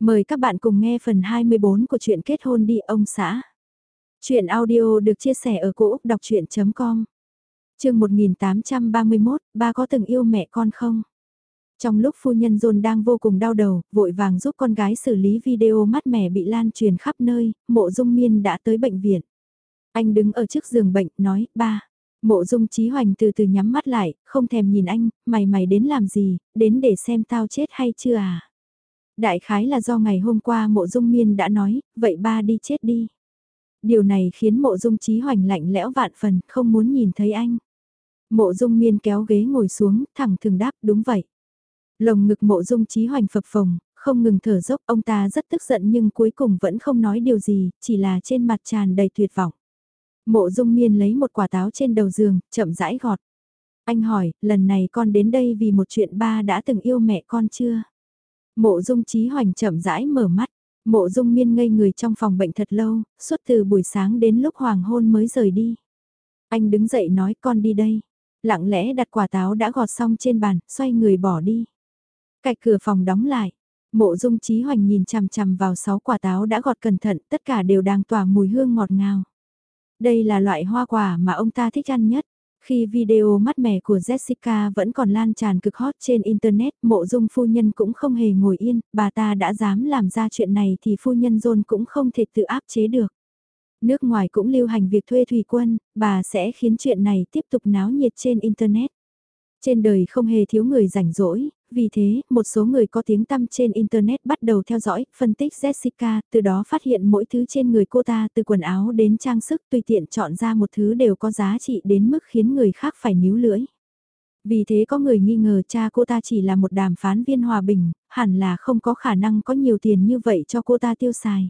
Mời các bạn cùng nghe phần 24 của truyện kết hôn đi ông xã. Chuyện audio được chia sẻ ở cỗ đọc chuyện.com Trường 1831, ba có từng yêu mẹ con không? Trong lúc phu nhân John đang vô cùng đau đầu, vội vàng giúp con gái xử lý video mắt mẻ bị lan truyền khắp nơi, mộ dung miên đã tới bệnh viện. Anh đứng ở trước giường bệnh, nói, ba. Mộ dung trí hoành từ từ nhắm mắt lại, không thèm nhìn anh, mày mày đến làm gì, đến để xem tao chết hay chưa à? Đại khái là do ngày hôm qua mộ dung miên đã nói, vậy ba đi chết đi. Điều này khiến mộ dung trí hoành lạnh lẽo vạn phần, không muốn nhìn thấy anh. Mộ dung miên kéo ghế ngồi xuống, thẳng thường đáp, đúng vậy. Lồng ngực mộ dung trí hoành phập phồng, không ngừng thở dốc, ông ta rất tức giận nhưng cuối cùng vẫn không nói điều gì, chỉ là trên mặt tràn đầy tuyệt vọng. Mộ dung miên lấy một quả táo trên đầu giường, chậm rãi gọt. Anh hỏi, lần này con đến đây vì một chuyện ba đã từng yêu mẹ con chưa? Mộ dung trí hoành chậm rãi mở mắt. Mộ dung miên ngây người trong phòng bệnh thật lâu, suốt từ buổi sáng đến lúc hoàng hôn mới rời đi. Anh đứng dậy nói con đi đây. Lặng lẽ đặt quả táo đã gọt xong trên bàn, xoay người bỏ đi. Cạch cửa phòng đóng lại. Mộ dung trí hoành nhìn chằm chằm vào sáu quả táo đã gọt cẩn thận, tất cả đều đang tỏa mùi hương ngọt ngào. Đây là loại hoa quả mà ông ta thích ăn nhất. Khi video mắt mẻ của Jessica vẫn còn lan tràn cực hot trên Internet, mộ dung phu nhân cũng không hề ngồi yên, bà ta đã dám làm ra chuyện này thì phu nhân John cũng không thể tự áp chế được. Nước ngoài cũng lưu hành việc thuê thủy quân, bà sẽ khiến chuyện này tiếp tục náo nhiệt trên Internet. Trên đời không hề thiếu người rảnh rỗi, vì thế, một số người có tiếng tăm trên Internet bắt đầu theo dõi, phân tích Jessica, từ đó phát hiện mỗi thứ trên người cô ta từ quần áo đến trang sức tùy tiện chọn ra một thứ đều có giá trị đến mức khiến người khác phải níu lưỡi. Vì thế có người nghi ngờ cha cô ta chỉ là một đàm phán viên hòa bình, hẳn là không có khả năng có nhiều tiền như vậy cho cô ta tiêu xài.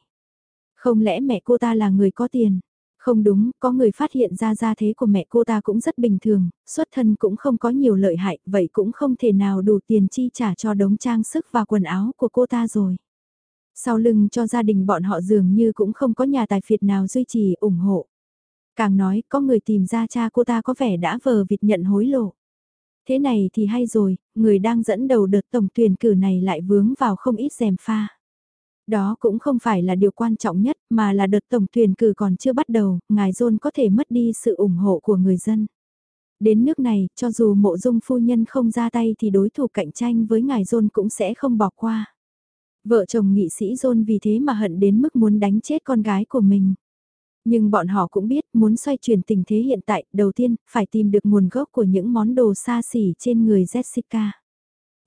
Không lẽ mẹ cô ta là người có tiền? Không đúng, có người phát hiện ra gia thế của mẹ cô ta cũng rất bình thường, xuất thân cũng không có nhiều lợi hại, vậy cũng không thể nào đủ tiền chi trả cho đống trang sức và quần áo của cô ta rồi. Sau lưng cho gia đình bọn họ dường như cũng không có nhà tài phiệt nào duy trì ủng hộ. Càng nói, có người tìm ra cha cô ta có vẻ đã vờ vịt nhận hối lộ. Thế này thì hay rồi, người đang dẫn đầu đợt tổng tuyển cử này lại vướng vào không ít rèm pha. Đó cũng không phải là điều quan trọng nhất mà là đợt tổng tuyển cử còn chưa bắt đầu, ngài John có thể mất đi sự ủng hộ của người dân. Đến nước này, cho dù mộ dung phu nhân không ra tay thì đối thủ cạnh tranh với ngài John cũng sẽ không bỏ qua. Vợ chồng nghị sĩ John vì thế mà hận đến mức muốn đánh chết con gái của mình. Nhưng bọn họ cũng biết muốn xoay chuyển tình thế hiện tại, đầu tiên, phải tìm được nguồn gốc của những món đồ xa xỉ trên người Jessica.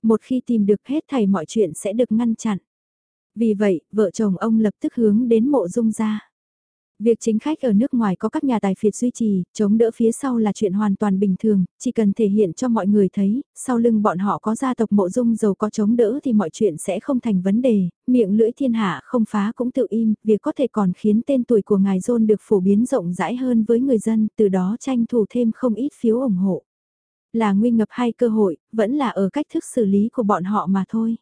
Một khi tìm được hết thảy mọi chuyện sẽ được ngăn chặn. Vì vậy, vợ chồng ông lập tức hướng đến mộ dung ra. Việc chính khách ở nước ngoài có các nhà tài phiệt duy trì, chống đỡ phía sau là chuyện hoàn toàn bình thường, chỉ cần thể hiện cho mọi người thấy, sau lưng bọn họ có gia tộc mộ dung giàu có chống đỡ thì mọi chuyện sẽ không thành vấn đề, miệng lưỡi thiên hạ không phá cũng tự im, việc có thể còn khiến tên tuổi của ngài John được phổ biến rộng rãi hơn với người dân, từ đó tranh thủ thêm không ít phiếu ủng hộ. Là nguy ngập hay cơ hội, vẫn là ở cách thức xử lý của bọn họ mà thôi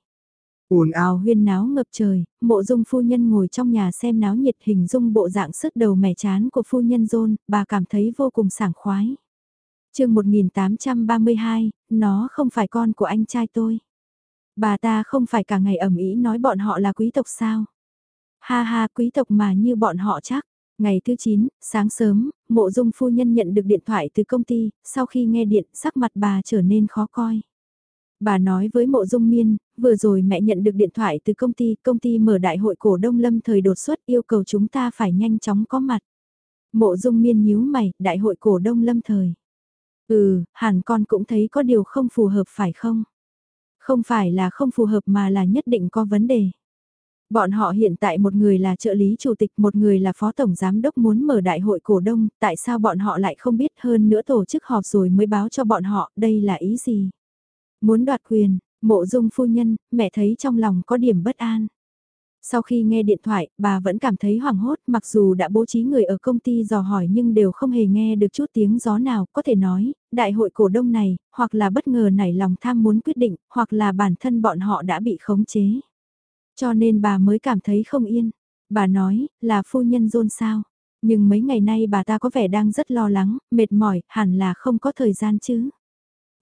ồn ào huyên náo ngập trời, mộ dung phu nhân ngồi trong nhà xem náo nhiệt hình dung bộ dạng sứt đầu mẻ chán của phu nhân rôn, bà cảm thấy vô cùng sảng khoái. chương 1832, nó không phải con của anh trai tôi. Bà ta không phải cả ngày ẩm ý nói bọn họ là quý tộc sao. Ha ha quý tộc mà như bọn họ chắc. Ngày thứ 9, sáng sớm, mộ dung phu nhân nhận được điện thoại từ công ty, sau khi nghe điện sắc mặt bà trở nên khó coi. Bà nói với mộ dung miên, vừa rồi mẹ nhận được điện thoại từ công ty, công ty mở đại hội cổ đông lâm thời đột xuất yêu cầu chúng ta phải nhanh chóng có mặt. Mộ dung miên nhíu mày, đại hội cổ đông lâm thời. Ừ, hẳn con cũng thấy có điều không phù hợp phải không? Không phải là không phù hợp mà là nhất định có vấn đề. Bọn họ hiện tại một người là trợ lý chủ tịch, một người là phó tổng giám đốc muốn mở đại hội cổ đông, tại sao bọn họ lại không biết hơn nữa tổ chức họp rồi mới báo cho bọn họ, đây là ý gì? Muốn đoạt quyền, mộ dung phu nhân, mẹ thấy trong lòng có điểm bất an. Sau khi nghe điện thoại, bà vẫn cảm thấy hoảng hốt mặc dù đã bố trí người ở công ty dò hỏi nhưng đều không hề nghe được chút tiếng gió nào, có thể nói, đại hội cổ đông này, hoặc là bất ngờ nảy lòng tham muốn quyết định, hoặc là bản thân bọn họ đã bị khống chế. Cho nên bà mới cảm thấy không yên. Bà nói, là phu nhân rôn sao. Nhưng mấy ngày nay bà ta có vẻ đang rất lo lắng, mệt mỏi, hẳn là không có thời gian chứ.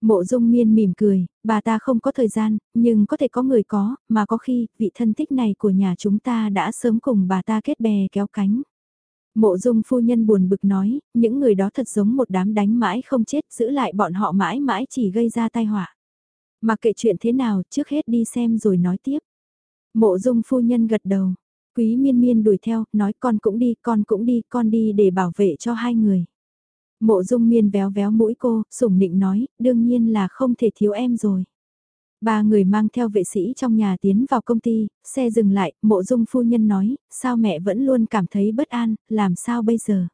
Mộ dung miên mỉm cười, bà ta không có thời gian, nhưng có thể có người có, mà có khi, vị thân thích này của nhà chúng ta đã sớm cùng bà ta kết bè kéo cánh. Mộ dung phu nhân buồn bực nói, những người đó thật giống một đám đánh mãi không chết, giữ lại bọn họ mãi mãi chỉ gây ra tai họa. Mà kệ chuyện thế nào, trước hết đi xem rồi nói tiếp. Mộ dung phu nhân gật đầu, quý miên miên đuổi theo, nói con cũng đi, con cũng đi, con đi để bảo vệ cho hai người. Mộ dung miên véo véo mũi cô, sủng nịnh nói, đương nhiên là không thể thiếu em rồi. Ba người mang theo vệ sĩ trong nhà tiến vào công ty, xe dừng lại, mộ dung phu nhân nói, sao mẹ vẫn luôn cảm thấy bất an, làm sao bây giờ?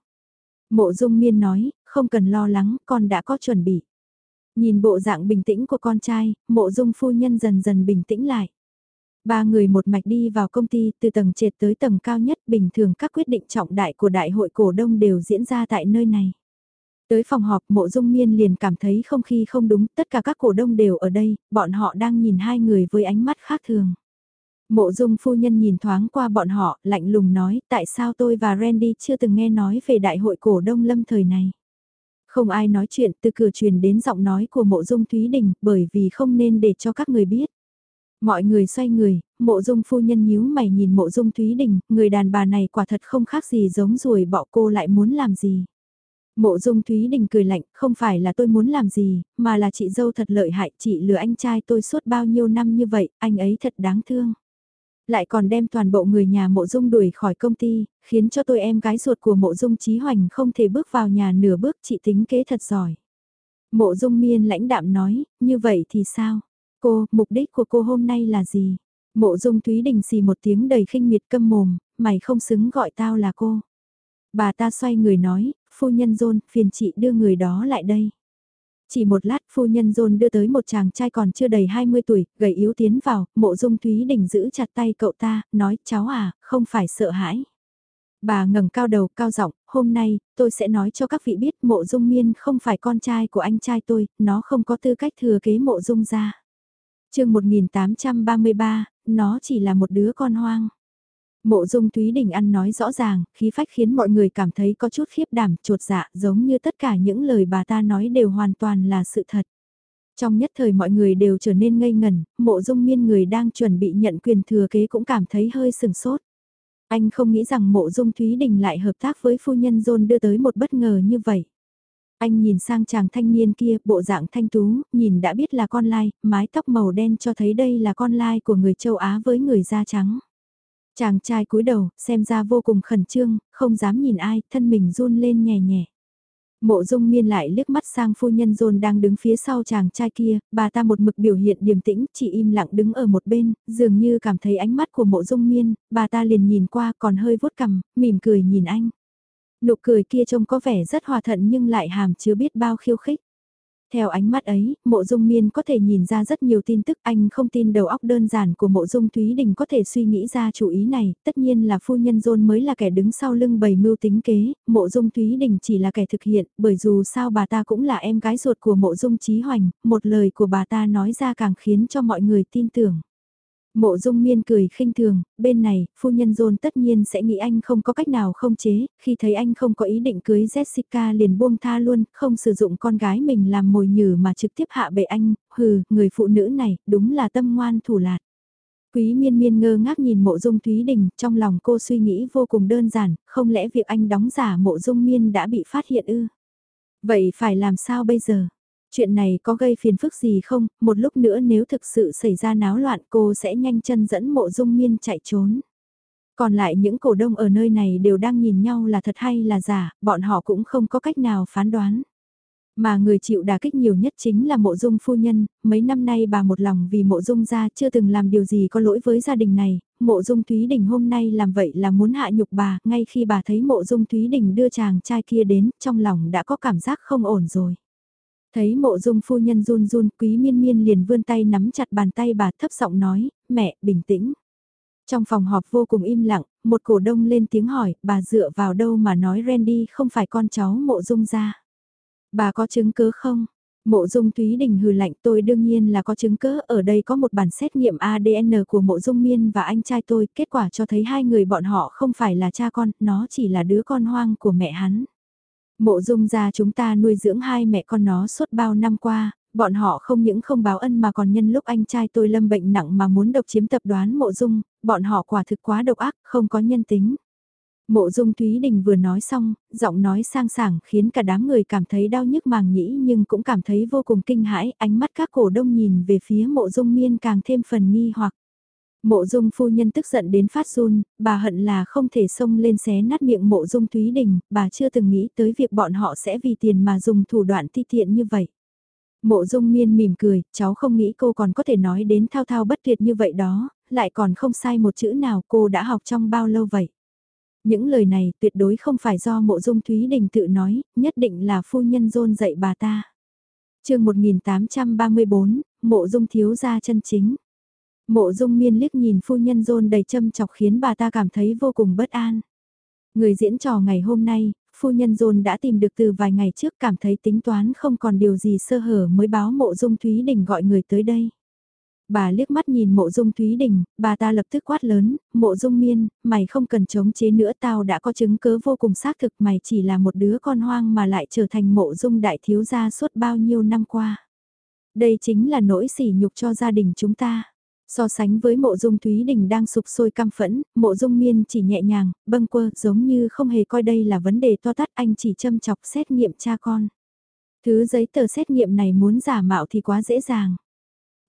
Mộ dung miên nói, không cần lo lắng, con đã có chuẩn bị. Nhìn bộ dạng bình tĩnh của con trai, mộ dung phu nhân dần dần bình tĩnh lại. Ba người một mạch đi vào công ty từ tầng trệt tới tầng cao nhất bình thường các quyết định trọng đại của đại hội cổ đông đều diễn ra tại nơi này. Tới phòng họp mộ dung miên liền cảm thấy không khí không đúng, tất cả các cổ đông đều ở đây, bọn họ đang nhìn hai người với ánh mắt khác thường. Mộ dung phu nhân nhìn thoáng qua bọn họ, lạnh lùng nói, tại sao tôi và Randy chưa từng nghe nói về đại hội cổ đông lâm thời này. Không ai nói chuyện từ cửa truyền đến giọng nói của mộ dung Thúy Đình, bởi vì không nên để cho các người biết. Mọi người xoay người, mộ dung phu nhân nhíu mày nhìn mộ dung Thúy Đình, người đàn bà này quả thật không khác gì giống rồi bỏ cô lại muốn làm gì. Mộ dung Thúy Đình cười lạnh, không phải là tôi muốn làm gì, mà là chị dâu thật lợi hại, chị lừa anh trai tôi suốt bao nhiêu năm như vậy, anh ấy thật đáng thương. Lại còn đem toàn bộ người nhà mộ dung đuổi khỏi công ty, khiến cho tôi em gái ruột của mộ dung trí hoành không thể bước vào nhà nửa bước chị tính kế thật giỏi. Mộ dung miên lãnh đạm nói, như vậy thì sao? Cô, mục đích của cô hôm nay là gì? Mộ dung Thúy Đình xì một tiếng đầy khinh miệt câm mồm, mày không xứng gọi tao là cô. Bà ta xoay người nói, phu nhân John, phiền chị đưa người đó lại đây. Chỉ một lát phu nhân John đưa tới một chàng trai còn chưa đầy 20 tuổi, gầy yếu tiến vào, mộ dung Thúy Đình giữ chặt tay cậu ta, nói cháu à, không phải sợ hãi. Bà ngẩng cao đầu cao giọng, hôm nay, tôi sẽ nói cho các vị biết mộ dung miên không phải con trai của anh trai tôi, nó không có tư cách thừa kế mộ dung ra. chương 1833, nó chỉ là một đứa con hoang. Mộ dung Thúy Đình ăn nói rõ ràng, khí phách khiến mọi người cảm thấy có chút khiếp đảm, trột dạ, giống như tất cả những lời bà ta nói đều hoàn toàn là sự thật. Trong nhất thời mọi người đều trở nên ngây ngẩn, mộ dung miên người đang chuẩn bị nhận quyền thừa kế cũng cảm thấy hơi sừng sốt. Anh không nghĩ rằng mộ dung Thúy Đình lại hợp tác với phu nhân John đưa tới một bất ngờ như vậy. Anh nhìn sang chàng thanh niên kia, bộ dạng thanh tú, nhìn đã biết là con lai, mái tóc màu đen cho thấy đây là con lai của người châu Á với người da trắng. Chàng trai cúi đầu, xem ra vô cùng khẩn trương, không dám nhìn ai, thân mình run lên nhẹ nhẹ. Mộ dung miên lại liếc mắt sang phu nhân dồn đang đứng phía sau chàng trai kia, bà ta một mực biểu hiện điềm tĩnh, chỉ im lặng đứng ở một bên, dường như cảm thấy ánh mắt của mộ dung miên, bà ta liền nhìn qua còn hơi vuốt cằm, mỉm cười nhìn anh. Nụ cười kia trông có vẻ rất hòa thận nhưng lại hàm chứa biết bao khiêu khích. Theo ánh mắt ấy, mộ dung miên có thể nhìn ra rất nhiều tin tức. Anh không tin đầu óc đơn giản của mộ dung Thúy Đình có thể suy nghĩ ra chủ ý này, tất nhiên là phu nhân dôn mới là kẻ đứng sau lưng bầy mưu tính kế, mộ dung Thúy Đình chỉ là kẻ thực hiện, bởi dù sao bà ta cũng là em gái ruột của mộ dung Trí Hoành, một lời của bà ta nói ra càng khiến cho mọi người tin tưởng. Mộ dung miên cười khinh thường, bên này, phu nhân dôn tất nhiên sẽ nghĩ anh không có cách nào không chế, khi thấy anh không có ý định cưới Jessica liền buông tha luôn, không sử dụng con gái mình làm mồi nhử mà trực tiếp hạ bệ anh, hừ, người phụ nữ này, đúng là tâm ngoan thủ lạt. Quý miên miên ngơ ngác nhìn mộ dung Thúy Đình, trong lòng cô suy nghĩ vô cùng đơn giản, không lẽ việc anh đóng giả mộ dung miên đã bị phát hiện ư? Vậy phải làm sao bây giờ? Chuyện này có gây phiền phức gì không, một lúc nữa nếu thực sự xảy ra náo loạn cô sẽ nhanh chân dẫn mộ dung miên chạy trốn. Còn lại những cổ đông ở nơi này đều đang nhìn nhau là thật hay là giả, bọn họ cũng không có cách nào phán đoán. Mà người chịu đả kích nhiều nhất chính là mộ dung phu nhân, mấy năm nay bà một lòng vì mộ dung ra chưa từng làm điều gì có lỗi với gia đình này, mộ dung Thúy Đình hôm nay làm vậy là muốn hạ nhục bà, ngay khi bà thấy mộ dung Thúy Đình đưa chàng trai kia đến, trong lòng đã có cảm giác không ổn rồi. Thấy mộ dung phu nhân run run, quý miên miên liền vươn tay nắm chặt bàn tay bà thấp giọng nói, mẹ, bình tĩnh. Trong phòng họp vô cùng im lặng, một cổ đông lên tiếng hỏi, bà dựa vào đâu mà nói Randy không phải con cháu mộ dung ra. Bà có chứng cứ không? Mộ dung Thúy Đình hừ lạnh tôi đương nhiên là có chứng cứ ở đây có một bản xét nghiệm ADN của mộ dung miên và anh trai tôi, kết quả cho thấy hai người bọn họ không phải là cha con, nó chỉ là đứa con hoang của mẹ hắn. Mộ dung gia chúng ta nuôi dưỡng hai mẹ con nó suốt bao năm qua, Bọn họ không những không báo ân mà còn nhân lúc anh trai tôi lâm bệnh nặng mà muốn độc chiếm tập đoán mộ dung, bọn họ quả thực quá độc ác, không có nhân tính. Mộ dung Thúy Đình vừa nói xong, giọng nói sang sảng khiến cả đám người cảm thấy đau nhức màng nhĩ nhưng cũng cảm thấy vô cùng kinh hãi, ánh mắt các cổ đông nhìn về phía mộ dung miên càng thêm phần nghi hoặc. Mộ dung phu nhân tức giận đến phát run, bà hận là không thể xông lên xé nát miệng mộ dung Thúy Đình, bà chưa từng nghĩ tới việc bọn họ sẽ vì tiền mà dùng thủ đoạn ti tiện như vậy. Mộ dung miên mỉm cười, cháu không nghĩ cô còn có thể nói đến thao thao bất tuyệt như vậy đó, lại còn không sai một chữ nào cô đã học trong bao lâu vậy. Những lời này tuyệt đối không phải do mộ dung Thúy Đình tự nói, nhất định là phu nhân dôn dạy bà ta. chương 1834, mộ dung thiếu gia chân chính. Mộ dung miên liếc nhìn phu nhân dôn đầy châm chọc khiến bà ta cảm thấy vô cùng bất an. Người diễn trò ngày hôm nay, phu nhân dôn đã tìm được từ vài ngày trước cảm thấy tính toán không còn điều gì sơ hở mới báo mộ dung Thúy Đình gọi người tới đây. Bà liếc mắt nhìn mộ dung Thúy Đình, bà ta lập tức quát lớn, mộ dung miên, mày không cần chống chế nữa tao đã có chứng cứ vô cùng xác thực mày chỉ là một đứa con hoang mà lại trở thành mộ dung đại thiếu gia suốt bao nhiêu năm qua. Đây chính là nỗi sỉ nhục cho gia đình chúng ta. So sánh với mộ dung Thúy Đình đang sụp sôi căm phẫn, mộ dung miên chỉ nhẹ nhàng, bâng quơ giống như không hề coi đây là vấn đề to tát anh chỉ châm chọc xét nghiệm cha con. Thứ giấy tờ xét nghiệm này muốn giả mạo thì quá dễ dàng.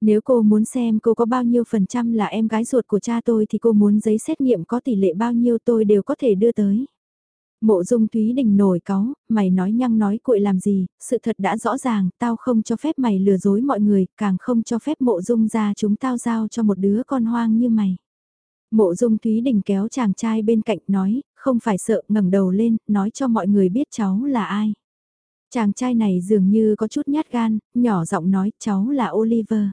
Nếu cô muốn xem cô có bao nhiêu phần trăm là em gái ruột của cha tôi thì cô muốn giấy xét nghiệm có tỷ lệ bao nhiêu tôi đều có thể đưa tới. Mộ dung Thúy Đình nổi có, mày nói nhăng nói cuội làm gì, sự thật đã rõ ràng, tao không cho phép mày lừa dối mọi người, càng không cho phép mộ dung ra chúng tao giao cho một đứa con hoang như mày. Mộ dung Thúy Đình kéo chàng trai bên cạnh nói, không phải sợ ngẩng đầu lên, nói cho mọi người biết cháu là ai. Chàng trai này dường như có chút nhát gan, nhỏ giọng nói cháu là Oliver.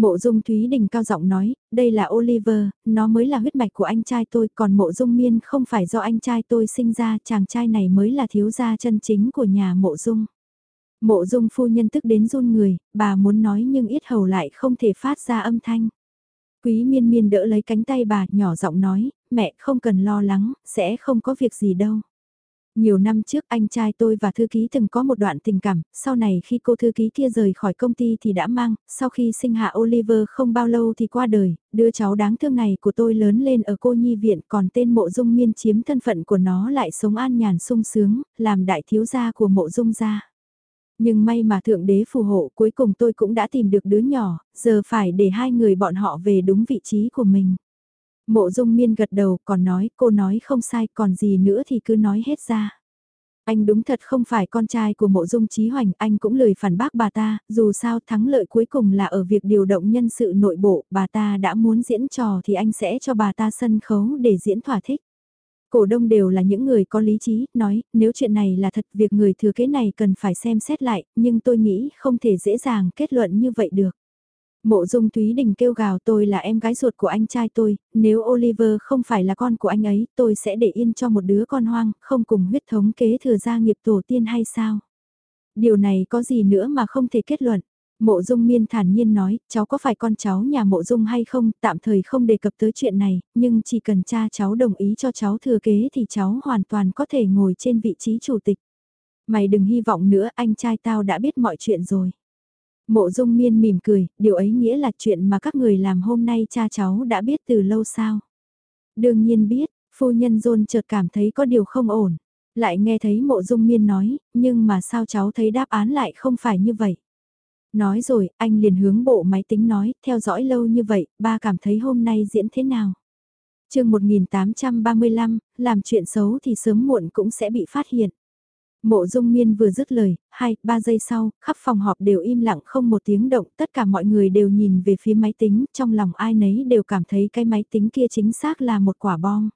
Mộ dung Thúy Đình cao giọng nói, đây là Oliver, nó mới là huyết mạch của anh trai tôi, còn mộ dung miên không phải do anh trai tôi sinh ra, chàng trai này mới là thiếu gia chân chính của nhà mộ dung. Mộ dung phu nhân tức đến run người, bà muốn nói nhưng ít hầu lại không thể phát ra âm thanh. Quý miên miên đỡ lấy cánh tay bà, nhỏ giọng nói, mẹ không cần lo lắng, sẽ không có việc gì đâu. Nhiều năm trước anh trai tôi và thư ký từng có một đoạn tình cảm, sau này khi cô thư ký kia rời khỏi công ty thì đã mang, sau khi sinh hạ Oliver không bao lâu thì qua đời, đứa cháu đáng thương này của tôi lớn lên ở cô nhi viện còn tên mộ dung miên chiếm thân phận của nó lại sống an nhàn sung sướng, làm đại thiếu gia của mộ dung gia. Nhưng may mà thượng đế phù hộ cuối cùng tôi cũng đã tìm được đứa nhỏ, giờ phải để hai người bọn họ về đúng vị trí của mình. Mộ dung miên gật đầu còn nói cô nói không sai còn gì nữa thì cứ nói hết ra. Anh đúng thật không phải con trai của mộ dung trí hoành, anh cũng lời phản bác bà ta, dù sao thắng lợi cuối cùng là ở việc điều động nhân sự nội bộ, bà ta đã muốn diễn trò thì anh sẽ cho bà ta sân khấu để diễn thỏa thích. Cổ đông đều là những người có lý trí, nói, nếu chuyện này là thật việc người thừa kế này cần phải xem xét lại, nhưng tôi nghĩ không thể dễ dàng kết luận như vậy được. Mộ dung Thúy Đình kêu gào tôi là em gái ruột của anh trai tôi, nếu Oliver không phải là con của anh ấy, tôi sẽ để yên cho một đứa con hoang, không cùng huyết thống kế thừa gia nghiệp tổ tiên hay sao? Điều này có gì nữa mà không thể kết luận? Mộ dung miên thản nhiên nói, cháu có phải con cháu nhà mộ dung hay không, tạm thời không đề cập tới chuyện này, nhưng chỉ cần cha cháu đồng ý cho cháu thừa kế thì cháu hoàn toàn có thể ngồi trên vị trí chủ tịch. Mày đừng hy vọng nữa, anh trai tao đã biết mọi chuyện rồi. Mộ dung miên mỉm cười, điều ấy nghĩa là chuyện mà các người làm hôm nay cha cháu đã biết từ lâu sao. Đương nhiên biết, phu nhân dôn chợt cảm thấy có điều không ổn. Lại nghe thấy mộ dung miên nói, nhưng mà sao cháu thấy đáp án lại không phải như vậy. Nói rồi, anh liền hướng bộ máy tính nói, theo dõi lâu như vậy, ba cảm thấy hôm nay diễn thế nào. chương 1835, làm chuyện xấu thì sớm muộn cũng sẽ bị phát hiện. Mộ dung miên vừa dứt lời, hai, ba giây sau, khắp phòng họp đều im lặng không một tiếng động, tất cả mọi người đều nhìn về phía máy tính, trong lòng ai nấy đều cảm thấy cái máy tính kia chính xác là một quả bom.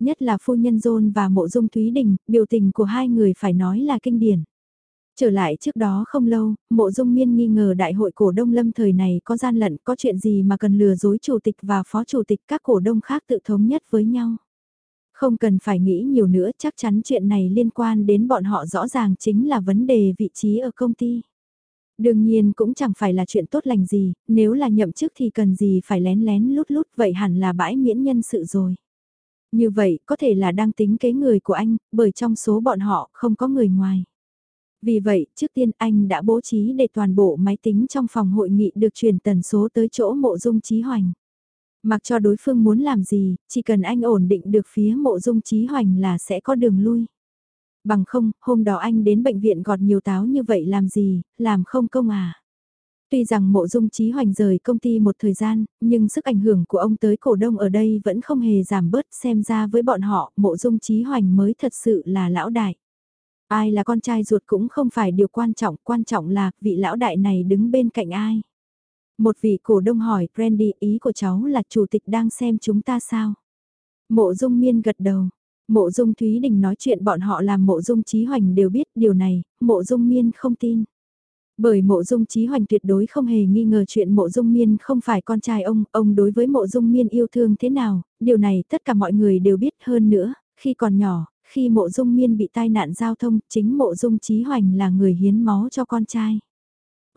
Nhất là phu nhân Dôn và mộ dung Thúy Đình, biểu tình của hai người phải nói là kinh điển. Trở lại trước đó không lâu, mộ dung miên nghi ngờ đại hội cổ đông lâm thời này có gian lận, có chuyện gì mà cần lừa dối chủ tịch và phó chủ tịch các cổ đông khác tự thống nhất với nhau. Không cần phải nghĩ nhiều nữa chắc chắn chuyện này liên quan đến bọn họ rõ ràng chính là vấn đề vị trí ở công ty. Đương nhiên cũng chẳng phải là chuyện tốt lành gì, nếu là nhậm chức thì cần gì phải lén lén lút lút vậy hẳn là bãi miễn nhân sự rồi. Như vậy có thể là đang tính kế người của anh, bởi trong số bọn họ không có người ngoài. Vì vậy, trước tiên anh đã bố trí để toàn bộ máy tính trong phòng hội nghị được truyền tần số tới chỗ mộ dung trí hoành. Mặc cho đối phương muốn làm gì, chỉ cần anh ổn định được phía mộ dung trí hoành là sẽ có đường lui. Bằng không, hôm đó anh đến bệnh viện gọt nhiều táo như vậy làm gì, làm không công à. Tuy rằng mộ dung trí hoành rời công ty một thời gian, nhưng sức ảnh hưởng của ông tới cổ đông ở đây vẫn không hề giảm bớt xem ra với bọn họ, mộ dung trí hoành mới thật sự là lão đại. Ai là con trai ruột cũng không phải điều quan trọng, quan trọng là vị lão đại này đứng bên cạnh ai. Một vị cổ đông hỏi Brandy ý của cháu là chủ tịch đang xem chúng ta sao? Mộ dung miên gật đầu. Mộ dung Thúy Đình nói chuyện bọn họ làm mộ dung trí hoành đều biết điều này, mộ dung miên không tin. Bởi mộ dung trí hoành tuyệt đối không hề nghi ngờ chuyện mộ dung miên không phải con trai ông, ông đối với mộ dung miên yêu thương thế nào, điều này tất cả mọi người đều biết hơn nữa, khi còn nhỏ, khi mộ dung miên bị tai nạn giao thông, chính mộ dung trí hoành là người hiến máu cho con trai.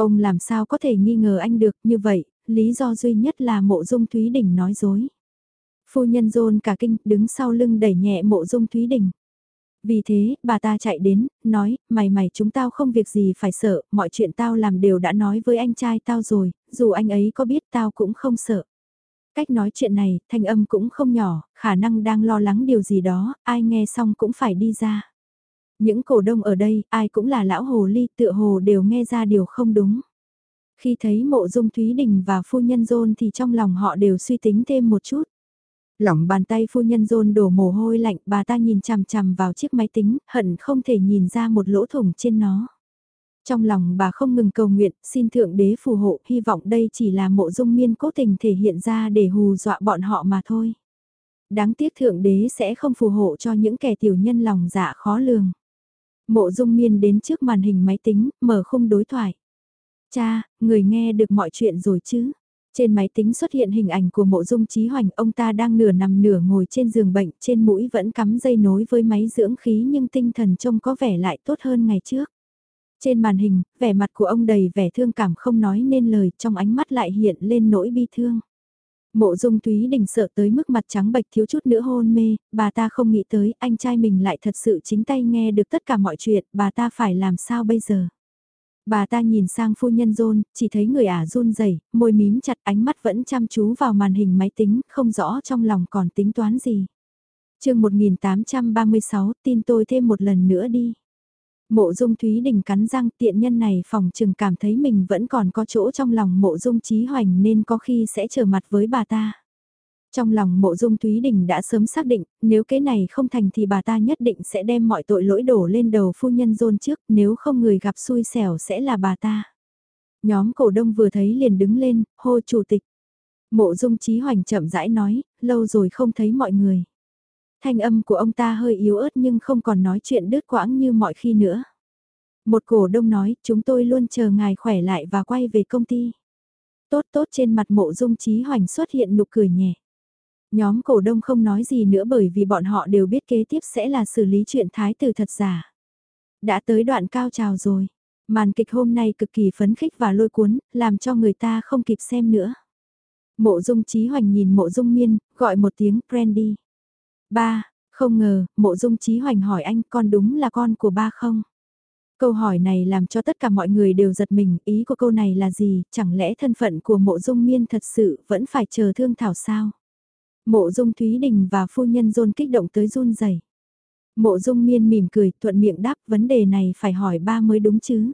Ông làm sao có thể nghi ngờ anh được như vậy, lý do duy nhất là mộ dung Thúy Đình nói dối. Phu nhân rôn cả kinh đứng sau lưng đẩy nhẹ mộ dung Thúy Đình. Vì thế, bà ta chạy đến, nói, mày mày chúng tao không việc gì phải sợ, mọi chuyện tao làm đều đã nói với anh trai tao rồi, dù anh ấy có biết tao cũng không sợ. Cách nói chuyện này, thanh âm cũng không nhỏ, khả năng đang lo lắng điều gì đó, ai nghe xong cũng phải đi ra. Những cổ đông ở đây, ai cũng là lão hồ ly tựa hồ đều nghe ra điều không đúng. Khi thấy mộ dung Thúy Đình và phu nhân Dôn thì trong lòng họ đều suy tính thêm một chút. Lỏng bàn tay phu nhân Dôn đổ mồ hôi lạnh bà ta nhìn chằm chằm vào chiếc máy tính, hận không thể nhìn ra một lỗ thủng trên nó. Trong lòng bà không ngừng cầu nguyện, xin Thượng Đế phù hộ, hy vọng đây chỉ là mộ dung miên cố tình thể hiện ra để hù dọa bọn họ mà thôi. Đáng tiếc Thượng Đế sẽ không phù hộ cho những kẻ tiểu nhân lòng dạ khó lường. Mộ dung miên đến trước màn hình máy tính, mở khung đối thoại. Cha, người nghe được mọi chuyện rồi chứ? Trên máy tính xuất hiện hình ảnh của mộ dung trí hoành, ông ta đang nửa nằm nửa ngồi trên giường bệnh, trên mũi vẫn cắm dây nối với máy dưỡng khí nhưng tinh thần trông có vẻ lại tốt hơn ngày trước. Trên màn hình, vẻ mặt của ông đầy vẻ thương cảm không nói nên lời, trong ánh mắt lại hiện lên nỗi bi thương. Mộ dung Thúy Đình sợ tới mức mặt trắng bệch thiếu chút nữa hôn mê, bà ta không nghĩ tới anh trai mình lại thật sự chính tay nghe được tất cả mọi chuyện, bà ta phải làm sao bây giờ. Bà ta nhìn sang phu nhân John, chỉ thấy người ả run rẩy, môi mím chặt ánh mắt vẫn chăm chú vào màn hình máy tính, không rõ trong lòng còn tính toán gì. chương 1836, tin tôi thêm một lần nữa đi. Mộ dung Thúy Đình cắn răng tiện nhân này phòng chừng cảm thấy mình vẫn còn có chỗ trong lòng mộ dung trí hoành nên có khi sẽ trở mặt với bà ta. Trong lòng mộ dung Thúy Đình đã sớm xác định, nếu cái này không thành thì bà ta nhất định sẽ đem mọi tội lỗi đổ lên đầu phu nhân dôn trước, nếu không người gặp xui xẻo sẽ là bà ta. Nhóm cổ đông vừa thấy liền đứng lên, hô chủ tịch. Mộ dung trí hoành chậm rãi nói, lâu rồi không thấy mọi người. Thanh âm của ông ta hơi yếu ớt nhưng không còn nói chuyện đứt quãng như mọi khi nữa. Một cổ đông nói, chúng tôi luôn chờ ngài khỏe lại và quay về công ty. Tốt tốt trên mặt mộ dung trí hoành xuất hiện nụ cười nhẹ. Nhóm cổ đông không nói gì nữa bởi vì bọn họ đều biết kế tiếp sẽ là xử lý chuyện thái tử thật giả. Đã tới đoạn cao trào rồi. Màn kịch hôm nay cực kỳ phấn khích và lôi cuốn, làm cho người ta không kịp xem nữa. Mộ dung trí hoành nhìn mộ dung miên, gọi một tiếng Brandy. Ba, không ngờ, mộ dung trí hoành hỏi anh con đúng là con của ba không? Câu hỏi này làm cho tất cả mọi người đều giật mình, ý của câu này là gì, chẳng lẽ thân phận của mộ dung miên thật sự vẫn phải chờ thương thảo sao? Mộ dung Thúy Đình và phu nhân rôn kích động tới run rẩy. Mộ dung miên mỉm cười, thuận miệng đáp vấn đề này phải hỏi ba mới đúng chứ.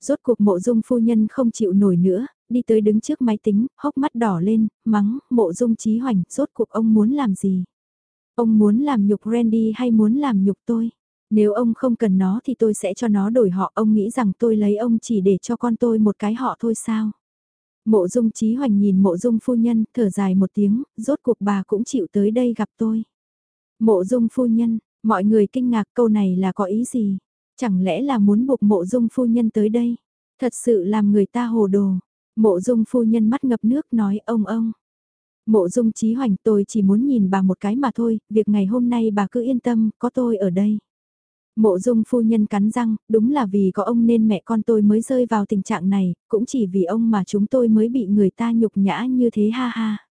Rốt cuộc mộ dung phu nhân không chịu nổi nữa, đi tới đứng trước máy tính, hốc mắt đỏ lên, mắng, mộ dung trí hoành, rốt cuộc ông muốn làm gì? Ông muốn làm nhục Randy hay muốn làm nhục tôi? Nếu ông không cần nó thì tôi sẽ cho nó đổi họ. Ông nghĩ rằng tôi lấy ông chỉ để cho con tôi một cái họ thôi sao? Mộ dung trí hoành nhìn mộ dung phu nhân, thở dài một tiếng, rốt cuộc bà cũng chịu tới đây gặp tôi. Mộ dung phu nhân, mọi người kinh ngạc câu này là có ý gì? Chẳng lẽ là muốn buộc mộ dung phu nhân tới đây? Thật sự làm người ta hồ đồ. Mộ dung phu nhân mắt ngập nước nói ông ông. Mộ dung trí hoành tôi chỉ muốn nhìn bà một cái mà thôi, việc ngày hôm nay bà cứ yên tâm, có tôi ở đây. Mộ dung phu nhân cắn răng, đúng là vì có ông nên mẹ con tôi mới rơi vào tình trạng này, cũng chỉ vì ông mà chúng tôi mới bị người ta nhục nhã như thế ha ha.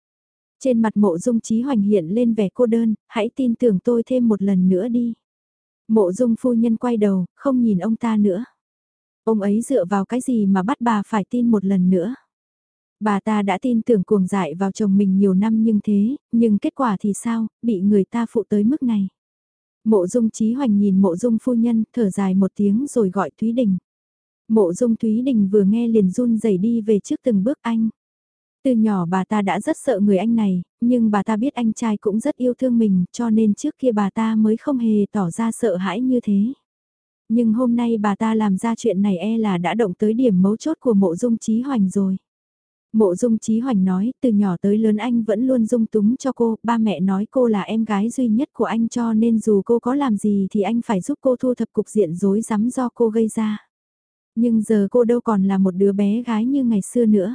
Trên mặt mộ dung trí hoành hiện lên vẻ cô đơn, hãy tin tưởng tôi thêm một lần nữa đi. Mộ dung phu nhân quay đầu, không nhìn ông ta nữa. Ông ấy dựa vào cái gì mà bắt bà phải tin một lần nữa. Bà ta đã tin tưởng cuồng dại vào chồng mình nhiều năm nhưng thế, nhưng kết quả thì sao, bị người ta phụ tới mức này. Mộ dung trí hoành nhìn mộ dung phu nhân, thở dài một tiếng rồi gọi Thúy Đình. Mộ dung Thúy Đình vừa nghe liền run rẩy đi về trước từng bước anh. Từ nhỏ bà ta đã rất sợ người anh này, nhưng bà ta biết anh trai cũng rất yêu thương mình cho nên trước kia bà ta mới không hề tỏ ra sợ hãi như thế. Nhưng hôm nay bà ta làm ra chuyện này e là đã động tới điểm mấu chốt của mộ dung trí hoành rồi. Mộ dung trí hoành nói, từ nhỏ tới lớn anh vẫn luôn dung túng cho cô, ba mẹ nói cô là em gái duy nhất của anh cho nên dù cô có làm gì thì anh phải giúp cô thu thập cục diện rối rắm do cô gây ra. Nhưng giờ cô đâu còn là một đứa bé gái như ngày xưa nữa.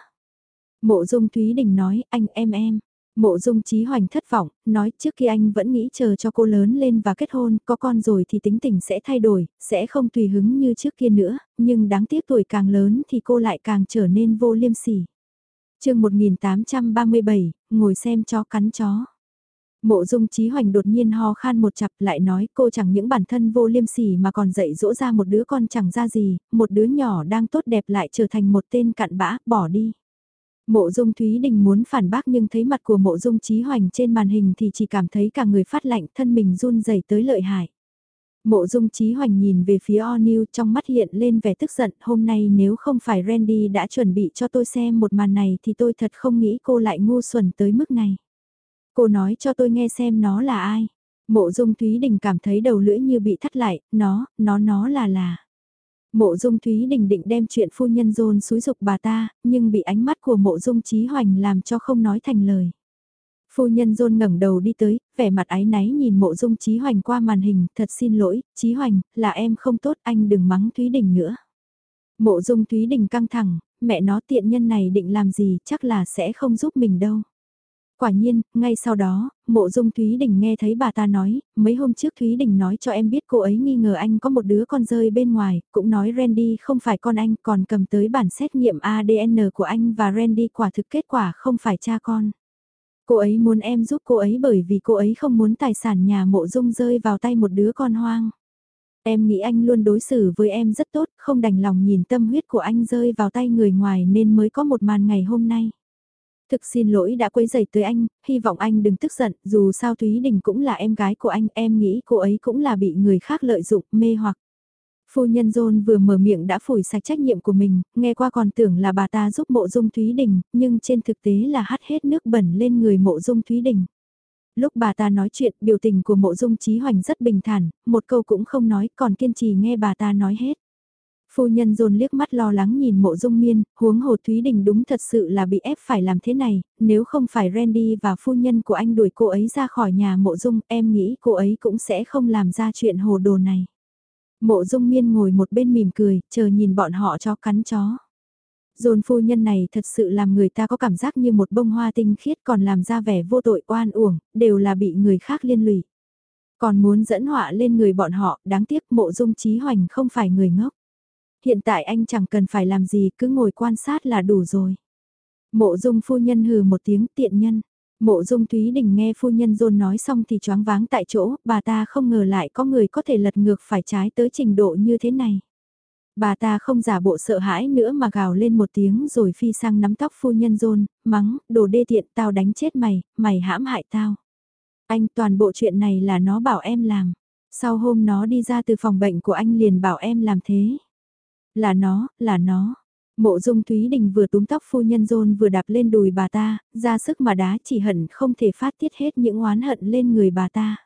Mộ dung Thúy Đình nói, anh em em. Mộ dung trí hoành thất vọng, nói trước khi anh vẫn nghĩ chờ cho cô lớn lên và kết hôn, có con rồi thì tính tình sẽ thay đổi, sẽ không tùy hứng như trước kia nữa, nhưng đáng tiếc tuổi càng lớn thì cô lại càng trở nên vô liêm sỉ chương 1837, ngồi xem chó cắn chó. Mộ dung trí hoành đột nhiên ho khan một chặp lại nói cô chẳng những bản thân vô liêm sỉ mà còn dạy dỗ ra một đứa con chẳng ra gì, một đứa nhỏ đang tốt đẹp lại trở thành một tên cặn bã, bỏ đi. Mộ dung Thúy Đình muốn phản bác nhưng thấy mặt của mộ dung trí hoành trên màn hình thì chỉ cảm thấy cả người phát lạnh thân mình run rẩy tới lợi hại. Mộ dung trí hoành nhìn về phía O'Neill trong mắt hiện lên vẻ tức giận, hôm nay nếu không phải Randy đã chuẩn bị cho tôi xem một màn này thì tôi thật không nghĩ cô lại ngu xuẩn tới mức này. Cô nói cho tôi nghe xem nó là ai. Mộ dung Thúy Đình cảm thấy đầu lưỡi như bị thắt lại, nó, nó nó là là. Mộ dung Thúy Đình định đem chuyện phu nhân dồn xúi dục bà ta, nhưng bị ánh mắt của mộ dung trí hoành làm cho không nói thành lời. Phu nhân rôn ngẩng đầu đi tới, vẻ mặt ái náy nhìn mộ dung Chí Hoành qua màn hình, thật xin lỗi, Chí Hoành, là em không tốt, anh đừng mắng Thúy Đình nữa. Mộ dung Thúy Đình căng thẳng, mẹ nó tiện nhân này định làm gì, chắc là sẽ không giúp mình đâu. Quả nhiên, ngay sau đó, mộ dung Thúy Đình nghe thấy bà ta nói, mấy hôm trước Thúy Đình nói cho em biết cô ấy nghi ngờ anh có một đứa con rơi bên ngoài, cũng nói Randy không phải con anh, còn cầm tới bản xét nghiệm ADN của anh và Randy quả thực kết quả không phải cha con. Cô ấy muốn em giúp cô ấy bởi vì cô ấy không muốn tài sản nhà mộ dung rơi vào tay một đứa con hoang. Em nghĩ anh luôn đối xử với em rất tốt, không đành lòng nhìn tâm huyết của anh rơi vào tay người ngoài nên mới có một màn ngày hôm nay. Thực xin lỗi đã quấy rầy tới anh, hy vọng anh đừng tức giận, dù sao Thúy Đình cũng là em gái của anh, em nghĩ cô ấy cũng là bị người khác lợi dụng, mê hoặc. Phu nhân John vừa mở miệng đã phủi sạch trách nhiệm của mình, nghe qua còn tưởng là bà ta giúp mộ dung Thúy Đình, nhưng trên thực tế là hắt hết nước bẩn lên người mộ dung Thúy Đình. Lúc bà ta nói chuyện, biểu tình của mộ dung trí hoành rất bình thản, một câu cũng không nói, còn kiên trì nghe bà ta nói hết. Phu nhân John liếc mắt lo lắng nhìn mộ dung miên, huống hồ Thúy Đình đúng thật sự là bị ép phải làm thế này, nếu không phải Randy và phu nhân của anh đuổi cô ấy ra khỏi nhà mộ dung, em nghĩ cô ấy cũng sẽ không làm ra chuyện hồ đồ này. Mộ dung miên ngồi một bên mỉm cười, chờ nhìn bọn họ cho cắn chó. Dồn phu nhân này thật sự làm người ta có cảm giác như một bông hoa tinh khiết còn làm ra vẻ vô tội oan uổng, đều là bị người khác liên lụy. Còn muốn dẫn họa lên người bọn họ, đáng tiếc mộ dung trí hoành không phải người ngốc. Hiện tại anh chẳng cần phải làm gì, cứ ngồi quan sát là đủ rồi. Mộ dung phu nhân hừ một tiếng tiện nhân. Mộ dung Thúy Đình nghe phu nhân dôn nói xong thì choáng váng tại chỗ, bà ta không ngờ lại có người có thể lật ngược phải trái tới trình độ như thế này. Bà ta không giả bộ sợ hãi nữa mà gào lên một tiếng rồi phi sang nắm tóc phu nhân dôn, mắng, đồ đê tiện tao đánh chết mày, mày hãm hại tao. Anh toàn bộ chuyện này là nó bảo em làm. Sau hôm nó đi ra từ phòng bệnh của anh liền bảo em làm thế. Là nó, là nó. Mộ dung Thúy Đình vừa túm tóc phu nhân rôn vừa đạp lên đùi bà ta, ra sức mà đá chỉ hận không thể phát tiết hết những oán hận lên người bà ta.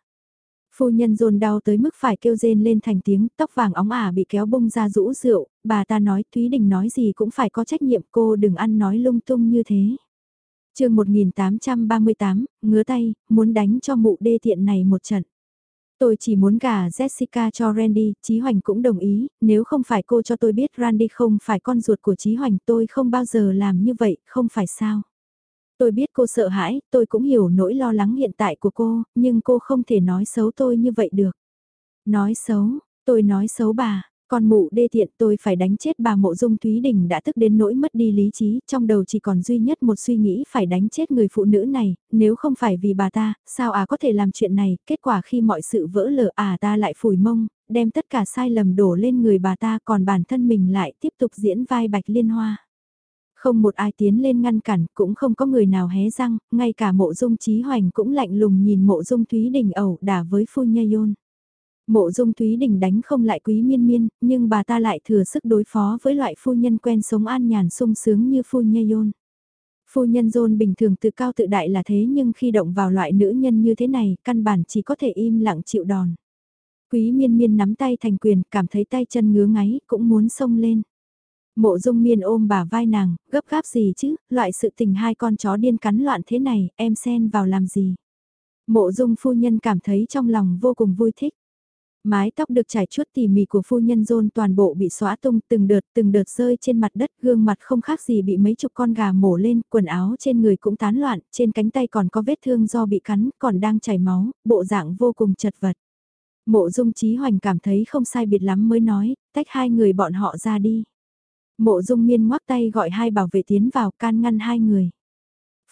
Phu nhân dồn đau tới mức phải kêu rên lên thành tiếng, tóc vàng óng ả bị kéo bông ra rũ rượu, bà ta nói Thúy Đình nói gì cũng phải có trách nhiệm cô đừng ăn nói lung tung như thế. chương 1838, ngứa tay, muốn đánh cho mụ đê tiện này một trận. Tôi chỉ muốn gả Jessica cho Randy, Chí Hoành cũng đồng ý, nếu không phải cô cho tôi biết Randy không phải con ruột của Chí Hoành tôi không bao giờ làm như vậy, không phải sao. Tôi biết cô sợ hãi, tôi cũng hiểu nỗi lo lắng hiện tại của cô, nhưng cô không thể nói xấu tôi như vậy được. Nói xấu, tôi nói xấu bà, con mụ đê tiện tôi phải đánh chết bà mộ dung Thúy Đình đã tức đến nỗi mất đi lý trí, trong đầu chỉ còn duy nhất một suy nghĩ phải đánh chết người phụ nữ này, nếu không phải vì bà ta, sao à có thể làm chuyện này, kết quả khi mọi sự vỡ lở à ta lại phủi mông, đem tất cả sai lầm đổ lên người bà ta còn bản thân mình lại tiếp tục diễn vai bạch liên hoa. Không một ai tiến lên ngăn cản, cũng không có người nào hé răng, ngay cả mộ dung trí hoành cũng lạnh lùng nhìn mộ dung Thúy Đình ẩu đả với phu nhây yôn. Mộ dung Thúy Đình đánh không lại quý miên miên, nhưng bà ta lại thừa sức đối phó với loại phu nhân quen sống an nhàn sung sướng như phu nhây yôn. Phu nhân dôn bình thường tự cao tự đại là thế nhưng khi động vào loại nữ nhân như thế này, căn bản chỉ có thể im lặng chịu đòn. Quý miên miên nắm tay thành quyền, cảm thấy tay chân ngứa ngáy, cũng muốn xông lên. Mộ dung miên ôm bà vai nàng, gấp gáp gì chứ, loại sự tình hai con chó điên cắn loạn thế này, em xen vào làm gì. Mộ dung phu nhân cảm thấy trong lòng vô cùng vui thích. Mái tóc được trải chuốt tỉ mỉ của phu nhân rôn toàn bộ bị xóa tung từng đợt từng đợt rơi trên mặt đất gương mặt không khác gì bị mấy chục con gà mổ lên, quần áo trên người cũng tán loạn, trên cánh tay còn có vết thương do bị cắn, còn đang chảy máu, bộ dạng vô cùng chật vật. Mộ dung trí hoành cảm thấy không sai biệt lắm mới nói, tách hai người bọn họ ra đi. Mộ dung miên ngoắc tay gọi hai bảo vệ tiến vào can ngăn hai người.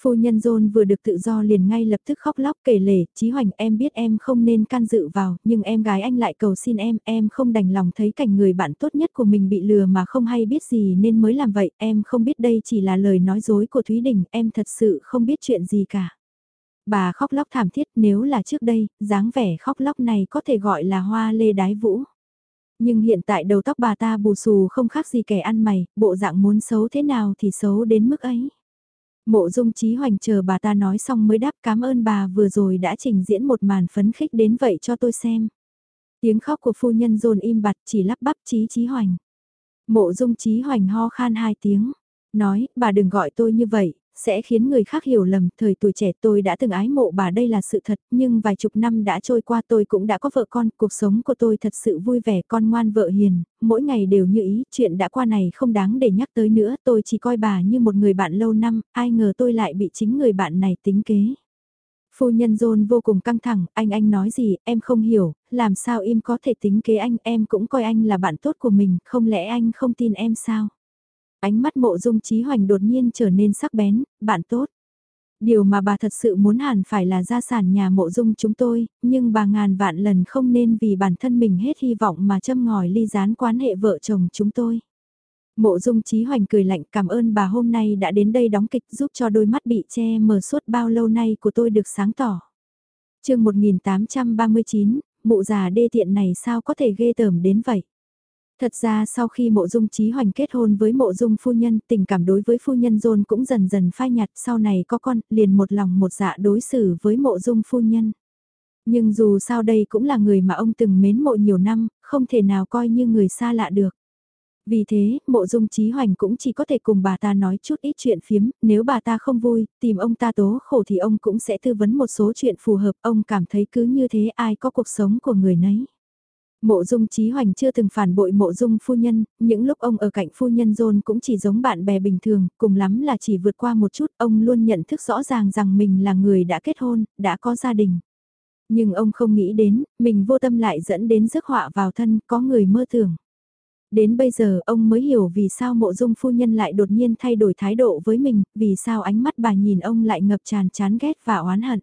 Phu nhân John vừa được tự do liền ngay lập tức khóc lóc kể lể, Chí Hoành em biết em không nên can dự vào, nhưng em gái anh lại cầu xin em, em không đành lòng thấy cảnh người bạn tốt nhất của mình bị lừa mà không hay biết gì nên mới làm vậy, em không biết đây chỉ là lời nói dối của Thúy Đình, em thật sự không biết chuyện gì cả. Bà khóc lóc thảm thiết nếu là trước đây, dáng vẻ khóc lóc này có thể gọi là hoa lê đái vũ. Nhưng hiện tại đầu tóc bà ta bù xù không khác gì kẻ ăn mày, bộ dạng muốn xấu thế nào thì xấu đến mức ấy. Mộ dung trí hoành chờ bà ta nói xong mới đáp cảm ơn bà vừa rồi đã trình diễn một màn phấn khích đến vậy cho tôi xem. Tiếng khóc của phu nhân dồn im bặt chỉ lắp bắp trí trí hoành. Mộ dung trí hoành ho khan hai tiếng. Nói, bà đừng gọi tôi như vậy, sẽ khiến người khác hiểu lầm, thời tuổi trẻ tôi đã từng ái mộ bà đây là sự thật, nhưng vài chục năm đã trôi qua tôi cũng đã có vợ con, cuộc sống của tôi thật sự vui vẻ, con ngoan vợ hiền, mỗi ngày đều như ý, chuyện đã qua này không đáng để nhắc tới nữa, tôi chỉ coi bà như một người bạn lâu năm, ai ngờ tôi lại bị chính người bạn này tính kế. Phu nhân John vô cùng căng thẳng, anh anh nói gì, em không hiểu, làm sao im có thể tính kế anh, em cũng coi anh là bạn tốt của mình, không lẽ anh không tin em sao? Ánh mắt mộ dung trí hoành đột nhiên trở nên sắc bén, bạn tốt. Điều mà bà thật sự muốn hẳn phải là gia sản nhà mộ dung chúng tôi, nhưng bà ngàn vạn lần không nên vì bản thân mình hết hy vọng mà châm ngòi ly gián quan hệ vợ chồng chúng tôi. Mộ dung trí hoành cười lạnh cảm ơn bà hôm nay đã đến đây đóng kịch giúp cho đôi mắt bị che mờ suốt bao lâu nay của tôi được sáng tỏ. chương 1839, mụ già đê tiện này sao có thể ghê tởm đến vậy? Thật ra sau khi mộ dung trí hoành kết hôn với mộ dung phu nhân, tình cảm đối với phu nhân dôn cũng dần dần phai nhạt sau này có con, liền một lòng một dạ đối xử với mộ dung phu nhân. Nhưng dù sao đây cũng là người mà ông từng mến mộ nhiều năm, không thể nào coi như người xa lạ được. Vì thế, mộ dung trí hoành cũng chỉ có thể cùng bà ta nói chút ít chuyện phiếm, nếu bà ta không vui, tìm ông ta tố khổ thì ông cũng sẽ tư vấn một số chuyện phù hợp, ông cảm thấy cứ như thế ai có cuộc sống của người nấy. Mộ dung trí hoành chưa từng phản bội mộ dung phu nhân, những lúc ông ở cạnh phu nhân dôn cũng chỉ giống bạn bè bình thường, cùng lắm là chỉ vượt qua một chút, ông luôn nhận thức rõ ràng rằng mình là người đã kết hôn, đã có gia đình. Nhưng ông không nghĩ đến, mình vô tâm lại dẫn đến rước họa vào thân, có người mơ tưởng. Đến bây giờ ông mới hiểu vì sao mộ dung phu nhân lại đột nhiên thay đổi thái độ với mình, vì sao ánh mắt bà nhìn ông lại ngập tràn chán ghét và oán hận.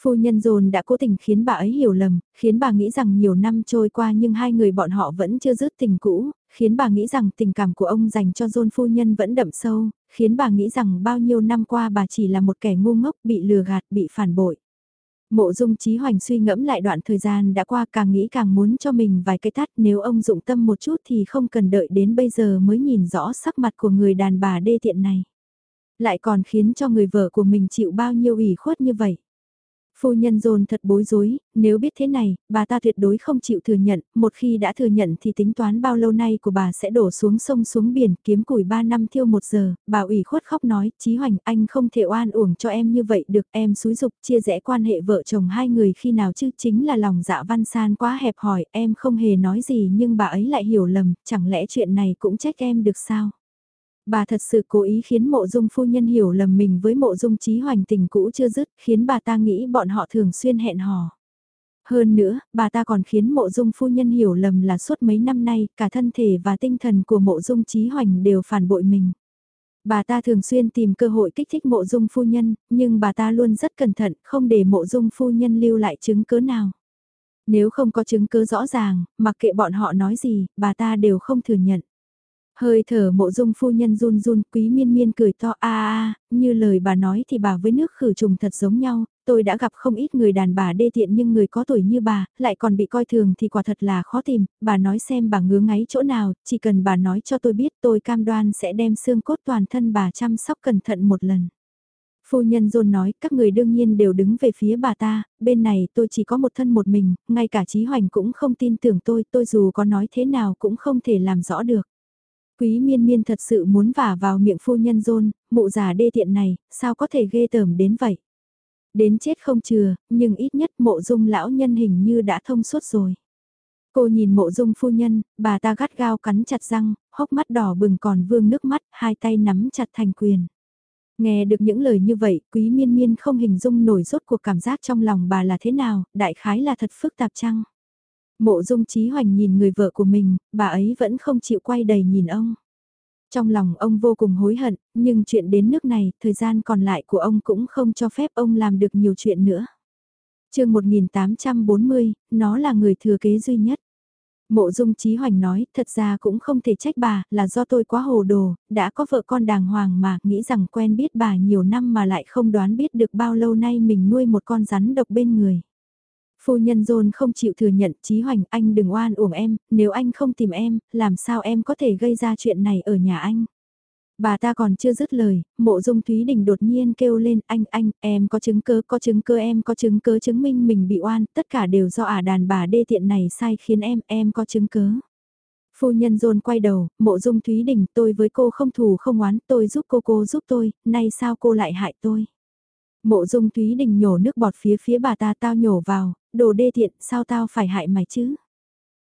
Phu nhân dồn đã cố tình khiến bà ấy hiểu lầm, khiến bà nghĩ rằng nhiều năm trôi qua nhưng hai người bọn họ vẫn chưa dứt tình cũ, khiến bà nghĩ rằng tình cảm của ông dành cho dôn phu nhân vẫn đậm sâu, khiến bà nghĩ rằng bao nhiêu năm qua bà chỉ là một kẻ ngu ngốc bị lừa gạt, bị phản bội. Mộ dung trí hoành suy ngẫm lại đoạn thời gian đã qua càng nghĩ càng muốn cho mình vài cái tát nếu ông dụng tâm một chút thì không cần đợi đến bây giờ mới nhìn rõ sắc mặt của người đàn bà đê tiện này. Lại còn khiến cho người vợ của mình chịu bao nhiêu ủy khuất như vậy. Phu nhân dồn thật bối rối, nếu biết thế này, bà ta tuyệt đối không chịu thừa nhận, một khi đã thừa nhận thì tính toán bao lâu nay của bà sẽ đổ xuống sông xuống biển kiếm củi 3 năm thiêu 1 giờ, bà ủy khuất khóc nói, Chí Hoành anh không thể oan uổng cho em như vậy được, em xúi dục chia rẽ quan hệ vợ chồng hai người khi nào chứ chính là lòng dạ văn san quá hẹp hòi, em không hề nói gì nhưng bà ấy lại hiểu lầm, chẳng lẽ chuyện này cũng trách em được sao? Bà thật sự cố ý khiến mộ dung phu nhân hiểu lầm mình với mộ dung trí hoành tình cũ chưa dứt, khiến bà ta nghĩ bọn họ thường xuyên hẹn hò. Hơn nữa, bà ta còn khiến mộ dung phu nhân hiểu lầm là suốt mấy năm nay, cả thân thể và tinh thần của mộ dung trí hoành đều phản bội mình. Bà ta thường xuyên tìm cơ hội kích thích mộ dung phu nhân, nhưng bà ta luôn rất cẩn thận, không để mộ dung phu nhân lưu lại chứng cứ nào. Nếu không có chứng cứ rõ ràng, mặc kệ bọn họ nói gì, bà ta đều không thừa nhận. Hơi thở mộ dung phu nhân run run, quý miên miên cười to a a, như lời bà nói thì bà với nước khử trùng thật giống nhau, tôi đã gặp không ít người đàn bà đê tiện nhưng người có tuổi như bà, lại còn bị coi thường thì quả thật là khó tìm, bà nói xem bà ngứa ngáy chỗ nào, chỉ cần bà nói cho tôi biết tôi cam đoan sẽ đem xương cốt toàn thân bà chăm sóc cẩn thận một lần. Phu nhân John nói các người đương nhiên đều đứng về phía bà ta, bên này tôi chỉ có một thân một mình, ngay cả Trí Hoành cũng không tin tưởng tôi, tôi dù có nói thế nào cũng không thể làm rõ được. Quý miên miên thật sự muốn vả vào miệng phu nhân rôn, mụ già đê tiện này, sao có thể ghê tởm đến vậy? Đến chết không chừa, nhưng ít nhất mộ dung lão nhân hình như đã thông suốt rồi. Cô nhìn mộ dung phu nhân, bà ta gắt gao cắn chặt răng, hốc mắt đỏ bừng còn vương nước mắt, hai tay nắm chặt thành quyền. Nghe được những lời như vậy, quý miên miên không hình dung nổi rốt cuộc cảm giác trong lòng bà là thế nào, đại khái là thật phức tạp chăng? Mộ dung trí hoành nhìn người vợ của mình, bà ấy vẫn không chịu quay đầy nhìn ông. Trong lòng ông vô cùng hối hận, nhưng chuyện đến nước này, thời gian còn lại của ông cũng không cho phép ông làm được nhiều chuyện nữa. chương 1840, nó là người thừa kế duy nhất. Mộ dung trí hoành nói, thật ra cũng không thể trách bà, là do tôi quá hồ đồ, đã có vợ con đàng hoàng mà, nghĩ rằng quen biết bà nhiều năm mà lại không đoán biết được bao lâu nay mình nuôi một con rắn độc bên người. Phu nhân John không chịu thừa nhận Chí Hoành anh đừng oan uổng em, nếu anh không tìm em, làm sao em có thể gây ra chuyện này ở nhà anh. Bà ta còn chưa dứt lời, mộ dung Thúy Đình đột nhiên kêu lên anh anh, em có chứng cứ, có chứng cứ em có chứng cứ chứng minh mình bị oan, tất cả đều do ả đàn bà đê tiện này sai khiến em, em có chứng cứ. Phu nhân dồn quay đầu, mộ dung Thúy Đình tôi với cô không thù không oán, tôi giúp cô cô giúp tôi, nay sao cô lại hại tôi. Mộ dung Thúy Đình nhổ nước bọt phía phía bà ta tao nhổ vào, đồ đê tiện, sao tao phải hại mày chứ?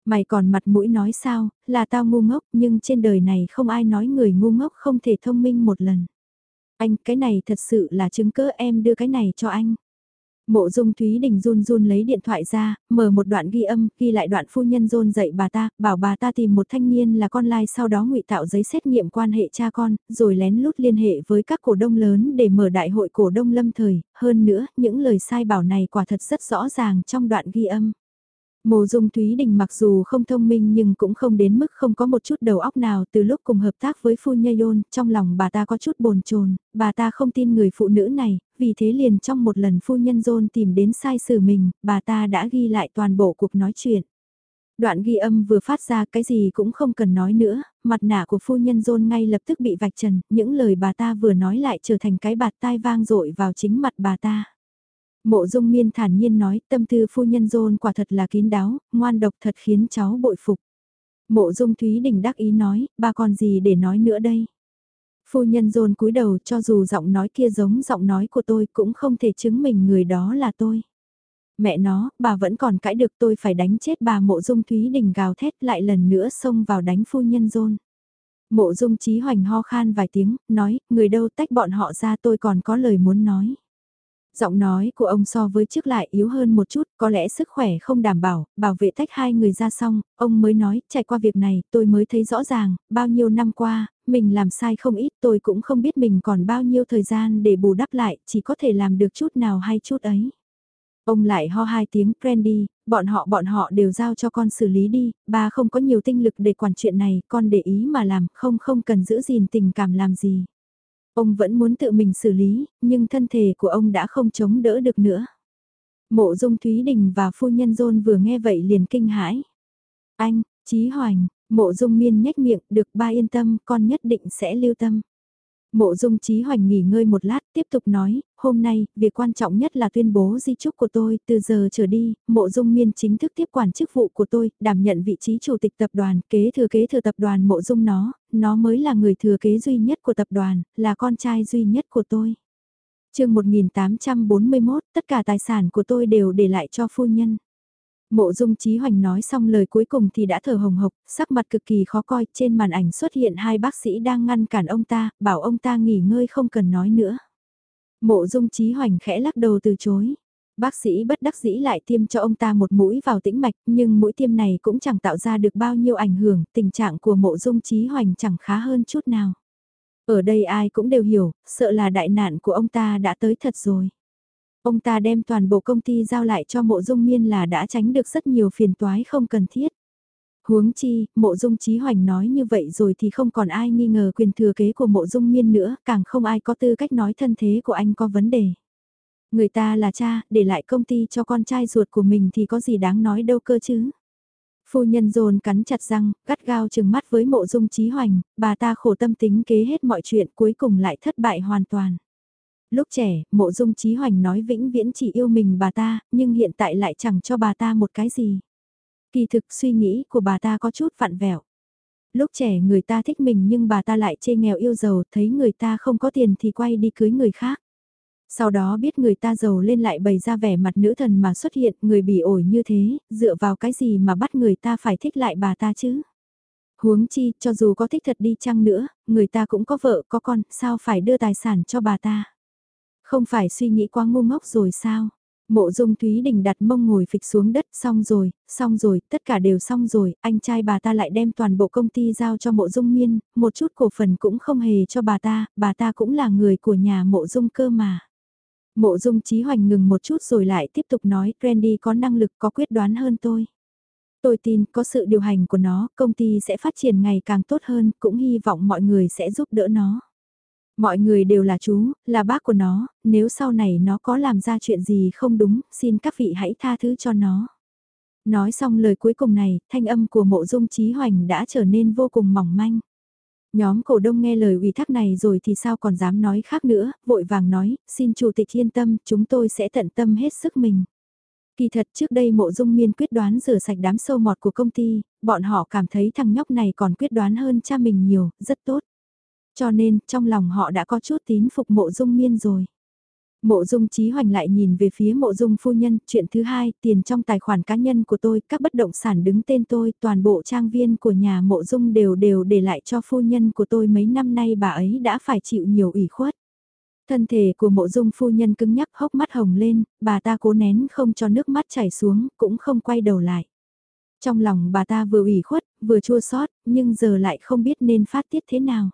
Mày còn mặt mũi nói sao, là tao ngu ngốc, nhưng trên đời này không ai nói người ngu ngốc không thể thông minh một lần. Anh, cái này thật sự là chứng cớ em đưa cái này cho anh. Mộ dung Thúy Đình run run lấy điện thoại ra, mở một đoạn ghi âm, ghi lại đoạn phu nhân rôn dậy bà ta, bảo bà ta tìm một thanh niên là con lai sau đó ngụy tạo giấy xét nghiệm quan hệ cha con, rồi lén lút liên hệ với các cổ đông lớn để mở đại hội cổ đông lâm thời, hơn nữa, những lời sai bảo này quả thật rất rõ ràng trong đoạn ghi âm. Mộ Dung Thúy Đình mặc dù không thông minh nhưng cũng không đến mức không có một chút đầu óc nào từ lúc cùng hợp tác với Phu Nhây Yôn, trong lòng bà ta có chút bồn chồn, bà ta không tin người phụ nữ này, vì thế liền trong một lần Phu Nhân Dôn tìm đến sai xử mình, bà ta đã ghi lại toàn bộ cuộc nói chuyện. Đoạn ghi âm vừa phát ra cái gì cũng không cần nói nữa, mặt nạ của phu nhân dôn ngay lập tức bị vạch trần, những lời bà ta vừa nói lại trở thành cái bạt tai vang dội vào chính mặt bà ta. Mộ dung miên thản nhiên nói tâm tư phu nhân dôn quả thật là kín đáo, ngoan độc thật khiến cháu bội phục. Mộ dung Thúy Đình đắc ý nói, ba còn gì để nói nữa đây. Phu nhân dôn cúi đầu cho dù giọng nói kia giống giọng nói của tôi cũng không thể chứng minh người đó là tôi. Mẹ nó, bà vẫn còn cãi được tôi phải đánh chết bà mộ dung Thúy Đình gào thét lại lần nữa xông vào đánh phu nhân dôn. Mộ dung trí hoành ho khan vài tiếng, nói, người đâu tách bọn họ ra tôi còn có lời muốn nói. Giọng nói của ông so với trước lại yếu hơn một chút, có lẽ sức khỏe không đảm bảo, bảo vệ tách hai người ra xong, ông mới nói, trải qua việc này, tôi mới thấy rõ ràng, bao nhiêu năm qua, mình làm sai không ít, tôi cũng không biết mình còn bao nhiêu thời gian để bù đắp lại, chỉ có thể làm được chút nào hay chút ấy. Ông lại ho hai tiếng, Brandy, bọn họ bọn họ đều giao cho con xử lý đi, Ba không có nhiều tinh lực để quản chuyện này, con để ý mà làm, không không cần giữ gìn tình cảm làm gì. Ông vẫn muốn tự mình xử lý, nhưng thân thể của ông đã không chống đỡ được nữa. Mộ dung Thúy Đình và phu nhân Dôn vừa nghe vậy liền kinh hãi. Anh, Chí Hoành, mộ dung miên nhếch miệng, được ba yên tâm, con nhất định sẽ lưu tâm. Mộ dung trí hoành nghỉ ngơi một lát, tiếp tục nói, hôm nay, việc quan trọng nhất là tuyên bố di trúc của tôi, từ giờ trở đi, mộ dung miên chính thức tiếp quản chức vụ của tôi, đảm nhận vị trí chủ tịch tập đoàn, kế thừa kế thừa tập đoàn mộ dung nó, nó mới là người thừa kế duy nhất của tập đoàn, là con trai duy nhất của tôi. chương 1841, tất cả tài sản của tôi đều để lại cho phu nhân. Mộ dung Chí Hoành nói xong lời cuối cùng thì đã thở hồng hộc, sắc mặt cực kỳ khó coi, trên màn ảnh xuất hiện hai bác sĩ đang ngăn cản ông ta, bảo ông ta nghỉ ngơi không cần nói nữa. Mộ dung Chí Hoành khẽ lắc đầu từ chối. Bác sĩ bất đắc dĩ lại tiêm cho ông ta một mũi vào tĩnh mạch, nhưng mũi tiêm này cũng chẳng tạo ra được bao nhiêu ảnh hưởng, tình trạng của mộ dung trí hoành chẳng khá hơn chút nào. Ở đây ai cũng đều hiểu, sợ là đại nạn của ông ta đã tới thật rồi. Ông ta đem toàn bộ công ty giao lại cho mộ dung miên là đã tránh được rất nhiều phiền toái không cần thiết. Huống chi, mộ dung trí hoành nói như vậy rồi thì không còn ai nghi ngờ quyền thừa kế của mộ dung miên nữa, càng không ai có tư cách nói thân thế của anh có vấn đề. Người ta là cha, để lại công ty cho con trai ruột của mình thì có gì đáng nói đâu cơ chứ. Phu nhân dồn cắn chặt răng, gắt gao chừng mắt với mộ dung trí hoành, bà ta khổ tâm tính kế hết mọi chuyện cuối cùng lại thất bại hoàn toàn. Lúc trẻ, mộ dung trí hoành nói vĩnh viễn chỉ yêu mình bà ta, nhưng hiện tại lại chẳng cho bà ta một cái gì. Kỳ thực suy nghĩ của bà ta có chút vặn vẹo. Lúc trẻ người ta thích mình nhưng bà ta lại chê nghèo yêu giàu, thấy người ta không có tiền thì quay đi cưới người khác. Sau đó biết người ta giàu lên lại bày ra vẻ mặt nữ thần mà xuất hiện người bị ổi như thế, dựa vào cái gì mà bắt người ta phải thích lại bà ta chứ? Huống chi, cho dù có thích thật đi chăng nữa, người ta cũng có vợ có con, sao phải đưa tài sản cho bà ta? Không phải suy nghĩ quá ngu ngốc rồi sao? Mộ dung Thúy Đình đặt mông ngồi phịch xuống đất, xong rồi, xong rồi, tất cả đều xong rồi, anh trai bà ta lại đem toàn bộ công ty giao cho mộ dung miên, một chút cổ phần cũng không hề cho bà ta, bà ta cũng là người của nhà mộ dung cơ mà. Mộ dung trí hoành ngừng một chút rồi lại tiếp tục nói, Randy có năng lực có quyết đoán hơn tôi. Tôi tin có sự điều hành của nó, công ty sẽ phát triển ngày càng tốt hơn, cũng hy vọng mọi người sẽ giúp đỡ nó. Mọi người đều là chú, là bác của nó, nếu sau này nó có làm ra chuyện gì không đúng, xin các vị hãy tha thứ cho nó. Nói xong lời cuối cùng này, thanh âm của mộ dung trí hoành đã trở nên vô cùng mỏng manh. Nhóm cổ đông nghe lời ủy thác này rồi thì sao còn dám nói khác nữa, vội vàng nói, xin chủ tịch yên tâm, chúng tôi sẽ tận tâm hết sức mình. Kỳ thật trước đây mộ dung miên quyết đoán rửa sạch đám sâu mọt của công ty, bọn họ cảm thấy thằng nhóc này còn quyết đoán hơn cha mình nhiều, rất tốt. Cho nên, trong lòng họ đã có chút tín phục mộ dung miên rồi. Mộ dung trí hoành lại nhìn về phía mộ dung phu nhân, chuyện thứ hai, tiền trong tài khoản cá nhân của tôi, các bất động sản đứng tên tôi, toàn bộ trang viên của nhà mộ dung đều đều để lại cho phu nhân của tôi mấy năm nay bà ấy đã phải chịu nhiều ủy khuất. Thân thể của mộ dung phu nhân cứng nhắc hốc mắt hồng lên, bà ta cố nén không cho nước mắt chảy xuống, cũng không quay đầu lại. Trong lòng bà ta vừa ủy khuất, vừa chua xót nhưng giờ lại không biết nên phát tiết thế nào.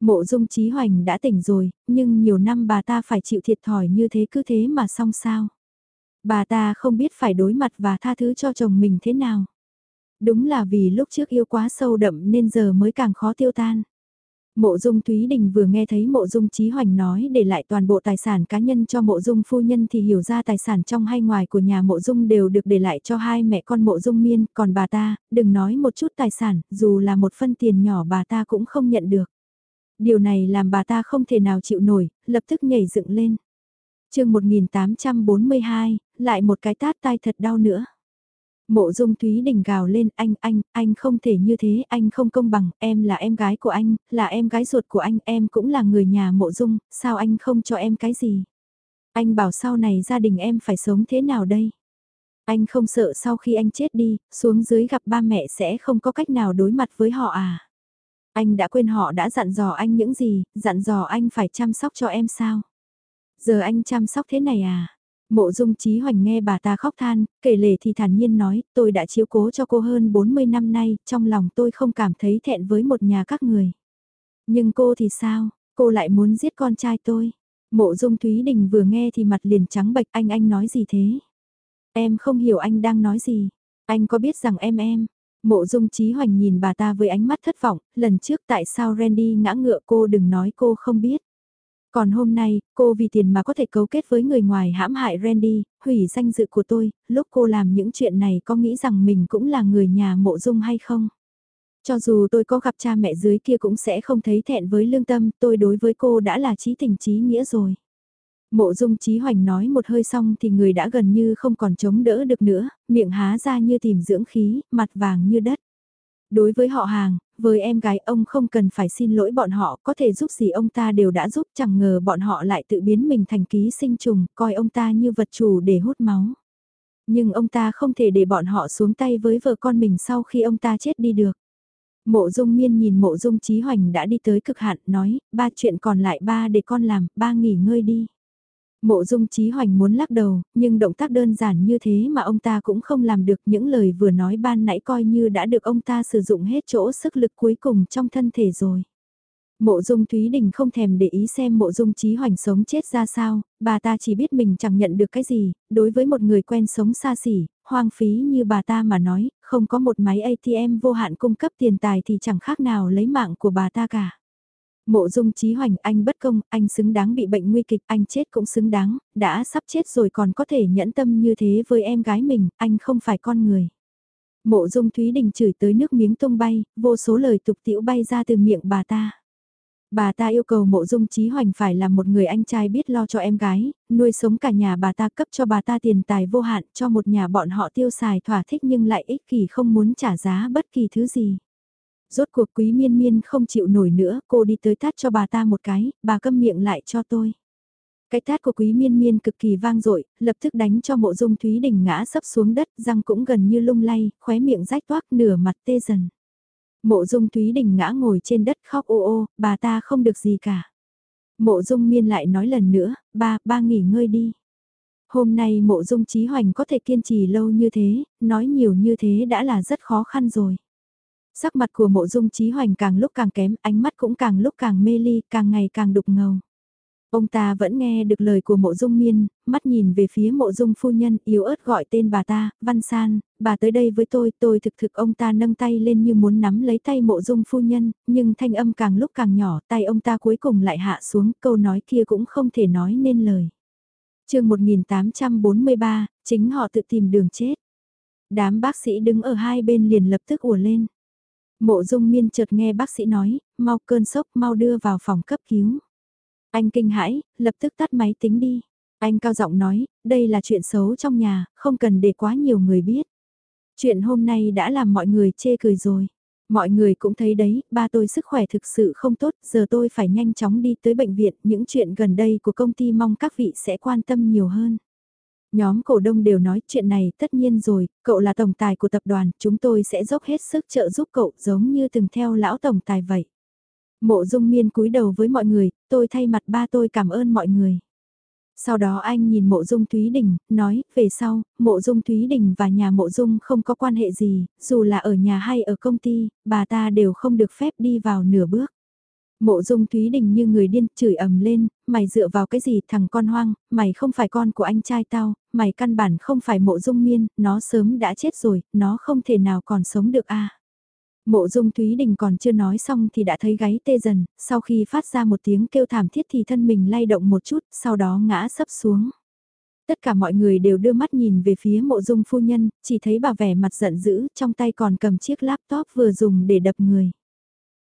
Mộ dung trí hoành đã tỉnh rồi, nhưng nhiều năm bà ta phải chịu thiệt thòi như thế cứ thế mà xong sao. Bà ta không biết phải đối mặt và tha thứ cho chồng mình thế nào. Đúng là vì lúc trước yêu quá sâu đậm nên giờ mới càng khó tiêu tan. Mộ dung Thúy Đình vừa nghe thấy mộ dung Chí Hoành nói để lại toàn bộ tài sản cá nhân cho mộ dung phu nhân thì hiểu ra tài sản trong hay ngoài của nhà mộ dung đều được để lại cho hai mẹ con mộ dung miên, còn bà ta, đừng nói một chút tài sản, dù là một phân tiền nhỏ bà ta cũng không nhận được. Điều này làm bà ta không thể nào chịu nổi, lập tức nhảy dựng lên. chương 1842, lại một cái tát tai thật đau nữa. Mộ dung Thúy Đình gào lên anh, anh, anh không thể như thế, anh không công bằng, em là em gái của anh, là em gái ruột của anh, em cũng là người nhà mộ dung, sao anh không cho em cái gì? Anh bảo sau này gia đình em phải sống thế nào đây? Anh không sợ sau khi anh chết đi, xuống dưới gặp ba mẹ sẽ không có cách nào đối mặt với họ à? Anh đã quên họ đã dặn dò anh những gì, dặn dò anh phải chăm sóc cho em sao? Giờ anh chăm sóc thế này à? Mộ dung trí hoành nghe bà ta khóc than, kể lể thì thản nhiên nói, tôi đã chiếu cố cho cô hơn 40 năm nay, trong lòng tôi không cảm thấy thẹn với một nhà các người. Nhưng cô thì sao, cô lại muốn giết con trai tôi. Mộ dung Thúy Đình vừa nghe thì mặt liền trắng bệch anh anh nói gì thế? Em không hiểu anh đang nói gì. Anh có biết rằng em em, Mộ dung trí hoành nhìn bà ta với ánh mắt thất vọng, lần trước tại sao Randy ngã ngựa cô đừng nói cô không biết. Còn hôm nay, cô vì tiền mà có thể cấu kết với người ngoài hãm hại Randy, hủy danh dự của tôi, lúc cô làm những chuyện này có nghĩ rằng mình cũng là người nhà mộ dung hay không? Cho dù tôi có gặp cha mẹ dưới kia cũng sẽ không thấy thẹn với lương tâm, tôi đối với cô đã là trí tình trí nghĩa rồi. Mộ dung trí hoành nói một hơi xong thì người đã gần như không còn chống đỡ được nữa, miệng há ra như tìm dưỡng khí, mặt vàng như đất. Đối với họ hàng, với em gái ông không cần phải xin lỗi bọn họ, có thể giúp gì ông ta đều đã giúp chẳng ngờ bọn họ lại tự biến mình thành ký sinh trùng, coi ông ta như vật chủ để hút máu. Nhưng ông ta không thể để bọn họ xuống tay với vợ con mình sau khi ông ta chết đi được. Mộ dung miên nhìn mộ dung trí hoành đã đi tới cực hạn nói, ba chuyện còn lại ba để con làm, ba nghỉ ngơi đi. Mộ dung trí hoành muốn lắc đầu, nhưng động tác đơn giản như thế mà ông ta cũng không làm được những lời vừa nói ban nãy coi như đã được ông ta sử dụng hết chỗ sức lực cuối cùng trong thân thể rồi. Mộ dung Thúy Đình không thèm để ý xem mộ dung trí hoành sống chết ra sao, bà ta chỉ biết mình chẳng nhận được cái gì, đối với một người quen sống xa xỉ, hoang phí như bà ta mà nói, không có một máy ATM vô hạn cung cấp tiền tài thì chẳng khác nào lấy mạng của bà ta cả. Mộ dung trí hoành anh bất công, anh xứng đáng bị bệnh nguy kịch, anh chết cũng xứng đáng, đã sắp chết rồi còn có thể nhẫn tâm như thế với em gái mình, anh không phải con người. Mộ dung Thúy Đình chửi tới nước miếng tung bay, vô số lời tục tiễu bay ra từ miệng bà ta. Bà ta yêu cầu mộ dung trí hoành phải là một người anh trai biết lo cho em gái, nuôi sống cả nhà bà ta cấp cho bà ta tiền tài vô hạn cho một nhà bọn họ tiêu xài thỏa thích nhưng lại ích kỷ không muốn trả giá bất kỳ thứ gì. Rốt cuộc quý miên miên không chịu nổi nữa, cô đi tới tát cho bà ta một cái, bà câm miệng lại cho tôi. Cái tát của quý miên miên cực kỳ vang dội, lập tức đánh cho mộ dung Thúy Đình ngã sấp xuống đất, răng cũng gần như lung lay, khóe miệng rách toác nửa mặt tê dần. Mộ dung Thúy Đình ngã ngồi trên đất khóc ô ô, bà ta không được gì cả. Mộ dung miên lại nói lần nữa, ba, ba nghỉ ngơi đi. Hôm nay mộ dung trí hoành có thể kiên trì lâu như thế, nói nhiều như thế đã là rất khó khăn rồi. Sắc mặt của mộ dung trí hoành càng lúc càng kém, ánh mắt cũng càng lúc càng mê ly, càng ngày càng đục ngầu. Ông ta vẫn nghe được lời của mộ dung miên, mắt nhìn về phía mộ dung phu nhân, yếu ớt gọi tên bà ta, văn san, bà tới đây với tôi, tôi thực thực ông ta nâng tay lên như muốn nắm lấy tay mộ dung phu nhân, nhưng thanh âm càng lúc càng nhỏ, tay ông ta cuối cùng lại hạ xuống, câu nói kia cũng không thể nói nên lời. chương 1843, chính họ tự tìm đường chết. Đám bác sĩ đứng ở hai bên liền lập tức ùa lên. Mộ dung miên chợt nghe bác sĩ nói, mau cơn sốc mau đưa vào phòng cấp cứu. Anh kinh hãi, lập tức tắt máy tính đi. Anh cao giọng nói, đây là chuyện xấu trong nhà, không cần để quá nhiều người biết. Chuyện hôm nay đã làm mọi người chê cười rồi. Mọi người cũng thấy đấy, ba tôi sức khỏe thực sự không tốt, giờ tôi phải nhanh chóng đi tới bệnh viện, những chuyện gần đây của công ty mong các vị sẽ quan tâm nhiều hơn. Nhóm cổ đông đều nói chuyện này tất nhiên rồi, cậu là tổng tài của tập đoàn, chúng tôi sẽ dốc hết sức trợ giúp cậu giống như từng theo lão tổng tài vậy. Mộ dung miên cúi đầu với mọi người, tôi thay mặt ba tôi cảm ơn mọi người. Sau đó anh nhìn mộ dung Thúy Đình, nói, về sau, mộ dung Thúy Đình và nhà mộ dung không có quan hệ gì, dù là ở nhà hay ở công ty, bà ta đều không được phép đi vào nửa bước. Mộ dung Thúy Đình như người điên, chửi ầm lên, mày dựa vào cái gì thằng con hoang, mày không phải con của anh trai tao, mày căn bản không phải mộ dung miên, nó sớm đã chết rồi, nó không thể nào còn sống được a Mộ dung Thúy Đình còn chưa nói xong thì đã thấy gáy tê dần, sau khi phát ra một tiếng kêu thảm thiết thì thân mình lay động một chút, sau đó ngã sấp xuống. Tất cả mọi người đều đưa mắt nhìn về phía mộ dung phu nhân, chỉ thấy bà vẻ mặt giận dữ, trong tay còn cầm chiếc laptop vừa dùng để đập người.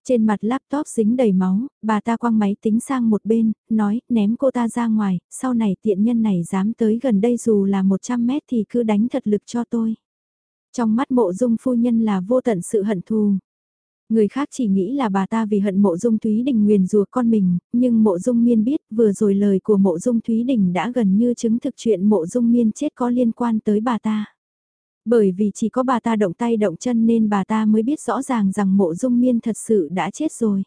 Trên mặt laptop dính đầy máu, bà ta quăng máy tính sang một bên, nói, ném cô ta ra ngoài, sau này tiện nhân này dám tới gần đây dù là 100 mét thì cứ đánh thật lực cho tôi. Trong mắt mộ dung phu nhân là vô tận sự hận thù. Người khác chỉ nghĩ là bà ta vì hận mộ dung Thúy Đình nguyền rùa con mình, nhưng mộ dung miên biết vừa rồi lời của mộ dung Thúy Đình đã gần như chứng thực chuyện mộ dung miên chết có liên quan tới bà ta. Bởi vì chỉ có bà ta động tay động chân nên bà ta mới biết rõ ràng rằng mộ dung miên thật sự đã chết rồi.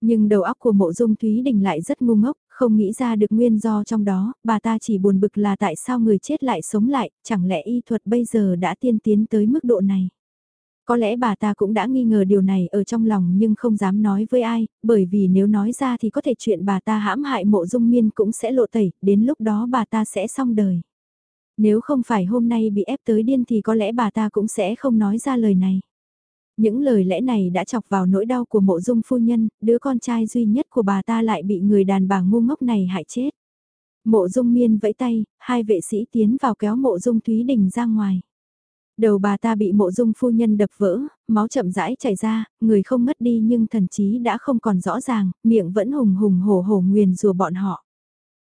Nhưng đầu óc của mộ dung Thúy Đình lại rất ngu ngốc, không nghĩ ra được nguyên do trong đó, bà ta chỉ buồn bực là tại sao người chết lại sống lại, chẳng lẽ y thuật bây giờ đã tiên tiến tới mức độ này. Có lẽ bà ta cũng đã nghi ngờ điều này ở trong lòng nhưng không dám nói với ai, bởi vì nếu nói ra thì có thể chuyện bà ta hãm hại mộ dung miên cũng sẽ lộ tẩy, đến lúc đó bà ta sẽ xong đời. Nếu không phải hôm nay bị ép tới điên thì có lẽ bà ta cũng sẽ không nói ra lời này. Những lời lẽ này đã chọc vào nỗi đau của mộ dung phu nhân, đứa con trai duy nhất của bà ta lại bị người đàn bà ngu ngốc này hại chết. Mộ dung miên vẫy tay, hai vệ sĩ tiến vào kéo mộ dung Thúy Đình ra ngoài. Đầu bà ta bị mộ dung phu nhân đập vỡ, máu chậm rãi chảy ra, người không mất đi nhưng thần trí đã không còn rõ ràng, miệng vẫn hùng hùng hổ hổ nguyền rùa bọn họ.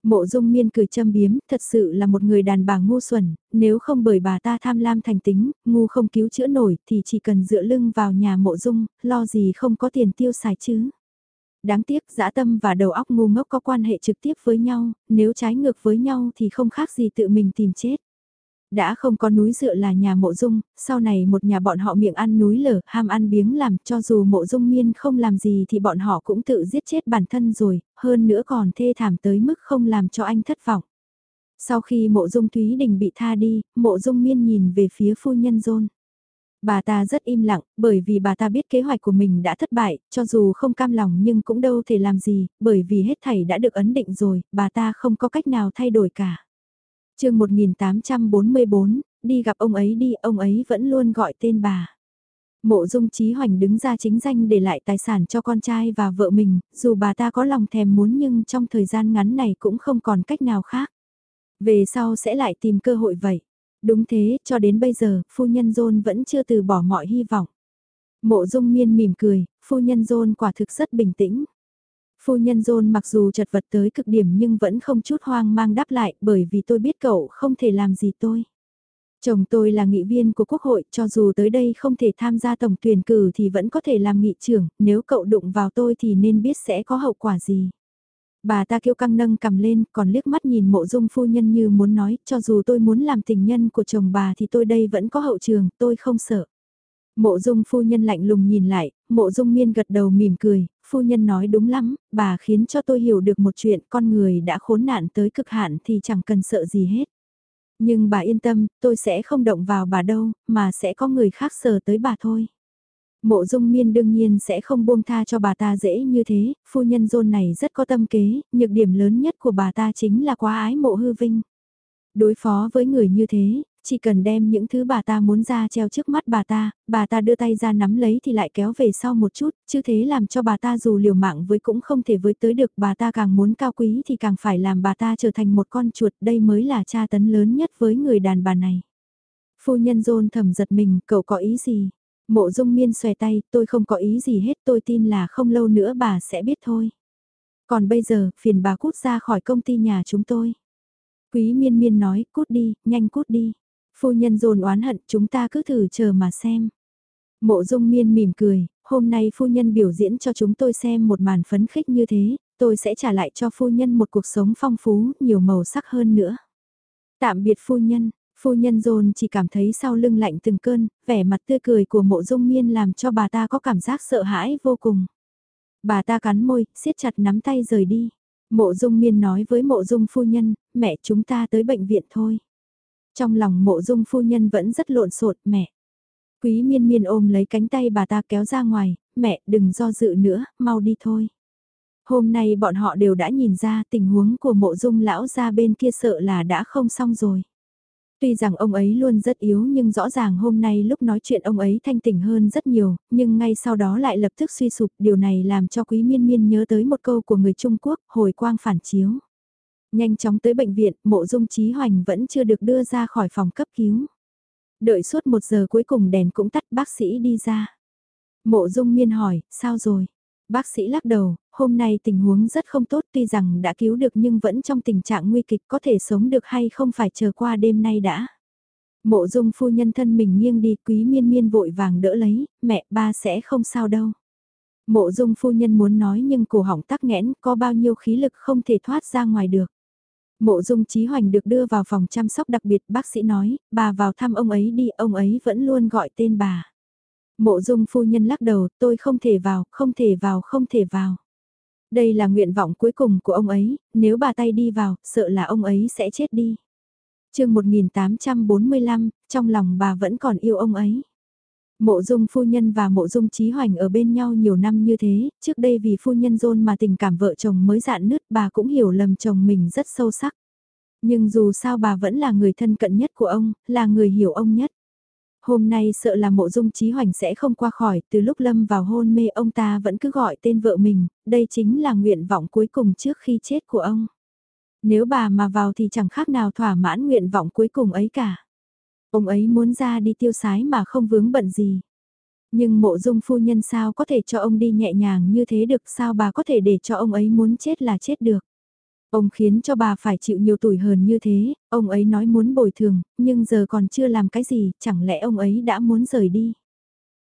Mộ dung miên cười châm biếm, thật sự là một người đàn bà ngu xuẩn, nếu không bởi bà ta tham lam thành tính, ngu không cứu chữa nổi thì chỉ cần dựa lưng vào nhà mộ dung, lo gì không có tiền tiêu xài chứ. Đáng tiếc dã tâm và đầu óc ngu ngốc có quan hệ trực tiếp với nhau, nếu trái ngược với nhau thì không khác gì tự mình tìm chết. Đã không có núi dựa là nhà mộ dung, sau này một nhà bọn họ miệng ăn núi lở, ham ăn biếng làm cho dù mộ dung miên không làm gì thì bọn họ cũng tự giết chết bản thân rồi, hơn nữa còn thê thảm tới mức không làm cho anh thất vọng. Sau khi mộ dung Thúy Đình bị tha đi, mộ dung miên nhìn về phía phu nhân dôn. Bà ta rất im lặng, bởi vì bà ta biết kế hoạch của mình đã thất bại, cho dù không cam lòng nhưng cũng đâu thể làm gì, bởi vì hết thảy đã được ấn định rồi, bà ta không có cách nào thay đổi cả chương 1844, đi gặp ông ấy đi, ông ấy vẫn luôn gọi tên bà. Mộ dung trí hoành đứng ra chính danh để lại tài sản cho con trai và vợ mình, dù bà ta có lòng thèm muốn nhưng trong thời gian ngắn này cũng không còn cách nào khác. Về sau sẽ lại tìm cơ hội vậy. Đúng thế, cho đến bây giờ, phu nhân John vẫn chưa từ bỏ mọi hy vọng. Mộ dung miên mỉm cười, phu nhân John quả thực rất bình tĩnh. Phu nhân John mặc dù chật vật tới cực điểm nhưng vẫn không chút hoang mang đáp lại bởi vì tôi biết cậu không thể làm gì tôi. Chồng tôi là nghị viên của quốc hội, cho dù tới đây không thể tham gia tổng tuyển cử thì vẫn có thể làm nghị trưởng, nếu cậu đụng vào tôi thì nên biết sẽ có hậu quả gì. Bà ta kêu căng nâng cầm lên, còn liếc mắt nhìn mộ dung phu nhân như muốn nói, cho dù tôi muốn làm tình nhân của chồng bà thì tôi đây vẫn có hậu trường, tôi không sợ. Mộ dung phu nhân lạnh lùng nhìn lại, mộ dung miên gật đầu mỉm cười, phu nhân nói đúng lắm, bà khiến cho tôi hiểu được một chuyện con người đã khốn nạn tới cực hạn thì chẳng cần sợ gì hết. Nhưng bà yên tâm, tôi sẽ không động vào bà đâu, mà sẽ có người khác sờ tới bà thôi. Mộ dung miên đương nhiên sẽ không buông tha cho bà ta dễ như thế, phu nhân dôn này rất có tâm kế, nhược điểm lớn nhất của bà ta chính là quá ái mộ hư vinh. Đối phó với người như thế, chỉ cần đem những thứ bà ta muốn ra treo trước mắt bà ta, bà ta đưa tay ra nắm lấy thì lại kéo về sau một chút, chứ thế làm cho bà ta dù liều mạng với cũng không thể với tới được bà ta càng muốn cao quý thì càng phải làm bà ta trở thành một con chuột đây mới là tra tấn lớn nhất với người đàn bà này. Phu nhân dôn thầm giật mình, cậu có ý gì? Mộ dung miên xòe tay, tôi không có ý gì hết tôi tin là không lâu nữa bà sẽ biết thôi. Còn bây giờ, phiền bà cút ra khỏi công ty nhà chúng tôi. Quý miên miên nói, cút đi, nhanh cút đi. Phu nhân dồn oán hận, chúng ta cứ thử chờ mà xem. Mộ dung miên mỉm cười, hôm nay phu nhân biểu diễn cho chúng tôi xem một màn phấn khích như thế, tôi sẽ trả lại cho phu nhân một cuộc sống phong phú, nhiều màu sắc hơn nữa. Tạm biệt phu nhân, Phu nhân dồn chỉ cảm thấy sau lưng lạnh từng cơn, vẻ mặt tươi cười của mộ dung miên làm cho bà ta có cảm giác sợ hãi vô cùng. Bà ta cắn môi, siết chặt nắm tay rời đi. Mộ dung miên nói với mộ dung phu nhân, mẹ chúng ta tới bệnh viện thôi. Trong lòng mộ dung phu nhân vẫn rất lộn xộn mẹ. Quý miên miên ôm lấy cánh tay bà ta kéo ra ngoài, mẹ đừng do dự nữa, mau đi thôi. Hôm nay bọn họ đều đã nhìn ra tình huống của mộ dung lão ra bên kia sợ là đã không xong rồi. Tuy rằng ông ấy luôn rất yếu nhưng rõ ràng hôm nay lúc nói chuyện ông ấy thanh tỉnh hơn rất nhiều, nhưng ngay sau đó lại lập tức suy sụp, điều này làm cho quý miên miên nhớ tới một câu của người Trung Quốc, hồi quang phản chiếu. Nhanh chóng tới bệnh viện, mộ dung trí hoành vẫn chưa được đưa ra khỏi phòng cấp cứu. Đợi suốt một giờ cuối cùng đèn cũng tắt bác sĩ đi ra. Mộ dung miên hỏi, sao rồi? Bác sĩ lắc đầu, hôm nay tình huống rất không tốt tuy rằng đã cứu được nhưng vẫn trong tình trạng nguy kịch có thể sống được hay không phải chờ qua đêm nay đã. Mộ dung phu nhân thân mình nghiêng đi quý miên miên vội vàng đỡ lấy, mẹ ba sẽ không sao đâu. Mộ dung phu nhân muốn nói nhưng cổ họng tắc nghẽn có bao nhiêu khí lực không thể thoát ra ngoài được. Mộ dung trí hoành được đưa vào phòng chăm sóc đặc biệt bác sĩ nói, bà vào thăm ông ấy đi, ông ấy vẫn luôn gọi tên bà. Mộ dung phu nhân lắc đầu, tôi không thể vào, không thể vào, không thể vào. Đây là nguyện vọng cuối cùng của ông ấy, nếu bà tay đi vào, sợ là ông ấy sẽ chết đi. chương 1845, trong lòng bà vẫn còn yêu ông ấy. Mộ dung phu nhân và mộ dung trí hoành ở bên nhau nhiều năm như thế, trước đây vì phu nhân dôn mà tình cảm vợ chồng mới dạn nứt bà cũng hiểu lầm chồng mình rất sâu sắc. Nhưng dù sao bà vẫn là người thân cận nhất của ông, là người hiểu ông nhất. Hôm nay sợ là mộ dung trí hoành sẽ không qua khỏi, từ lúc lâm vào hôn mê ông ta vẫn cứ gọi tên vợ mình, đây chính là nguyện vọng cuối cùng trước khi chết của ông. Nếu bà mà vào thì chẳng khác nào thỏa mãn nguyện vọng cuối cùng ấy cả. Ông ấy muốn ra đi tiêu sái mà không vướng bận gì. Nhưng mộ dung phu nhân sao có thể cho ông đi nhẹ nhàng như thế được sao bà có thể để cho ông ấy muốn chết là chết được. Ông khiến cho bà phải chịu nhiều tuổi hờn như thế, ông ấy nói muốn bồi thường, nhưng giờ còn chưa làm cái gì, chẳng lẽ ông ấy đã muốn rời đi.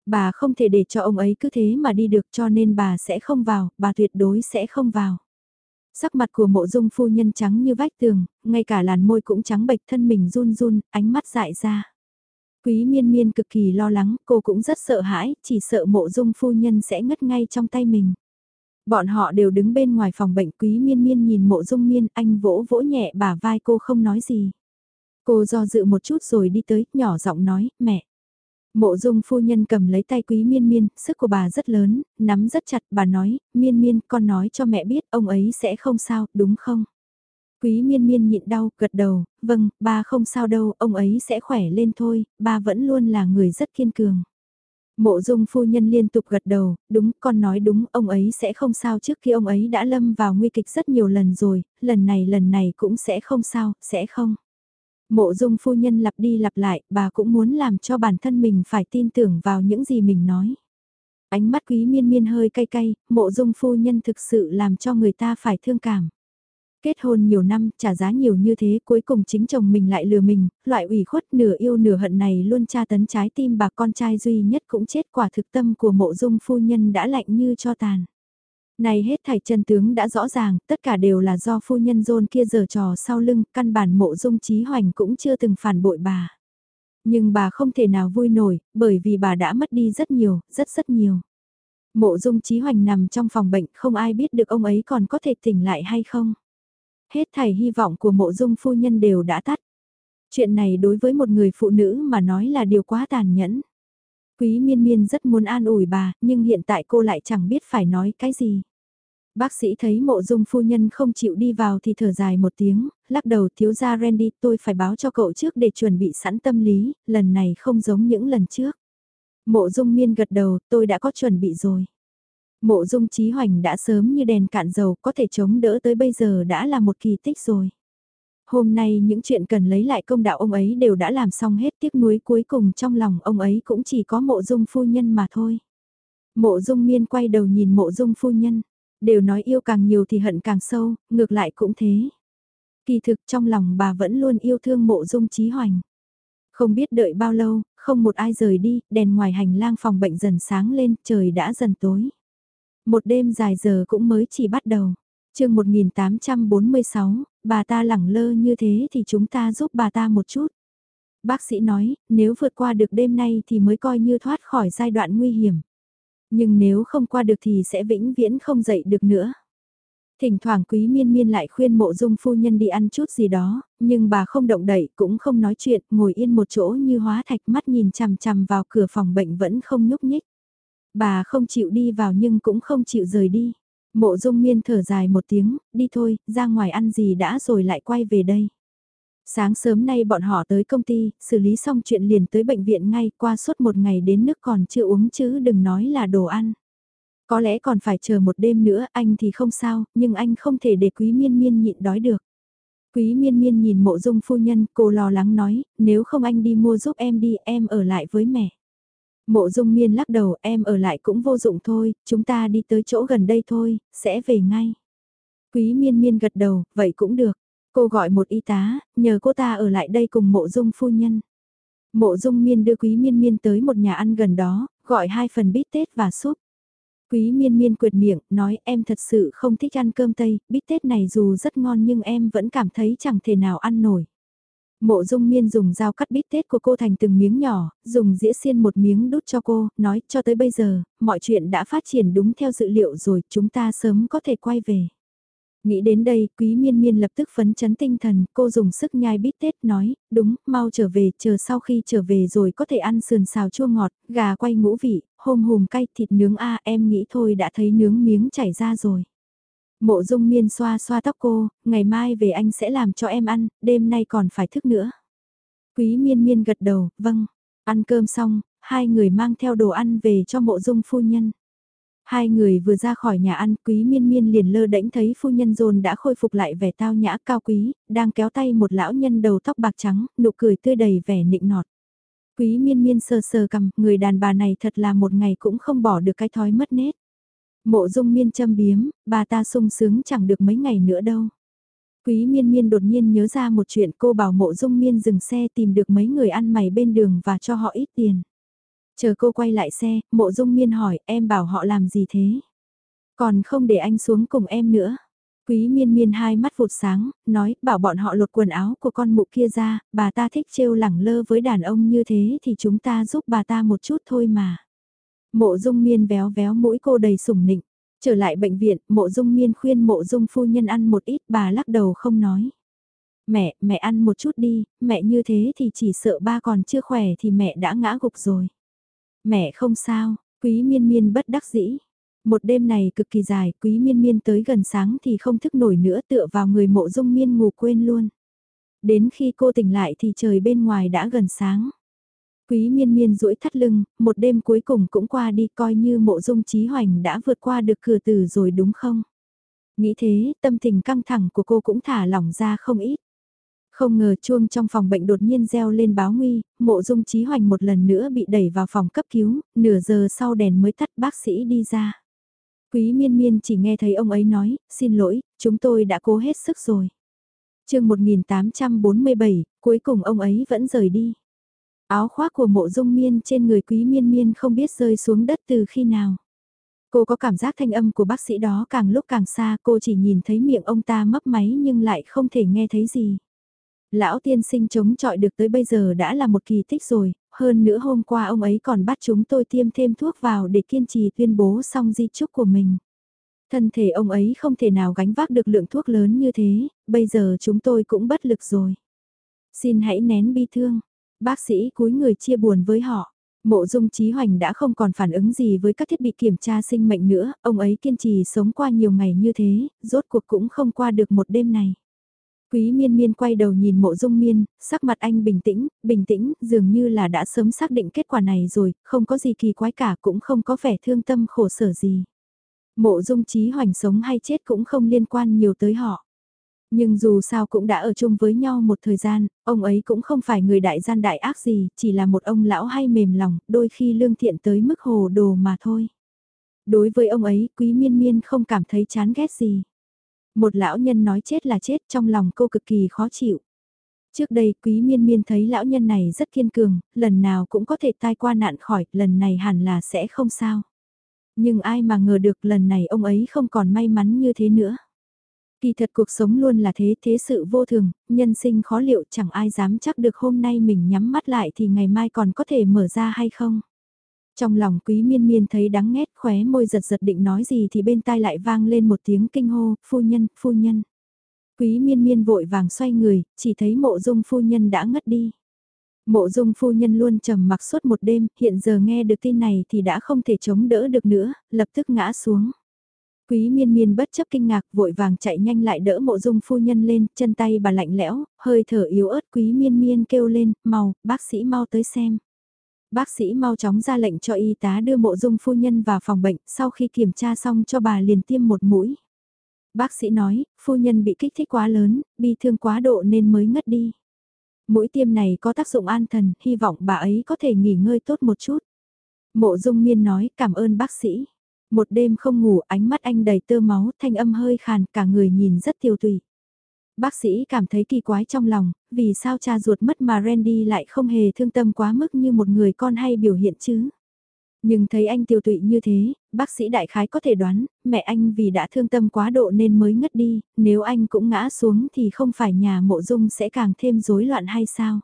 Bà không thể để cho ông ấy cứ thế mà đi được cho nên bà sẽ không vào, bà tuyệt đối sẽ không vào. Sắc mặt của mộ dung phu nhân trắng như vách tường, ngay cả làn môi cũng trắng bệch thân mình run run, ánh mắt dại ra. Quý miên miên cực kỳ lo lắng, cô cũng rất sợ hãi, chỉ sợ mộ dung phu nhân sẽ ngất ngay trong tay mình. Bọn họ đều đứng bên ngoài phòng bệnh quý miên miên nhìn mộ dung miên anh vỗ vỗ nhẹ bả vai cô không nói gì. Cô do dự một chút rồi đi tới, nhỏ giọng nói, mẹ. Mộ dung phu nhân cầm lấy tay quý miên miên, sức của bà rất lớn, nắm rất chặt, bà nói, miên miên, con nói cho mẹ biết ông ấy sẽ không sao, đúng không? Quý miên miên nhịn đau, gật đầu, vâng, ba không sao đâu, ông ấy sẽ khỏe lên thôi, ba vẫn luôn là người rất kiên cường. Mộ dung phu nhân liên tục gật đầu, đúng, con nói đúng, ông ấy sẽ không sao trước khi ông ấy đã lâm vào nguy kịch rất nhiều lần rồi, lần này lần này cũng sẽ không sao, sẽ không. Mộ dung phu nhân lặp đi lặp lại, bà cũng muốn làm cho bản thân mình phải tin tưởng vào những gì mình nói. Ánh mắt quý miên miên hơi cay cay, mộ dung phu nhân thực sự làm cho người ta phải thương cảm. Kết hôn nhiều năm, trả giá nhiều như thế, cuối cùng chính chồng mình lại lừa mình, loại ủy khuất nửa yêu nửa hận này luôn tra tấn trái tim bà con trai duy nhất cũng chết quả thực tâm của mộ dung phu nhân đã lạnh như cho tàn. Này hết thảy chân tướng đã rõ ràng, tất cả đều là do phu nhân dôn kia giở trò sau lưng, căn bản mộ dung trí hoành cũng chưa từng phản bội bà. Nhưng bà không thể nào vui nổi, bởi vì bà đã mất đi rất nhiều, rất rất nhiều. Mộ dung trí hoành nằm trong phòng bệnh, không ai biết được ông ấy còn có thể tỉnh lại hay không. Hết thảy hy vọng của mộ dung phu nhân đều đã tắt. Chuyện này đối với một người phụ nữ mà nói là điều quá tàn nhẫn. Quý miên miên rất muốn an ủi bà, nhưng hiện tại cô lại chẳng biết phải nói cái gì. Bác sĩ thấy mộ dung phu nhân không chịu đi vào thì thở dài một tiếng, lắc đầu thiếu gia Randy tôi phải báo cho cậu trước để chuẩn bị sẵn tâm lý, lần này không giống những lần trước. Mộ dung miên gật đầu, tôi đã có chuẩn bị rồi. Mộ dung trí hoành đã sớm như đèn cạn dầu có thể chống đỡ tới bây giờ đã là một kỳ tích rồi. Hôm nay những chuyện cần lấy lại công đạo ông ấy đều đã làm xong hết tiếc nuối cuối cùng trong lòng ông ấy cũng chỉ có mộ dung phu nhân mà thôi. Mộ dung miên quay đầu nhìn mộ dung phu nhân, đều nói yêu càng nhiều thì hận càng sâu, ngược lại cũng thế. Kỳ thực trong lòng bà vẫn luôn yêu thương mộ dung trí hoành. Không biết đợi bao lâu, không một ai rời đi, đèn ngoài hành lang phòng bệnh dần sáng lên, trời đã dần tối. Một đêm dài giờ cũng mới chỉ bắt đầu chương 1846, bà ta lẳng lơ như thế thì chúng ta giúp bà ta một chút. Bác sĩ nói, nếu vượt qua được đêm nay thì mới coi như thoát khỏi giai đoạn nguy hiểm. Nhưng nếu không qua được thì sẽ vĩnh viễn không dậy được nữa. Thỉnh thoảng quý miên miên lại khuyên mộ dung phu nhân đi ăn chút gì đó, nhưng bà không động đậy cũng không nói chuyện, ngồi yên một chỗ như hóa thạch mắt nhìn chằm chằm vào cửa phòng bệnh vẫn không nhúc nhích. Bà không chịu đi vào nhưng cũng không chịu rời đi. Mộ dung miên thở dài một tiếng, đi thôi, ra ngoài ăn gì đã rồi lại quay về đây. Sáng sớm nay bọn họ tới công ty, xử lý xong chuyện liền tới bệnh viện ngay qua suốt một ngày đến nước còn chưa uống chứ đừng nói là đồ ăn. Có lẽ còn phải chờ một đêm nữa, anh thì không sao, nhưng anh không thể để quý miên miên nhịn đói được. Quý miên miên nhìn mộ dung phu nhân, cô lo lắng nói, nếu không anh đi mua giúp em đi, em ở lại với mẹ. Mộ dung miên lắc đầu, em ở lại cũng vô dụng thôi, chúng ta đi tới chỗ gần đây thôi, sẽ về ngay. Quý miên miên gật đầu, vậy cũng được. Cô gọi một y tá, nhờ cô ta ở lại đây cùng mộ dung phu nhân. Mộ dung miên đưa quý miên miên tới một nhà ăn gần đó, gọi hai phần bít tết và súp. Quý miên miên quyệt miệng, nói em thật sự không thích ăn cơm tây, bít tết này dù rất ngon nhưng em vẫn cảm thấy chẳng thể nào ăn nổi. Mộ dung miên dùng dao cắt bít tết của cô thành từng miếng nhỏ, dùng dĩa xiên một miếng đút cho cô, nói cho tới bây giờ, mọi chuyện đã phát triển đúng theo dự liệu rồi, chúng ta sớm có thể quay về. Nghĩ đến đây, quý miên miên lập tức phấn chấn tinh thần, cô dùng sức nhai bít tết nói, đúng, mau trở về, chờ sau khi trở về rồi có thể ăn sườn xào chua ngọt, gà quay ngũ vị, hôm hùm cay, thịt nướng a em nghĩ thôi đã thấy nướng miếng chảy ra rồi. Mộ dung miên xoa xoa tóc cô, ngày mai về anh sẽ làm cho em ăn, đêm nay còn phải thức nữa. Quý miên miên gật đầu, vâng, ăn cơm xong, hai người mang theo đồ ăn về cho mộ dung phu nhân. Hai người vừa ra khỏi nhà ăn quý miên miên liền lơ đễnh thấy phu nhân dồn đã khôi phục lại vẻ tao nhã cao quý, đang kéo tay một lão nhân đầu tóc bạc trắng, nụ cười tươi đầy vẻ nịnh nọt. Quý miên miên sờ sờ cầm, người đàn bà này thật là một ngày cũng không bỏ được cái thói mất nết. Mộ dung miên châm biếm, bà ta sung sướng chẳng được mấy ngày nữa đâu. Quý miên miên đột nhiên nhớ ra một chuyện cô bảo mộ dung miên dừng xe tìm được mấy người ăn mày bên đường và cho họ ít tiền. Chờ cô quay lại xe, mộ dung miên hỏi em bảo họ làm gì thế? Còn không để anh xuống cùng em nữa. Quý miên miên hai mắt vụt sáng, nói bảo bọn họ lột quần áo của con mụ kia ra, bà ta thích trêu lẳng lơ với đàn ông như thế thì chúng ta giúp bà ta một chút thôi mà. Mộ dung miên véo véo mũi cô đầy sủng nịnh. Trở lại bệnh viện, mộ dung miên khuyên mộ dung phu nhân ăn một ít bà lắc đầu không nói. Mẹ, mẹ ăn một chút đi, mẹ như thế thì chỉ sợ ba còn chưa khỏe thì mẹ đã ngã gục rồi. Mẹ không sao, quý miên miên bất đắc dĩ. Một đêm này cực kỳ dài, quý miên miên tới gần sáng thì không thức nổi nữa tựa vào người mộ dung miên ngủ quên luôn. Đến khi cô tỉnh lại thì trời bên ngoài đã gần sáng. Quý miên miên duỗi thắt lưng, một đêm cuối cùng cũng qua đi coi như mộ dung trí hoành đã vượt qua được cửa tử rồi đúng không? Nghĩ thế, tâm tình căng thẳng của cô cũng thả lỏng ra không ít. Không ngờ chuông trong phòng bệnh đột nhiên reo lên báo nguy, mộ dung trí hoành một lần nữa bị đẩy vào phòng cấp cứu, nửa giờ sau đèn mới tắt bác sĩ đi ra. Quý miên miên chỉ nghe thấy ông ấy nói, xin lỗi, chúng tôi đã cố hết sức rồi. chương 1847, cuối cùng ông ấy vẫn rời đi. Áo khoác của mộ dung miên trên người quý miên miên không biết rơi xuống đất từ khi nào. Cô có cảm giác thanh âm của bác sĩ đó càng lúc càng xa, cô chỉ nhìn thấy miệng ông ta mấp máy nhưng lại không thể nghe thấy gì. Lão tiên sinh chống chọi được tới bây giờ đã là một kỳ tích rồi, hơn nữa hôm qua ông ấy còn bắt chúng tôi tiêm thêm thuốc vào để kiên trì tuyên bố xong di chúc của mình. Thân thể ông ấy không thể nào gánh vác được lượng thuốc lớn như thế, bây giờ chúng tôi cũng bất lực rồi. Xin hãy nén bi thương, bác sĩ cúi người chia buồn với họ. Mộ dung trí hoành đã không còn phản ứng gì với các thiết bị kiểm tra sinh mệnh nữa, ông ấy kiên trì sống qua nhiều ngày như thế, rốt cuộc cũng không qua được một đêm này. Quý miên miên quay đầu nhìn mộ dung miên, sắc mặt anh bình tĩnh, bình tĩnh, dường như là đã sớm xác định kết quả này rồi, không có gì kỳ quái cả cũng không có vẻ thương tâm khổ sở gì. Mộ dung trí hoành sống hay chết cũng không liên quan nhiều tới họ. Nhưng dù sao cũng đã ở chung với nhau một thời gian, ông ấy cũng không phải người đại gian đại ác gì, chỉ là một ông lão hay mềm lòng, đôi khi lương thiện tới mức hồ đồ mà thôi. Đối với ông ấy, quý miên miên không cảm thấy chán ghét gì. Một lão nhân nói chết là chết trong lòng cô cực kỳ khó chịu. Trước đây quý miên miên thấy lão nhân này rất kiên cường, lần nào cũng có thể tai qua nạn khỏi, lần này hẳn là sẽ không sao. Nhưng ai mà ngờ được lần này ông ấy không còn may mắn như thế nữa. Kỳ thật cuộc sống luôn là thế, thế sự vô thường, nhân sinh khó liệu chẳng ai dám chắc được hôm nay mình nhắm mắt lại thì ngày mai còn có thể mở ra hay không. Trong lòng quý miên miên thấy đắng nghét khóe môi giật giật định nói gì thì bên tai lại vang lên một tiếng kinh hô, phu nhân, phu nhân. Quý miên miên vội vàng xoay người, chỉ thấy mộ dung phu nhân đã ngất đi. Mộ dung phu nhân luôn trầm mặc suốt một đêm, hiện giờ nghe được tin này thì đã không thể chống đỡ được nữa, lập tức ngã xuống. Quý miên miên bất chấp kinh ngạc vội vàng chạy nhanh lại đỡ mộ dung phu nhân lên, chân tay bà lạnh lẽo, hơi thở yếu ớt quý miên miên kêu lên, mau, bác sĩ mau tới xem. Bác sĩ mau chóng ra lệnh cho y tá đưa mộ dung phu nhân vào phòng bệnh, sau khi kiểm tra xong cho bà liền tiêm một mũi. Bác sĩ nói, phu nhân bị kích thích quá lớn, bị thương quá độ nên mới ngất đi. Mũi tiêm này có tác dụng an thần, hy vọng bà ấy có thể nghỉ ngơi tốt một chút. Mộ dung miên nói cảm ơn bác sĩ. Một đêm không ngủ ánh mắt anh đầy tơ máu thanh âm hơi khàn cả người nhìn rất tiêu tùy. Bác sĩ cảm thấy kỳ quái trong lòng, vì sao cha ruột mất mà Randy lại không hề thương tâm quá mức như một người con hay biểu hiện chứ? Nhưng thấy anh tiêu tụy như thế, bác sĩ đại khái có thể đoán, mẹ anh vì đã thương tâm quá độ nên mới ngất đi, nếu anh cũng ngã xuống thì không phải nhà mộ dung sẽ càng thêm rối loạn hay sao?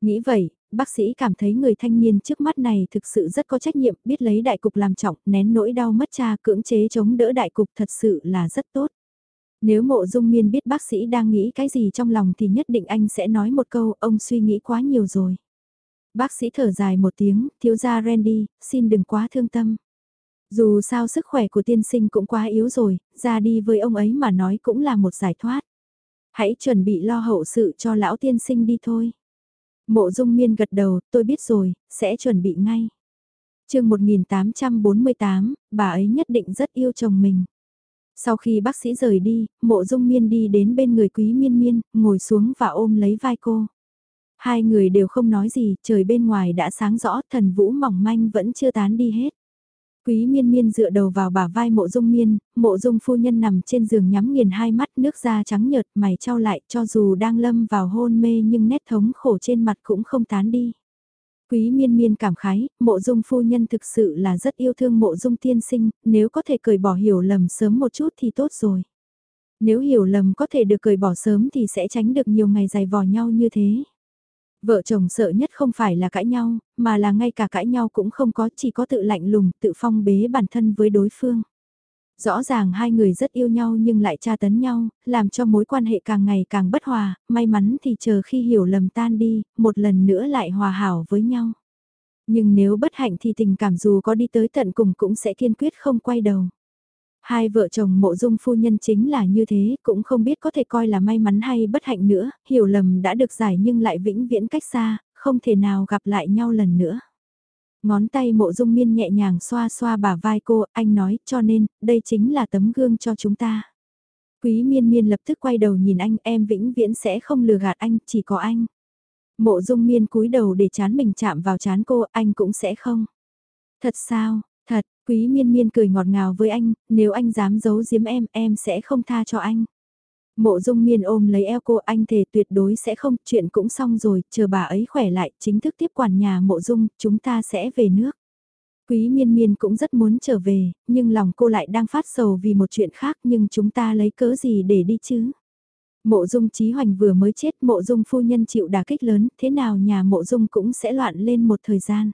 Nghĩ vậy, bác sĩ cảm thấy người thanh niên trước mắt này thực sự rất có trách nhiệm, biết lấy đại cục làm trọng, nén nỗi đau mất cha cưỡng chế chống đỡ đại cục thật sự là rất tốt. Nếu mộ dung miên biết bác sĩ đang nghĩ cái gì trong lòng thì nhất định anh sẽ nói một câu ông suy nghĩ quá nhiều rồi. Bác sĩ thở dài một tiếng, thiếu gia Randy, xin đừng quá thương tâm. Dù sao sức khỏe của tiên sinh cũng quá yếu rồi, ra đi với ông ấy mà nói cũng là một giải thoát. Hãy chuẩn bị lo hậu sự cho lão tiên sinh đi thôi. Mộ dung miên gật đầu, tôi biết rồi, sẽ chuẩn bị ngay. chương 1848, bà ấy nhất định rất yêu chồng mình. Sau khi bác sĩ rời đi, mộ dung miên đi đến bên người quý miên miên, ngồi xuống và ôm lấy vai cô. Hai người đều không nói gì, trời bên ngoài đã sáng rõ, thần vũ mỏng manh vẫn chưa tán đi hết. Quý miên miên dựa đầu vào bả vai mộ dung miên, mộ dung phu nhân nằm trên giường nhắm nghiền hai mắt nước da trắng nhợt mày trao lại cho dù đang lâm vào hôn mê nhưng nét thống khổ trên mặt cũng không tán đi. Quý miên miên cảm khái, mộ dung phu nhân thực sự là rất yêu thương mộ dung tiên sinh, nếu có thể cởi bỏ hiểu lầm sớm một chút thì tốt rồi. Nếu hiểu lầm có thể được cởi bỏ sớm thì sẽ tránh được nhiều ngày dài vò nhau như thế. Vợ chồng sợ nhất không phải là cãi nhau, mà là ngay cả cãi nhau cũng không có, chỉ có tự lạnh lùng, tự phong bế bản thân với đối phương. Rõ ràng hai người rất yêu nhau nhưng lại tra tấn nhau, làm cho mối quan hệ càng ngày càng bất hòa, may mắn thì chờ khi hiểu lầm tan đi, một lần nữa lại hòa hảo với nhau. Nhưng nếu bất hạnh thì tình cảm dù có đi tới tận cùng cũng sẽ kiên quyết không quay đầu. Hai vợ chồng mộ dung phu nhân chính là như thế, cũng không biết có thể coi là may mắn hay bất hạnh nữa, hiểu lầm đã được giải nhưng lại vĩnh viễn cách xa, không thể nào gặp lại nhau lần nữa. Ngón tay mộ dung miên nhẹ nhàng xoa xoa bả vai cô, anh nói, cho nên, đây chính là tấm gương cho chúng ta. Quý miên miên lập tức quay đầu nhìn anh, em vĩnh viễn sẽ không lừa gạt anh, chỉ có anh. Mộ dung miên cúi đầu để chán mình chạm vào chán cô, anh cũng sẽ không. Thật sao, quý miên miên cười ngọt ngào với anh, nếu anh dám giấu giếm em, em sẽ không tha cho anh. Mộ dung miên ôm lấy eo cô anh thề tuyệt đối sẽ không, chuyện cũng xong rồi, chờ bà ấy khỏe lại, chính thức tiếp quản nhà mộ dung, chúng ta sẽ về nước. Quý miên miên cũng rất muốn trở về, nhưng lòng cô lại đang phát sầu vì một chuyện khác nhưng chúng ta lấy cớ gì để đi chứ? Mộ dung trí hoành vừa mới chết mộ dung phu nhân chịu đả kích lớn, thế nào nhà mộ dung cũng sẽ loạn lên một thời gian.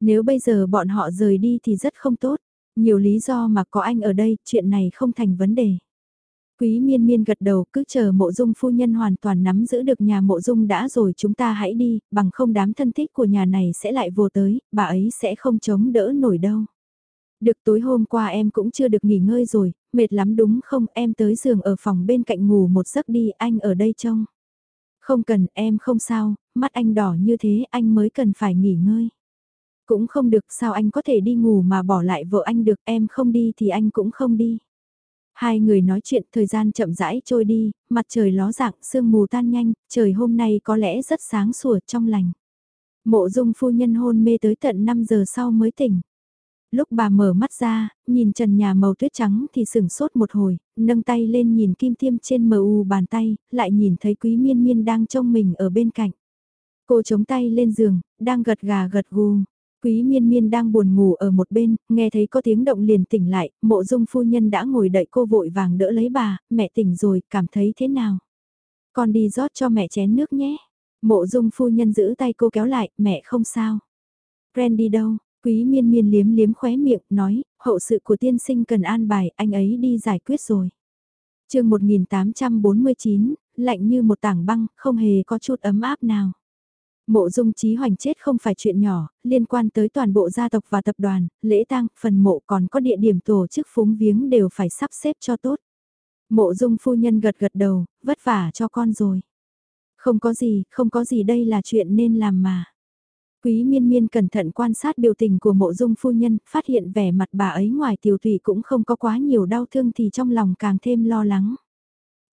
Nếu bây giờ bọn họ rời đi thì rất không tốt, nhiều lý do mà có anh ở đây, chuyện này không thành vấn đề. Quý miên miên gật đầu cứ chờ mộ dung phu nhân hoàn toàn nắm giữ được nhà mộ dung đã rồi chúng ta hãy đi, bằng không đám thân thích của nhà này sẽ lại vô tới, bà ấy sẽ không chống đỡ nổi đâu. Được tối hôm qua em cũng chưa được nghỉ ngơi rồi, mệt lắm đúng không em tới giường ở phòng bên cạnh ngủ một giấc đi anh ở đây trông. Không cần em không sao, mắt anh đỏ như thế anh mới cần phải nghỉ ngơi. Cũng không được sao anh có thể đi ngủ mà bỏ lại vợ anh được em không đi thì anh cũng không đi. Hai người nói chuyện thời gian chậm rãi trôi đi, mặt trời ló dạng, sương mù tan nhanh, trời hôm nay có lẽ rất sáng sủa trong lành. Mộ dung phu nhân hôn mê tới tận 5 giờ sau mới tỉnh. Lúc bà mở mắt ra, nhìn trần nhà màu tuyết trắng thì sửng sốt một hồi, nâng tay lên nhìn kim tiêm trên mờ u bàn tay, lại nhìn thấy quý miên miên đang trông mình ở bên cạnh. Cô chống tay lên giường, đang gật gà gật gù. Quý miên miên đang buồn ngủ ở một bên, nghe thấy có tiếng động liền tỉnh lại, mộ dung phu nhân đã ngồi đợi cô vội vàng đỡ lấy bà, mẹ tỉnh rồi, cảm thấy thế nào? Con đi rót cho mẹ chén nước nhé. Mộ dung phu nhân giữ tay cô kéo lại, mẹ không sao. Ren đi đâu? Quý miên miên liếm liếm khóe miệng, nói, hậu sự của tiên sinh cần an bài, anh ấy đi giải quyết rồi. chương 1849, lạnh như một tảng băng, không hề có chút ấm áp nào. Mộ dung trí hoành chết không phải chuyện nhỏ, liên quan tới toàn bộ gia tộc và tập đoàn, lễ tang, phần mộ còn có địa điểm tổ chức phúng viếng đều phải sắp xếp cho tốt. Mộ dung phu nhân gật gật đầu, vất vả cho con rồi. Không có gì, không có gì đây là chuyện nên làm mà. Quý miên miên cẩn thận quan sát biểu tình của mộ dung phu nhân, phát hiện vẻ mặt bà ấy ngoài tiểu thủy cũng không có quá nhiều đau thương thì trong lòng càng thêm lo lắng.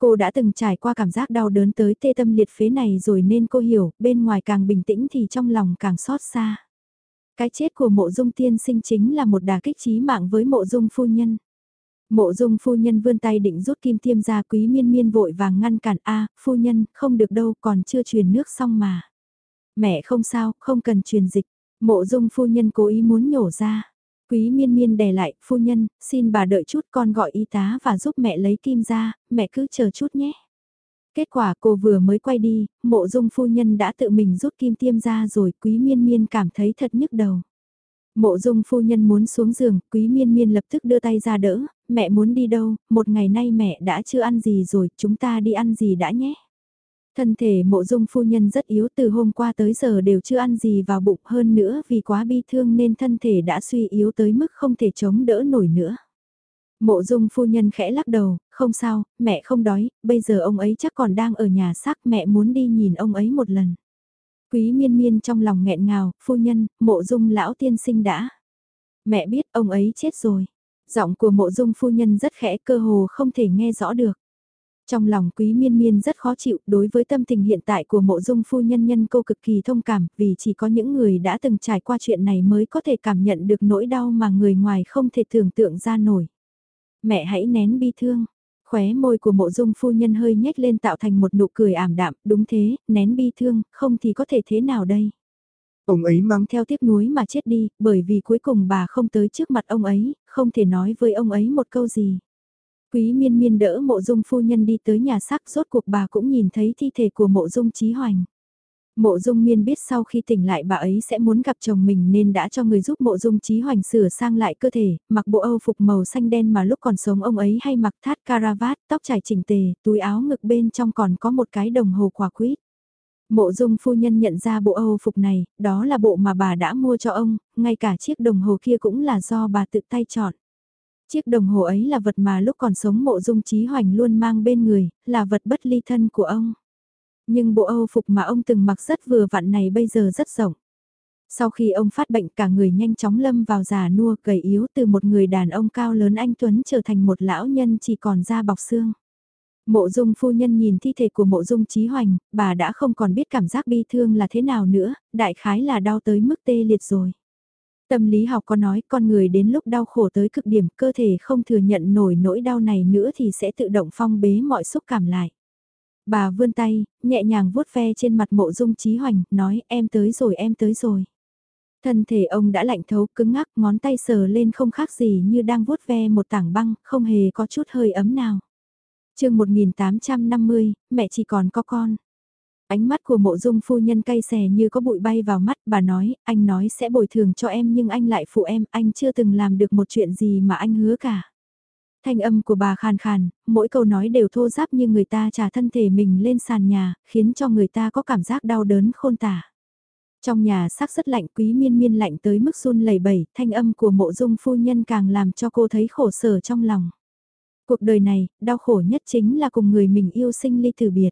Cô đã từng trải qua cảm giác đau đớn tới tê tâm liệt phế này rồi nên cô hiểu, bên ngoài càng bình tĩnh thì trong lòng càng xót xa. Cái chết của mộ dung tiên sinh chính là một đà kích trí mạng với mộ dung phu nhân. Mộ dung phu nhân vươn tay định rút kim tiêm ra quý miên miên vội vàng ngăn cản a phu nhân, không được đâu còn chưa truyền nước xong mà. Mẹ không sao, không cần truyền dịch. Mộ dung phu nhân cố ý muốn nhổ ra. Quý miên miên đè lại, phu nhân, xin bà đợi chút con gọi y tá và giúp mẹ lấy kim ra, mẹ cứ chờ chút nhé. Kết quả cô vừa mới quay đi, mộ dung phu nhân đã tự mình rút kim tiêm ra rồi quý miên miên cảm thấy thật nhức đầu. Mộ dung phu nhân muốn xuống giường, quý miên miên lập tức đưa tay ra đỡ, mẹ muốn đi đâu, một ngày nay mẹ đã chưa ăn gì rồi, chúng ta đi ăn gì đã nhé. Thân thể mộ dung phu nhân rất yếu từ hôm qua tới giờ đều chưa ăn gì vào bụng hơn nữa vì quá bi thương nên thân thể đã suy yếu tới mức không thể chống đỡ nổi nữa. Mộ dung phu nhân khẽ lắc đầu, không sao, mẹ không đói, bây giờ ông ấy chắc còn đang ở nhà xác mẹ muốn đi nhìn ông ấy một lần. Quý miên miên trong lòng nghẹn ngào, phu nhân, mộ dung lão tiên sinh đã. Mẹ biết ông ấy chết rồi. Giọng của mộ dung phu nhân rất khẽ cơ hồ không thể nghe rõ được. Trong lòng quý miên miên rất khó chịu đối với tâm tình hiện tại của mộ dung phu nhân nhân cô cực kỳ thông cảm vì chỉ có những người đã từng trải qua chuyện này mới có thể cảm nhận được nỗi đau mà người ngoài không thể tưởng tượng ra nổi. Mẹ hãy nén bi thương. Khóe môi của mộ dung phu nhân hơi nhếch lên tạo thành một nụ cười ảm đạm, đúng thế, nén bi thương, không thì có thể thế nào đây? Ông ấy mang theo tiếc nuối mà chết đi, bởi vì cuối cùng bà không tới trước mặt ông ấy, không thể nói với ông ấy một câu gì. Quý miên miên đỡ mộ dung phu nhân đi tới nhà xác rốt cuộc bà cũng nhìn thấy thi thể của mộ dung trí hoành. Mộ dung miên biết sau khi tỉnh lại bà ấy sẽ muốn gặp chồng mình nên đã cho người giúp mộ dung trí hoành sửa sang lại cơ thể, mặc bộ âu phục màu xanh đen mà lúc còn sống ông ấy hay mặc thắt caravat, tóc trải chỉnh tề, túi áo ngực bên trong còn có một cái đồng hồ quả quýt. Mộ dung phu nhân nhận ra bộ âu phục này, đó là bộ mà bà đã mua cho ông, ngay cả chiếc đồng hồ kia cũng là do bà tự tay chọn. Chiếc đồng hồ ấy là vật mà lúc còn sống mộ dung trí hoành luôn mang bên người, là vật bất ly thân của ông. Nhưng bộ âu phục mà ông từng mặc rất vừa vặn này bây giờ rất rộng. Sau khi ông phát bệnh cả người nhanh chóng lâm vào già nua gầy yếu từ một người đàn ông cao lớn anh Tuấn trở thành một lão nhân chỉ còn da bọc xương. Mộ dung phu nhân nhìn thi thể của mộ dung trí hoành, bà đã không còn biết cảm giác bi thương là thế nào nữa, đại khái là đau tới mức tê liệt rồi. Tâm lý học có nói con người đến lúc đau khổ tới cực điểm cơ thể không thừa nhận nổi nỗi đau này nữa thì sẽ tự động phong bế mọi xúc cảm lại. Bà vươn tay, nhẹ nhàng vuốt ve trên mặt mộ dung trí hoành, nói em tới rồi em tới rồi. Thân thể ông đã lạnh thấu cứng ngắc, ngón tay sờ lên không khác gì như đang vuốt ve một tảng băng, không hề có chút hơi ấm nào. chương 1850, mẹ chỉ còn có con. Ánh mắt của mộ dung phu nhân cay xè như có bụi bay vào mắt, bà nói, anh nói sẽ bồi thường cho em nhưng anh lại phụ em, anh chưa từng làm được một chuyện gì mà anh hứa cả. Thanh âm của bà khàn khàn, mỗi câu nói đều thô giáp như người ta trả thân thể mình lên sàn nhà, khiến cho người ta có cảm giác đau đớn khôn tả. Trong nhà sắc rất lạnh quý miên miên lạnh tới mức run lẩy bẩy, thanh âm của mộ dung phu nhân càng làm cho cô thấy khổ sở trong lòng. Cuộc đời này, đau khổ nhất chính là cùng người mình yêu sinh ly từ biệt.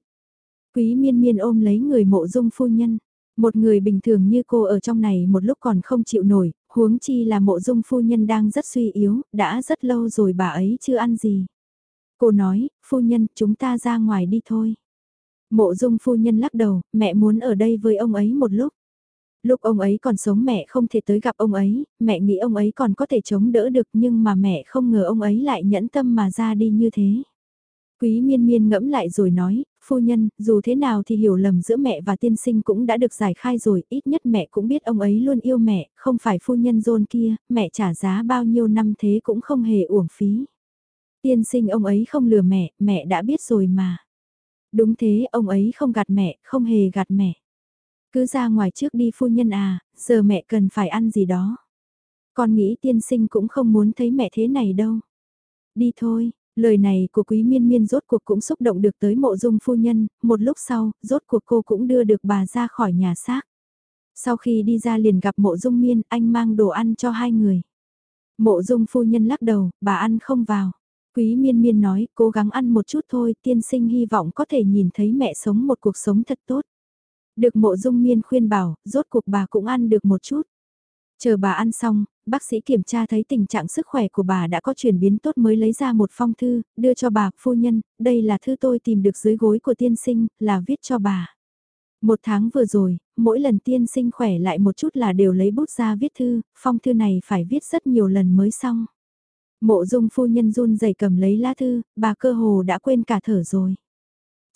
Quý miên miên ôm lấy người mộ dung phu nhân. Một người bình thường như cô ở trong này một lúc còn không chịu nổi, huống chi là mộ dung phu nhân đang rất suy yếu, đã rất lâu rồi bà ấy chưa ăn gì. Cô nói, phu nhân, chúng ta ra ngoài đi thôi. Mộ dung phu nhân lắc đầu, mẹ muốn ở đây với ông ấy một lúc. Lúc ông ấy còn sống mẹ không thể tới gặp ông ấy, mẹ nghĩ ông ấy còn có thể chống đỡ được nhưng mà mẹ không ngờ ông ấy lại nhẫn tâm mà ra đi như thế. Quý miên miên ngẫm lại rồi nói, phu nhân, dù thế nào thì hiểu lầm giữa mẹ và tiên sinh cũng đã được giải khai rồi, ít nhất mẹ cũng biết ông ấy luôn yêu mẹ, không phải phu nhân dôn kia, mẹ trả giá bao nhiêu năm thế cũng không hề uổng phí. Tiên sinh ông ấy không lừa mẹ, mẹ đã biết rồi mà. Đúng thế, ông ấy không gạt mẹ, không hề gạt mẹ. Cứ ra ngoài trước đi phu nhân à, giờ mẹ cần phải ăn gì đó. Con nghĩ tiên sinh cũng không muốn thấy mẹ thế này đâu. Đi thôi, Lời này của quý miên miên rốt cuộc cũng xúc động được tới mộ dung phu nhân, một lúc sau, rốt cuộc cô cũng đưa được bà ra khỏi nhà xác. Sau khi đi ra liền gặp mộ dung miên, anh mang đồ ăn cho hai người. Mộ dung phu nhân lắc đầu, bà ăn không vào. Quý miên miên nói, cố gắng ăn một chút thôi, tiên sinh hy vọng có thể nhìn thấy mẹ sống một cuộc sống thật tốt. Được mộ dung miên khuyên bảo, rốt cuộc bà cũng ăn được một chút. Chờ bà ăn xong, bác sĩ kiểm tra thấy tình trạng sức khỏe của bà đã có chuyển biến tốt mới lấy ra một phong thư, đưa cho bà, phu nhân, đây là thư tôi tìm được dưới gối của tiên sinh, là viết cho bà. Một tháng vừa rồi, mỗi lần tiên sinh khỏe lại một chút là đều lấy bút ra viết thư, phong thư này phải viết rất nhiều lần mới xong. Mộ dung phu nhân run rẩy cầm lấy lá thư, bà cơ hồ đã quên cả thở rồi.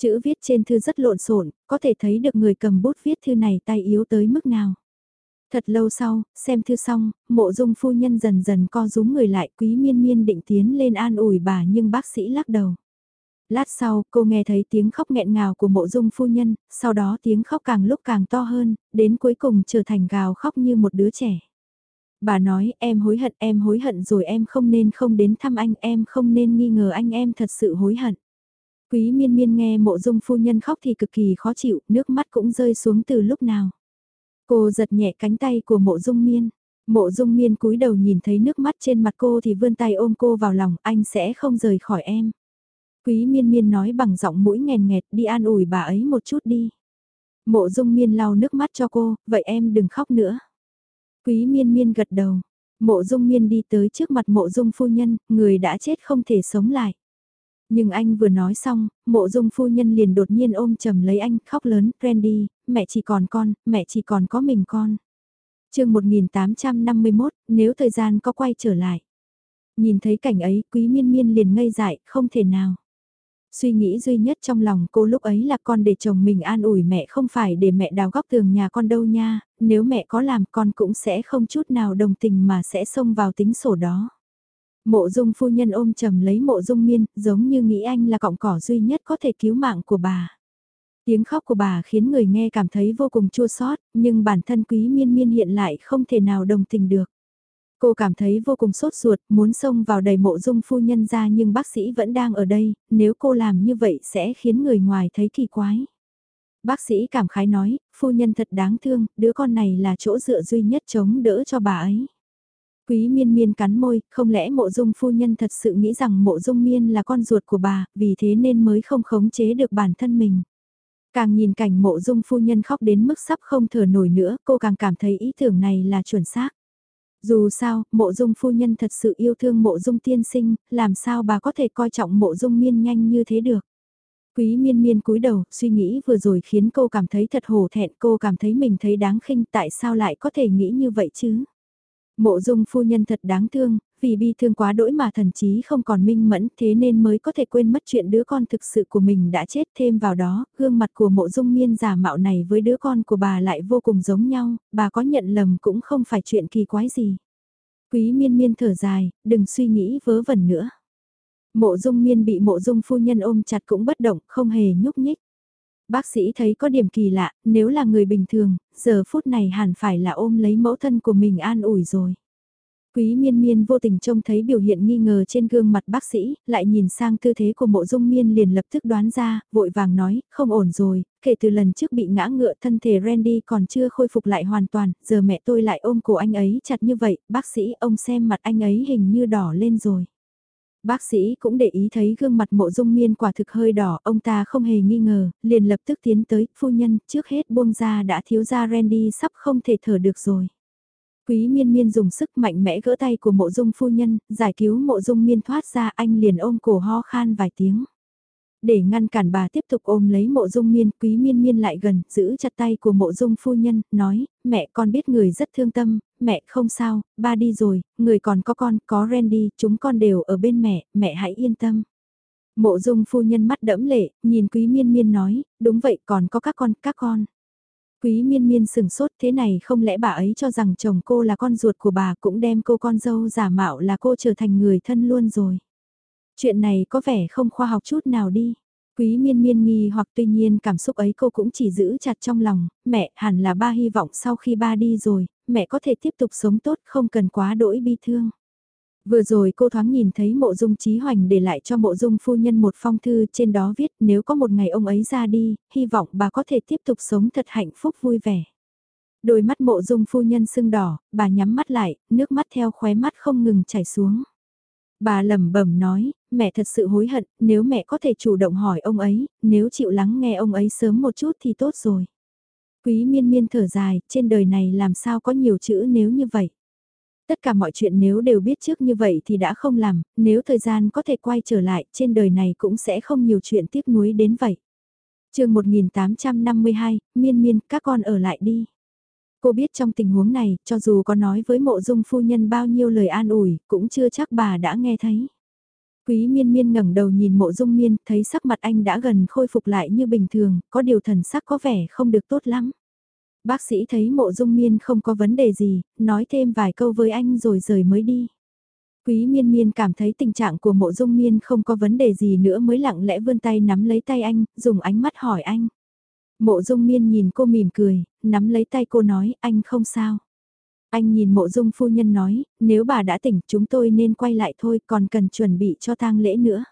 Chữ viết trên thư rất lộn xộn, có thể thấy được người cầm bút viết thư này tay yếu tới mức nào. Thật lâu sau, xem thư xong, mộ dung phu nhân dần dần co rúm người lại quý miên miên định tiến lên an ủi bà nhưng bác sĩ lắc đầu. Lát sau, cô nghe thấy tiếng khóc nghẹn ngào của mộ dung phu nhân, sau đó tiếng khóc càng lúc càng to hơn, đến cuối cùng trở thành gào khóc như một đứa trẻ. Bà nói, em hối hận, em hối hận rồi em không nên không đến thăm anh, em không nên nghi ngờ anh em thật sự hối hận. Quý miên miên nghe mộ dung phu nhân khóc thì cực kỳ khó chịu, nước mắt cũng rơi xuống từ lúc nào. Cô giật nhẹ cánh tay của mộ dung miên. Mộ dung miên cúi đầu nhìn thấy nước mắt trên mặt cô thì vươn tay ôm cô vào lòng, anh sẽ không rời khỏi em. Quý miên miên nói bằng giọng mũi nghèn nghẹt đi an ủi bà ấy một chút đi. Mộ dung miên lau nước mắt cho cô, vậy em đừng khóc nữa. Quý miên miên gật đầu. Mộ dung miên đi tới trước mặt mộ dung phu nhân, người đã chết không thể sống lại. Nhưng anh vừa nói xong, mộ dung phu nhân liền đột nhiên ôm chầm lấy anh, khóc lớn, Randy, mẹ chỉ còn con, mẹ chỉ còn có mình con. chương 1851, nếu thời gian có quay trở lại. Nhìn thấy cảnh ấy, quý miên miên liền ngây dại, không thể nào. Suy nghĩ duy nhất trong lòng cô lúc ấy là con để chồng mình an ủi mẹ không phải để mẹ đào góc tường nhà con đâu nha, nếu mẹ có làm con cũng sẽ không chút nào đồng tình mà sẽ xông vào tính sổ đó. Mộ dung phu nhân ôm chầm lấy mộ dung miên, giống như nghĩ anh là cọng cỏ duy nhất có thể cứu mạng của bà. Tiếng khóc của bà khiến người nghe cảm thấy vô cùng chua xót, nhưng bản thân quý miên miên hiện lại không thể nào đồng tình được. Cô cảm thấy vô cùng sốt ruột, muốn xông vào đầy mộ dung phu nhân ra nhưng bác sĩ vẫn đang ở đây, nếu cô làm như vậy sẽ khiến người ngoài thấy kỳ quái. Bác sĩ cảm khái nói, phu nhân thật đáng thương, đứa con này là chỗ dựa duy nhất chống đỡ cho bà ấy. Quý miên miên cắn môi, không lẽ mộ dung phu nhân thật sự nghĩ rằng mộ dung miên là con ruột của bà, vì thế nên mới không khống chế được bản thân mình. Càng nhìn cảnh mộ dung phu nhân khóc đến mức sắp không thở nổi nữa, cô càng cảm thấy ý tưởng này là chuẩn xác. Dù sao, mộ dung phu nhân thật sự yêu thương mộ dung tiên sinh, làm sao bà có thể coi trọng mộ dung miên nhanh như thế được. Quý miên miên cúi đầu, suy nghĩ vừa rồi khiến cô cảm thấy thật hổ thẹn, cô cảm thấy mình thấy đáng khinh tại sao lại có thể nghĩ như vậy chứ. Mộ dung phu nhân thật đáng thương, vì bi thương quá đỗi mà thần chí không còn minh mẫn thế nên mới có thể quên mất chuyện đứa con thực sự của mình đã chết thêm vào đó, gương mặt của mộ dung miên giả mạo này với đứa con của bà lại vô cùng giống nhau, bà có nhận lầm cũng không phải chuyện kỳ quái gì. Quý miên miên thở dài, đừng suy nghĩ vớ vẩn nữa. Mộ dung miên bị mộ dung phu nhân ôm chặt cũng bất động, không hề nhúc nhích. Bác sĩ thấy có điểm kỳ lạ, nếu là người bình thường, giờ phút này hẳn phải là ôm lấy mẫu thân của mình an ủi rồi. Quý miên miên vô tình trông thấy biểu hiện nghi ngờ trên gương mặt bác sĩ, lại nhìn sang tư thế của mộ dung miên liền lập tức đoán ra, vội vàng nói, không ổn rồi, kể từ lần trước bị ngã ngựa thân thể Randy còn chưa khôi phục lại hoàn toàn, giờ mẹ tôi lại ôm cổ anh ấy chặt như vậy, bác sĩ ông xem mặt anh ấy hình như đỏ lên rồi. Bác sĩ cũng để ý thấy gương mặt mộ dung miên quả thực hơi đỏ, ông ta không hề nghi ngờ, liền lập tức tiến tới, phu nhân, trước hết buông ra đã thiếu ra Randy sắp không thể thở được rồi. Quý miên miên dùng sức mạnh mẽ gỡ tay của mộ dung phu nhân, giải cứu mộ dung miên thoát ra anh liền ôm cổ ho khan vài tiếng. Để ngăn cản bà tiếp tục ôm lấy mộ dung miên, quý miên miên lại gần, giữ chặt tay của mộ dung phu nhân, nói, mẹ con biết người rất thương tâm, mẹ không sao, ba đi rồi, người còn có con, có Randy, chúng con đều ở bên mẹ, mẹ hãy yên tâm. Mộ dung phu nhân mắt đẫm lệ, nhìn quý miên miên nói, đúng vậy còn có các con, các con. Quý miên miên sừng sốt thế này không lẽ bà ấy cho rằng chồng cô là con ruột của bà cũng đem cô con dâu giả mạo là cô trở thành người thân luôn rồi. Chuyện này có vẻ không khoa học chút nào đi. Quý miên miên nghi hoặc tuy nhiên cảm xúc ấy cô cũng chỉ giữ chặt trong lòng, mẹ hẳn là ba hy vọng sau khi ba đi rồi, mẹ có thể tiếp tục sống tốt không cần quá đỗi bi thương. Vừa rồi cô thoáng nhìn thấy mộ dung trí hoành để lại cho mộ dung phu nhân một phong thư trên đó viết nếu có một ngày ông ấy ra đi, hy vọng bà có thể tiếp tục sống thật hạnh phúc vui vẻ. Đôi mắt mộ dung phu nhân sưng đỏ, bà nhắm mắt lại, nước mắt theo khóe mắt không ngừng chảy xuống. Bà lẩm bẩm nói, mẹ thật sự hối hận, nếu mẹ có thể chủ động hỏi ông ấy, nếu chịu lắng nghe ông ấy sớm một chút thì tốt rồi. Quý miên miên thở dài, trên đời này làm sao có nhiều chữ nếu như vậy. Tất cả mọi chuyện nếu đều biết trước như vậy thì đã không làm, nếu thời gian có thể quay trở lại, trên đời này cũng sẽ không nhiều chuyện tiếc nuối đến vậy. chương 1852, miên miên, các con ở lại đi. Cô biết trong tình huống này, cho dù có nói với mộ dung phu nhân bao nhiêu lời an ủi, cũng chưa chắc bà đã nghe thấy. Quý miên miên ngẩng đầu nhìn mộ dung miên, thấy sắc mặt anh đã gần khôi phục lại như bình thường, có điều thần sắc có vẻ không được tốt lắm. Bác sĩ thấy mộ dung miên không có vấn đề gì, nói thêm vài câu với anh rồi rời mới đi. Quý miên miên cảm thấy tình trạng của mộ dung miên không có vấn đề gì nữa mới lặng lẽ vươn tay nắm lấy tay anh, dùng ánh mắt hỏi anh. Mộ dung miên nhìn cô mỉm cười, nắm lấy tay cô nói anh không sao. Anh nhìn mộ dung phu nhân nói, nếu bà đã tỉnh chúng tôi nên quay lại thôi còn cần chuẩn bị cho tang lễ nữa.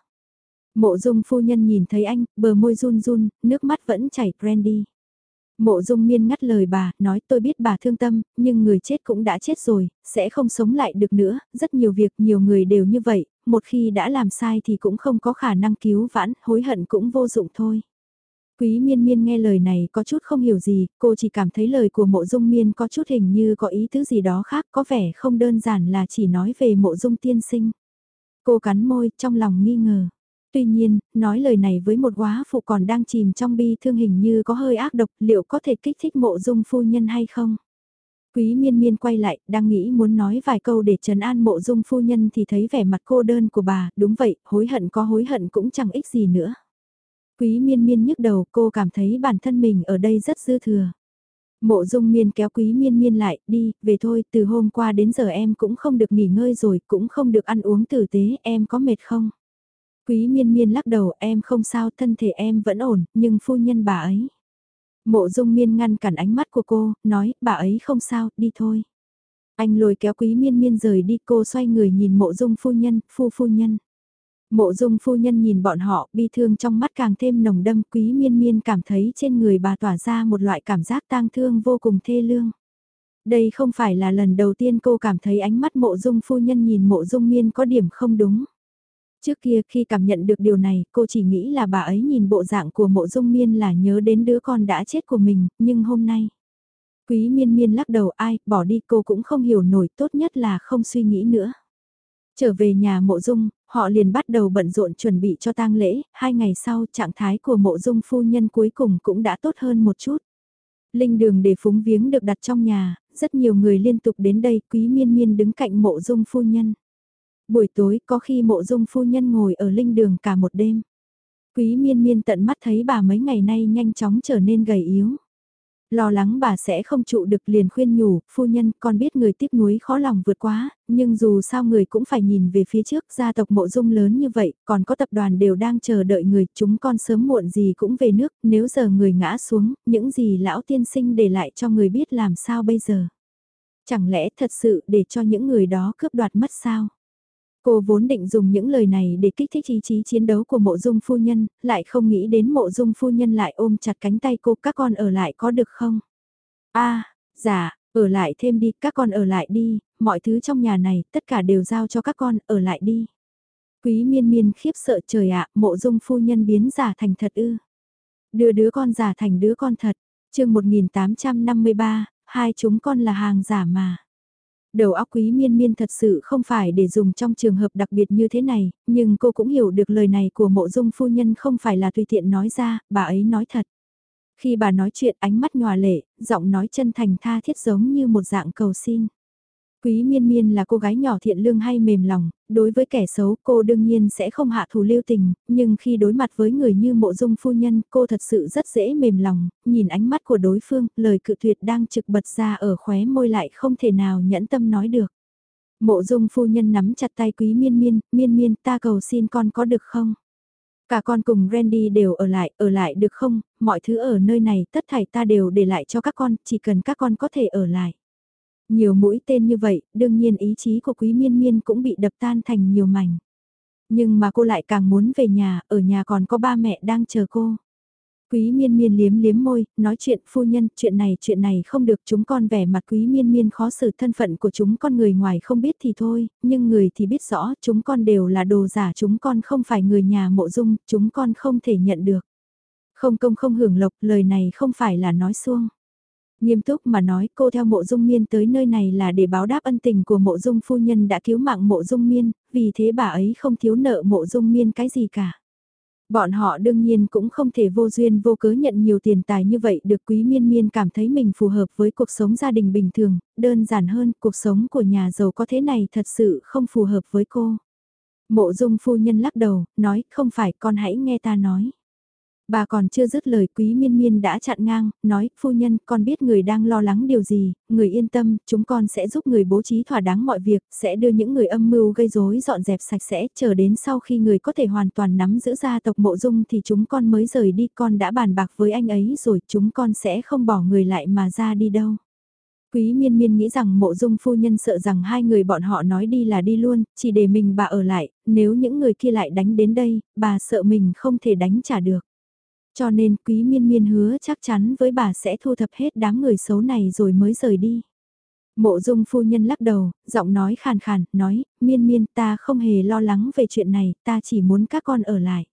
Mộ dung phu nhân nhìn thấy anh, bờ môi run run, nước mắt vẫn chảy Brandy. Mộ dung miên ngắt lời bà, nói tôi biết bà thương tâm, nhưng người chết cũng đã chết rồi, sẽ không sống lại được nữa, rất nhiều việc nhiều người đều như vậy, một khi đã làm sai thì cũng không có khả năng cứu vãn, hối hận cũng vô dụng thôi. Quý miên miên nghe lời này có chút không hiểu gì, cô chỉ cảm thấy lời của mộ dung miên có chút hình như có ý tứ gì đó khác, có vẻ không đơn giản là chỉ nói về mộ dung tiên sinh. Cô cắn môi, trong lòng nghi ngờ. Tuy nhiên, nói lời này với một quá phụ còn đang chìm trong bi thương hình như có hơi ác độc, liệu có thể kích thích mộ dung phu nhân hay không? Quý miên miên quay lại, đang nghĩ muốn nói vài câu để trấn an mộ dung phu nhân thì thấy vẻ mặt cô đơn của bà, đúng vậy, hối hận có hối hận cũng chẳng ích gì nữa. Quý miên miên nhức đầu cô cảm thấy bản thân mình ở đây rất dư thừa. Mộ dung miên kéo quý miên miên lại, đi, về thôi, từ hôm qua đến giờ em cũng không được nghỉ ngơi rồi, cũng không được ăn uống tử tế, em có mệt không? Quý miên miên lắc đầu em không sao thân thể em vẫn ổn, nhưng phu nhân bà ấy. Mộ dung miên ngăn cản ánh mắt của cô, nói bà ấy không sao, đi thôi. Anh lôi kéo quý miên miên rời đi cô xoay người nhìn mộ dung phu nhân, phu phu nhân. Mộ dung phu nhân nhìn bọn họ, bi thương trong mắt càng thêm nồng đâm quý miên miên cảm thấy trên người bà tỏa ra một loại cảm giác tang thương vô cùng thê lương. Đây không phải là lần đầu tiên cô cảm thấy ánh mắt mộ dung phu nhân nhìn mộ dung miên có điểm không đúng. Trước kia khi cảm nhận được điều này, cô chỉ nghĩ là bà ấy nhìn bộ dạng của mộ dung miên là nhớ đến đứa con đã chết của mình, nhưng hôm nay. Quý miên miên lắc đầu ai, bỏ đi cô cũng không hiểu nổi, tốt nhất là không suy nghĩ nữa. Trở về nhà mộ dung, họ liền bắt đầu bận rộn chuẩn bị cho tang lễ, hai ngày sau trạng thái của mộ dung phu nhân cuối cùng cũng đã tốt hơn một chút. Linh đường để phúng viếng được đặt trong nhà, rất nhiều người liên tục đến đây quý miên miên đứng cạnh mộ dung phu nhân. Buổi tối có khi mộ dung phu nhân ngồi ở linh đường cả một đêm. Quý miên miên tận mắt thấy bà mấy ngày nay nhanh chóng trở nên gầy yếu. Lo lắng bà sẽ không trụ được liền khuyên nhủ, phu nhân con biết người tiếp núi khó lòng vượt quá, nhưng dù sao người cũng phải nhìn về phía trước gia tộc mộ dung lớn như vậy, còn có tập đoàn đều đang chờ đợi người, chúng con sớm muộn gì cũng về nước, nếu giờ người ngã xuống, những gì lão tiên sinh để lại cho người biết làm sao bây giờ. Chẳng lẽ thật sự để cho những người đó cướp đoạt mất sao? Cô vốn định dùng những lời này để kích thích ý chí chiến đấu của mộ dung phu nhân, lại không nghĩ đến mộ dung phu nhân lại ôm chặt cánh tay cô các con ở lại có được không? a à, dạ, ở lại thêm đi, các con ở lại đi, mọi thứ trong nhà này, tất cả đều giao cho các con, ở lại đi. Quý miên miên khiếp sợ trời ạ, mộ dung phu nhân biến giả thành thật ư. Đưa đứa con giả thành đứa con thật, chương 1853, hai chúng con là hàng giả mà. Đầu óc quý miên miên thật sự không phải để dùng trong trường hợp đặc biệt như thế này, nhưng cô cũng hiểu được lời này của mộ dung phu nhân không phải là tùy tiện nói ra, bà ấy nói thật. Khi bà nói chuyện ánh mắt nhòa lệ, giọng nói chân thành tha thiết giống như một dạng cầu xin. Quý miên miên là cô gái nhỏ thiện lương hay mềm lòng, đối với kẻ xấu cô đương nhiên sẽ không hạ thù lưu tình, nhưng khi đối mặt với người như mộ dung phu nhân cô thật sự rất dễ mềm lòng, nhìn ánh mắt của đối phương, lời cự tuyệt đang trực bật ra ở khóe môi lại không thể nào nhẫn tâm nói được. Mộ dung phu nhân nắm chặt tay quý miên miên, miên miên ta cầu xin con có được không? Cả con cùng Randy đều ở lại, ở lại được không? Mọi thứ ở nơi này tất thảy ta đều để lại cho các con, chỉ cần các con có thể ở lại. Nhiều mũi tên như vậy, đương nhiên ý chí của quý miên miên cũng bị đập tan thành nhiều mảnh. Nhưng mà cô lại càng muốn về nhà, ở nhà còn có ba mẹ đang chờ cô. Quý miên miên liếm liếm môi, nói chuyện phu nhân, chuyện này chuyện này không được chúng con vẻ mặt quý miên miên khó xử thân phận của chúng con người ngoài không biết thì thôi, nhưng người thì biết rõ chúng con đều là đồ giả chúng con không phải người nhà mộ dung, chúng con không thể nhận được. Không công không hưởng lộc, lời này không phải là nói xuông. Nghiêm túc mà nói cô theo mộ dung miên tới nơi này là để báo đáp ân tình của mộ dung phu nhân đã cứu mạng mộ dung miên, vì thế bà ấy không thiếu nợ mộ dung miên cái gì cả. Bọn họ đương nhiên cũng không thể vô duyên vô cớ nhận nhiều tiền tài như vậy được quý miên miên cảm thấy mình phù hợp với cuộc sống gia đình bình thường, đơn giản hơn cuộc sống của nhà giàu có thế này thật sự không phù hợp với cô. Mộ dung phu nhân lắc đầu, nói không phải con hãy nghe ta nói. Bà còn chưa dứt lời quý miên miên đã chặn ngang, nói, phu nhân, con biết người đang lo lắng điều gì, người yên tâm, chúng con sẽ giúp người bố trí thỏa đáng mọi việc, sẽ đưa những người âm mưu gây rối dọn dẹp sạch sẽ, chờ đến sau khi người có thể hoàn toàn nắm giữ gia tộc mộ dung thì chúng con mới rời đi, con đã bàn bạc với anh ấy rồi, chúng con sẽ không bỏ người lại mà ra đi đâu. Quý miên miên nghĩ rằng mộ dung phu nhân sợ rằng hai người bọn họ nói đi là đi luôn, chỉ để mình bà ở lại, nếu những người kia lại đánh đến đây, bà sợ mình không thể đánh trả được. Cho nên quý miên miên hứa chắc chắn với bà sẽ thu thập hết đám người xấu này rồi mới rời đi. Mộ dung phu nhân lắc đầu, giọng nói khàn khàn, nói, miên miên ta không hề lo lắng về chuyện này, ta chỉ muốn các con ở lại.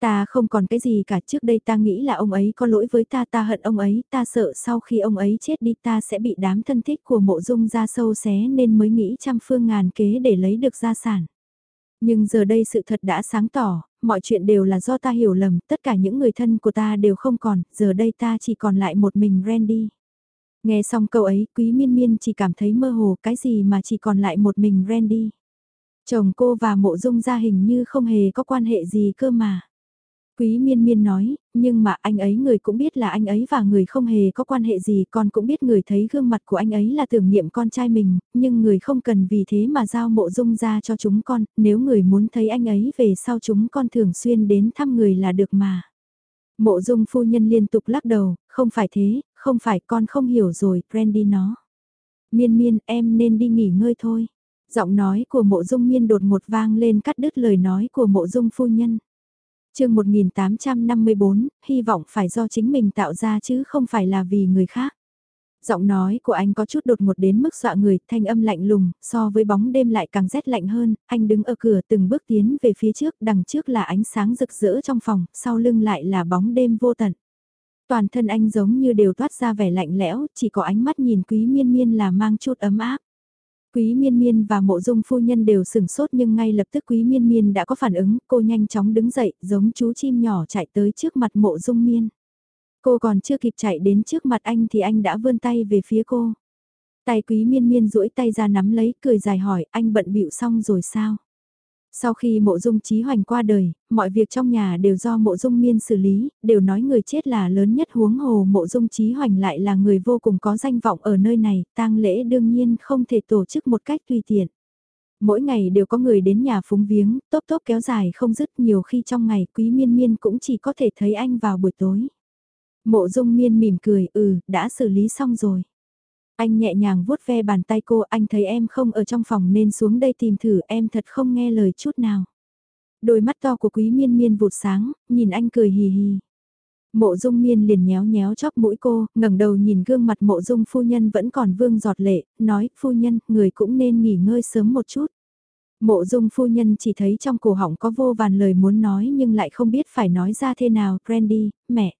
Ta không còn cái gì cả trước đây ta nghĩ là ông ấy có lỗi với ta ta hận ông ấy, ta sợ sau khi ông ấy chết đi ta sẽ bị đám thân thích của mộ dung ra sâu xé nên mới nghĩ trăm phương ngàn kế để lấy được gia sản. Nhưng giờ đây sự thật đã sáng tỏ, mọi chuyện đều là do ta hiểu lầm, tất cả những người thân của ta đều không còn, giờ đây ta chỉ còn lại một mình Randy. Nghe xong câu ấy, quý miên miên chỉ cảm thấy mơ hồ cái gì mà chỉ còn lại một mình Randy. Chồng cô và mộ dung gia hình như không hề có quan hệ gì cơ mà. Quý miên miên nói, nhưng mà anh ấy người cũng biết là anh ấy và người không hề có quan hệ gì, con cũng biết người thấy gương mặt của anh ấy là tưởng niệm con trai mình, nhưng người không cần vì thế mà giao mộ dung ra cho chúng con, nếu người muốn thấy anh ấy về sau chúng con thường xuyên đến thăm người là được mà. Mộ dung phu nhân liên tục lắc đầu, không phải thế, không phải con không hiểu rồi, Brandy nó. Miên miên, em nên đi nghỉ ngơi thôi. Giọng nói của mộ dung miên đột ngột vang lên cắt đứt lời nói của mộ dung phu nhân chương 1854, hy vọng phải do chính mình tạo ra chứ không phải là vì người khác. Giọng nói của anh có chút đột ngột đến mức dọa người, thanh âm lạnh lùng, so với bóng đêm lại càng rét lạnh hơn, anh đứng ở cửa từng bước tiến về phía trước, đằng trước là ánh sáng rực rỡ trong phòng, sau lưng lại là bóng đêm vô tận. Toàn thân anh giống như đều toát ra vẻ lạnh lẽo, chỉ có ánh mắt nhìn quý miên miên là mang chút ấm áp. Quý miên miên và mộ dung phu nhân đều sừng sốt nhưng ngay lập tức quý miên miên đã có phản ứng, cô nhanh chóng đứng dậy, giống chú chim nhỏ chạy tới trước mặt mộ dung miên. Cô còn chưa kịp chạy đến trước mặt anh thì anh đã vươn tay về phía cô. Tay quý miên miên duỗi tay ra nắm lấy, cười dài hỏi, anh bận bịu xong rồi sao? Sau khi mộ dung trí hoành qua đời, mọi việc trong nhà đều do mộ dung miên xử lý, đều nói người chết là lớn nhất huống hồ mộ dung trí hoành lại là người vô cùng có danh vọng ở nơi này, tang lễ đương nhiên không thể tổ chức một cách tùy tiện. Mỗi ngày đều có người đến nhà phúng viếng, tốt tốt kéo dài không dứt nhiều khi trong ngày quý miên miên cũng chỉ có thể thấy anh vào buổi tối. Mộ dung miên mỉm cười, ừ, đã xử lý xong rồi. Anh nhẹ nhàng vuốt ve bàn tay cô, anh thấy em không ở trong phòng nên xuống đây tìm thử em thật không nghe lời chút nào. Đôi mắt to của quý miên miên vụt sáng, nhìn anh cười hì hì. Mộ dung miên liền nhéo nhéo chóp mũi cô, ngẩng đầu nhìn gương mặt mộ dung phu nhân vẫn còn vương giọt lệ, nói, phu nhân, người cũng nên nghỉ ngơi sớm một chút. Mộ dung phu nhân chỉ thấy trong cổ họng có vô vàn lời muốn nói nhưng lại không biết phải nói ra thế nào, Brandy, mẹ.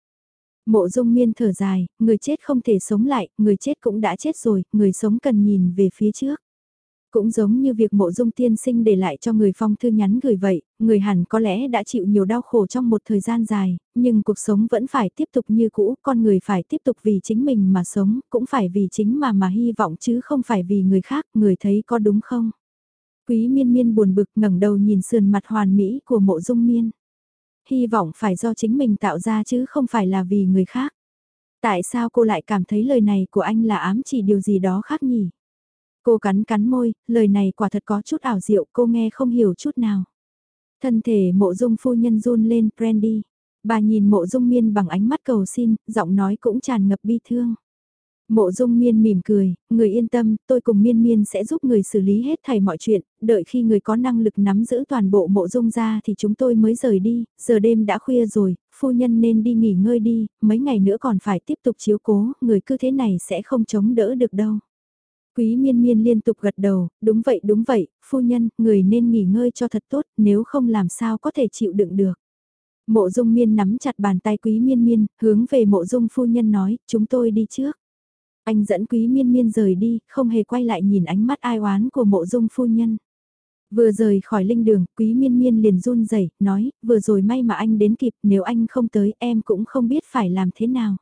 Mộ dung miên thở dài, người chết không thể sống lại, người chết cũng đã chết rồi, người sống cần nhìn về phía trước. Cũng giống như việc mộ dung tiên sinh để lại cho người phong thư nhắn gửi vậy, người hẳn có lẽ đã chịu nhiều đau khổ trong một thời gian dài, nhưng cuộc sống vẫn phải tiếp tục như cũ, con người phải tiếp tục vì chính mình mà sống, cũng phải vì chính mà mà hy vọng chứ không phải vì người khác, người thấy có đúng không? Quý miên miên buồn bực ngẩng đầu nhìn sườn mặt hoàn mỹ của mộ dung miên hy vọng phải do chính mình tạo ra chứ không phải là vì người khác. Tại sao cô lại cảm thấy lời này của anh là ám chỉ điều gì đó khác nhỉ? Cô cắn cắn môi, lời này quả thật có chút ảo diệu, cô nghe không hiểu chút nào. Thân thể mộ dung phu nhân run lên, Brandy. Bà nhìn mộ dung miên bằng ánh mắt cầu xin, giọng nói cũng tràn ngập bi thương. Mộ dung miên mỉm cười, người yên tâm, tôi cùng miên miên sẽ giúp người xử lý hết thảy mọi chuyện, đợi khi người có năng lực nắm giữ toàn bộ mộ dung ra thì chúng tôi mới rời đi, giờ đêm đã khuya rồi, phu nhân nên đi nghỉ ngơi đi, mấy ngày nữa còn phải tiếp tục chiếu cố, người cứ thế này sẽ không chống đỡ được đâu. Quý miên miên liên tục gật đầu, đúng vậy đúng vậy, phu nhân, người nên nghỉ ngơi cho thật tốt, nếu không làm sao có thể chịu đựng được. Mộ dung miên nắm chặt bàn tay quý miên miên, hướng về mộ dung phu nhân nói, chúng tôi đi trước. Anh dẫn quý miên miên rời đi, không hề quay lại nhìn ánh mắt ai oán của mộ dung phu nhân. Vừa rời khỏi linh đường, quý miên miên liền run rẩy nói, vừa rồi may mà anh đến kịp, nếu anh không tới em cũng không biết phải làm thế nào.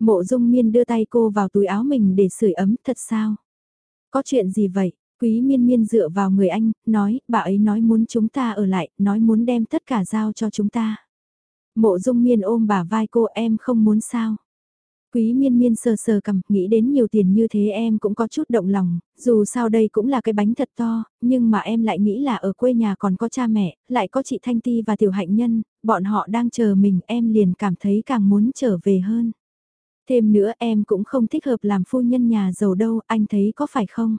Mộ dung miên đưa tay cô vào túi áo mình để sưởi ấm, thật sao? Có chuyện gì vậy? Quý miên miên dựa vào người anh, nói, bà ấy nói muốn chúng ta ở lại, nói muốn đem tất cả giao cho chúng ta. Mộ dung miên ôm bà vai cô em không muốn sao? Quý miên miên sờ sờ cầm, nghĩ đến nhiều tiền như thế em cũng có chút động lòng, dù sao đây cũng là cái bánh thật to, nhưng mà em lại nghĩ là ở quê nhà còn có cha mẹ, lại có chị Thanh Ti và Tiểu Hạnh Nhân, bọn họ đang chờ mình em liền cảm thấy càng muốn trở về hơn. Thêm nữa em cũng không thích hợp làm phu nhân nhà giàu đâu, anh thấy có phải không?